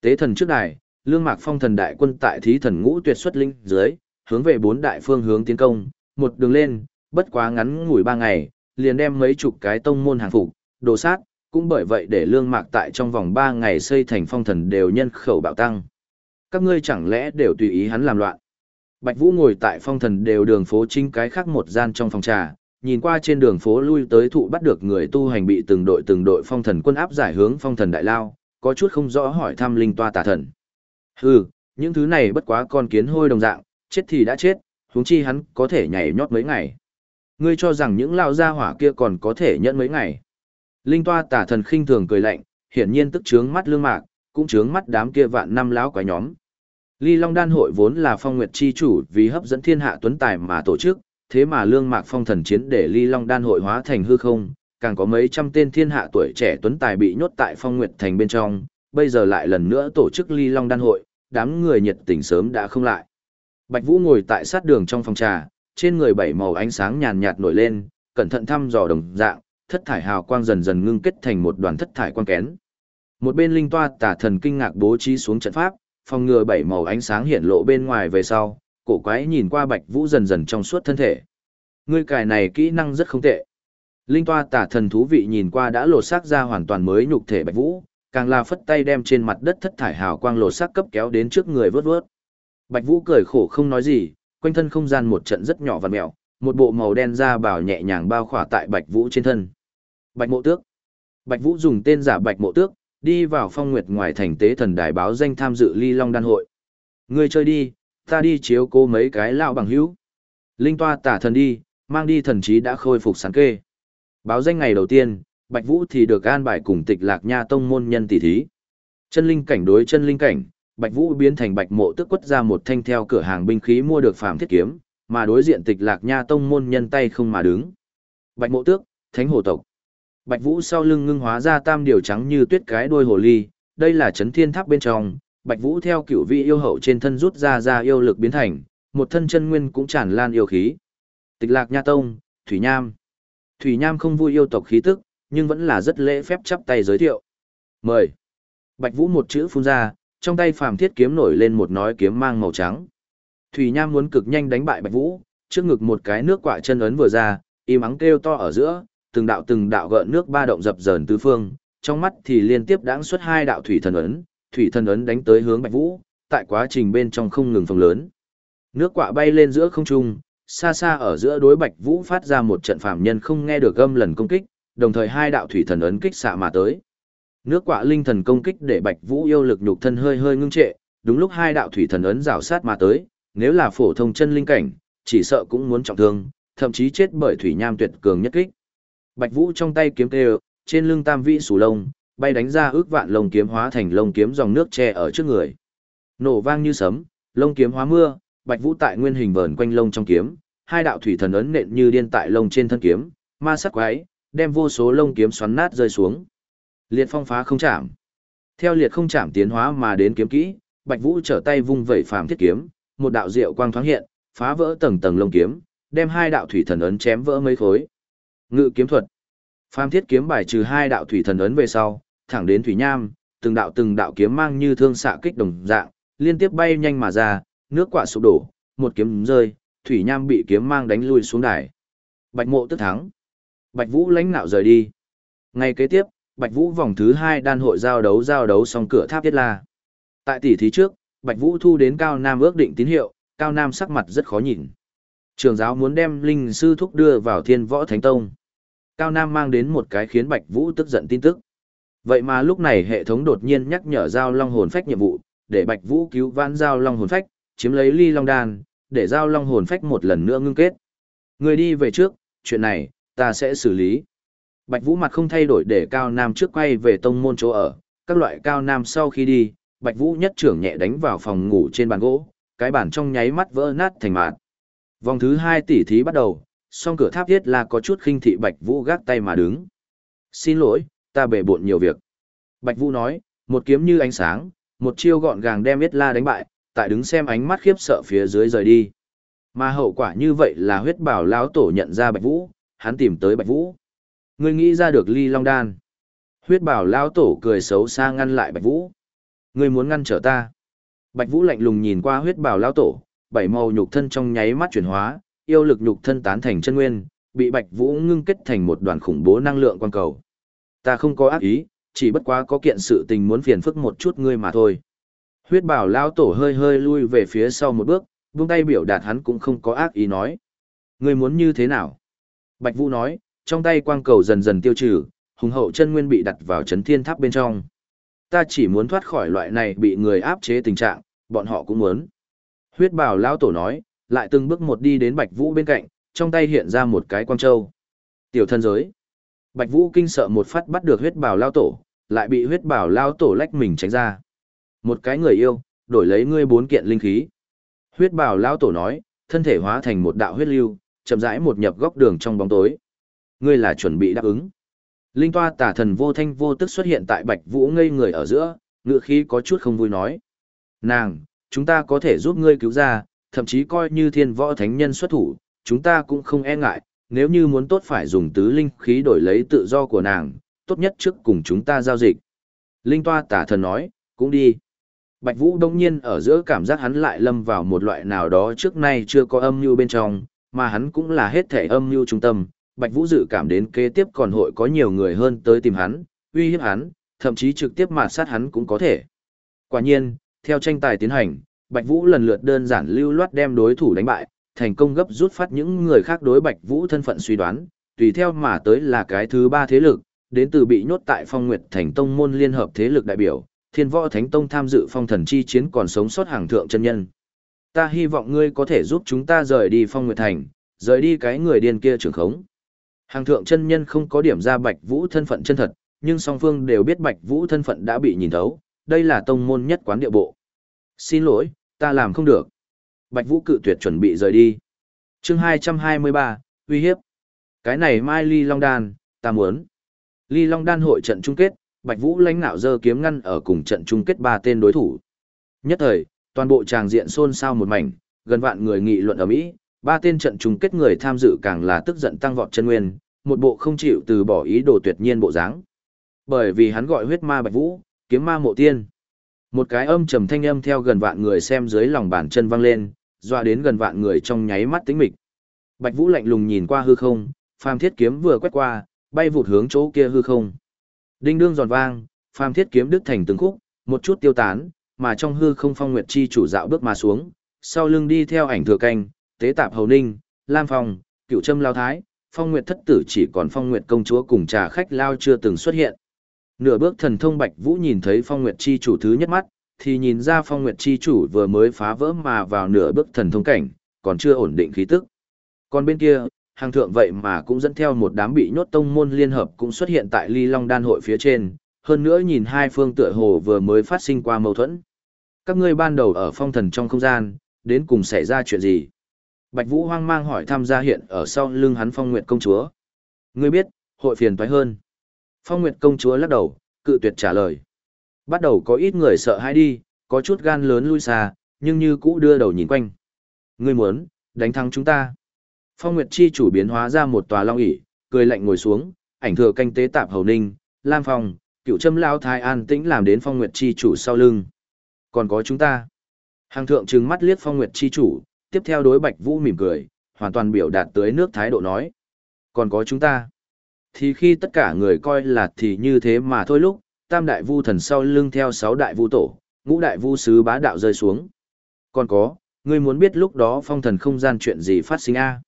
Tế thần trước đài, lương mạc phong thần đại quân tại thí thần ngũ tuyệt xuất linh dưới, hướng về bốn đại phương hướng tiến công, một đường lên, bất quá ngắn ngủi ba ngày, liền đem mấy chục cái tông môn hàng phục, đồ sát, cũng bởi vậy để lương mạc tại trong vòng ba ngày xây thành phong thần đều nhân khẩu bạo tăng. Các ngươi chẳng lẽ đều tùy ý hắn làm loạn. Bạch Vũ ngồi tại phong thần đều đường phố chính cái khác một gian trong phòng trà, nhìn qua trên đường phố lui tới thụ bắt được người tu hành bị từng đội từng đội phong thần quân áp giải hướng phong thần đại lao, có chút không rõ hỏi thăm linh toa tà thần. Hừ, những thứ này bất quá con kiến hôi đồng dạng, chết thì đã chết, huống chi hắn có thể nhảy nhót mấy ngày. Ngươi cho rằng những lao gia hỏa kia còn có thể nhận mấy ngày. Linh toa tà thần khinh thường cười lạnh, hiển nhiên tức trướng mắt lương mạc, cũng trướng mắt đám kia vạn năm láo quái nhóm. Ly Long Đan hội vốn là phong nguyệt chi chủ vì hấp dẫn thiên hạ tuấn tài mà tổ chức, thế mà lương mạc phong thần chiến để ly long đan hội hóa thành hư không, càng có mấy trăm tên thiên hạ tuổi trẻ tuấn tài bị nhốt tại phong nguyệt thành bên trong, bây giờ lại lần nữa tổ chức ly long đan hội, đám người nhiệt tình sớm đã không lại. Bạch Vũ ngồi tại sát đường trong phòng trà, trên người bảy màu ánh sáng nhàn nhạt nổi lên, cẩn thận thăm dò đồng dạng, thất thải hào quang dần dần ngưng kết thành một đoàn thất thải quang kén. Một bên linh toa tả thần kinh ngạc bố trí xuống trận pháp, phòng ngừa bảy màu ánh sáng hiện lộ bên ngoài về sau, cổ quái nhìn qua Bạch Vũ dần dần trong suốt thân thể. Ngươi cài này kỹ năng rất không tệ. Linh toa tả thần thú vị nhìn qua đã lột xác ra hoàn toàn mới nhục thể Bạch Vũ, càng là phất tay đem trên mặt đất thất thải hào quang lột xác cấp kéo đến trước người vớt vớt. Bạch Vũ cười khổ không nói gì, quanh thân không gian một trận rất nhỏ và mèo, một bộ màu đen da bảo nhẹ nhàng bao khỏa tại Bạch Vũ trên thân. Bạch Mộ Tước. Bạch Vũ dùng tên giả Bạch Mộ Tước, đi vào phong nguyệt ngoài thành tế thần đài báo danh tham dự Ly Long đan hội. Ngươi chơi đi, ta đi chiếu cố mấy cái lão bằng hữu. Linh toa tả thần đi, mang đi thần trí đã khôi phục sáng kê. Báo danh ngày đầu tiên, Bạch Vũ thì được an bài cùng tịch lạc nha tông môn nhân tỷ thí. Chân linh cảnh đối chân linh cảnh, Bạch Vũ biến thành Bạch Mộ tức quất ra một thanh theo cửa hàng binh khí mua được phàm thiết kiếm, mà đối diện tịch lạc nha tông môn nhân tay không mà đứng. Bạch Mộ tước, Thánh Hồ tộc. Bạch Vũ sau lưng ngưng hóa ra tam điều trắng như tuyết cái đuôi hồ ly, đây là chấn thiên tháp bên trong, Bạch Vũ theo cửu vị yêu hậu trên thân rút ra ra yêu lực biến thành, một thân chân nguyên cũng tràn lan yêu khí. Tịch Lạc Nha Tông, Thủy Nham. Thủy Nham không vui yêu tộc khí tức, nhưng vẫn là rất lễ phép chắp tay giới thiệu. Mời. Bạch Vũ một chữ phun ra, trong tay phàm thiết kiếm nổi lên một nói kiếm mang màu trắng. Thủy Nham muốn cực nhanh đánh bại Bạch Vũ, trước ngực một cái nước quả chân ấn vừa ra, im ắng kêu to ở giữa, từng đạo từng đạo gợn nước ba động dập dờn tứ phương, trong mắt thì liên tiếp đãng xuất hai đạo thủy thần ấn, thủy thần ấn đánh tới hướng Bạch Vũ, tại quá trình bên trong không ngừng phồng lớn. Nước quạ bay lên giữa không trung, xa xa ở giữa đối Bạch Vũ phát ra một trận phàm nhân không nghe được âm lần công kích, đồng thời hai đạo thủy thần ấn kích xạ mà tới. Nước quạ linh thần công kích để Bạch Vũ yêu lực nhục thân hơi hơi ngưng trệ, đúng lúc hai đạo thủy thần ấn rào sát mà tới, nếu là phổ thông chân linh cảnh, chỉ sợ cũng muốn trọng thương, thậm chí chết bởi thủy nham tuyệt cường nhất kích. Bạch Vũ trong tay kiếm tê, trên lưng tam vĩ sủ lông, bay đánh ra ước vạn lông kiếm hóa thành lông kiếm dòng nước che ở trước người. Nổ vang như sấm, lông kiếm hóa mưa, Bạch Vũ tại nguyên hình vờn quanh lông trong kiếm, hai đạo thủy thần ấn nện như điên tại lông trên thân kiếm, ma sắc quái, đem vô số lông kiếm xoắn nát rơi xuống. Liệt phong phá không chạm. Theo liệt không chạm tiến hóa mà đến kiếm kỹ, Bạch Vũ trở tay vung vẩy phàm thiết kiếm, một đạo diệu quang thoáng hiện, phá vỡ tầng tầng lông kiếm, đem hai đạo thủy thần ấn chém vỡ mấy khối. Ngự kiếm thuật. Phàm thiết kiếm bài trừ hai đạo thủy thần ấn về sau, thẳng đến thủy nham, từng đạo từng đạo kiếm mang như thương xạ kích đồng dạng, liên tiếp bay nhanh mà ra, nước quả sụp đổ, một kiếm rơi, thủy nham bị kiếm mang đánh lui xuống đài. Bạch Mộ tức thắng. Bạch Vũ lãnh nạo rời đi. Ngày kế tiếp, Bạch Vũ vòng thứ hai đan hội giao đấu giao đấu xong cửa tháp Tiết La. Tại tỷ thí trước, Bạch Vũ thu đến Cao Nam ước định tín hiệu, Cao Nam sắc mặt rất khó nhìn. Trường giáo muốn đem linh sư thúc đưa vào thiên võ thánh tông. Cao Nam mang đến một cái khiến Bạch Vũ tức giận tin tức. Vậy mà lúc này hệ thống đột nhiên nhắc nhở giao long hồn phách nhiệm vụ, để Bạch Vũ cứu vãn giao long hồn phách, chiếm lấy ly long đan, để giao long hồn phách một lần nữa ngưng kết. Người đi về trước, chuyện này, ta sẽ xử lý. Bạch Vũ mặt không thay đổi để Cao Nam trước quay về tông môn chỗ ở, các loại Cao Nam sau khi đi, Bạch Vũ nhất trưởng nhẹ đánh vào phòng ngủ trên bàn gỗ, cái bàn trong nháy mắt vỡ nát thành mạt. Vòng thứ hai tỷ thí bắt đầu, song cửa tháp thiết là có chút khinh thị Bạch Vũ gác tay mà đứng. Xin lỗi, ta bể bộn nhiều việc. Bạch Vũ nói, một kiếm như ánh sáng, một chiêu gọn gàng đem Yết La đánh bại, tại đứng xem ánh mắt khiếp sợ phía dưới rời đi. Mà hậu quả như vậy là huyết bảo lão tổ nhận ra Bạch Vũ, hắn tìm tới Bạch Vũ. Ngươi nghĩ ra được ly long đan. Huyết bảo lão tổ cười xấu xa ngăn lại Bạch Vũ. Ngươi muốn ngăn trở ta. Bạch Vũ lạnh lùng nhìn qua huyết bảo lão tổ, bảy màu nhục thân trong nháy mắt chuyển hóa, yêu lực nhục thân tán thành chân nguyên, bị Bạch Vũ ngưng kết thành một đoàn khủng bố năng lượng quang cầu. Ta không có ác ý, chỉ bất quá có kiện sự tình muốn phiền phức một chút ngươi mà thôi. Huyết bảo lão tổ hơi hơi lui về phía sau một bước, buông tay biểu đạt hắn cũng không có ác ý nói. Ngươi muốn như thế nào? Bạch Vũ nói, trong tay quang cầu dần dần tiêu trừ, hùng hậu chân nguyên bị đặt vào chấn thiên tháp bên trong. Ta chỉ muốn thoát khỏi loại này bị người áp chế tình trạng, bọn họ cũng muốn. Huyết bảo lão tổ nói, lại từng bước một đi đến Bạch Vũ bên cạnh, trong tay hiện ra một cái quang châu. Tiểu thân giới. Bạch Vũ kinh sợ một phát bắt được huyết bảo lao tổ, lại bị huyết bảo lao tổ lách mình tránh ra. Một cái người yêu, đổi lấy ngươi bốn kiện linh khí. Huyết bảo lao tổ nói, thân thể hóa thành một đạo huyết lưu, chậm rãi một nhập góc đường trong bóng tối. Ngươi là chuẩn bị đáp ứng. Linh toa tả thần vô thanh vô tức xuất hiện tại Bạch Vũ ngây người ở giữa, ngựa khí có chút không vui nói. Nàng, chúng ta có thể giúp ngươi cứu ra, thậm chí coi như thiên võ thánh nhân xuất thủ, chúng ta cũng không e ngại, nếu như muốn tốt phải dùng tứ linh khí đổi lấy tự do của nàng, tốt nhất trước cùng chúng ta giao dịch. Linh toa tả thần nói, cũng đi. Bạch Vũ đông nhiên ở giữa cảm giác hắn lại lâm vào một loại nào đó trước nay chưa có âm mưu bên trong, mà hắn cũng là hết thể âm mưu trung tâm. Bạch Vũ dự cảm đến kế tiếp còn hội có nhiều người hơn tới tìm hắn, uy hiếp hắn, thậm chí trực tiếp mạt sát hắn cũng có thể. Quả nhiên, theo tranh tài tiến hành, Bạch Vũ lần lượt đơn giản lưu loát đem đối thủ đánh bại, thành công gấp rút phát những người khác đối Bạch Vũ thân phận suy đoán, tùy theo mà tới là cái thứ ba thế lực, đến từ bị nhốt tại Phong Nguyệt Thành Tông môn liên hợp thế lực đại biểu, Thiên Võ Thánh Tông tham dự phong thần chi chiến còn sống sót hàng thượng chân nhân. Ta hy vọng ngươi có thể giúp chúng ta rời đi Phong Nguyệt Thành, rời đi cái người điên kia trưởng khống. Hàng thượng chân nhân không có điểm ra Bạch Vũ thân phận chân thật, nhưng song phương đều biết Bạch Vũ thân phận đã bị nhìn thấu, đây là tông môn nhất quán địa bộ. Xin lỗi, ta làm không được. Bạch Vũ cự tuyệt chuẩn bị rời đi. chương 223, uy hiếp. Cái này Mai Ly Long Đan, ta muốn. Ly Long Đan hội trận chung kết, Bạch Vũ lãnh nạo dơ kiếm ngăn ở cùng trận chung kết ba tên đối thủ. Nhất thời, toàn bộ tràng diện xôn xao một mảnh, gần vạn người nghị luận ở Mỹ, ba tên trận chung kết người tham dự càng là tức giận tăng vọt chân nguyên, một bộ không chịu từ bỏ ý đồ tuyệt nhiên bộ dáng. Bởi vì hắn gọi huyết ma Bạch Vũ, kiếm ma mộ tiên. Một cái âm trầm thanh âm theo gần vạn người xem dưới lòng bàn chân vang lên, doa đến gần vạn người trong nháy mắt tĩnh mịch. Bạch Vũ lạnh lùng nhìn qua hư không, phàm thiết kiếm vừa quét qua, bay vụt hướng chỗ kia hư không. Đinh đương giòn vang, phàm thiết kiếm đứt thành từng khúc, một chút tiêu tán, mà trong hư không phong nguyệt chi chủ dạo bước mà xuống, sau lưng đi theo ảnh thừa canh, tế tạp hầu ninh, lam phong, cựu trâm lao thái, phong nguyệt thất tử chỉ còn phong nguyệt công chúa cùng trà khách lao chưa từng xuất hiện. Nửa bước thần thông Bạch Vũ nhìn thấy Phong Nguyệt Chi chủ thứ nhất mắt, thì nhìn ra Phong Nguyệt Chi chủ vừa mới phá vỡ mà vào nửa bước thần thông cảnh, còn chưa ổn định khí tức. Còn bên kia, hàng thượng vậy mà cũng dẫn theo một đám bị nhốt tông môn liên hợp cũng xuất hiện tại Ly Long Đan hội phía trên, hơn nữa nhìn hai phương tựa hồ vừa mới phát sinh qua mâu thuẫn. Các ngươi ban đầu ở phong thần trong không gian, đến cùng xảy ra chuyện gì? Bạch Vũ hoang mang hỏi tham gia hiện ở sau lưng hắn Phong Nguyệt công chúa. Ngươi biết, hội phiền toái hơn. Phong Nguyệt công chúa lắc đầu, cự tuyệt trả lời. Bắt đầu có ít người sợ hãi đi, có chút gan lớn lui xa, nhưng như cũ đưa đầu nhìn quanh. Ngươi muốn, đánh thắng chúng ta. Phong Nguyệt chi chủ biến hóa ra một tòa long ỷ, cười lạnh ngồi xuống, ảnh thừa canh tế tạp hầu ninh, Lam Phong, cựu châm lao thái an tĩnh làm đến Phong Nguyệt chi chủ sau lưng. Còn có chúng ta. Hàng thượng trừng mắt liếc Phong Nguyệt chi chủ, tiếp theo đối Bạch Vũ mỉm cười, hoàn toàn biểu đạt tới nước thái độ nói. Còn có chúng ta thì khi tất cả người coi là thì như thế mà thôi lúc, tam đại vu thần sau lưng theo sáu đại vu tổ, ngũ đại vu sứ bá đạo rơi xuống. Còn có, Ngươi muốn biết lúc đó phong thần không gian chuyện gì phát sinh a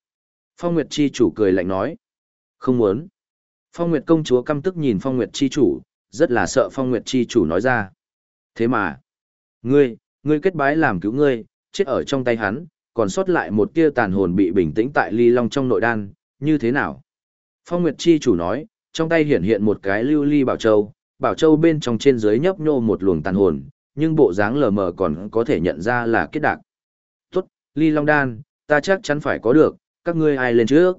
Phong Nguyệt Chi chủ cười lạnh nói. Không muốn. Phong Nguyệt công chúa căm tức nhìn Phong Nguyệt Chi chủ, rất là sợ Phong Nguyệt Chi chủ nói ra. Thế mà, ngươi, ngươi kết bái làm cứu ngươi, chết ở trong tay hắn, còn sót lại một tia tàn hồn bị bình tĩnh tại ly long trong nội đan, như thế nào? Phong Nguyệt Chi chủ nói, trong tay hiện hiện một cái lưu ly bảo châu, bảo châu bên trong trên dưới nhấp nhô một luồng tàn hồn, nhưng bộ dáng lờ mờ còn có thể nhận ra là kết đạc. Tốt, ly long đan, ta chắc chắn phải có được, các ngươi ai lên trước?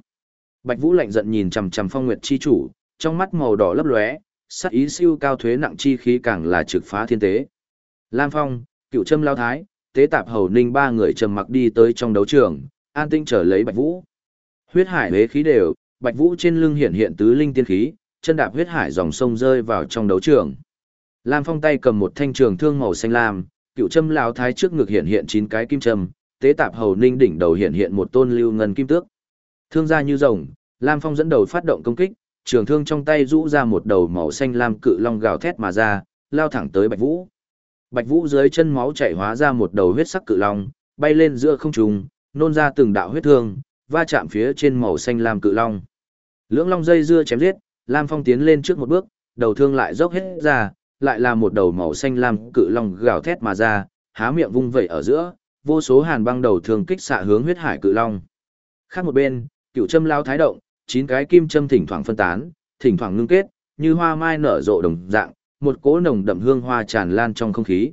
Bạch Vũ lạnh giận nhìn chằm chằm Phong Nguyệt chi chủ, trong mắt màu đỏ lấp lóe, sắc ý siêu cao thuế nặng chi khí càng là trực phá thiên tế. Lam Phong, Cựu Trâm Lao Thái, Tế Tạp Hầu Ninh ba người trầm mặc đi tới trong đấu trường, an tinh trở lấy Bạch Vũ. Huyết hải hế khí đều, Bạch Vũ trên lưng hiện hiện tứ linh tiên khí, chân đạp huyết hải dòng sông rơi vào trong đấu trường. Lam Phong tay cầm một thanh trường thương màu xanh lam, Cựu Trâm lão Thái trước ngực hiện hiện chín cái kim châm, Tế Tạp Hầu Ninh đỉnh đầu hiện hiện một tôn lưu ngân kim tước. Thương ra như rồng, Lam Phong dẫn đầu phát động công kích, trường thương trong tay rũ ra một đầu màu xanh lam cự long gào thét mà ra, lao thẳng tới Bạch Vũ. Bạch Vũ dưới chân máu chảy hóa ra một đầu huyết sắc cự long, bay lên giữa không trung, nôn ra từng đạo huyết thương, va chạm phía trên màu xanh lam cự long. Lưỡng long dây dưa chém giết, Lam Phong tiến lên trước một bước, đầu thương lại dốc hết ra, lại là một đầu màu xanh lam cự long gào thét mà ra, há miệng vung vẩy ở giữa, vô số hàn băng đầu thương kích xạ hướng huyết hải cự long. Khác một bên, cựu châm lao thái động, chín cái kim châm thỉnh thoảng phân tán, thỉnh thoảng ngưng kết, như hoa mai nở rộ đồng dạng, một cỗ nồng đậm hương hoa tràn lan trong không khí.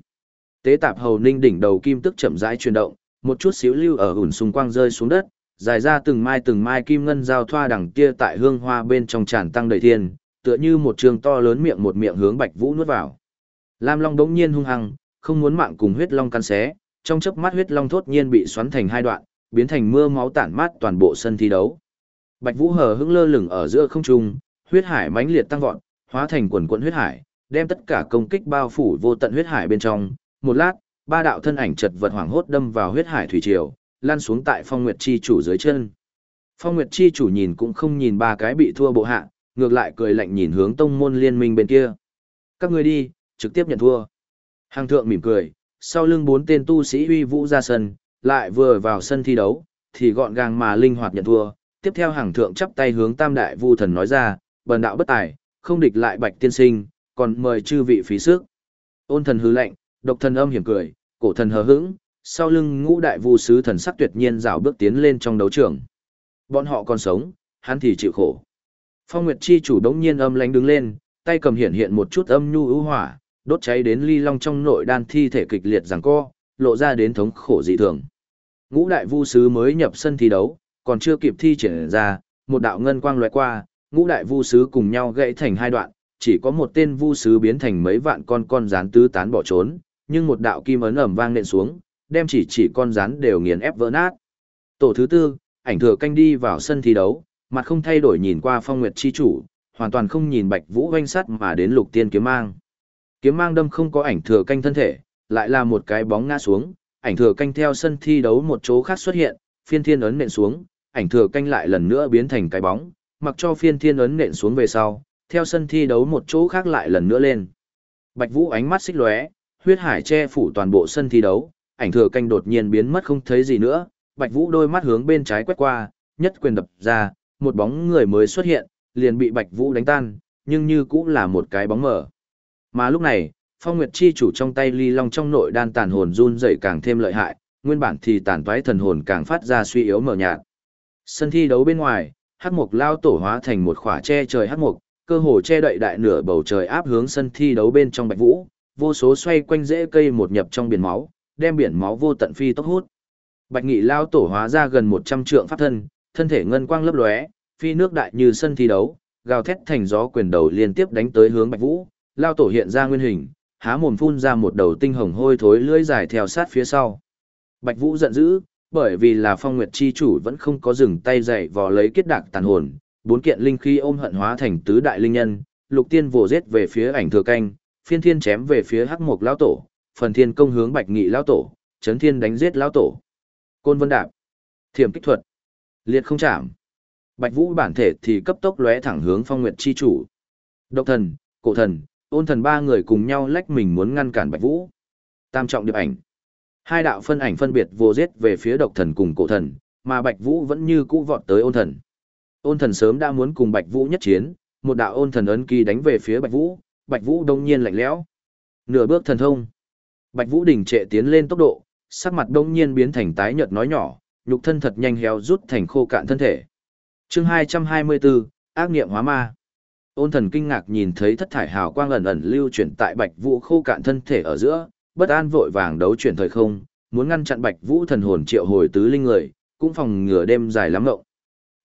Tế tạp hầu ninh đỉnh đầu kim tức chậm rãi chuyển động, một chút xíu lưu ở ủn xung quang rơi xuống đất, dài ra từng mai từng mai kim ngân giao thoa đằng kia tại hương hoa bên trong tràn tăng đầy thiên, tựa như một trường to lớn miệng một miệng hướng Bạch Vũ nuốt vào. Lam Long đống nhiên hung hăng, không muốn mạng cùng huyết long căn xé, trong chớp mắt huyết long thốt nhiên bị xoắn thành hai đoạn, biến thành mưa máu tản mát toàn bộ sân thi đấu. Bạch Vũ hờ hững lơ lửng ở giữa không trung, huyết hải mãnh liệt tăng vọt, hóa thành quần quần huyết hải, đem tất cả công kích bao phủ vô tận huyết hải bên trong. Một lát, ba đạo thân ảnh chật vật hoảng hốt đâm vào huyết hải thủy triều, lan xuống tại Phong Nguyệt chi chủ dưới chân. Phong Nguyệt chi chủ nhìn cũng không nhìn ba cái bị thua bộ hạ, ngược lại cười lạnh nhìn hướng tông môn liên minh bên kia. Các ngươi đi, trực tiếp nhận thua. Hàng thượng mỉm cười, sau lưng bốn tên tu sĩ uy vũ ra sân, lại vừa vào sân thi đấu, thì gọn gàng mà linh hoạt nhận thua. Tiếp theo hàng thượng chắp tay hướng tam đại vu thần nói ra, bần đạo bất tài, không địch lại bạch tiên sinh, còn mời chư vị phí sức. Ôn thần hứ lệnh, độc thần âm hiểm cười, cổ thần hờ hững, sau lưng ngũ đại vu sứ thần sắc tuyệt nhiên rảo bước tiến lên trong đấu trường. Bọn họ còn sống, hắn thì chịu khổ. Phong Nguyệt chi chủ đống nhiên âm lánh đứng lên, tay cầm hiện hiện một chút âm nhu ưu hỏa, đốt cháy đến ly long trong nội đan thi thể kịch liệt giằng co, lộ ra đến thống khổ dị thường. Ngũ đại vu sứ mới nhập sân thi đấu, còn chưa kịp thi triển ra, một đạo ngân quang lóe qua, ngũ đại vu sứ cùng nhau gãy thành hai đoạn, chỉ có một tên vu sứ biến thành mấy vạn con con rán tứ tán bỏ trốn, nhưng một đạo kim ấn ầm vang nện xuống, đem chỉ chỉ con rắn đều nghiền ép vỡ nát. Tổ thứ tư, ảnh thừa canh đi vào sân thi đấu, mặt không thay đổi nhìn qua phong nguyệt chi chủ, hoàn toàn không nhìn bạch vũ vanh sắt mà đến lục tiên kiếm mang. Kiếm mang đâm không có ảnh thừa canh thân thể, lại là một cái bóng ngã xuống, ảnh thừa canh theo sân thi đấu một chỗ khác xuất hiện, phiên thiên ấn nện xuống, ảnh thừa canh lại lần nữa biến thành cái bóng, mặc cho phiên thiên ấn nện xuống về sau, theo sân thi đấu một chỗ khác lại lần nữa lên. Bạch Vũ ánh mắt xích lóe, huyết hải che phủ toàn bộ sân thi đấu, ảnh thừa canh đột nhiên biến mất không thấy gì nữa, Bạch Vũ đôi mắt hướng bên trái quét qua, nhất quyền đập ra, một bóng người mới xuất hiện, liền bị Bạch Vũ đánh tan, nhưng như cũng là một cái bóng mờ. Mà lúc này, Phong Nguyệt chi chủ trong tay ly long trong nội đan tàn hồn run rẩy càng thêm lợi hại, nguyên bản thì tàn toái thần hồn càng phát ra suy yếu mờ nhạt. Sân thi đấu bên ngoài, hắc mục lao tổ hóa thành một khỏa che trời hắc mục, cơ hồ che đậy đại nửa bầu trời áp hướng sân thi đấu bên trong bạch vũ, vô số xoay quanh rễ cây một nhập trong biển máu, đem biển máu vô tận phi tốc hút. Bạch Nghị lao tổ hóa ra gần 100 trượng pháp thân, thân thể ngân quang lấp lóe, phi nước đại như sân thi đấu, gào thét thành gió quyền đầu liên tiếp đánh tới hướng Bạch Vũ, lao tổ hiện ra nguyên hình, há mồm phun ra một đầu tinh hồng hôi thối lưỡi dài theo sát phía sau. Bạch Vũ giận dữ, bởi vì là Phong Nguyệt chi chủ vẫn không có dừng tay dậy vò lấy kết đạc tàn hồn, bốn kiện linh khí ôm hận hóa thành tứ đại linh nhân, Lục Tiên vồ giết về phía ảnh thừa canh, Phiên Thiên chém về phía Hắc Mộc lão tổ, Phần Thiên công hướng Bạch Nghị lão tổ, Chấn Thiên đánh giết lão tổ. Côn Vân Đạp, Thiểm kích thuật, Liệt không chạm. Bạch Vũ bản thể thì cấp tốc lóe thẳng hướng Phong Nguyệt chi chủ. Độc thần, Cổ thần, ôn thần ba người cùng nhau lách mình muốn ngăn cản Bạch Vũ. Tam trọng điệp ảnh. Hai đạo phân ảnh phân biệt vô giết về phía độc thần cùng cổ thần, mà Bạch Vũ vẫn như cũ vọt tới ôn thần. Ôn thần sớm đã muốn cùng Bạch Vũ nhất chiến, một đạo ôn thần ấn kỳ đánh về phía Bạch Vũ, Bạch Vũ đông nhiên lạnh lẽo. Nửa bước thần thông. Bạch Vũ đình trệ tiến lên tốc độ, sắc mặt đông nhiên biến thành tái nhợt nói nhỏ, nhục thân thật nhanh héo rút thành khô cạn thân thể. Chương 224, ác niệm hóa ma. Ôn thần kinh ngạc nhìn thấy thất thải hào quang ẩn ẩn lưu chuyển tại Bạch Vũ khô cạn thân thể ở giữa, bất an vội vàng đấu chuyển thời không, muốn ngăn chặn Bạch Vũ thần hồn triệu hồi tứ linh người, cũng phòng ngừa đêm dài lắm ngộng.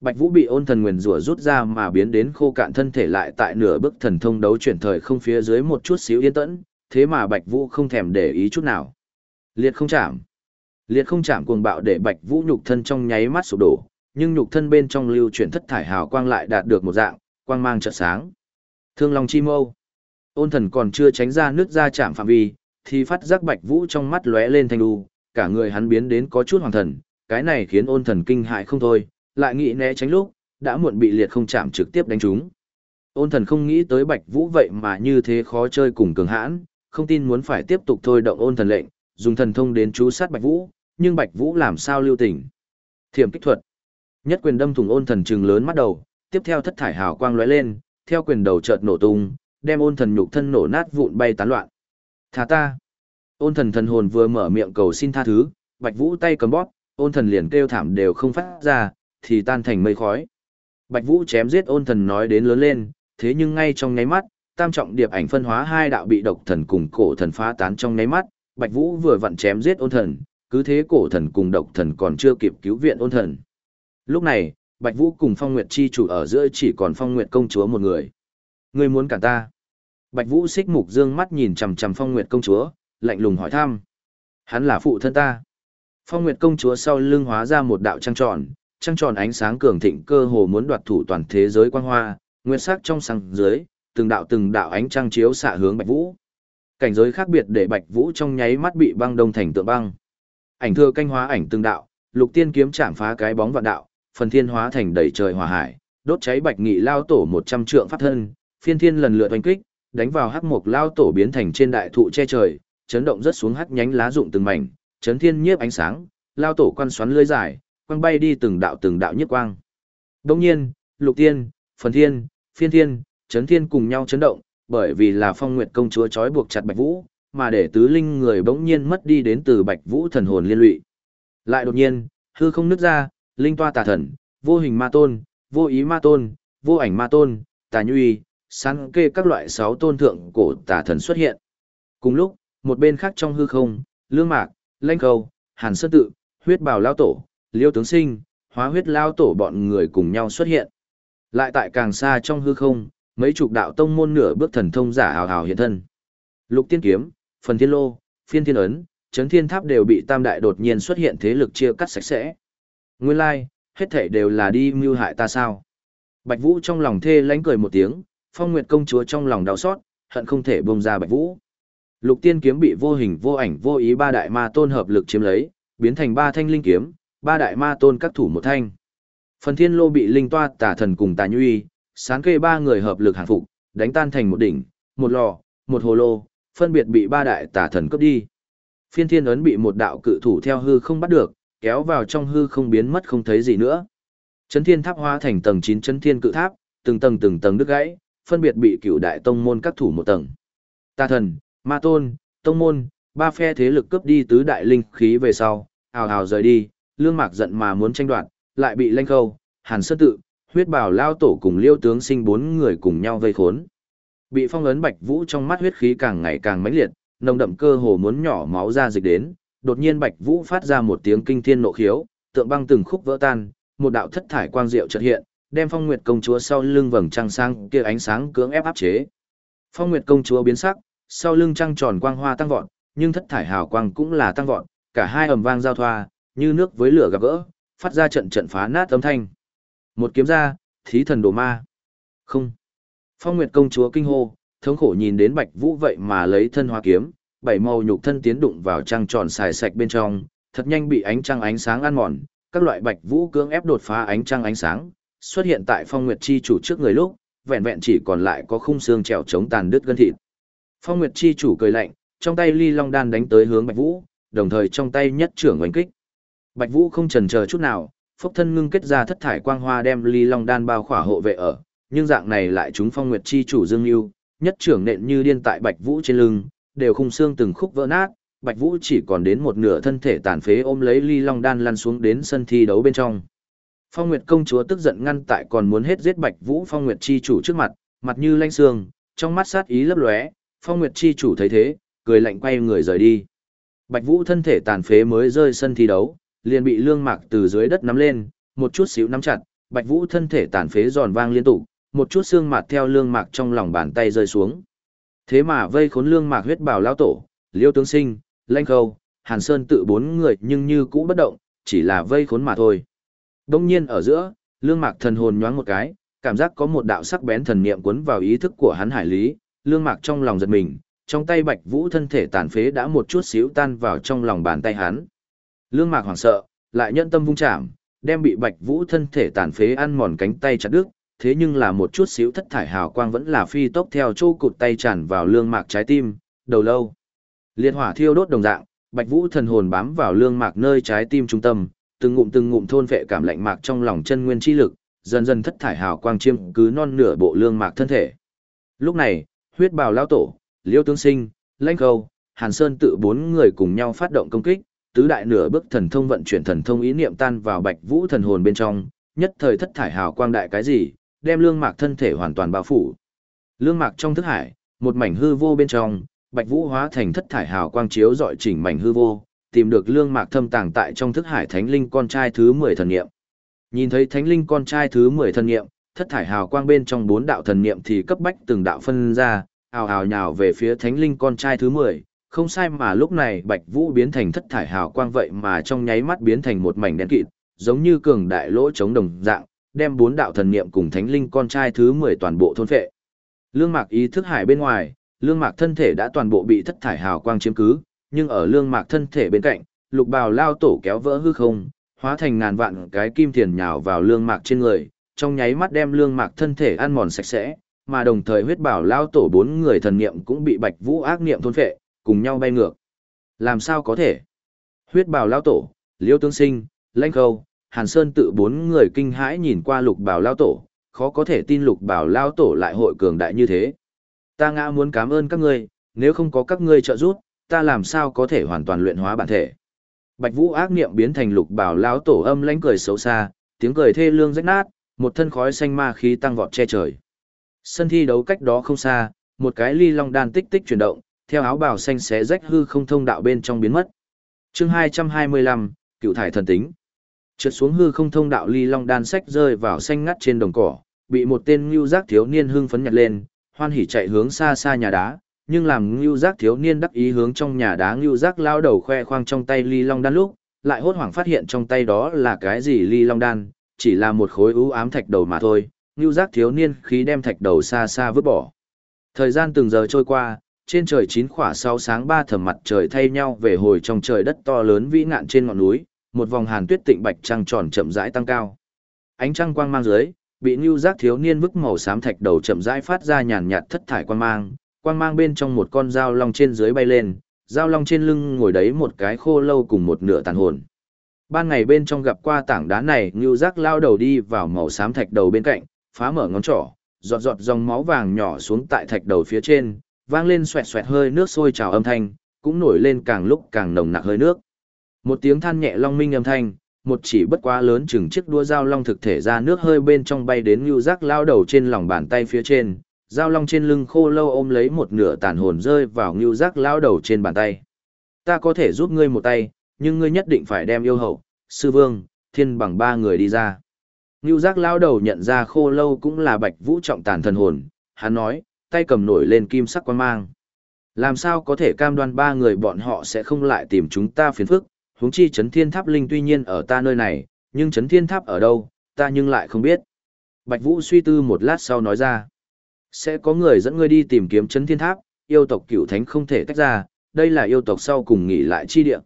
Bạch Vũ bị ôn thần nguyền rủa rút ra mà biến đến khô cạn thân thể lại tại nửa bước thần thông đấu chuyển thời không phía dưới một chút xíu yên tĩnh, thế mà Bạch Vũ không thèm để ý chút nào. Liệt không chạm. Liệt không chạm cuồng bạo để Bạch Vũ nhục thân trong nháy mắt sụp đổ, nhưng nhục thân bên trong lưu chuyển thất thải hào quang lại đạt được một dạng, quang mang chợt sáng. Thương Long chi mâu. Ôn thần còn chưa tránh ra nước ra chạm phạm vi, thì phát giác Bạch Vũ trong mắt lóe lên thanh đu, cả người hắn biến đến có chút hoàng thần, cái này khiến ôn thần kinh hại không thôi, lại nghĩ né tránh lúc, đã muộn bị liệt không chạm trực tiếp đánh trúng. Ôn thần không nghĩ tới Bạch Vũ vậy mà như thế khó chơi cùng cường hãn, không tin muốn phải tiếp tục thôi động ôn thần lệnh, dùng thần thông đến chú sát Bạch Vũ, nhưng Bạch Vũ làm sao lưu tình. Thiểm kích thuật. Nhất quyền đâm thủng ôn thần trừng lớn mắt đầu, tiếp theo thất thải hào quang lóe lên, theo quyền đầu chợt nổ tung, đem ôn thần nhục thân nổ nát vụn bay tán loạn. Tha ta. Ôn thần thần hồn vừa mở miệng cầu xin tha thứ, Bạch Vũ tay cầm bóp, ôn thần liền kêu thảm đều không phát ra, thì tan thành mây khói. Bạch Vũ chém giết ôn thần nói đến lớn lên, thế nhưng ngay trong nháy mắt, tam trọng điệp ảnh phân hóa hai đạo bị độc thần cùng cổ thần phá tán trong nháy mắt, Bạch Vũ vừa vặn chém giết ôn thần, cứ thế cổ thần cùng độc thần còn chưa kịp cứu viện ôn thần. Lúc này, Bạch Vũ cùng Phong Nguyệt chi chủ ở giữa chỉ còn Phong Nguyệt công chúa một người. Ngươi muốn cản ta? Bạch Vũ xích mục dương mắt nhìn chằm chằm Phong Nguyệt công chúa, lạnh lùng hỏi thăm. Hắn là phụ thân ta. Phong Nguyệt công chúa sau lưng hóa ra một đạo trăng tròn, trăng tròn ánh sáng cường thịnh cơ hồ muốn đoạt thủ toàn thế giới quang hoa, nguyệt sắc trong sáng dưới, từng đạo từng đạo ánh trăng chiếu xạ hướng Bạch Vũ. Cảnh giới khác biệt để Bạch Vũ trong nháy mắt bị băng đông thành tượng băng. Ảnh thừa canh hóa ảnh từng đạo, lục tiên kiếm chạm phá cái bóng vạn đạo, phần thiên hóa thành đầy trời hỏa hải, đốt cháy Bạch Nghị lao tổ 100 trượng pháp thân, phiên thiên lần lượt oanh kích, đánh vào hắc mục lao tổ biến thành trên đại thụ che trời, chấn động rất xuống hắc nhánh lá rụng từng mảnh, chấn thiên nhiếp ánh sáng, lao tổ quan xoắn lưới dài, quăng bay đi từng đạo từng đạo nhức quang. Đồng nhiên, lục tiên, phần thiên, phiên thiên, chấn thiên cùng nhau chấn động, bởi vì là phong nguyệt công chúa trói buộc chặt bạch vũ, mà để tứ linh người bỗng nhiên mất đi đến từ bạch vũ thần hồn liên lụy. Lại đột nhiên, hư không nứt ra, linh toa tà thần, vô hình ma tôn, vô ý ma tôn, vô ảnh ma tôn, tà nhuy, sáng kê các loại sáu tôn thượng cổ tà thần xuất hiện. Cùng lúc, một bên khác trong hư không, lương mạc, lanh cầu, hàn sơn tự, huyết bào lao tổ, liêu tướng sinh, hóa huyết lao tổ bọn người cùng nhau xuất hiện. Lại tại càng xa trong hư không, mấy chục đạo tông môn nửa bước thần thông giả hào hào hiện thân. Lục tiên kiếm, phần thiên lô, phiên thiên ấn, chấn thiên tháp đều bị tam đại đột nhiên xuất hiện thế lực chia cắt sạch sẽ. Nguyên lai, like, hết thể đều là đi mưu hại ta sao. Bạch Vũ trong lòng thê lánh cười một tiếng, phong nguyệt công chúa trong lòng đau xót, hận không thể buông ra Bạch Vũ. Lục tiên kiếm bị vô hình vô ảnh vô ý ba đại ma tôn hợp lực chiếm lấy, biến thành ba thanh linh kiếm, ba đại ma tôn các thủ một thanh. Phần thiên lô bị linh toa tả thần cùng tà nhuy, sáng kê ba người hợp lực hàng phục, đánh tan thành một đỉnh, một lò, một hồ lô, phân biệt bị ba đại tả thần cướp đi. Phiên thiên ấn bị một đạo cự thủ theo hư không bắt được, kéo vào trong hư không biến mất không thấy gì nữa. Chấn thiên tháp hóa thành tầng 9 chấn thiên cự tháp, từng tầng từng tầng đứt gãy, phân biệt bị cựu đại tông môn các thủ một tầng. Tà thần, ma tôn, tông môn, ba phe thế lực cướp đi tứ đại linh khí về sau, hào hào rời đi, lương mạc giận mà muốn tranh đoạt, lại bị lanh khâu, hàn sơn tự, huyết bảo lao tổ cùng liêu tướng sinh bốn người cùng nhau vây khốn. Bị phong ấn bạch vũ trong mắt huyết khí càng ngày càng mãnh liệt, nồng đậm cơ hồ muốn nhỏ máu ra dịch đến, đột nhiên bạch vũ phát ra một tiếng kinh thiên nộ khiếu, tượng băng từng khúc vỡ tan, một đạo thất thải quang diệu chợt hiện, đem phong nguyệt công chúa sau lưng vầng trăng sang kia ánh sáng cưỡng ép áp chế. Phong nguyệt công chúa biến sắc, sau lưng trăng tròn quang hoa tăng vọt, nhưng thất thải hào quang cũng là tăng vọt, cả hai ầm vang giao thoa, như nước với lửa gặp gỡ, phát ra trận trận phá nát âm thanh. Một kiếm ra, thí thần đồ ma. Không. Phong Nguyệt công chúa kinh hô, thống khổ nhìn đến Bạch Vũ vậy mà lấy thân hoa kiếm, bảy màu nhục thân tiến đụng vào trăng tròn xài sạch bên trong, thật nhanh bị ánh trăng ánh sáng ăn mòn, các loại Bạch Vũ cưỡng ép đột phá ánh trăng ánh sáng, xuất hiện tại Phong Nguyệt chi chủ trước người lúc, vẹn vẹn chỉ còn lại có khung xương trèo chống tàn đứt gân thịt. Phong Nguyệt chi chủ cười lạnh, trong tay Ly Long đan đánh tới hướng Bạch Vũ, đồng thời trong tay nhất trưởng oanh kích. Bạch Vũ không chần chờ chút nào, phốc thân ngưng kết ra thất thải quang hoa đem ly long đan bao khỏa hộ vệ ở, nhưng dạng này lại chúng phong nguyệt chi chủ Dương Nưu, nhất trưởng nện như điên tại Bạch Vũ trên lưng, đều khung xương từng khúc vỡ nát, Bạch Vũ chỉ còn đến một nửa thân thể tàn phế ôm lấy ly long đan lăn xuống đến sân thi đấu bên trong. Phong Nguyệt công chúa tức giận ngăn tại còn muốn hết giết Bạch Vũ Phong Nguyệt chi chủ trước mặt, mặt như lanh xương, trong mắt sát ý lấp lóe, Phong Nguyệt chi chủ thấy thế, cười lạnh quay người rời đi. Bạch Vũ thân thể tàn phế mới rơi sân thi đấu, liền bị Lương Mạc từ dưới đất nắm lên, một chút xíu nắm chặt, Bạch Vũ thân thể tàn phế giòn vang liên tục, một chút xương mạt theo Lương Mạc trong lòng bàn tay rơi xuống. Thế mà vây khốn Lương Mạc huyết bảo lão tổ, Liêu tướng sinh, Lanh Khâu, Hàn Sơn tự bốn người nhưng như cũ bất động, chỉ là vây khốn mà thôi. Đông nhiên ở giữa, Lương Mạc thần hồn nhoáng một cái, cảm giác có một đạo sắc bén thần niệm cuốn vào ý thức của hắn hải lý, Lương Mạc trong lòng giật mình, trong tay Bạch Vũ thân thể tàn phế đã một chút xíu tan vào trong lòng bàn tay hắn. Lương Mạc hoảng sợ, lại nhận tâm vung chạm, đem bị Bạch Vũ thân thể tàn phế ăn mòn cánh tay chặt đứt, thế nhưng là một chút xíu thất thải hào quang vẫn là phi tốc theo chỗ cụt tay tràn vào Lương Mạc trái tim, đầu lâu. Liệt hỏa thiêu đốt đồng dạng, Bạch Vũ thần hồn bám vào Lương Mạc nơi trái tim trung tâm, từng ngụm từng ngụm thôn vệ cảm lạnh mạc trong lòng chân nguyên chi lực, dần dần thất thải hào quang chiêm cứ non nửa bộ lương mạc thân thể. Lúc này, huyết bào lao tổ, liêu tướng sinh, lãnh khâu, hàn sơn tự bốn người cùng nhau phát động công kích, tứ đại nửa bước thần thông vận chuyển thần thông ý niệm tan vào bạch vũ thần hồn bên trong, nhất thời thất thải hào quang đại cái gì, đem lương mạc thân thể hoàn toàn bao phủ. Lương mạc trong thức hải, một mảnh hư vô bên trong, bạch vũ hóa thành thất thải hào quang chiếu dọi chỉnh mảnh hư vô, tìm được lương mạc thâm tàng tại trong thức hải thánh linh con trai thứ 10 thần niệm. Nhìn thấy thánh linh con trai thứ 10 thần niệm, thất thải hào quang bên trong bốn đạo thần niệm thì cấp bách từng đạo phân ra, ào ào nhào về phía thánh linh con trai thứ 10, không sai mà lúc này Bạch Vũ biến thành thất thải hào quang vậy mà trong nháy mắt biến thành một mảnh đen kịt, giống như cường đại lỗ chống đồng dạng, đem bốn đạo thần niệm cùng thánh linh con trai thứ 10 toàn bộ thôn phệ. Lương Mạc ý thức hải bên ngoài, lương mạc thân thể đã toàn bộ bị thất thải hào quang chiếm cứ, nhưng ở lương mạc thân thể bên cạnh, lục bào lao tổ kéo vỡ hư không, hóa thành ngàn vạn cái kim thiền nhào vào lương mạc trên người, trong nháy mắt đem lương mạc thân thể ăn mòn sạch sẽ, mà đồng thời huyết bảo lao tổ bốn người thần niệm cũng bị bạch vũ ác niệm thôn phệ, cùng nhau bay ngược. Làm sao có thể? Huyết bảo lao tổ, liêu Tướng sinh, lãnh khâu, hàn sơn tự bốn người kinh hãi nhìn qua lục bảo lao tổ, khó có thể tin lục bảo lao tổ lại hội cường đại như thế. Ta ngã muốn cảm ơn các ngươi, nếu không có các ngươi trợ giúp, ta làm sao có thể hoàn toàn luyện hóa bản thể. Bạch Vũ ác niệm biến thành lục bảo lão tổ âm lãnh cười xấu xa, tiếng cười thê lương rách nát, một thân khói xanh ma khí tăng vọt che trời. Sân thi đấu cách đó không xa, một cái ly long đan tích tích chuyển động, theo áo bào xanh xé rách hư không thông đạo bên trong biến mất. Chương 225, Cựu thải thần tính. Trượt xuống hư không thông đạo ly long đan sách rơi vào xanh ngắt trên đồng cỏ, bị một tên nhu giác thiếu niên hưng phấn nhặt lên, hoan hỉ chạy hướng xa xa nhà đá, nhưng làm ngưu giác thiếu niên đắc ý hướng trong nhà đá ngưu giác lao đầu khoe khoang trong tay ly long đan lúc, lại hốt hoảng phát hiện trong tay đó là cái gì ly long đan, chỉ là một khối ưu ám thạch đầu mà thôi, ngưu giác thiếu niên khí đem thạch đầu xa xa vứt bỏ. Thời gian từng giờ trôi qua, trên trời chín khỏa sau sáng ba thầm mặt trời thay nhau về hồi trong trời đất to lớn vĩ ngạn trên ngọn núi, một vòng hàn tuyết tịnh bạch trăng tròn chậm rãi tăng cao. Ánh trăng quang mang dưới, bị Nưu Giác thiếu niên vứt màu xám thạch đầu chậm rãi phát ra nhàn nhạt thất thải quang mang, quang mang bên trong một con dao long trên dưới bay lên, dao long trên lưng ngồi đấy một cái khô lâu cùng một nửa tàn hồn. Ban ngày bên trong gặp qua tảng đá này, Nưu Giác lao đầu đi vào màu xám thạch đầu bên cạnh, phá mở ngón trỏ, giọt giọt dòng máu vàng nhỏ xuống tại thạch đầu phía trên, vang lên xoẹt xoẹt hơi nước sôi trào âm thanh, cũng nổi lên càng lúc càng nồng nặc hơi nước. Một tiếng than nhẹ long minh âm thanh, một chỉ bất quá lớn chừng chiếc đua dao long thực thể ra nước hơi bên trong bay đến như giác lao đầu trên lòng bàn tay phía trên dao long trên lưng khô lâu ôm lấy một nửa tàn hồn rơi vào ngưu giác lao đầu trên bàn tay ta có thể giúp ngươi một tay nhưng ngươi nhất định phải đem yêu hậu sư vương thiên bằng ba người đi ra ngưu giác lao đầu nhận ra khô lâu cũng là bạch vũ trọng tàn thần hồn hắn nói tay cầm nổi lên kim sắc quan mang làm sao có thể cam đoan ba người bọn họ sẽ không lại tìm chúng ta phiền phức huống chi chấn thiên tháp linh tuy nhiên ở ta nơi này, nhưng chấn thiên tháp ở đâu, ta nhưng lại không biết. Bạch Vũ suy tư một lát sau nói ra, sẽ có người dẫn ngươi đi tìm kiếm chấn thiên tháp, yêu tộc cửu thánh không thể tách ra, đây là yêu tộc sau cùng nghỉ lại chi địa.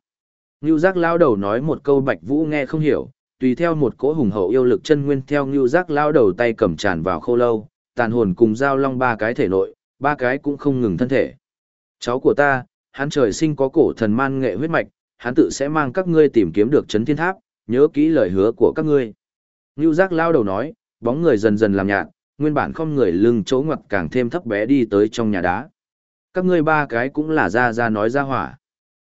Ngưu giác lao đầu nói một câu Bạch Vũ nghe không hiểu, tùy theo một cỗ hùng hậu yêu lực chân nguyên theo Ngưu giác lao đầu tay cầm tràn vào khô lâu, tàn hồn cùng giao long ba cái thể nội, ba cái cũng không ngừng thân thể. Cháu của ta, hắn trời sinh có cổ thần man nghệ huyết mạch, hắn tự sẽ mang các ngươi tìm kiếm được chấn thiên tháp, nhớ kỹ lời hứa của các ngươi. Ngưu giác lao đầu nói, bóng người dần dần làm nhạt, nguyên bản không người lưng chỗ ngoặt càng thêm thấp bé đi tới trong nhà đá. Các ngươi ba cái cũng là ra ra nói ra hỏa.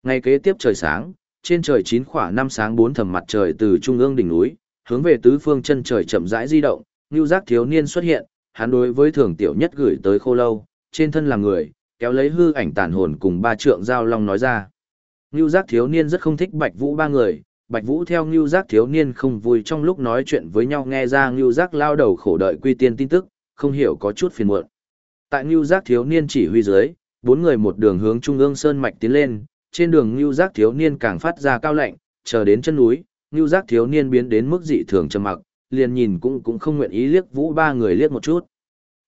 Ngày kế tiếp trời sáng, trên trời chín khỏa năm sáng bốn thầm mặt trời từ trung ương đỉnh núi, hướng về tứ phương chân trời chậm rãi di động, Nưu Giác thiếu niên xuất hiện, hắn đối với thường tiểu nhất gửi tới khô lâu, trên thân là người, kéo lấy hư ảnh tàn hồn cùng ba trượng giao long nói ra. Ngưu Giác thiếu niên rất không thích Bạch Vũ ba người, Bạch Vũ theo ngưu Giác thiếu niên không vui trong lúc nói chuyện với nhau nghe ra ngưu Giác lao đầu khổ đợi quy tiên tin tức, không hiểu có chút phiền muộn. Tại ngưu Giác thiếu niên chỉ huy dưới, bốn người một đường hướng trung ương sơn mạch tiến lên, trên đường ngưu Giác thiếu niên càng phát ra cao lạnh, chờ đến chân núi, ngưu Giác thiếu niên biến đến mức dị thường trầm mặc, liền nhìn cũng cũng không nguyện ý liếc Vũ ba người liếc một chút.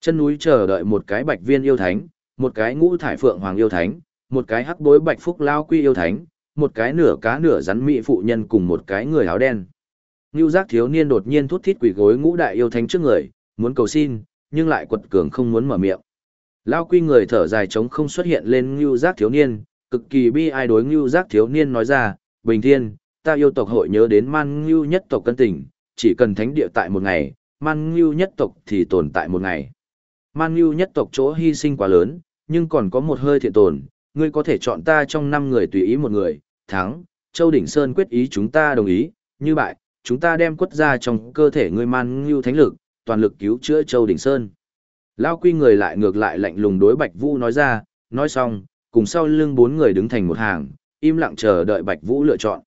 Chân núi chờ đợi một cái Bạch Viên yêu thánh, một cái Ngũ thải phượng hoàng yêu thánh, một cái hắc bối Bạch Phúc lao quy yêu thánh, một cái nửa cá nửa rắn mỹ phụ nhân cùng một cái người áo đen. Nưu Giác thiếu niên đột nhiên thút thít quỷ gối Ngũ đại yêu thánh trước người, muốn cầu xin, nhưng lại quật cường không muốn mở miệng. Lao quy người thở dài trống không xuất hiện lên Ngưu Giác thiếu niên, cực kỳ bi ai đối Ngưu Giác thiếu niên nói ra, "Bình Thiên, ta yêu tộc hội nhớ đến Man Ngưu nhất tộc cân tình, chỉ cần thánh địa tại một ngày, Man Ngưu nhất tộc thì tồn tại một ngày. Man Ngưu nhất tộc chỗ hy sinh quá lớn, nhưng còn có một hơi thiện tồn, ngươi có thể chọn ta trong năm người tùy ý một người, thắng, Châu Đỉnh Sơn quyết ý chúng ta đồng ý, như vậy chúng ta đem quất ra trong cơ thể ngươi Man Ngưu thánh lực, toàn lực cứu chữa Châu Đỉnh Sơn. Lao quy người lại ngược lại lạnh lùng đối Bạch Vũ nói ra, nói xong, cùng sau lưng bốn người đứng thành một hàng, im lặng chờ đợi Bạch Vũ lựa chọn.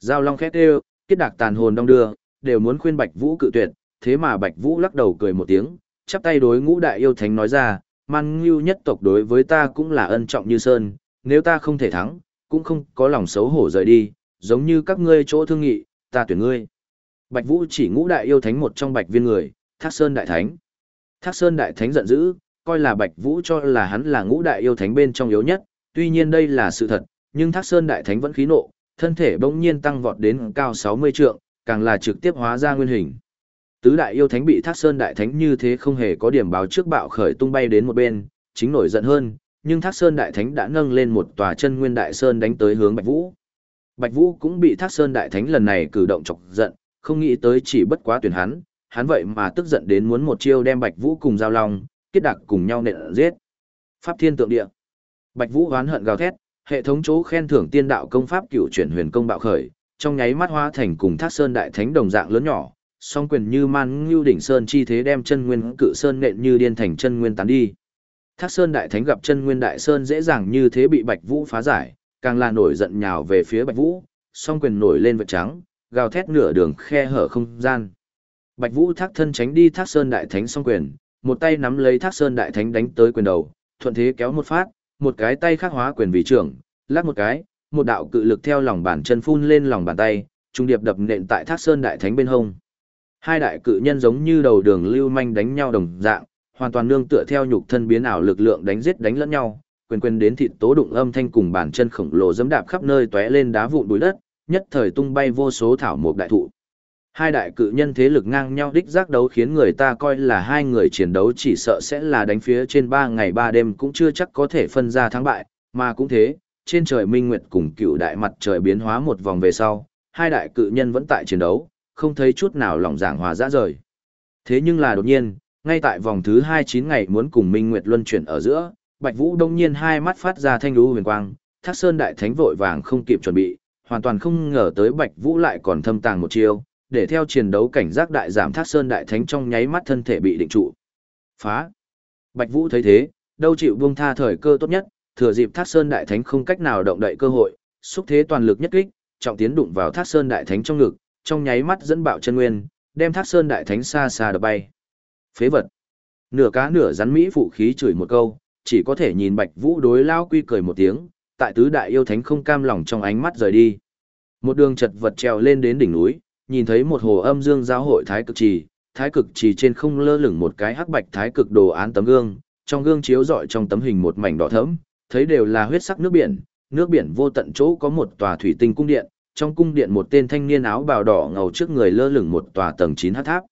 Giao Long khét đều, kết đạc tàn hồn đông đưa, đều muốn khuyên Bạch Vũ cự tuyệt, thế mà Bạch Vũ lắc đầu cười một tiếng, chắp tay đối ngũ đại yêu thánh nói ra, man ngưu nhất tộc đối với ta cũng là ân trọng như sơn, nếu ta không thể thắng, cũng không có lòng xấu hổ rời đi, giống như các ngươi chỗ thương nghị, ta tuyển ngươi. Bạch Vũ chỉ ngũ đại yêu thánh một trong bạch viên người, Thác Sơn đại thánh. Thác Sơn đại thánh giận dữ, coi là Bạch Vũ cho là hắn là ngũ đại yêu thánh bên trong yếu nhất, tuy nhiên đây là sự thật, nhưng Thác Sơn đại thánh vẫn khí nộ, thân thể bỗng nhiên tăng vọt đến cao 60 trượng, càng là trực tiếp hóa ra nguyên hình. Tứ đại yêu thánh bị Thác Sơn đại thánh như thế không hề có điểm báo trước bạo khởi tung bay đến một bên, chính nổi giận hơn, nhưng Thác Sơn đại thánh đã nâng lên một tòa chân nguyên đại sơn đánh tới hướng Bạch Vũ. Bạch Vũ cũng bị Thác Sơn đại thánh lần này cử động chọc giận, không nghĩ tới chỉ bất quá tuyển hắn, hắn vậy mà tức giận đến muốn một chiêu đem Bạch Vũ cùng giao long, kết đặc cùng nhau nện giết. Pháp Thiên Tượng Địa. Bạch Vũ oán hận gào thét, hệ thống chỗ khen thưởng tiên đạo công pháp cựu chuyển huyền công bạo khởi, trong nháy mắt hóa thành cùng Thác Sơn đại thánh đồng dạng lớn nhỏ, song quyền như man ngưu đỉnh sơn chi thế đem chân nguyên cự sơn nện như điên thành chân nguyên tán đi. Thác Sơn đại thánh gặp chân nguyên đại sơn dễ dàng như thế bị Bạch Vũ phá giải, càng là nổi giận nhào về phía Bạch Vũ, song quyền nổi lên vệt trắng, gào thét nửa đường khe hở không gian. Bạch Vũ thác thân tránh đi Thác Sơn đại thánh song quyền, một tay nắm lấy Thác Sơn đại thánh đánh tới quyền đầu, thuận thế kéo một phát, một cái tay khác hóa quyền vị trưởng, lắc một cái, một đạo cự lực theo lòng bàn chân phun lên lòng bàn tay, trung điệp đập nện tại Thác Sơn đại thánh bên hông. Hai đại cự nhân giống như đầu đường lưu manh đánh nhau đồng dạng, hoàn toàn nương tựa theo nhục thân biến ảo lực lượng đánh giết đánh lẫn nhau, quyền quyền đến thịt tố đụng âm thanh cùng bàn chân khổng lồ dẫm đạp khắp nơi tóe lên đá vụn bụi đất, nhất thời tung bay vô số thảo mộc đại thụ. Hai đại cự nhân thế lực ngang nhau đích giác đấu khiến người ta coi là hai người chiến đấu chỉ sợ sẽ là đánh phía trên ba ngày ba đêm cũng chưa chắc có thể phân ra thắng bại, mà cũng thế, trên trời minh nguyệt cùng cựu đại mặt trời biến hóa một vòng về sau, hai đại cự nhân vẫn tại chiến đấu, không thấy chút nào lòng giảng hòa dã rời. Thế nhưng là đột nhiên, ngay tại vòng thứ 29 ngày muốn cùng Minh Nguyệt luân chuyển ở giữa, Bạch Vũ đông nhiên hai mắt phát ra thanh lũ huyền quang, Thác Sơn đại thánh vội vàng không kịp chuẩn bị, hoàn toàn không ngờ tới Bạch Vũ lại còn thâm tàng một chiêu, để theo chiến đấu cảnh giác đại giảm Thác Sơn đại thánh trong nháy mắt thân thể bị định trụ. Phá! Bạch Vũ thấy thế, đâu chịu buông tha thời cơ tốt nhất, thừa dịp Thác Sơn đại thánh không cách nào động đậy cơ hội, xúc thế toàn lực nhất kích, trọng tiến đụng vào Thác Sơn đại thánh trong ngực, trong nháy mắt dẫn bạo chân nguyên, đem Thác Sơn đại thánh xa xa đập bay. Phế vật. Nửa cá nửa rắn mỹ phụ khí chửi một câu, chỉ có thể nhìn Bạch Vũ đối lao quy cười một tiếng, tại tứ đại yêu thánh không cam lòng trong ánh mắt rời đi. Một đường chật vật trèo lên đến đỉnh núi, nhìn thấy một hồ âm dương giáo hội thái cực trì, thái cực trì trên không lơ lửng một cái hắc bạch thái cực đồ án tấm gương, trong gương chiếu rọi trong tấm hình một mảnh đỏ thẫm, thấy đều là huyết sắc nước biển, nước biển vô tận chỗ có một tòa thủy tinh cung điện, trong cung điện một tên thanh niên áo bào đỏ ngầu trước người lơ lửng một tòa tầng 9 hát tháp.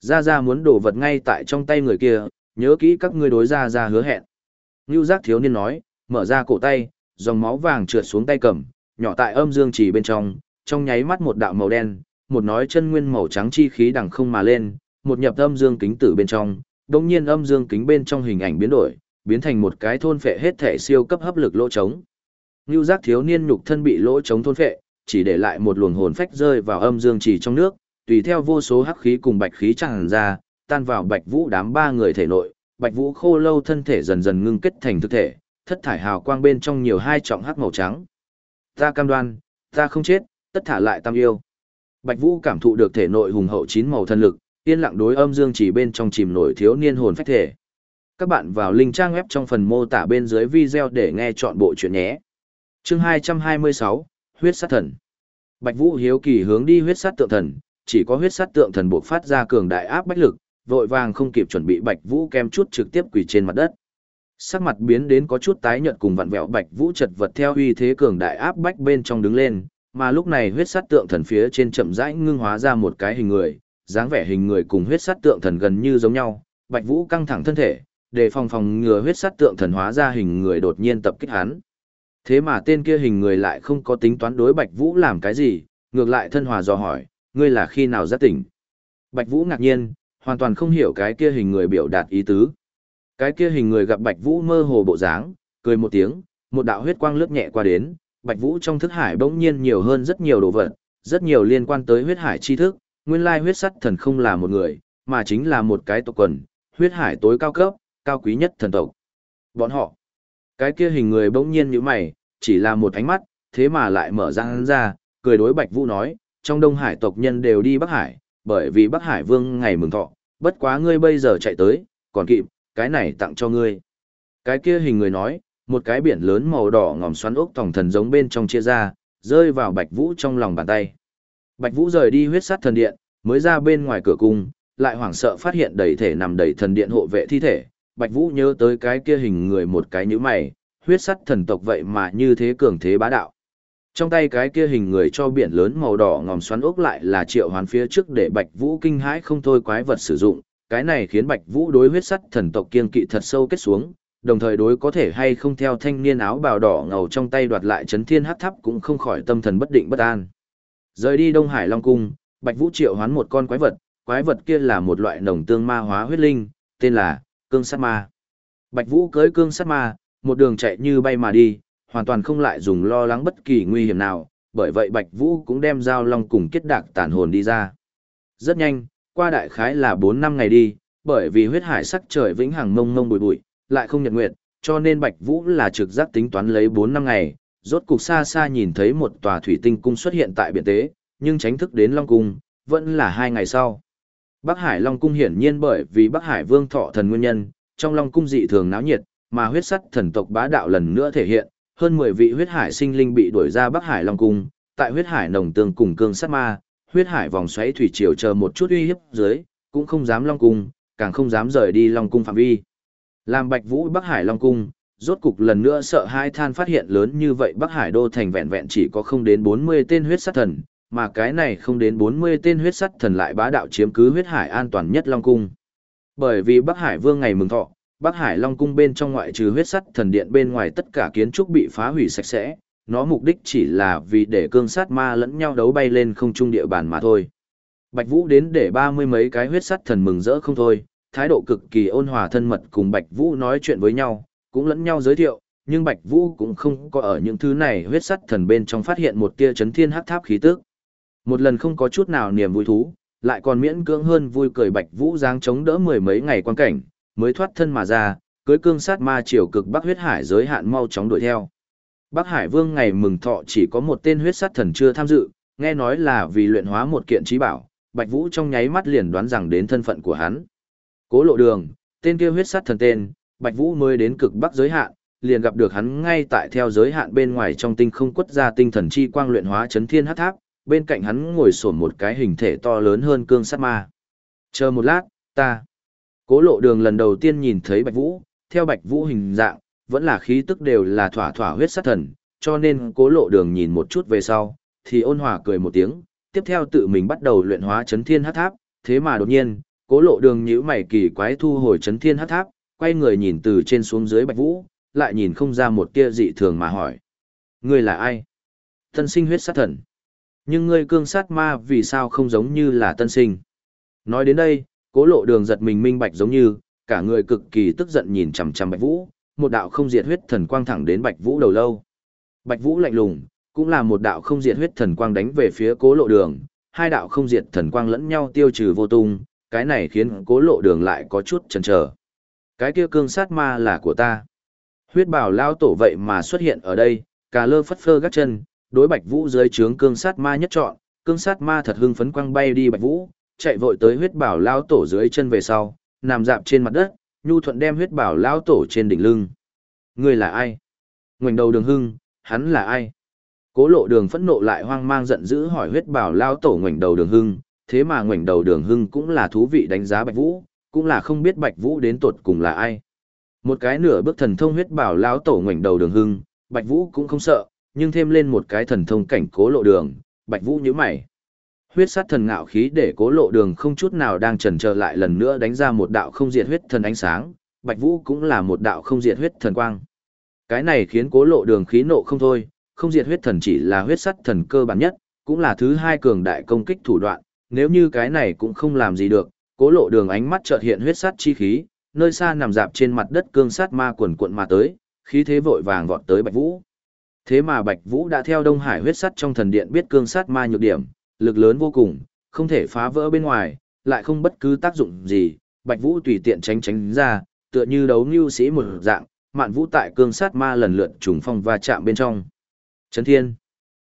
Ra Ra muốn đổ vật ngay tại trong tay người kia, nhớ kỹ các ngươi đối Ra Ra hứa hẹn. Ngưu giác thiếu niên nói, mở ra cổ tay, dòng máu vàng trượt xuống tay cầm, nhỏ tại âm dương chỉ bên trong, trong nháy mắt một đạo màu đen, một nói chân nguyên màu trắng chi khí đằng không mà lên, một nhập âm dương kính tử bên trong, đồng nhiên âm dương kính bên trong hình ảnh biến đổi, biến thành một cái thôn phệ hết thể siêu cấp hấp lực lỗ trống. Ngưu giác thiếu niên nhục thân bị lỗ trống thôn phệ, chỉ để lại một luồng hồn phách rơi vào âm dương chỉ trong nước, tùy theo vô số hắc khí cùng bạch khí tràn ra, tan vào bạch vũ đám ba người thể nội, bạch vũ khô lâu thân thể dần dần ngưng kết thành thực thể, thất thải hào quang bên trong nhiều hai trọng hắc màu trắng. Ta cam đoan, ta không chết, tất thả lại tam yêu. Bạch vũ cảm thụ được thể nội hùng hậu chín màu thân lực, yên lặng đối âm dương chỉ bên trong chìm nổi thiếu niên hồn phách thể. Các bạn vào link trang web trong phần mô tả bên dưới video để nghe chọn bộ chuyện nhé. Chương 226, Huyết sát thần. Bạch Vũ hiếu kỳ hướng đi huyết sát tượng thần, chỉ có huyết sát tượng thần buộc phát ra cường đại áp bách lực, vội vàng không kịp chuẩn bị Bạch Vũ kem chút trực tiếp quỳ trên mặt đất. Sắc mặt biến đến có chút tái nhợt cùng vặn vẹo Bạch Vũ chật vật theo uy thế cường đại áp bách bên trong đứng lên, mà lúc này huyết sát tượng thần phía trên chậm rãi ngưng hóa ra một cái hình người, dáng vẻ hình người cùng huyết sát tượng thần gần như giống nhau, Bạch Vũ căng thẳng thân thể, để phòng phòng ngừa huyết sát tượng thần hóa ra hình người đột nhiên tập kích hắn. Thế mà tên kia hình người lại không có tính toán đối Bạch Vũ làm cái gì, ngược lại thân hòa dò hỏi, ngươi là khi nào giác tỉnh? Bạch Vũ ngạc nhiên, hoàn toàn không hiểu cái kia hình người biểu đạt ý tứ. Cái kia hình người gặp Bạch Vũ mơ hồ bộ dáng, cười một tiếng, một đạo huyết quang lướt nhẹ qua đến, Bạch Vũ trong thức hải bỗng nhiên nhiều hơn rất nhiều đồ vật, rất nhiều liên quan tới huyết hải tri thức, nguyên lai huyết sắt thần không là một người, mà chính là một cái tộc quần, huyết hải tối cao cấp, cao quý nhất thần tộc. Bọn họ, cái kia hình người bỗng nhiên như mày, chỉ là một ánh mắt, thế mà lại mở ra hắn ra, cười đối Bạch Vũ nói, trong Đông Hải tộc nhân đều đi Bắc Hải, bởi vì Bắc Hải Vương ngày mừng thọ, bất quá ngươi bây giờ chạy tới, còn kịp, cái này tặng cho ngươi. Cái kia hình người nói, một cái biển lớn màu đỏ ngòm xoắn ốc tổng thần giống bên trong chia ra, rơi vào Bạch Vũ trong lòng bàn tay. Bạch Vũ rời đi huyết sát thần điện, mới ra bên ngoài cửa cung, lại hoảng sợ phát hiện đầy thể nằm đầy thần điện hộ vệ thi thể. Bạch Vũ nhớ tới cái kia hình người một cái nhíu mày, huyết sắt thần tộc vậy mà như thế cường thế bá đạo. Trong tay cái kia hình người cho biển lớn màu đỏ ngòm xoắn ốc lại là triệu hoán phía trước để Bạch Vũ kinh hãi không thôi quái vật sử dụng, cái này khiến Bạch Vũ đối huyết sắt thần tộc kiên kỵ thật sâu kết xuống, đồng thời đối có thể hay không theo thanh niên áo bào đỏ ngầu trong tay đoạt lại chấn thiên hắc tháp cũng không khỏi tâm thần bất định bất an. Rời đi Đông Hải Long Cung, Bạch Vũ triệu hoán một con quái vật, quái vật kia là một loại nồng tương ma hóa huyết linh, tên là Cương Sát Ma. Bạch Vũ cưỡi Cương Sát Ma, một đường chạy như bay mà đi, hoàn toàn không lại dùng lo lắng bất kỳ nguy hiểm nào, bởi vậy Bạch Vũ cũng đem giao long cùng kết đạc tàn hồn đi ra. Rất nhanh, qua đại khái là 4 năm ngày đi, bởi vì huyết hải sắc trời vĩnh hằng mông mông bụi bụi, lại không nhật nguyệt, cho nên Bạch Vũ là trực giác tính toán lấy 4 năm ngày, rốt cục xa xa nhìn thấy một tòa thủy tinh cung xuất hiện tại biển tế, nhưng tránh thức đến Long Cung, vẫn là hai ngày sau. Bắc Hải Long Cung hiển nhiên bởi vì Bắc Hải Vương Thọ thần nguyên nhân, trong Long Cung dị thường náo nhiệt, mà huyết sắt thần tộc bá đạo lần nữa thể hiện, hơn 10 vị huyết hải sinh linh bị đuổi ra Bắc Hải Long Cung, tại huyết hải nồng tương cùng cương sát ma, huyết hải vòng xoáy thủy triều chờ một chút uy hiếp dưới, cũng không dám Long Cung, càng không dám rời đi Long Cung phạm vi. Làm Bạch Vũ Bắc Hải Long Cung, rốt cục lần nữa sợ hai than phát hiện lớn như vậy Bắc Hải đô thành vẹn vẹn chỉ có không đến 40 tên huyết sát thần, mà cái này không đến 40 tên huyết sắt thần lại bá đạo chiếm cứ huyết hải an toàn nhất Long Cung. Bởi vì Bắc Hải Vương ngày mừng thọ, Bắc Hải Long Cung bên trong ngoại trừ huyết sắt thần điện bên ngoài tất cả kiến trúc bị phá hủy sạch sẽ, nó mục đích chỉ là vì để cương sát ma lẫn nhau đấu bay lên không trung địa bàn mà thôi. Bạch Vũ đến để ba mươi mấy cái huyết sắt thần mừng rỡ không thôi, thái độ cực kỳ ôn hòa thân mật cùng Bạch Vũ nói chuyện với nhau, cũng lẫn nhau giới thiệu, nhưng Bạch Vũ cũng không có ở những thứ này huyết sắt thần bên trong phát hiện một tia chấn thiên hắc tháp khí tức. Một lần không có chút nào niềm vui thú, lại còn miễn cưỡng hơn vui cười Bạch Vũ giáng chống đỡ mười mấy ngày quan cảnh, mới thoát thân mà ra, cưới cương sát ma triều cực Bắc huyết hải giới hạn mau chóng đuổi theo. Bắc Hải Vương ngày mừng thọ chỉ có một tên huyết sát thần chưa tham dự, nghe nói là vì luyện hóa một kiện trí bảo, Bạch Vũ trong nháy mắt liền đoán rằng đến thân phận của hắn. Cố lộ đường, tên kia huyết sát thần tên, Bạch Vũ mới đến cực Bắc giới hạn, liền gặp được hắn ngay tại theo giới hạn bên ngoài trong tinh không quất ra tinh thần chi quang luyện hóa chấn thiên hắc tháp, bên cạnh hắn ngồi sổn một cái hình thể to lớn hơn cương sát ma. Chờ một lát, ta. Cố lộ đường lần đầu tiên nhìn thấy Bạch Vũ, theo Bạch Vũ hình dạng, vẫn là khí tức đều là thỏa thỏa huyết sát thần, cho nên cố lộ đường nhìn một chút về sau, thì ôn hòa cười một tiếng, tiếp theo tự mình bắt đầu luyện hóa chấn thiên hát tháp, thế mà đột nhiên, cố lộ đường nhíu mày kỳ quái thu hồi chấn thiên hát tháp, quay người nhìn từ trên xuống dưới Bạch Vũ, lại nhìn không ra một tia dị thường mà hỏi. Ngươi là ai? thân sinh huyết sát thần. Nhưng ngươi cương sát ma vì sao không giống như là tân sinh? Nói đến đây, cố lộ đường giật mình minh bạch giống như, cả người cực kỳ tức giận nhìn chằm chằm Bạch Vũ, một đạo không diệt huyết thần quang thẳng đến Bạch Vũ đầu lâu. Bạch Vũ lạnh lùng, cũng là một đạo không diệt huyết thần quang đánh về phía cố lộ đường, hai đạo không diệt thần quang lẫn nhau tiêu trừ vô tung, cái này khiến cố lộ đường lại có chút chần chờ. Cái kia cương sát ma là của ta. Huyết bảo lao tổ vậy mà xuất hiện ở đây, cà lơ phất phơ gắt chân, đối Bạch Vũ dưới trướng cương sát ma nhất chọn, cương sát ma thật hưng phấn quăng bay đi Bạch Vũ, chạy vội tới huyết bảo lao tổ dưới chân về sau, nằm dạp trên mặt đất, nhu thuận đem huyết bảo lao tổ trên đỉnh lưng. Người là ai? Ngoảnh đầu đường hưng, hắn là ai? Cố lộ đường phẫn nộ lại hoang mang giận dữ hỏi huyết bảo lao tổ ngoảnh đầu đường hưng, thế mà ngoảnh đầu đường hưng cũng là thú vị đánh giá Bạch Vũ, cũng là không biết Bạch Vũ đến tột cùng là ai. Một cái nửa bước thần thông huyết bảo lao tổ ngoảnh đầu đường hưng, Bạch Vũ cũng không sợ, nhưng thêm lên một cái thần thông cảnh cố lộ đường, Bạch Vũ nhíu mày. Huyết sát thần ngạo khí để cố lộ đường không chút nào đang chần chờ lại lần nữa đánh ra một đạo không diệt huyết thần ánh sáng, Bạch Vũ cũng là một đạo không diệt huyết thần quang. Cái này khiến cố lộ đường khí nộ không thôi, không diệt huyết thần chỉ là huyết sắt thần cơ bản nhất, cũng là thứ hai cường đại công kích thủ đoạn, nếu như cái này cũng không làm gì được, cố lộ đường ánh mắt chợt hiện huyết sắt chi khí, nơi xa nằm dạp trên mặt đất cương sát ma quần cuộn mà tới, khí thế vội vàng vọt tới Bạch Vũ. Thế mà Bạch Vũ đã theo Đông Hải huyết sắt trong thần điện biết cương sát ma nhược điểm, lực lớn vô cùng, không thể phá vỡ bên ngoài, lại không bất cứ tác dụng gì, Bạch Vũ tùy tiện tránh tránh ra, tựa như đấu lưu sĩ một dạng, mạn vũ tại cương sát ma lần lượt trùng phong va chạm bên trong. Chấn thiên.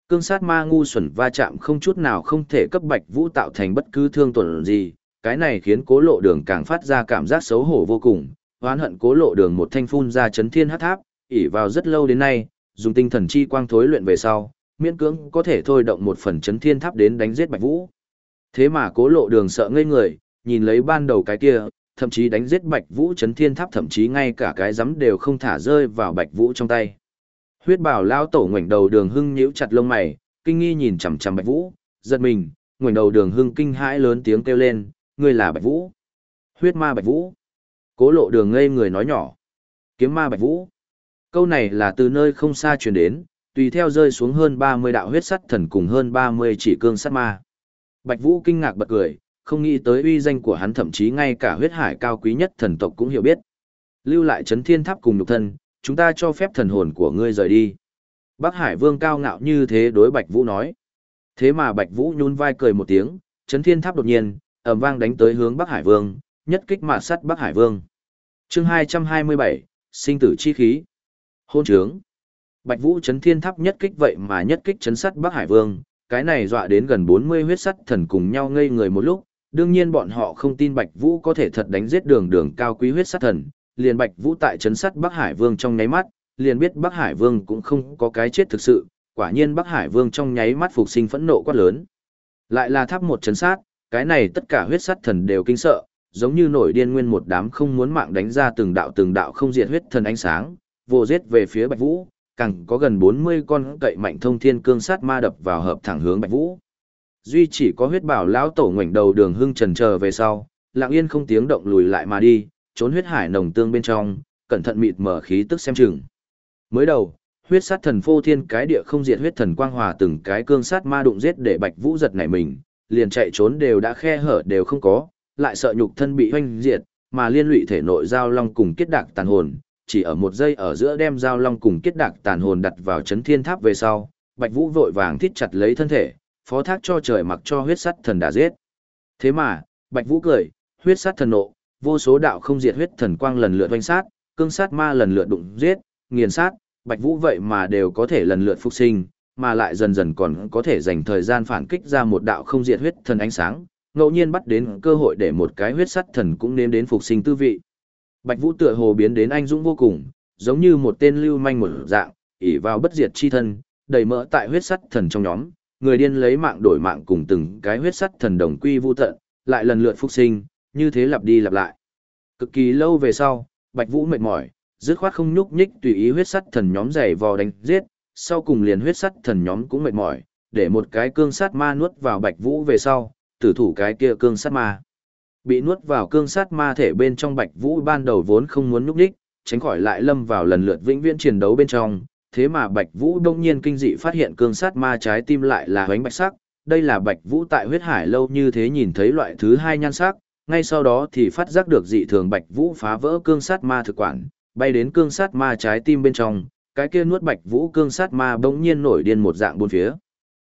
Cương sát ma ngu xuẩn va chạm không chút nào không thể cấp Bạch Vũ tạo thành bất cứ thương tổn gì, cái này khiến cố lộ đường càng phát ra cảm giác xấu hổ vô cùng, oán hận cố lộ đường một thanh phun ra chấn thiên hát tháp, ỉ vào rất lâu đến nay, dùng tinh thần chi quang thối luyện về sau, miễn cưỡng có thể thôi động một phần chấn thiên tháp đến đánh giết Bạch Vũ. Thế mà cố lộ đường sợ ngây người, nhìn lấy ban đầu cái kia, thậm chí đánh giết Bạch Vũ chấn thiên tháp thậm chí ngay cả cái giấm đều không thả rơi vào Bạch Vũ trong tay. Huyết bảo lao tổ ngoảnh đầu đường hưng nhíu chặt lông mày, kinh nghi nhìn chằm chằm Bạch Vũ, giật mình, ngoảnh đầu đường hưng kinh hãi lớn tiếng kêu lên, ngươi là Bạch Vũ. Huyết ma Bạch Vũ. Cố lộ đường ngây người nói nhỏ. Kiếm ma Bạch Vũ. Câu này là từ nơi không xa truyền đến, tùy theo rơi xuống hơn 30 đạo huyết sắt thần cùng hơn 30 chỉ cương sắt ma. Bạch Vũ kinh ngạc bật cười, không nghĩ tới uy danh của hắn thậm chí ngay cả huyết hải cao quý nhất thần tộc cũng hiểu biết. Lưu lại chấn thiên tháp cùng nhục thân, chúng ta cho phép thần hồn của ngươi rời đi. Bắc Hải Vương cao ngạo như thế đối Bạch Vũ nói. Thế mà Bạch Vũ nhún vai cười một tiếng, chấn thiên tháp đột nhiên, ầm vang đánh tới hướng Bắc Hải Vương, nhất kích mà sắt Bắc Hải Vương. Chương 227, sinh tử chi khí. Hôn trướng. Bạch Vũ chấn thiên tháp nhất kích vậy mà nhất kích chấn sắt Bắc Hải Vương, cái này dọa đến gần 40 huyết sắt thần cùng nhau ngây người một lúc, đương nhiên bọn họ không tin Bạch Vũ có thể thật đánh giết đường đường cao quý huyết sắt thần, liền Bạch Vũ tại chấn sắt Bắc Hải Vương trong nháy mắt, liền biết Bắc Hải Vương cũng không có cái chết thực sự, quả nhiên Bắc Hải Vương trong nháy mắt phục sinh phẫn nộ quát lớn. Lại là tháp một chấn sát, cái này tất cả huyết sắt thần đều kinh sợ, giống như nổi điên nguyên một đám không muốn mạng đánh ra từng đạo từng đạo không diệt huyết thần ánh sáng, vô giết về phía Bạch Vũ, càng có gần 40 con cậy mạnh thông thiên cương sát ma đập vào hợp thẳng hướng Bạch Vũ. Duy chỉ có huyết bảo lão tổ ngoảnh đầu đường hưng trần chờ về sau, lặng yên không tiếng động lùi lại mà đi, trốn huyết hải nồng tương bên trong, cẩn thận mịt mở khí tức xem chừng. Mới đầu, huyết sát thần phô thiên cái địa không diệt huyết thần quang hòa từng cái cương sát ma đụng giết để Bạch Vũ giật nảy mình, liền chạy trốn đều đã khe hở đều không có, lại sợ nhục thân bị hoanh diệt, mà liên lụy thể nội giao long cùng kết đạc tàn hồn, chỉ ở một giây ở giữa đem giao long cùng kết đạc tàn hồn đặt vào chấn thiên tháp về sau, Bạch Vũ vội vàng thít chặt lấy thân thể, phó thác cho trời mặc cho huyết sắt thần đã giết. Thế mà, Bạch Vũ cười, huyết sắt thần nộ, vô số đạo không diệt huyết thần quang lần lượt oanh sát, cương sát ma lần lượt đụng giết, nghiền sát, Bạch Vũ vậy mà đều có thể lần lượt phục sinh, mà lại dần dần còn có thể dành thời gian phản kích ra một đạo không diệt huyết thần ánh sáng, ngẫu nhiên bắt đến cơ hội để một cái huyết sắt thần cũng nếm đến phục sinh tư vị. Bạch Vũ tựa hồ biến đến anh dũng vô cùng, giống như một tên lưu manh một dạng, ỷ vào bất diệt chi thân, đầy mỡ tại huyết sắt thần trong nhóm, người điên lấy mạng đổi mạng cùng từng cái huyết sắt thần đồng quy vu tận, lại lần lượt phục sinh, như thế lặp đi lặp lại. Cực kỳ lâu về sau, Bạch Vũ mệt mỏi, dứt khoát không nhúc nhích tùy ý huyết sắt thần nhóm giày vò đánh giết, sau cùng liền huyết sắt thần nhóm cũng mệt mỏi, để một cái cương sát ma nuốt vào Bạch Vũ về sau, tử thủ cái kia cương sát ma. Bị nuốt vào cương sát ma thể bên trong Bạch Vũ ban đầu vốn không muốn nhúc nhích, tránh khỏi lại lâm vào lần lượt vĩnh viễn chiến đấu bên trong, Thế mà Bạch Vũ đông nhiên kinh dị phát hiện cương sát ma trái tim lại là hoánh bạch sắc, đây là Bạch Vũ tại huyết hải lâu như thế nhìn thấy loại thứ hai nhan sắc, ngay sau đó thì phát giác được dị thường Bạch Vũ phá vỡ cương sát ma thực quản, bay đến cương sát ma trái tim bên trong, cái kia nuốt Bạch Vũ cương sát ma bỗng nhiên nổi điên một dạng bốn phía.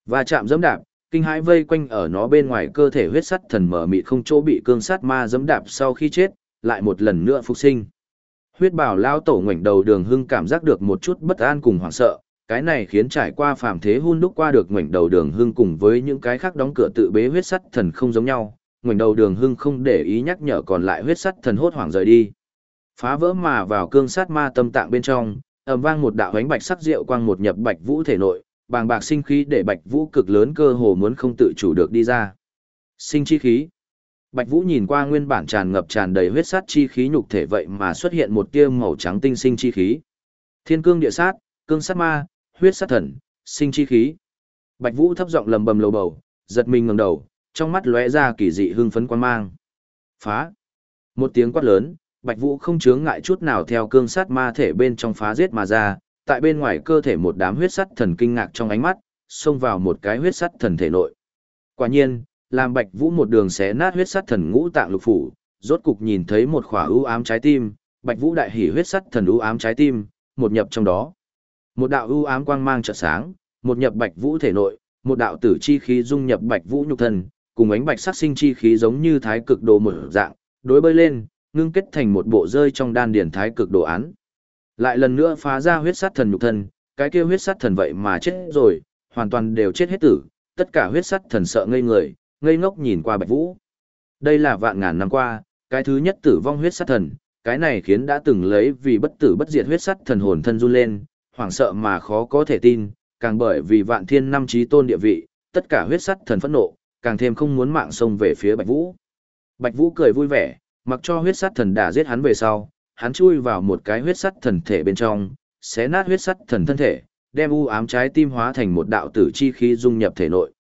Và chạm dẫm đạp, kinh hãi vây quanh ở nó bên ngoài cơ thể huyết sắt thần mở mịt không chỗ bị cương sát ma dẫm đạp sau khi chết, lại một lần nữa phục sinh. Huyết bảo lao tổ ngoảnh đầu đường hưng cảm giác được một chút bất an cùng hoảng sợ, cái này khiến trải qua phàm thế hun đúc qua được ngoảnh đầu đường hưng cùng với những cái khác đóng cửa tự bế huyết sắt thần không giống nhau, ngoảnh đầu đường hưng không để ý nhắc nhở còn lại huyết sắt thần hốt hoảng rời đi. Phá vỡ mà vào cương sát ma tâm tạng bên trong, ầm vang một đạo ánh bạch sắc rượu quang một nhập bạch vũ thể nội, bàng bạc sinh khí để bạch vũ cực lớn cơ hồ muốn không tự chủ được đi ra. Sinh chi khí. Bạch Vũ nhìn qua nguyên bản tràn ngập tràn đầy huyết sát chi khí nhục thể vậy mà xuất hiện một tia màu trắng tinh sinh chi khí. Thiên cương địa sát, cương sát ma, huyết sát thần, sinh chi khí. Bạch Vũ thấp giọng lầm bầm lầu bầu, giật mình ngẩng đầu, trong mắt lóe ra kỳ dị hưng phấn quan mang. Phá! Một tiếng quát lớn, Bạch Vũ không chướng ngại chút nào theo cương sát ma thể bên trong phá giết mà ra, tại bên ngoài cơ thể một đám huyết sắt thần kinh ngạc trong ánh mắt, xông vào một cái huyết sắt thần thể nội. Quả nhiên, làm Bạch Vũ một đường xé nát huyết sắt thần ngũ tạng lục phủ, rốt cục nhìn thấy một khỏa ưu ám trái tim, Bạch Vũ đại hỉ huyết sắt thần ưu ám trái tim, một nhập trong đó. Một đạo ưu ám quang mang chợt sáng, một nhập Bạch Vũ thể nội, một đạo tử chi khí dung nhập Bạch Vũ nhục thân, cùng ánh bạch sắc sinh chi khí giống như thái cực đồ mở dạng, đối bơi lên, ngưng kết thành một bộ rơi trong đan điển thái cực đồ án. Lại lần nữa phá ra huyết sát thần nhục thân, cái kia huyết sát thần vậy mà chết rồi, hoàn toàn đều chết hết tử, tất cả huyết sát thần sợ ngây người, ngây ngốc nhìn qua Bạch Vũ. Đây là vạn ngàn năm qua, cái thứ nhất tử vong huyết sát thần, cái này khiến đã từng lấy vì bất tử bất diệt huyết sát thần hồn thân run lên, hoảng sợ mà khó có thể tin, càng bởi vì vạn thiên năm chí tôn địa vị, tất cả huyết sát thần phẫn nộ, càng thêm không muốn mạng xông về phía Bạch Vũ. Bạch Vũ cười vui vẻ, mặc cho huyết sát thần đả giết hắn về sau, hắn chui vào một cái huyết sắt thần thể bên trong, xé nát huyết sắt thần thân thể, đem u ám trái tim hóa thành một đạo tử chi khí dung nhập thể nội.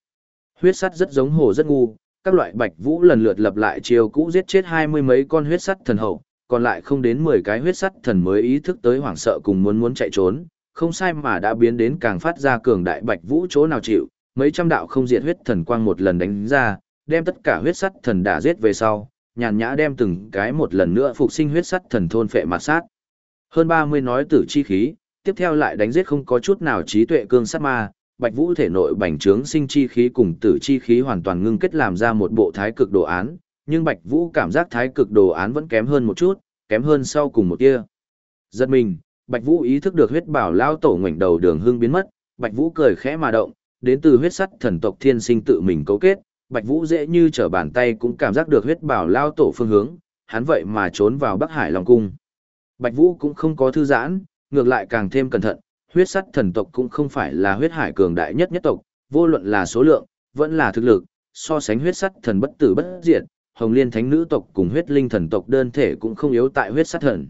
Huyết sắt rất giống hồ rất ngu, các loại bạch vũ lần lượt lập lại chiều cũ giết chết hai mươi mấy con huyết sắt thần hậu, còn lại không đến mười cái huyết sắt thần mới ý thức tới hoảng sợ cùng muốn muốn chạy trốn, không sai mà đã biến đến càng phát ra cường đại bạch vũ chỗ nào chịu, mấy trăm đạo không diệt huyết thần quang một lần đánh ra, đem tất cả huyết sắt thần đả giết về sau, nhàn nhã đem từng cái một lần nữa phục sinh huyết sắt thần thôn phệ mạt sát. Hơn 30 nói tử chi khí, tiếp theo lại đánh giết không có chút nào trí tuệ cương sát ma, Bạch Vũ thể nội bành trướng sinh chi khí cùng tử chi khí hoàn toàn ngưng kết làm ra một bộ thái cực đồ án, nhưng Bạch Vũ cảm giác thái cực đồ án vẫn kém hơn một chút, kém hơn sau cùng một tia. Giật mình, Bạch Vũ ý thức được huyết bảo lao tổ ngoảnh đầu đường hương biến mất, Bạch Vũ cười khẽ mà động, đến từ huyết sắt thần tộc thiên sinh tự mình cấu kết, Bạch Vũ dễ như trở bàn tay cũng cảm giác được huyết bảo lao tổ phương hướng, hắn vậy mà trốn vào Bắc Hải Long Cung. Bạch Vũ cũng không có thư giãn, ngược lại càng thêm cẩn thận, huyết sắt thần tộc cũng không phải là huyết hải cường đại nhất nhất tộc, vô luận là số lượng, vẫn là thực lực, so sánh huyết sắt thần bất tử bất diệt, Hồng Liên Thánh nữ tộc cùng huyết linh thần tộc đơn thể cũng không yếu tại huyết sắt thần.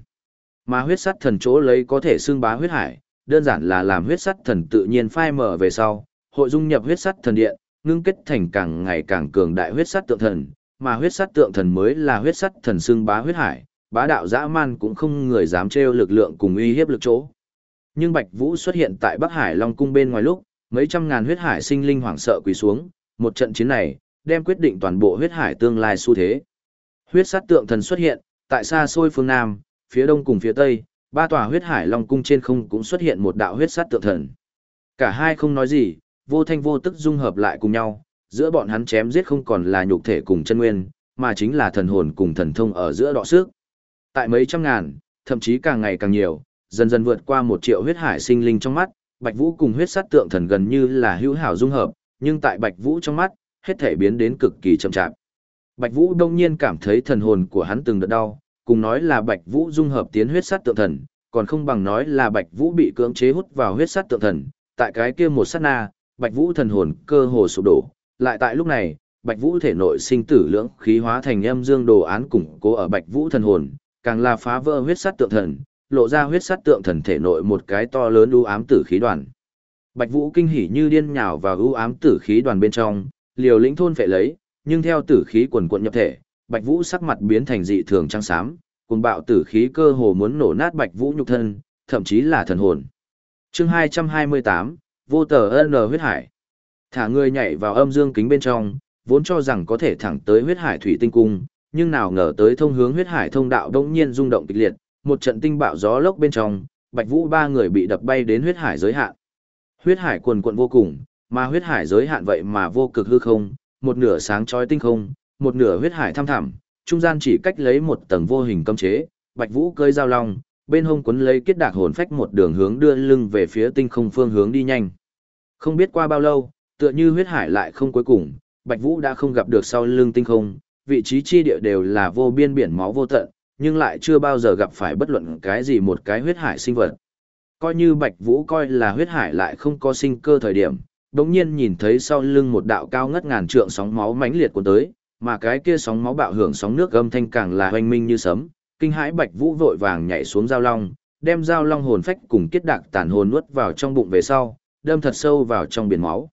Mà huyết sắt thần chỗ lấy có thể xương bá huyết hải, đơn giản là làm huyết sắt thần tự nhiên phai mở về sau, hội dung nhập huyết sắt thần điện, ngưng kết thành càng ngày càng cường đại huyết sắt tượng thần, mà huyết sắt tượng thần mới là huyết sắt thần xương bá huyết hải, bá đạo dã man cũng không người dám trêu lực lượng cùng uy hiếp lực chỗ. Nhưng Bạch Vũ xuất hiện tại Bắc Hải Long cung bên ngoài lúc, mấy trăm ngàn huyết hải sinh linh hoảng sợ quỳ xuống, một trận chiến này đem quyết định toàn bộ huyết hải tương lai xu thế. Huyết sắt tượng thần xuất hiện, tại xa xôi phương nam, phía đông cùng phía tây, ba tòa huyết hải long cung trên không cũng xuất hiện một đạo huyết sắt tượng thần. Cả hai không nói gì, vô thanh vô tức dung hợp lại cùng nhau, giữa bọn hắn chém giết không còn là nhục thể cùng chân nguyên, mà chính là thần hồn cùng thần thông ở giữa đọ sức. Tại mấy trăm ngàn, thậm chí càng ngày càng nhiều, dần dần vượt qua một triệu huyết hải sinh linh trong mắt, Bạch Vũ cùng huyết sát tượng thần gần như là hữu hảo dung hợp, nhưng tại Bạch Vũ trong mắt, hết thể biến đến cực kỳ chậm chạp. Bạch Vũ đông nhiên cảm thấy thần hồn của hắn từng đợt đau, cùng nói là Bạch Vũ dung hợp tiến huyết sát tượng thần, còn không bằng nói là Bạch Vũ bị cưỡng chế hút vào huyết sát tượng thần, tại cái kia một sát na, Bạch Vũ thần hồn cơ hồ sụp đổ, lại tại lúc này, Bạch Vũ thể nội sinh tử lưỡng khí hóa thành âm dương đồ án củng cố ở Bạch Vũ thần hồn, càng là phá vỡ huyết sát tượng thần, lộ ra huyết sát tượng thần thể nội một cái to lớn u ám tử khí đoàn. Bạch Vũ kinh hỉ như điên nhào vào u ám tử khí đoàn bên trong, liều lĩnh thôn phệ lấy, nhưng theo tử khí quần cuộn nhập thể, Bạch Vũ sắc mặt biến thành dị thường trắng xám, cuồng bạo tử khí cơ hồ muốn nổ nát Bạch Vũ nhục thân, thậm chí là thần hồn. chương 228, vô tờ N huyết hải. Thả người nhảy vào âm dương kính bên trong, vốn cho rằng có thể thẳng tới huyết hải thủy tinh cung, nhưng nào ngờ tới thông hướng huyết hải thông đạo đông nhiên rung động kịch liệt, một trận tinh bạo gió lốc bên trong, Bạch Vũ ba người bị đập bay đến huyết hải giới hạn. Huyết hải cuồn cuộn vô cùng, mà huyết hải giới hạn vậy mà vô cực hư không, một nửa sáng chói tinh không, một nửa huyết hải thăm thẳm, trung gian chỉ cách lấy một tầng vô hình cấm chế, Bạch Vũ cơi dao long, bên hông quấn lấy kết đạc hồn phách một đường hướng đưa lưng về phía tinh không phương hướng đi nhanh. Không biết qua bao lâu, tựa như huyết hải lại không cuối cùng, Bạch Vũ đã không gặp được sau lưng tinh không, vị trí chi địa đều là vô biên biển máu vô tận, nhưng lại chưa bao giờ gặp phải bất luận cái gì một cái huyết hải sinh vật. Coi như Bạch Vũ coi là huyết hải lại không có sinh cơ thời điểm, đống nhiên nhìn thấy sau lưng một đạo cao ngất ngàn trượng sóng máu mãnh liệt cuốn tới, mà cái kia sóng máu bạo hưởng sóng nước âm thanh càng là hoành minh như sấm, kinh hãi Bạch Vũ vội vàng nhảy xuống giao long, đem giao long hồn phách cùng kết đạc tàn hồn nuốt vào trong bụng về sau, đâm thật sâu vào trong biển máu.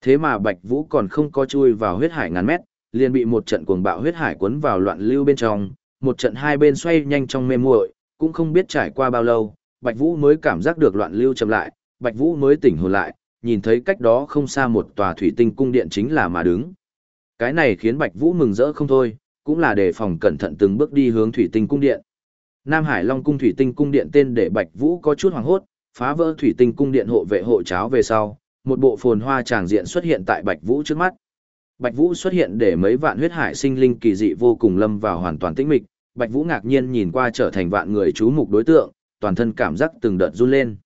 Thế mà Bạch Vũ còn không có chui vào huyết hải ngàn mét, liền bị một trận cuồng bạo huyết hải cuốn vào loạn lưu bên trong, một trận hai bên xoay nhanh trong mê muội, cũng không biết trải qua bao lâu, Bạch Vũ mới cảm giác được loạn lưu chậm lại, Bạch Vũ mới tỉnh hồn lại, nhìn thấy cách đó không xa một tòa thủy tinh cung điện chính là mà đứng. Cái này khiến Bạch Vũ mừng rỡ không thôi, cũng là đề phòng cẩn thận từng bước đi hướng thủy tinh cung điện. Nam Hải Long cung thủy tinh cung điện tên để Bạch Vũ có chút hoảng hốt, phá vỡ thủy tinh cung điện hộ vệ hộ cháo về sau, một bộ phồn hoa tràng diện xuất hiện tại Bạch Vũ trước mắt. Bạch Vũ xuất hiện để mấy vạn huyết hải sinh linh kỳ dị vô cùng lâm vào hoàn toàn tĩnh mịch, Bạch Vũ ngạc nhiên nhìn qua trở thành vạn người chú mục đối tượng, toàn thân cảm giác từng đợt run lên.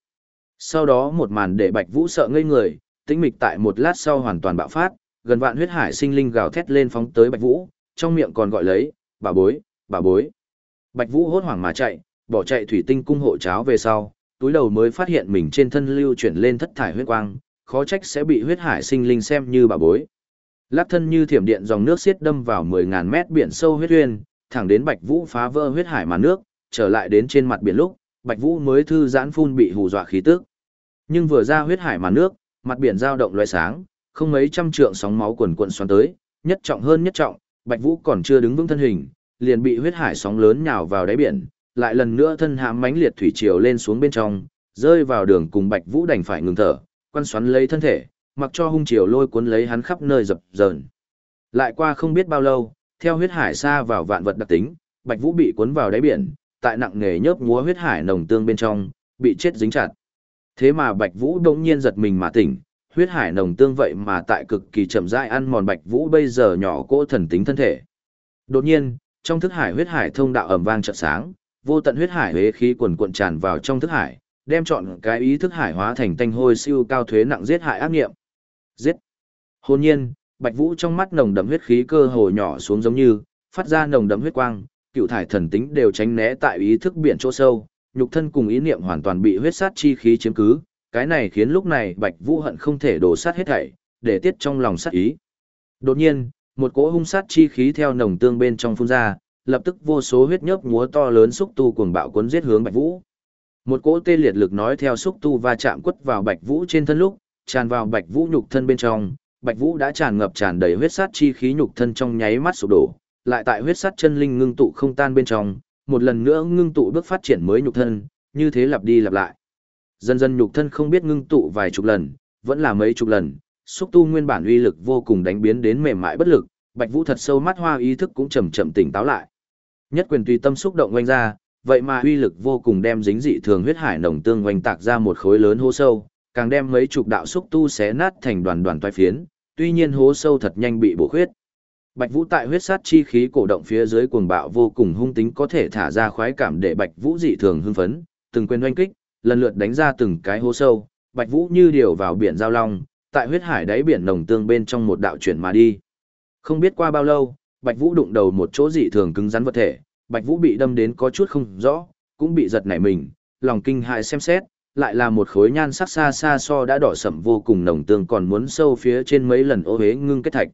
Sau đó một màn để Bạch Vũ sợ ngây người, tĩnh mịch tại một lát sau hoàn toàn bạo phát, gần vạn huyết hải sinh linh gào thét lên phóng tới Bạch Vũ, trong miệng còn gọi lấy, bà bối, bà bối. Bạch Vũ hốt hoảng mà chạy, bỏ chạy thủy tinh cung hộ cháo về sau, túi đầu mới phát hiện mình trên thân lưu chuyển lên thất thải huyết quang, khó trách sẽ bị huyết hải sinh linh xem như bà bối. Lắc thân như thiểm điện dòng nước xiết đâm vào 10.000 mét biển sâu huyết uyên, thẳng đến Bạch Vũ phá vỡ huyết hải màn nước, trở lại đến trên mặt biển lúc, Bạch Vũ mới thư giãn phun bị hù dọa khí tức. Nhưng vừa ra huyết hải màn nước, mặt biển dao động loé sáng, không mấy trăm trượng sóng máu cuồn cuộn xoắn tới, nhất trọng hơn nhất trọng, Bạch Vũ còn chưa đứng vững thân hình, liền bị huyết hải sóng lớn nhào vào đáy biển, lại lần nữa thân hãm mãnh liệt thủy triều lên xuống bên trong, rơi vào đường cùng Bạch Vũ đành phải ngừng thở, quan xoắn lấy thân thể, mặc cho hung triều lôi cuốn lấy hắn khắp nơi dập dờn. Lại qua không biết bao lâu, theo huyết hải xa vào vạn vật đặc tính, Bạch Vũ bị cuốn vào đáy biển, tại nặng nghề nhớp múa huyết hải nồng tương bên trong, bị chết dính chặt. Thế mà Bạch Vũ đột nhiên giật mình mà tỉnh, huyết hải nồng tương vậy mà tại cực kỳ chậm rãi ăn mòn Bạch Vũ bây giờ nhỏ cỗ thần tính thân thể. Đột nhiên, trong thức hải huyết hải thông đạo ầm vang chợt sáng, vô tận huyết hải huế khí quần cuộn tràn vào trong thức hải, đem chọn cái ý thức hải hóa thành tanh hôi siêu cao thuế nặng giết hại ác nghiệm. Giết. Hồn nhiên, Bạch Vũ trong mắt nồng đậm huyết khí cơ hồ nhỏ xuống giống như, phát ra nồng đậm huyết quang, cựu thải thần tính đều tránh né tại ý thức biển chỗ sâu, nhục thân cùng ý niệm hoàn toàn bị huyết sát chi khí chiếm cứ, cái này khiến lúc này Bạch Vũ hận không thể đổ sát hết thảy, để tiết trong lòng sát ý. Đột nhiên, một cỗ hung sát chi khí theo nồng tương bên trong phun ra, lập tức vô số huyết nhớp múa to lớn xúc tu cuồng bạo cuốn giết hướng Bạch Vũ. Một cỗ tê liệt lực nói theo xúc tu va chạm quất vào Bạch Vũ trên thân lúc, tràn vào Bạch Vũ nhục thân bên trong, Bạch Vũ đã tràn ngập tràn đầy huyết sát chi khí nhục thân trong nháy mắt sụp đổ, lại tại huyết sát chân linh ngưng tụ không tan bên trong, một lần nữa ngưng tụ bước phát triển mới nhục thân, như thế lặp đi lặp lại. Dần dần nhục thân không biết ngưng tụ vài chục lần, vẫn là mấy chục lần, xúc tu nguyên bản uy lực vô cùng đánh biến đến mềm mại bất lực, Bạch Vũ thật sâu mắt hoa ý thức cũng chậm chậm tỉnh táo lại. Nhất quyền tùy tâm xúc động quanh ra, vậy mà uy lực vô cùng đem dính dị thường huyết hải nồng tương quanh tạc ra một khối lớn hố sâu, càng đem mấy chục đạo xúc tu xé nát thành đoàn đoàn toái phiến, tuy nhiên hố sâu thật nhanh bị bổ khuyết. Bạch Vũ tại huyết sát chi khí cổ động phía dưới cuồng bạo vô cùng hung tính có thể thả ra khoái cảm để Bạch Vũ dị thường hưng phấn, từng quyền oanh kích, lần lượt đánh ra từng cái hố sâu, Bạch Vũ như điều vào biển giao long, tại huyết hải đáy biển nồng tương bên trong một đạo chuyển mà đi. Không biết qua bao lâu, Bạch Vũ đụng đầu một chỗ dị thường cứng rắn vật thể, Bạch Vũ bị đâm đến có chút không rõ, cũng bị giật nảy mình, lòng kinh hại xem xét, lại là một khối nhan sắc xa xa so đã đỏ sẫm vô cùng nồng tương còn muốn sâu phía trên mấy lần ô hế ngưng kết thạch.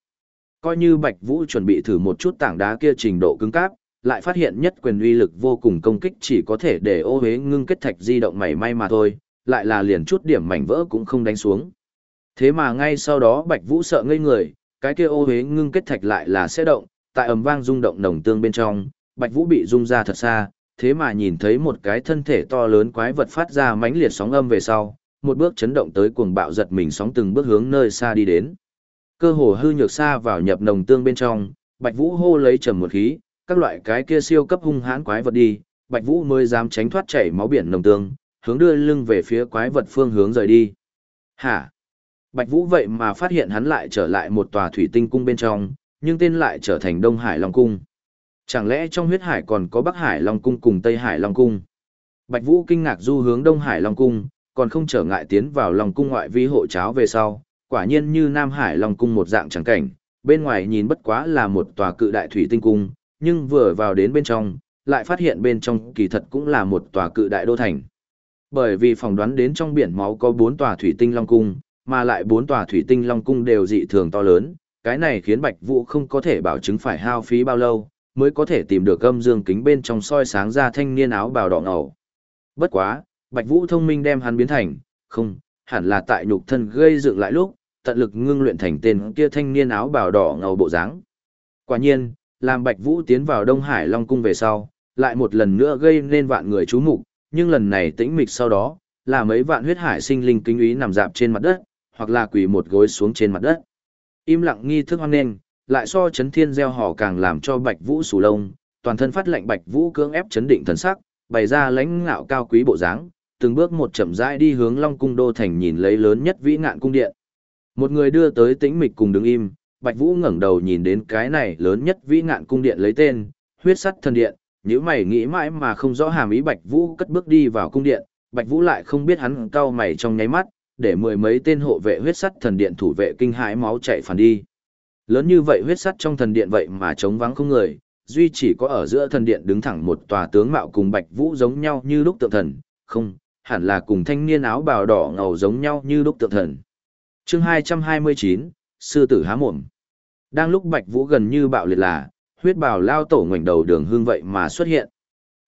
Coi như Bạch Vũ chuẩn bị thử một chút tảng đá kia trình độ cứng cáp, lại phát hiện nhất quyền uy lực vô cùng công kích chỉ có thể để ô hế ngưng kết thạch di động mảy may mà thôi, lại là liền chút điểm mảnh vỡ cũng không đánh xuống. Thế mà ngay sau đó Bạch Vũ sợ ngây người, cái kia ô hế ngưng kết thạch lại là sẽ động, tại ầm vang rung động nồng tương bên trong, Bạch Vũ bị rung ra thật xa, thế mà nhìn thấy một cái thân thể to lớn quái vật phát ra mãnh liệt sóng âm về sau, một bước chấn động tới cuồng bạo giật mình sóng từng bước hướng nơi xa đi đến. Cơ hồ hư nhược xa vào nhập nồng tương bên trong, Bạch Vũ hô lấy trầm một khí, các loại cái kia siêu cấp hung hãn quái vật đi, Bạch Vũ mới dám tránh thoát chảy máu biển nồng tương, hướng đưa lưng về phía quái vật phương hướng rời đi. Hả? Bạch Vũ vậy mà phát hiện hắn lại trở lại một tòa thủy tinh cung bên trong, nhưng tên lại trở thành Đông Hải Long Cung. Chẳng lẽ trong huyết hải còn có Bắc Hải Long Cung cùng Tây Hải Long Cung? Bạch Vũ kinh ngạc du hướng Đông Hải Long Cung, còn không trở ngại tiến vào Long Cung ngoại vi hộ cháo về sau, quả nhiên như Nam Hải Long Cung một dạng chẳng cảnh, bên ngoài nhìn bất quá là một tòa cự đại thủy tinh cung, nhưng vừa vào đến bên trong, lại phát hiện bên trong kỳ thật cũng là một tòa cự đại đô thành. Bởi vì phỏng đoán đến trong biển máu có bốn tòa thủy tinh long cung, mà lại bốn tòa thủy tinh long cung đều dị thường to lớn, cái này khiến Bạch Vũ không có thể bảo chứng phải hao phí bao lâu, mới có thể tìm được âm dương kính bên trong soi sáng ra thanh niên áo bào đỏ ngầu. Bất quá, Bạch Vũ thông minh đem hắn biến thành, không, hẳn là tại nhục thân gây dựng lại lúc, tận lực ngưng luyện thành tên kia thanh niên áo bào đỏ ngầu bộ dáng. Quả nhiên, làm Bạch Vũ tiến vào Đông Hải Long cung về sau, lại một lần nữa gây nên vạn người chú mục, nhưng lần này tĩnh mịch sau đó, là mấy vạn huyết hải sinh linh kính ý nằm dạp trên mặt đất, hoặc là quỳ một gối xuống trên mặt đất. Im lặng nghi thức hoan nghênh, lại so chấn thiên gieo hò càng làm cho Bạch Vũ sù lông, toàn thân phát lệnh Bạch Vũ cưỡng ép chấn định thần sắc, bày ra lãnh ngạo cao quý bộ dáng, từng bước một chậm rãi đi hướng Long cung đô thành nhìn lấy lớn nhất vĩ ngạn cung điện. Một người đưa tới tĩnh mịch cùng đứng im, Bạch Vũ ngẩng đầu nhìn đến cái này lớn nhất vĩ ngạn cung điện lấy tên, huyết sắt thần điện, nếu mày nghĩ mãi mà không rõ hàm ý Bạch Vũ cất bước đi vào cung điện, Bạch Vũ lại không biết hắn cau mày trong nháy mắt, để mười mấy tên hộ vệ huyết sắt thần điện thủ vệ kinh hãi máu chạy phản đi. Lớn như vậy huyết sắt trong thần điện vậy mà trống vắng không người, duy chỉ có ở giữa thần điện đứng thẳng một tòa tướng mạo cùng Bạch Vũ giống nhau như lúc tượng thần, không, hẳn là cùng thanh niên áo bào đỏ ngầu giống nhau như lúc tượng thần. Chương 229, sư tử há mồm. Đang lúc Bạch Vũ gần như bạo liệt là, huyết bào lao tổ ngoảnh đầu đường hương vậy mà xuất hiện.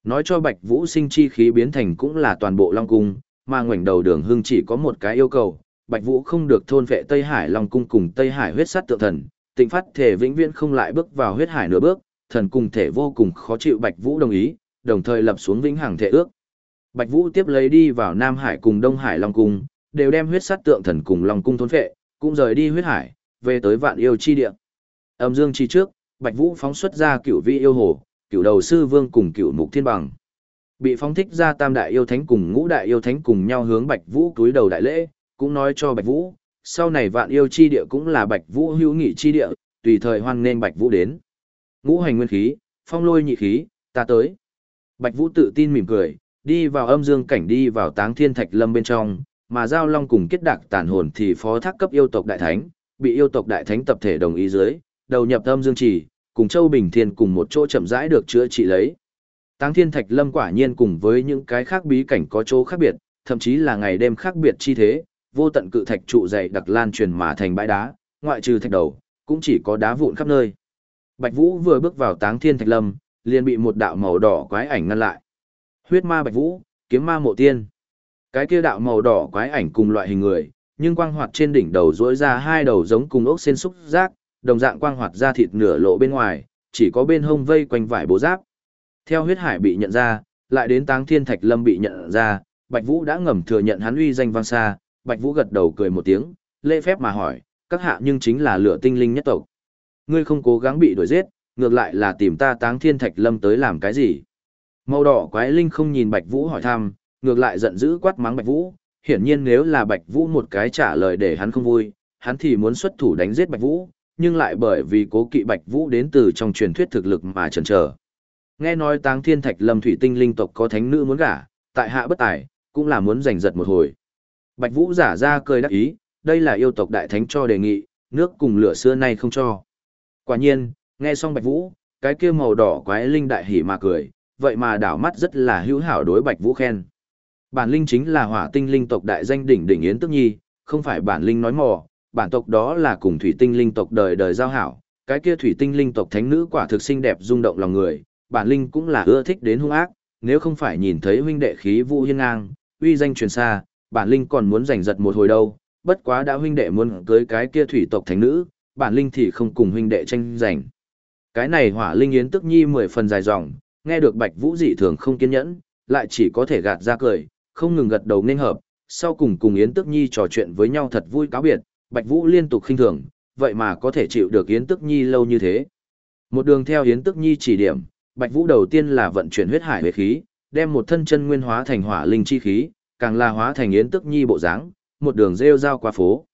Nói cho Bạch Vũ sinh chi khí biến thành cũng là toàn bộ Long Cung, mà ngoảnh đầu đường hưng chỉ có một cái yêu cầu, Bạch Vũ không được thôn vệ Tây Hải Long Cung cùng Tây Hải huyết sát tượng thần, tịnh phát thể vĩnh viễn không lại bước vào huyết hải nửa bước, thần cùng thể vô cùng khó chịu Bạch Vũ đồng ý, đồng thời lập xuống vĩnh hằng thể ước. Bạch Vũ tiếp lấy đi vào Nam Hải cùng Đông Hải Long Cung, đều đem huyết sát tượng thần cùng Long Cung thôn vệ, cũng rời đi huyết hải, về tới vạn yêu chi địa. Âm dương chi trước, Bạch Vũ phóng xuất ra cửu vi yêu hồ, cửu đầu sư vương cùng cửu mục thiên bằng. Bị phóng thích ra tam đại yêu thánh cùng ngũ đại yêu thánh cùng nhau hướng Bạch Vũ túi đầu đại lễ, cũng nói cho Bạch Vũ, sau này vạn yêu chi địa cũng là Bạch Vũ hữu nghị chi địa, tùy thời hoan nên Bạch Vũ đến. Ngũ hành nguyên khí, phong lôi nhị khí, ta tới. Bạch Vũ tự tin mỉm cười, đi vào âm dương cảnh đi vào táng thiên thạch lâm bên trong, mà giao long cùng kết đạc tàn hồn thì phó thác cấp yêu tộc đại thánh, bị yêu tộc đại thánh tập thể đồng ý dưới, đầu nhập âm dương chỉ, cùng Châu Bình Thiên cùng một chỗ chậm rãi được chữa trị lấy. Táng Thiên Thạch Lâm quả nhiên cùng với những cái khác bí cảnh có chỗ khác biệt, thậm chí là ngày đêm khác biệt chi thế, vô tận cự thạch trụ dày đặc lan truyền mà thành bãi đá, ngoại trừ thạch đầu, cũng chỉ có đá vụn khắp nơi. Bạch Vũ vừa bước vào Táng Thiên Thạch Lâm, liền bị một đạo màu đỏ quái ảnh ngăn lại. Huyết ma Bạch Vũ, kiếm ma mộ tiên. Cái kia đạo màu đỏ quái ảnh cùng loại hình người, nhưng quang hoạt trên đỉnh đầu rũa ra hai đầu giống cùng ốc sen xúc giác, đồng dạng quang hoạt ra thịt nửa lộ bên ngoài, chỉ có bên hông vây quanh vải bố giáp. Theo huyết hải bị nhận ra, lại đến táng thiên thạch lâm bị nhận ra, Bạch Vũ đã ngầm thừa nhận hắn uy danh vang xa, Bạch Vũ gật đầu cười một tiếng, lễ phép mà hỏi, các hạ nhưng chính là lửa tinh linh nhất tộc. Ngươi không cố gắng bị đuổi giết, ngược lại là tìm ta táng thiên thạch lâm tới làm cái gì? Màu đỏ quái linh không nhìn Bạch Vũ hỏi thăm, ngược lại giận dữ quát mắng Bạch Vũ, hiển nhiên nếu là Bạch Vũ một cái trả lời để hắn không vui, hắn thì muốn xuất thủ đánh giết Bạch Vũ, nhưng lại bởi vì cố kỵ Bạch Vũ đến từ trong truyền thuyết thực lực mà chần chờ. Nghe nói Táng Thiên Thạch Lâm thủy tinh linh tộc có thánh nữ muốn gả, tại hạ bất tài, cũng là muốn giành giật một hồi. Bạch Vũ giả ra cười đắc ý, đây là yêu tộc đại thánh cho đề nghị, nước cùng lửa xưa nay không cho. Quả nhiên, nghe xong Bạch Vũ, cái kia màu đỏ quái linh đại hỉ mà cười, vậy mà đảo mắt rất là hữu hảo đối Bạch Vũ khen. Bản linh chính là hỏa tinh linh tộc đại danh đỉnh đỉnh Yến Tức Nhi, không phải bản linh nói mò, bản tộc đó là cùng thủy tinh linh tộc đời đời giao hảo, cái kia thủy tinh linh tộc thánh nữ quả thực xinh đẹp rung động lòng người, bản linh cũng là ưa thích đến hung ác, nếu không phải nhìn thấy huynh đệ khí vũ hiên ngang, uy danh truyền xa, bản linh còn muốn giành giật một hồi đâu, bất quá đã huynh đệ muốn cưới cái kia thủy tộc thánh nữ, bản linh thì không cùng huynh đệ tranh giành. Cái này hỏa linh yến tức nhi mười phần dài dòng, nghe được bạch vũ dị thường không kiên nhẫn, lại chỉ có thể gạt ra cười, không ngừng gật đầu nên hợp, sau cùng cùng Yến Tức Nhi trò chuyện với nhau thật vui cáo biệt, Bạch Vũ liên tục khinh thường, vậy mà có thể chịu được Yến Tức Nhi lâu như thế. Một đường theo Yến Tức Nhi chỉ điểm, Bạch Vũ đầu tiên là vận chuyển huyết hải huyết khí, đem một thân chân nguyên hóa thành hỏa linh chi khí, càng là hóa thành Yến Tức Nhi bộ dáng, một đường rêu rao qua phố.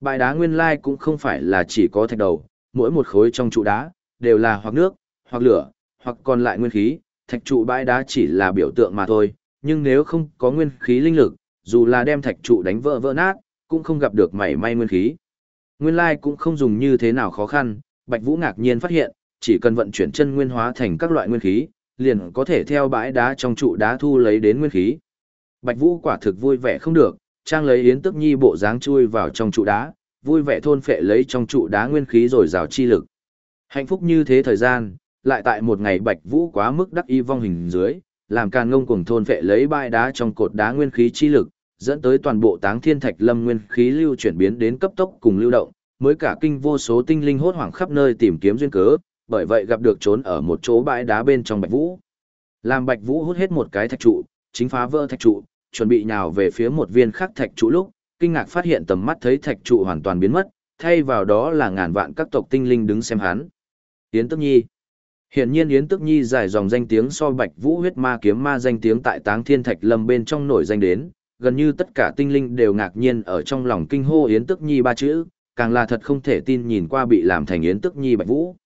Bãi đá nguyên lai cũng không phải là chỉ có thạch đầu, mỗi một khối trong trụ đá đều là hoặc nước, hoặc lửa, hoặc còn lại nguyên khí, thạch trụ bãi đá chỉ là biểu tượng mà thôi, nhưng nếu không có nguyên khí linh lực, dù là đem thạch trụ đánh vỡ vỡ nát, cũng không gặp được mảy may nguyên khí. Nguyên lai cũng không dùng như thế nào khó khăn, Bạch Vũ ngạc nhiên phát hiện, chỉ cần vận chuyển chân nguyên hóa thành các loại nguyên khí, liền có thể theo bãi đá trong trụ đá thu lấy đến nguyên khí. Bạch Vũ quả thực vui vẻ không được, trang lấy yến tức nhi bộ dáng chui vào trong trụ đá, vui vẻ thôn phệ lấy trong trụ đá nguyên khí rồi rào chi lực. Hạnh phúc như thế thời gian, lại tại một ngày Bạch Vũ quá mức đắc y vong hình dưới, làm càng ngông cuồng thôn phệ lấy bãi đá trong cột đá nguyên khí chi lực, dẫn tới toàn bộ táng thiên thạch lâm nguyên khí lưu chuyển biến đến cấp tốc cùng lưu động, mới cả kinh vô số tinh linh hốt hoảng khắp nơi tìm kiếm duyên cớ, bởi vậy gặp được trốn ở một chỗ bãi đá bên trong Bạch Vũ. Làm Bạch Vũ hút hết một cái thạch trụ, chính phá vỡ thạch trụ, chuẩn bị nhào về phía một viên khắc thạch trụ lúc, kinh ngạc phát hiện tầm mắt thấy thạch trụ hoàn toàn biến mất, thay vào đó là ngàn vạn các tộc tinh linh đứng xem hắn. Yến Tức Nhi Hiển nhiên Yến Tức Nhi giải dòng danh tiếng so Bạch Vũ huyết ma kiếm ma danh tiếng tại Táng Thiên Thạch Lâm bên trong nổi danh đến, gần như tất cả tinh linh đều ngạc nhiên ở trong lòng kinh hô Yến Tức Nhi ba chữ, càng là thật không thể tin nhìn qua bị làm thành Yến Tức Nhi Bạch Vũ.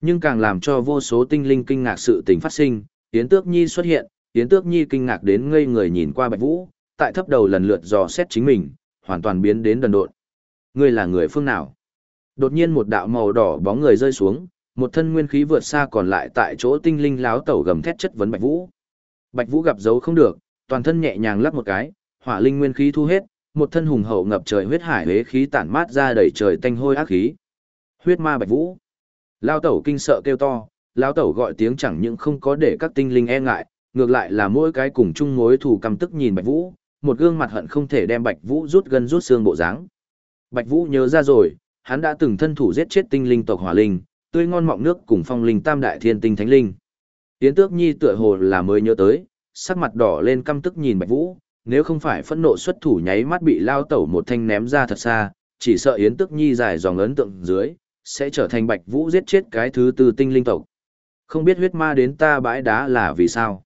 Nhưng càng làm cho vô số tinh linh kinh ngạc sự tình phát sinh, Yến Tước Nhi xuất hiện, Yến Tước Nhi kinh ngạc đến ngây người nhìn qua Bạch Vũ, tại thấp đầu lần lượt dò xét chính mình, hoàn toàn biến đến đần độn. Ngươi là người phương nào? Đột nhiên một đạo màu đỏ bóng người rơi xuống, một thân nguyên khí vượt xa còn lại tại chỗ tinh linh láo tẩu gầm thét chất vấn Bạch Vũ. Bạch Vũ gặp dấu không được, toàn thân nhẹ nhàng lắc một cái, hỏa linh nguyên khí thu hết, một thân hùng hậu ngập trời huyết hải hế khí tản mát ra đầy trời tanh hôi ác khí. Huyết ma Bạch Vũ. Lao tẩu kinh sợ kêu to, lao tẩu gọi tiếng chẳng những không có để các tinh linh e ngại, ngược lại là mỗi cái cùng chung mối thù căm tức nhìn Bạch Vũ, một gương mặt hận không thể đem Bạch Vũ rút gần rút xương bộ dáng. Bạch Vũ nhớ ra rồi, hắn đã từng thân thủ giết chết tinh linh tộc hỏa linh, tươi ngon mọng nước cùng phong linh tam đại thiên tinh thánh linh. Yến Tước Nhi tựa hồ là mới nhớ tới, sắc mặt đỏ lên căm tức nhìn Bạch Vũ, nếu không phải phẫn nộ xuất thủ nháy mắt bị lao tẩu một thanh ném ra thật xa, chỉ sợ Yến Tước Nhi dài dòng ấn tượng dưới, sẽ trở thành Bạch Vũ giết chết cái thứ tư tinh linh tộc. Không biết huyết ma đến ta bãi đá là vì sao.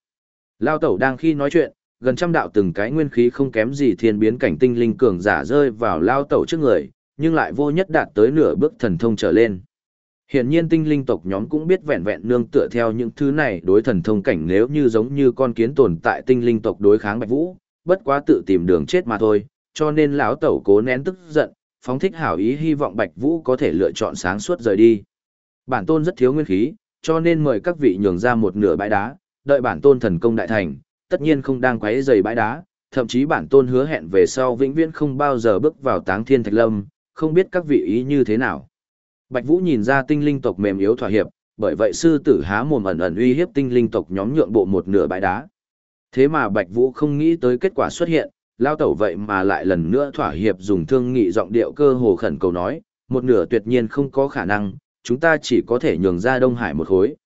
Lao tẩu đang khi nói chuyện, gần trăm đạo từng cái nguyên khí không kém gì thiên biến cảnh tinh linh cường giả rơi vào lao tẩu trước người, nhưng lại vô nhất đạt tới nửa bước thần thông trở lên. Hiển nhiên tinh linh tộc nhóm cũng biết vẹn vẹn nương tựa theo những thứ này đối thần thông cảnh nếu như giống như con kiến tồn tại tinh linh tộc đối kháng Bạch Vũ, bất quá tự tìm đường chết mà thôi, cho nên lão tẩu cố nén tức giận, phóng thích hảo ý hy vọng Bạch Vũ có thể lựa chọn sáng suốt rời đi. Bản tôn rất thiếu nguyên khí, cho nên mời các vị nhường ra một nửa bãi đá, đợi bản tôn thần công đại thành, tất nhiên không đang quấy rầy bãi đá, thậm chí bản tôn hứa hẹn về sau vĩnh viễn không bao giờ bước vào Táng Thiên Thạch Lâm, không biết các vị ý như thế nào. Bạch Vũ nhìn ra tinh linh tộc mềm yếu thỏa hiệp, bởi vậy sư tử há mồm ẩn ẩn uy hiếp tinh linh tộc nhóm nhượng bộ một nửa bãi đá. Thế mà Bạch Vũ không nghĩ tới kết quả xuất hiện, lao tẩu vậy mà lại lần nữa thỏa hiệp dùng thương nghị giọng điệu cơ hồ khẩn cầu nói, một nửa tuyệt nhiên không có khả năng, chúng ta chỉ có thể nhường ra Đông Hải một khối.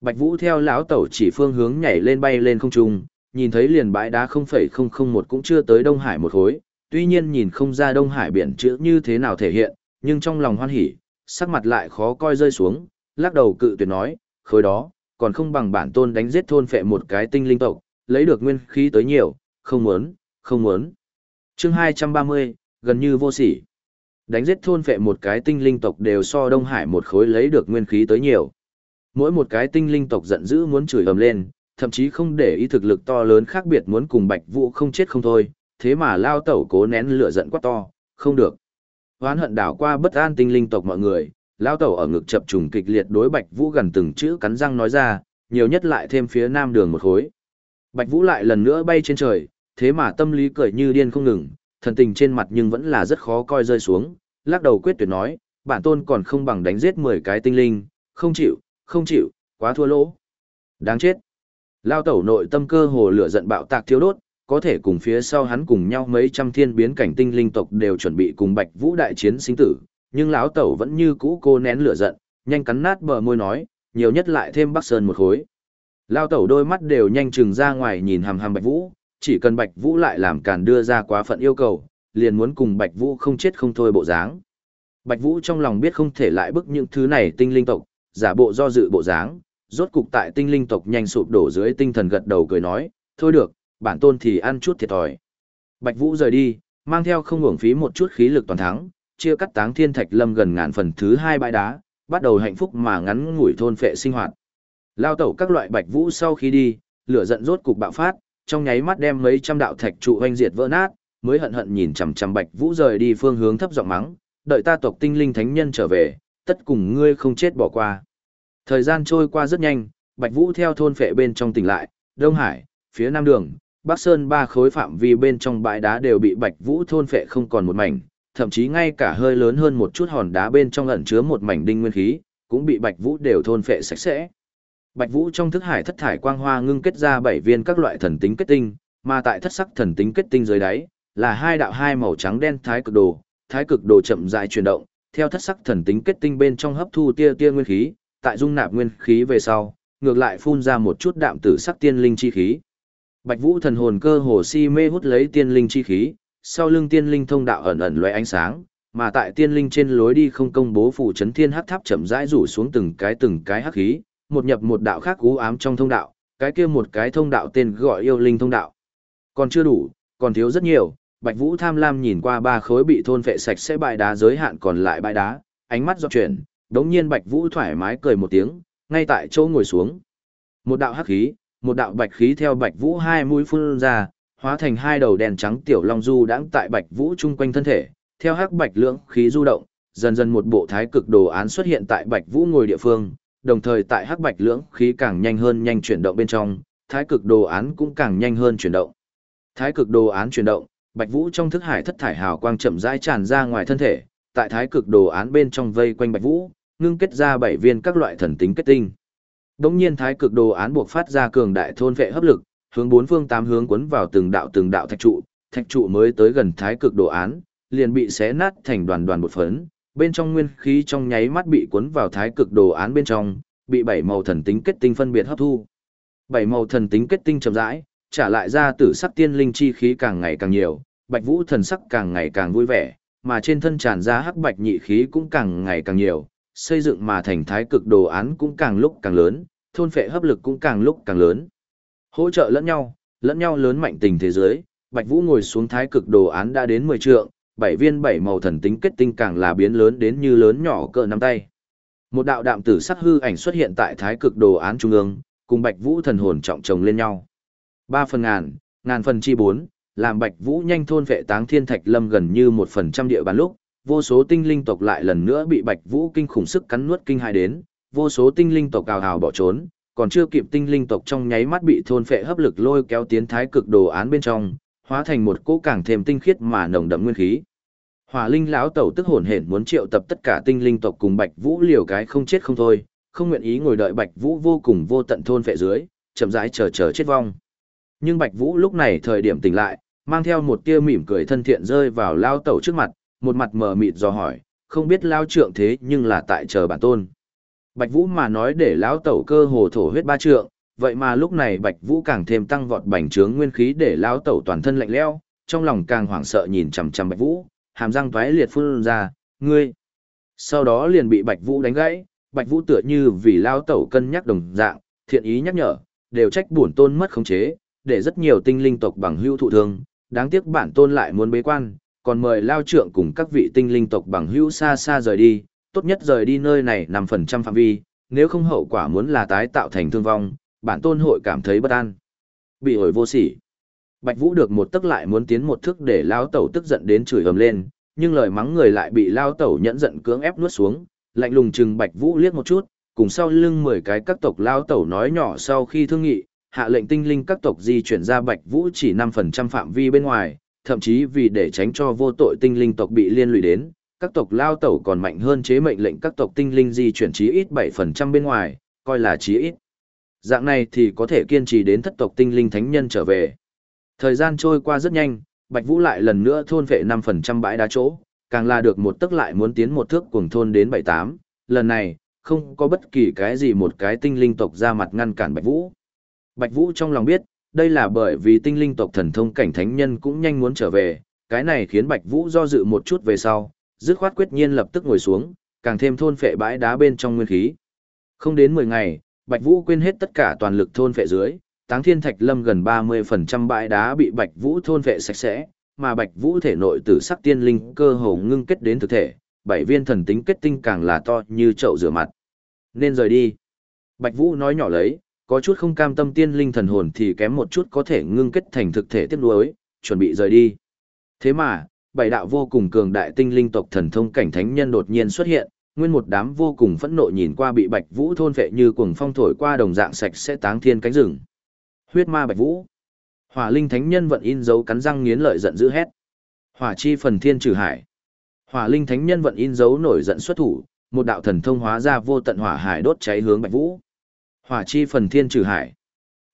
Bạch Vũ theo lão tẩu chỉ phương hướng nhảy lên bay lên không trung, nhìn thấy liền bãi đá 0.001 cũng chưa tới Đông Hải một khối, tuy nhiên nhìn không ra Đông Hải biển chữ như thế nào thể hiện, nhưng trong lòng hoan hỉ, sắc mặt lại khó coi rơi xuống, lắc đầu cự tuyệt nói, khối đó, còn không bằng bản tôn đánh giết thôn phệ một cái tinh linh tộc, lấy được nguyên khí tới nhiều, không muốn, không muốn. chương 230, gần như vô sỉ. Đánh giết thôn phệ một cái tinh linh tộc đều so Đông Hải một khối lấy được nguyên khí tới nhiều. Mỗi một cái tinh linh tộc giận dữ muốn chửi ầm lên, thậm chí không để ý thực lực to lớn khác biệt muốn cùng Bạch Vũ không chết không thôi, thế mà lao tẩu cố nén lửa giận quá to, không được. Hoán hận đảo qua bất an tinh linh tộc mọi người, lao tẩu ở ngực chập trùng kịch liệt đối Bạch Vũ gần từng chữ cắn răng nói ra, nhiều nhất lại thêm phía nam đường một khối. Bạch Vũ lại lần nữa bay trên trời, thế mà tâm lý cười như điên không ngừng, thần tình trên mặt nhưng vẫn là rất khó coi rơi xuống, lắc đầu quyết tuyệt nói, bản tôn còn không bằng đánh giết 10 cái tinh linh, không chịu, không chịu, quá thua lỗ. Đáng chết. Lao tẩu nội tâm cơ hồ lửa giận bạo tạc thiếu đốt, có thể cùng phía sau hắn cùng nhau mấy trăm thiên biến cảnh tinh linh tộc đều chuẩn bị cùng Bạch Vũ đại chiến sinh tử, nhưng lão tẩu vẫn như cũ cô nén lửa giận, nhanh cắn nát bờ môi nói, nhiều nhất lại thêm Bắc Sơn một khối. Lao tẩu đôi mắt đều nhanh chừng ra ngoài nhìn hằm hằm Bạch Vũ, chỉ cần Bạch Vũ lại làm càn đưa ra quá phận yêu cầu, liền muốn cùng Bạch Vũ không chết không thôi bộ dáng. Bạch Vũ trong lòng biết không thể lại bức những thứ này tinh linh tộc, giả bộ do dự bộ dáng, rốt cục tại tinh linh tộc nhanh sụp đổ dưới tinh thần gật đầu cười nói, thôi được, bản tôn thì ăn chút thiệt thòi. Bạch Vũ rời đi, mang theo không uổng phí một chút khí lực toàn thắng, chia cắt táng thiên thạch lâm gần ngàn phần thứ hai bãi đá, bắt đầu hạnh phúc mà ngắn ngủi thôn phệ sinh hoạt. Lao tẩu các loại Bạch Vũ sau khi đi, lửa giận rốt cục bạo phát, trong nháy mắt đem mấy trăm đạo thạch trụ hoanh diệt vỡ nát, mới hận hận nhìn chằm chằm Bạch Vũ rời đi phương hướng thấp giọng mắng, đợi ta tộc tinh linh thánh nhân trở về, tất cùng ngươi không chết bỏ qua. Thời gian trôi qua rất nhanh, Bạch Vũ theo thôn phệ bên trong tỉnh lại, Đông Hải, phía Nam Đường, Bắc Sơn ba khối phạm vi bên trong bãi đá đều bị Bạch Vũ thôn phệ không còn một mảnh, thậm chí ngay cả hơi lớn hơn một chút hòn đá bên trong ẩn chứa một mảnh đinh nguyên khí, cũng bị Bạch Vũ đều thôn phệ sạch sẽ. Bạch Vũ trong thức hải thất thải quang hoa ngưng kết ra bảy viên các loại thần tính kết tinh, mà tại thất sắc thần tính kết tinh dưới đáy là hai đạo hai màu trắng đen thái cực đồ, thái cực đồ chậm rãi chuyển động, theo thất sắc thần tính kết tinh bên trong hấp thu tia tia nguyên khí, tại dung nạp nguyên khí về sau, ngược lại phun ra một chút đạm tử sắc tiên linh chi khí. Bạch Vũ thần hồn cơ hồ si mê hút lấy tiên linh chi khí, sau lưng tiên linh thông đạo ẩn ẩn lóe ánh sáng, mà tại tiên linh trên lối đi không công bố phủ chấn thiên hắc tháp chậm rãi rủ xuống từng cái từng cái hắc khí, một nhập một đạo khác cú ám trong thông đạo, cái kia một cái thông đạo tên gọi yêu linh thông đạo. Còn chưa đủ, còn thiếu rất nhiều, Bạch Vũ tham lam nhìn qua ba khối bị thôn vệ sạch sẽ bãi đá giới hạn còn lại bãi đá, ánh mắt dò chuyển, đống nhiên Bạch Vũ thoải mái cười một tiếng, ngay tại chỗ ngồi xuống. Một đạo hắc khí, một đạo bạch khí theo Bạch Vũ hai mũi phun ra, hóa thành hai đầu đèn trắng tiểu long du đãng tại Bạch Vũ chung quanh thân thể, theo hắc bạch lưỡng khí du động, dần dần một bộ thái cực đồ án xuất hiện tại Bạch Vũ ngồi địa phương, đồng thời tại hắc bạch lưỡng khí càng nhanh hơn nhanh chuyển động bên trong, thái cực đồ án cũng càng nhanh hơn chuyển động. Thái cực đồ án chuyển động, Bạch Vũ trong thức hải thất thải hào quang chậm rãi tràn ra ngoài thân thể, tại thái cực đồ án bên trong vây quanh Bạch Vũ, ngưng kết ra bảy viên các loại thần tính kết tinh. Đống nhiên thái cực đồ án buộc phát ra cường đại thôn vệ hấp lực, hướng bốn phương tám hướng cuốn vào từng đạo từng đạo thạch trụ, thạch trụ mới tới gần thái cực đồ án, liền bị xé nát thành đoàn đoàn bột phấn, bên trong nguyên khí trong nháy mắt bị cuốn vào thái cực đồ án bên trong, bị bảy màu thần tính kết tinh phân biệt hấp thu. Bảy màu thần tính kết tinh chậm rãi, trả lại ra tử sắc tiên linh chi khí càng ngày càng nhiều, Bạch Vũ thần sắc càng ngày càng vui vẻ, mà trên thân tràn ra hắc bạch nhị khí cũng càng ngày càng nhiều, xây dựng mà thành thái cực đồ án cũng càng lúc càng lớn, thôn phệ hấp lực cũng càng lúc càng lớn. Hỗ trợ lẫn nhau, lẫn nhau lớn mạnh tình thế giới, Bạch Vũ ngồi xuống thái cực đồ án đã đến 10 trượng, bảy viên bảy màu thần tính kết tinh càng là biến lớn đến như lớn nhỏ cỡ nắm tay. Một đạo đạm tử sắc hư ảnh xuất hiện tại thái cực đồ án trung ương, cùng Bạch Vũ thần hồn trọng chồng lên nhau. Ba phần ngàn, ngàn phần chi bốn, làm Bạch Vũ nhanh thôn vệ táng thiên thạch lâm gần như một phần trăm địa bàn lúc, vô số tinh linh tộc lại lần nữa bị Bạch Vũ kinh khủng sức cắn nuốt kinh hai đến, vô số tinh linh tộc cào hào bỏ trốn, còn chưa kịp tinh linh tộc trong nháy mắt bị thôn phệ hấp lực lôi kéo tiến thái cực đồ án bên trong, hóa thành một cỗ càng thêm tinh khiết mà nồng đậm nguyên khí. Hỏa Linh lão tẩu tức hồn hển muốn triệu tập tất cả tinh linh tộc cùng Bạch Vũ liều cái không chết không thôi, không nguyện ý ngồi đợi Bạch Vũ vô cùng vô tận thôn phệ dưới, chậm rãi chờ chờ chết vong. Nhưng Bạch Vũ lúc này thời điểm tỉnh lại, mang theo một tia mỉm cười thân thiện rơi vào lao tẩu trước mặt, một mặt mờ mịt do hỏi, không biết lao trượng thế nhưng là tại chờ bản tôn. Bạch Vũ mà nói để lão tẩu cơ hồ thổ huyết ba trượng, vậy mà lúc này Bạch Vũ càng thêm tăng vọt bành trướng nguyên khí để lão tẩu toàn thân lạnh lẽo, trong lòng càng hoảng sợ nhìn chằm chằm Bạch Vũ, hàm răng toái liệt phun ra, "Ngươi!" Sau đó liền bị Bạch Vũ đánh gãy, Bạch Vũ tựa như vì lao tẩu cân nhắc đồng dạng, thiện ý nhắc nhở, đều trách bổn tôn mất khống chế, để rất nhiều tinh linh tộc bằng hữu thụ thương, đáng tiếc bản tôn lại muốn bế quan, còn mời lao trưởng cùng các vị tinh linh tộc bằng hữu xa xa rời đi, tốt nhất rời đi nơi này năm phần trăm phạm vi, nếu không hậu quả muốn là tái tạo thành thương vong, bản tôn hội cảm thấy bất an. Bị ổi vô sỉ. Bạch Vũ được một tức lại muốn tiến một thước để lao tẩu tức giận đến chửi ầm lên, nhưng lời mắng người lại bị lao tẩu nhẫn giận cưỡng ép nuốt xuống, lạnh lùng chừng Bạch Vũ liếc một chút, cùng sau lưng 10 cái các tộc lao tẩu nói nhỏ sau khi thương nghị, hạ lệnh tinh linh các tộc di chuyển ra Bạch Vũ chỉ 5% phạm vi bên ngoài, thậm chí vì để tránh cho vô tội tinh linh tộc bị liên lụy đến, các tộc lao tẩu còn mạnh hơn chế mệnh lệnh các tộc tinh linh di chuyển chí ít 7% bên ngoài, coi là chí ít. Dạng này thì có thể kiên trì đến thất tộc tinh linh thánh nhân trở về. Thời gian trôi qua rất nhanh, Bạch Vũ lại lần nữa thôn vệ 5% bãi đá chỗ, càng là được một tức lại muốn tiến một thước cuồng thôn đến 78, lần này, không có bất kỳ cái gì một cái tinh linh tộc ra mặt ngăn cản Bạch Vũ. Bạch Vũ trong lòng biết, đây là bởi vì tinh linh tộc thần thông cảnh thánh nhân cũng nhanh muốn trở về, cái này khiến Bạch Vũ do dự một chút về sau, dứt khoát quyết nhiên lập tức ngồi xuống, càng thêm thôn phệ bãi đá bên trong nguyên khí. Không đến 10 ngày, Bạch Vũ quên hết tất cả toàn lực thôn phệ dưới, Táng Thiên Thạch Lâm gần 30% bãi đá bị Bạch Vũ thôn vệ sạch sẽ, mà Bạch Vũ thể nội tử sắc tiên linh cơ hồ ngưng kết đến thực thể, bảy viên thần tính kết tinh càng là to như chậu rửa mặt. Nên rời đi. Bạch Vũ nói nhỏ lấy, có chút không cam tâm tiên linh thần hồn thì kém một chút có thể ngưng kết thành thực thể tiếp nối, chuẩn bị rời đi. Thế mà, bảy đạo vô cùng cường đại tinh linh tộc thần thông cảnh thánh nhân đột nhiên xuất hiện, nguyên một đám vô cùng phẫn nộ nhìn qua bị Bạch Vũ thôn vệ như cuồng phong thổi qua đồng dạng sạch sẽ táng thiên cánh rừng. Huyết ma Bạch Vũ. Hỏa linh thánh nhân vận in dấu cắn răng nghiến lợi giận dữ hét. Hỏa chi phần thiên trừ hải. Hỏa linh thánh nhân vận in dấu nổi giận xuất thủ, một đạo thần thông hóa ra vô tận hỏa hải đốt cháy hướng Bạch Vũ. Hỏa chi phần thiên trừ hải.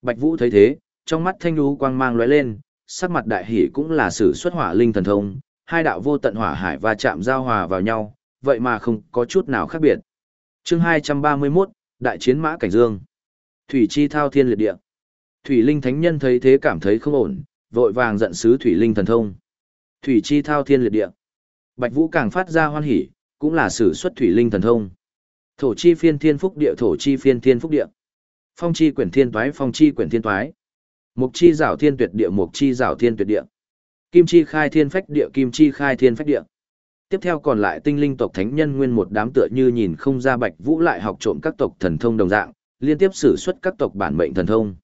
Bạch Vũ thấy thế, trong mắt thanh lũ quang mang lóe lên, sắc mặt đại hỉ cũng là sử xuất hỏa linh thần thông, hai đạo vô tận hỏa hải và chạm giao hòa vào nhau, vậy mà không có chút nào khác biệt. Chương 231, Đại chiến mã cảnh dương. Thủy chi thao thiên liệt địa. Thủy linh thánh nhân thấy thế cảm thấy không ổn, vội vàng giận sứ thủy linh thần thông. Thủy chi thao thiên liệt địa. Bạch Vũ càng phát ra hoan hỉ, cũng là sử xuất thủy linh thần thông. Thổ chi phiên thiên phúc địa thổ chi phiên thiên phúc địa. Phong chi quyển thiên toái phong chi quyển thiên toái. Mục chi rảo thiên tuyệt địa mục chi rảo thiên tuyệt địa. Kim chi khai thiên phách địa kim chi khai thiên phách địa. Tiếp theo còn lại tinh linh tộc thánh nhân nguyên một đám tựa như nhìn không ra Bạch Vũ lại học trộm các tộc thần thông đồng dạng, liên tiếp sử xuất các tộc bản mệnh thần thông.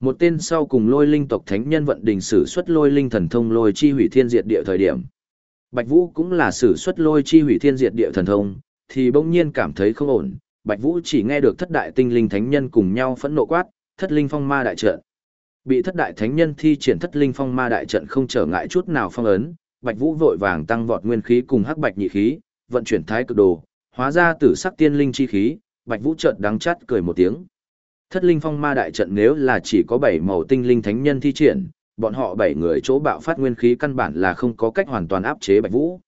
Một tên sau cùng lôi linh tộc thánh nhân vận đình sử xuất lôi linh thần thông lôi chi hủy thiên diệt địa thời điểm. Bạch Vũ cũng là sử xuất lôi chi hủy thiên diệt địa thần thông, thì bỗng nhiên cảm thấy không ổn. Bạch Vũ chỉ nghe được thất đại tinh linh thánh nhân cùng nhau phẫn nộ quát, thất linh phong ma đại trận. Bị thất đại thánh nhân thi triển thất linh phong ma đại trận không trở ngại chút nào phong ấn, Bạch Vũ vội vàng tăng vọt nguyên khí cùng hắc bạch nhị khí, vận chuyển thái cực đồ, hóa ra tử sắc tiên linh chi khí, Bạch Vũ chợt đắng chát cười một tiếng. Thất linh phong ma đại trận nếu là chỉ có 7 màu tinh linh thánh nhân thi triển, bọn họ 7 người chỗ bạo phát nguyên khí căn bản là không có cách hoàn toàn áp chế Bạch Vũ.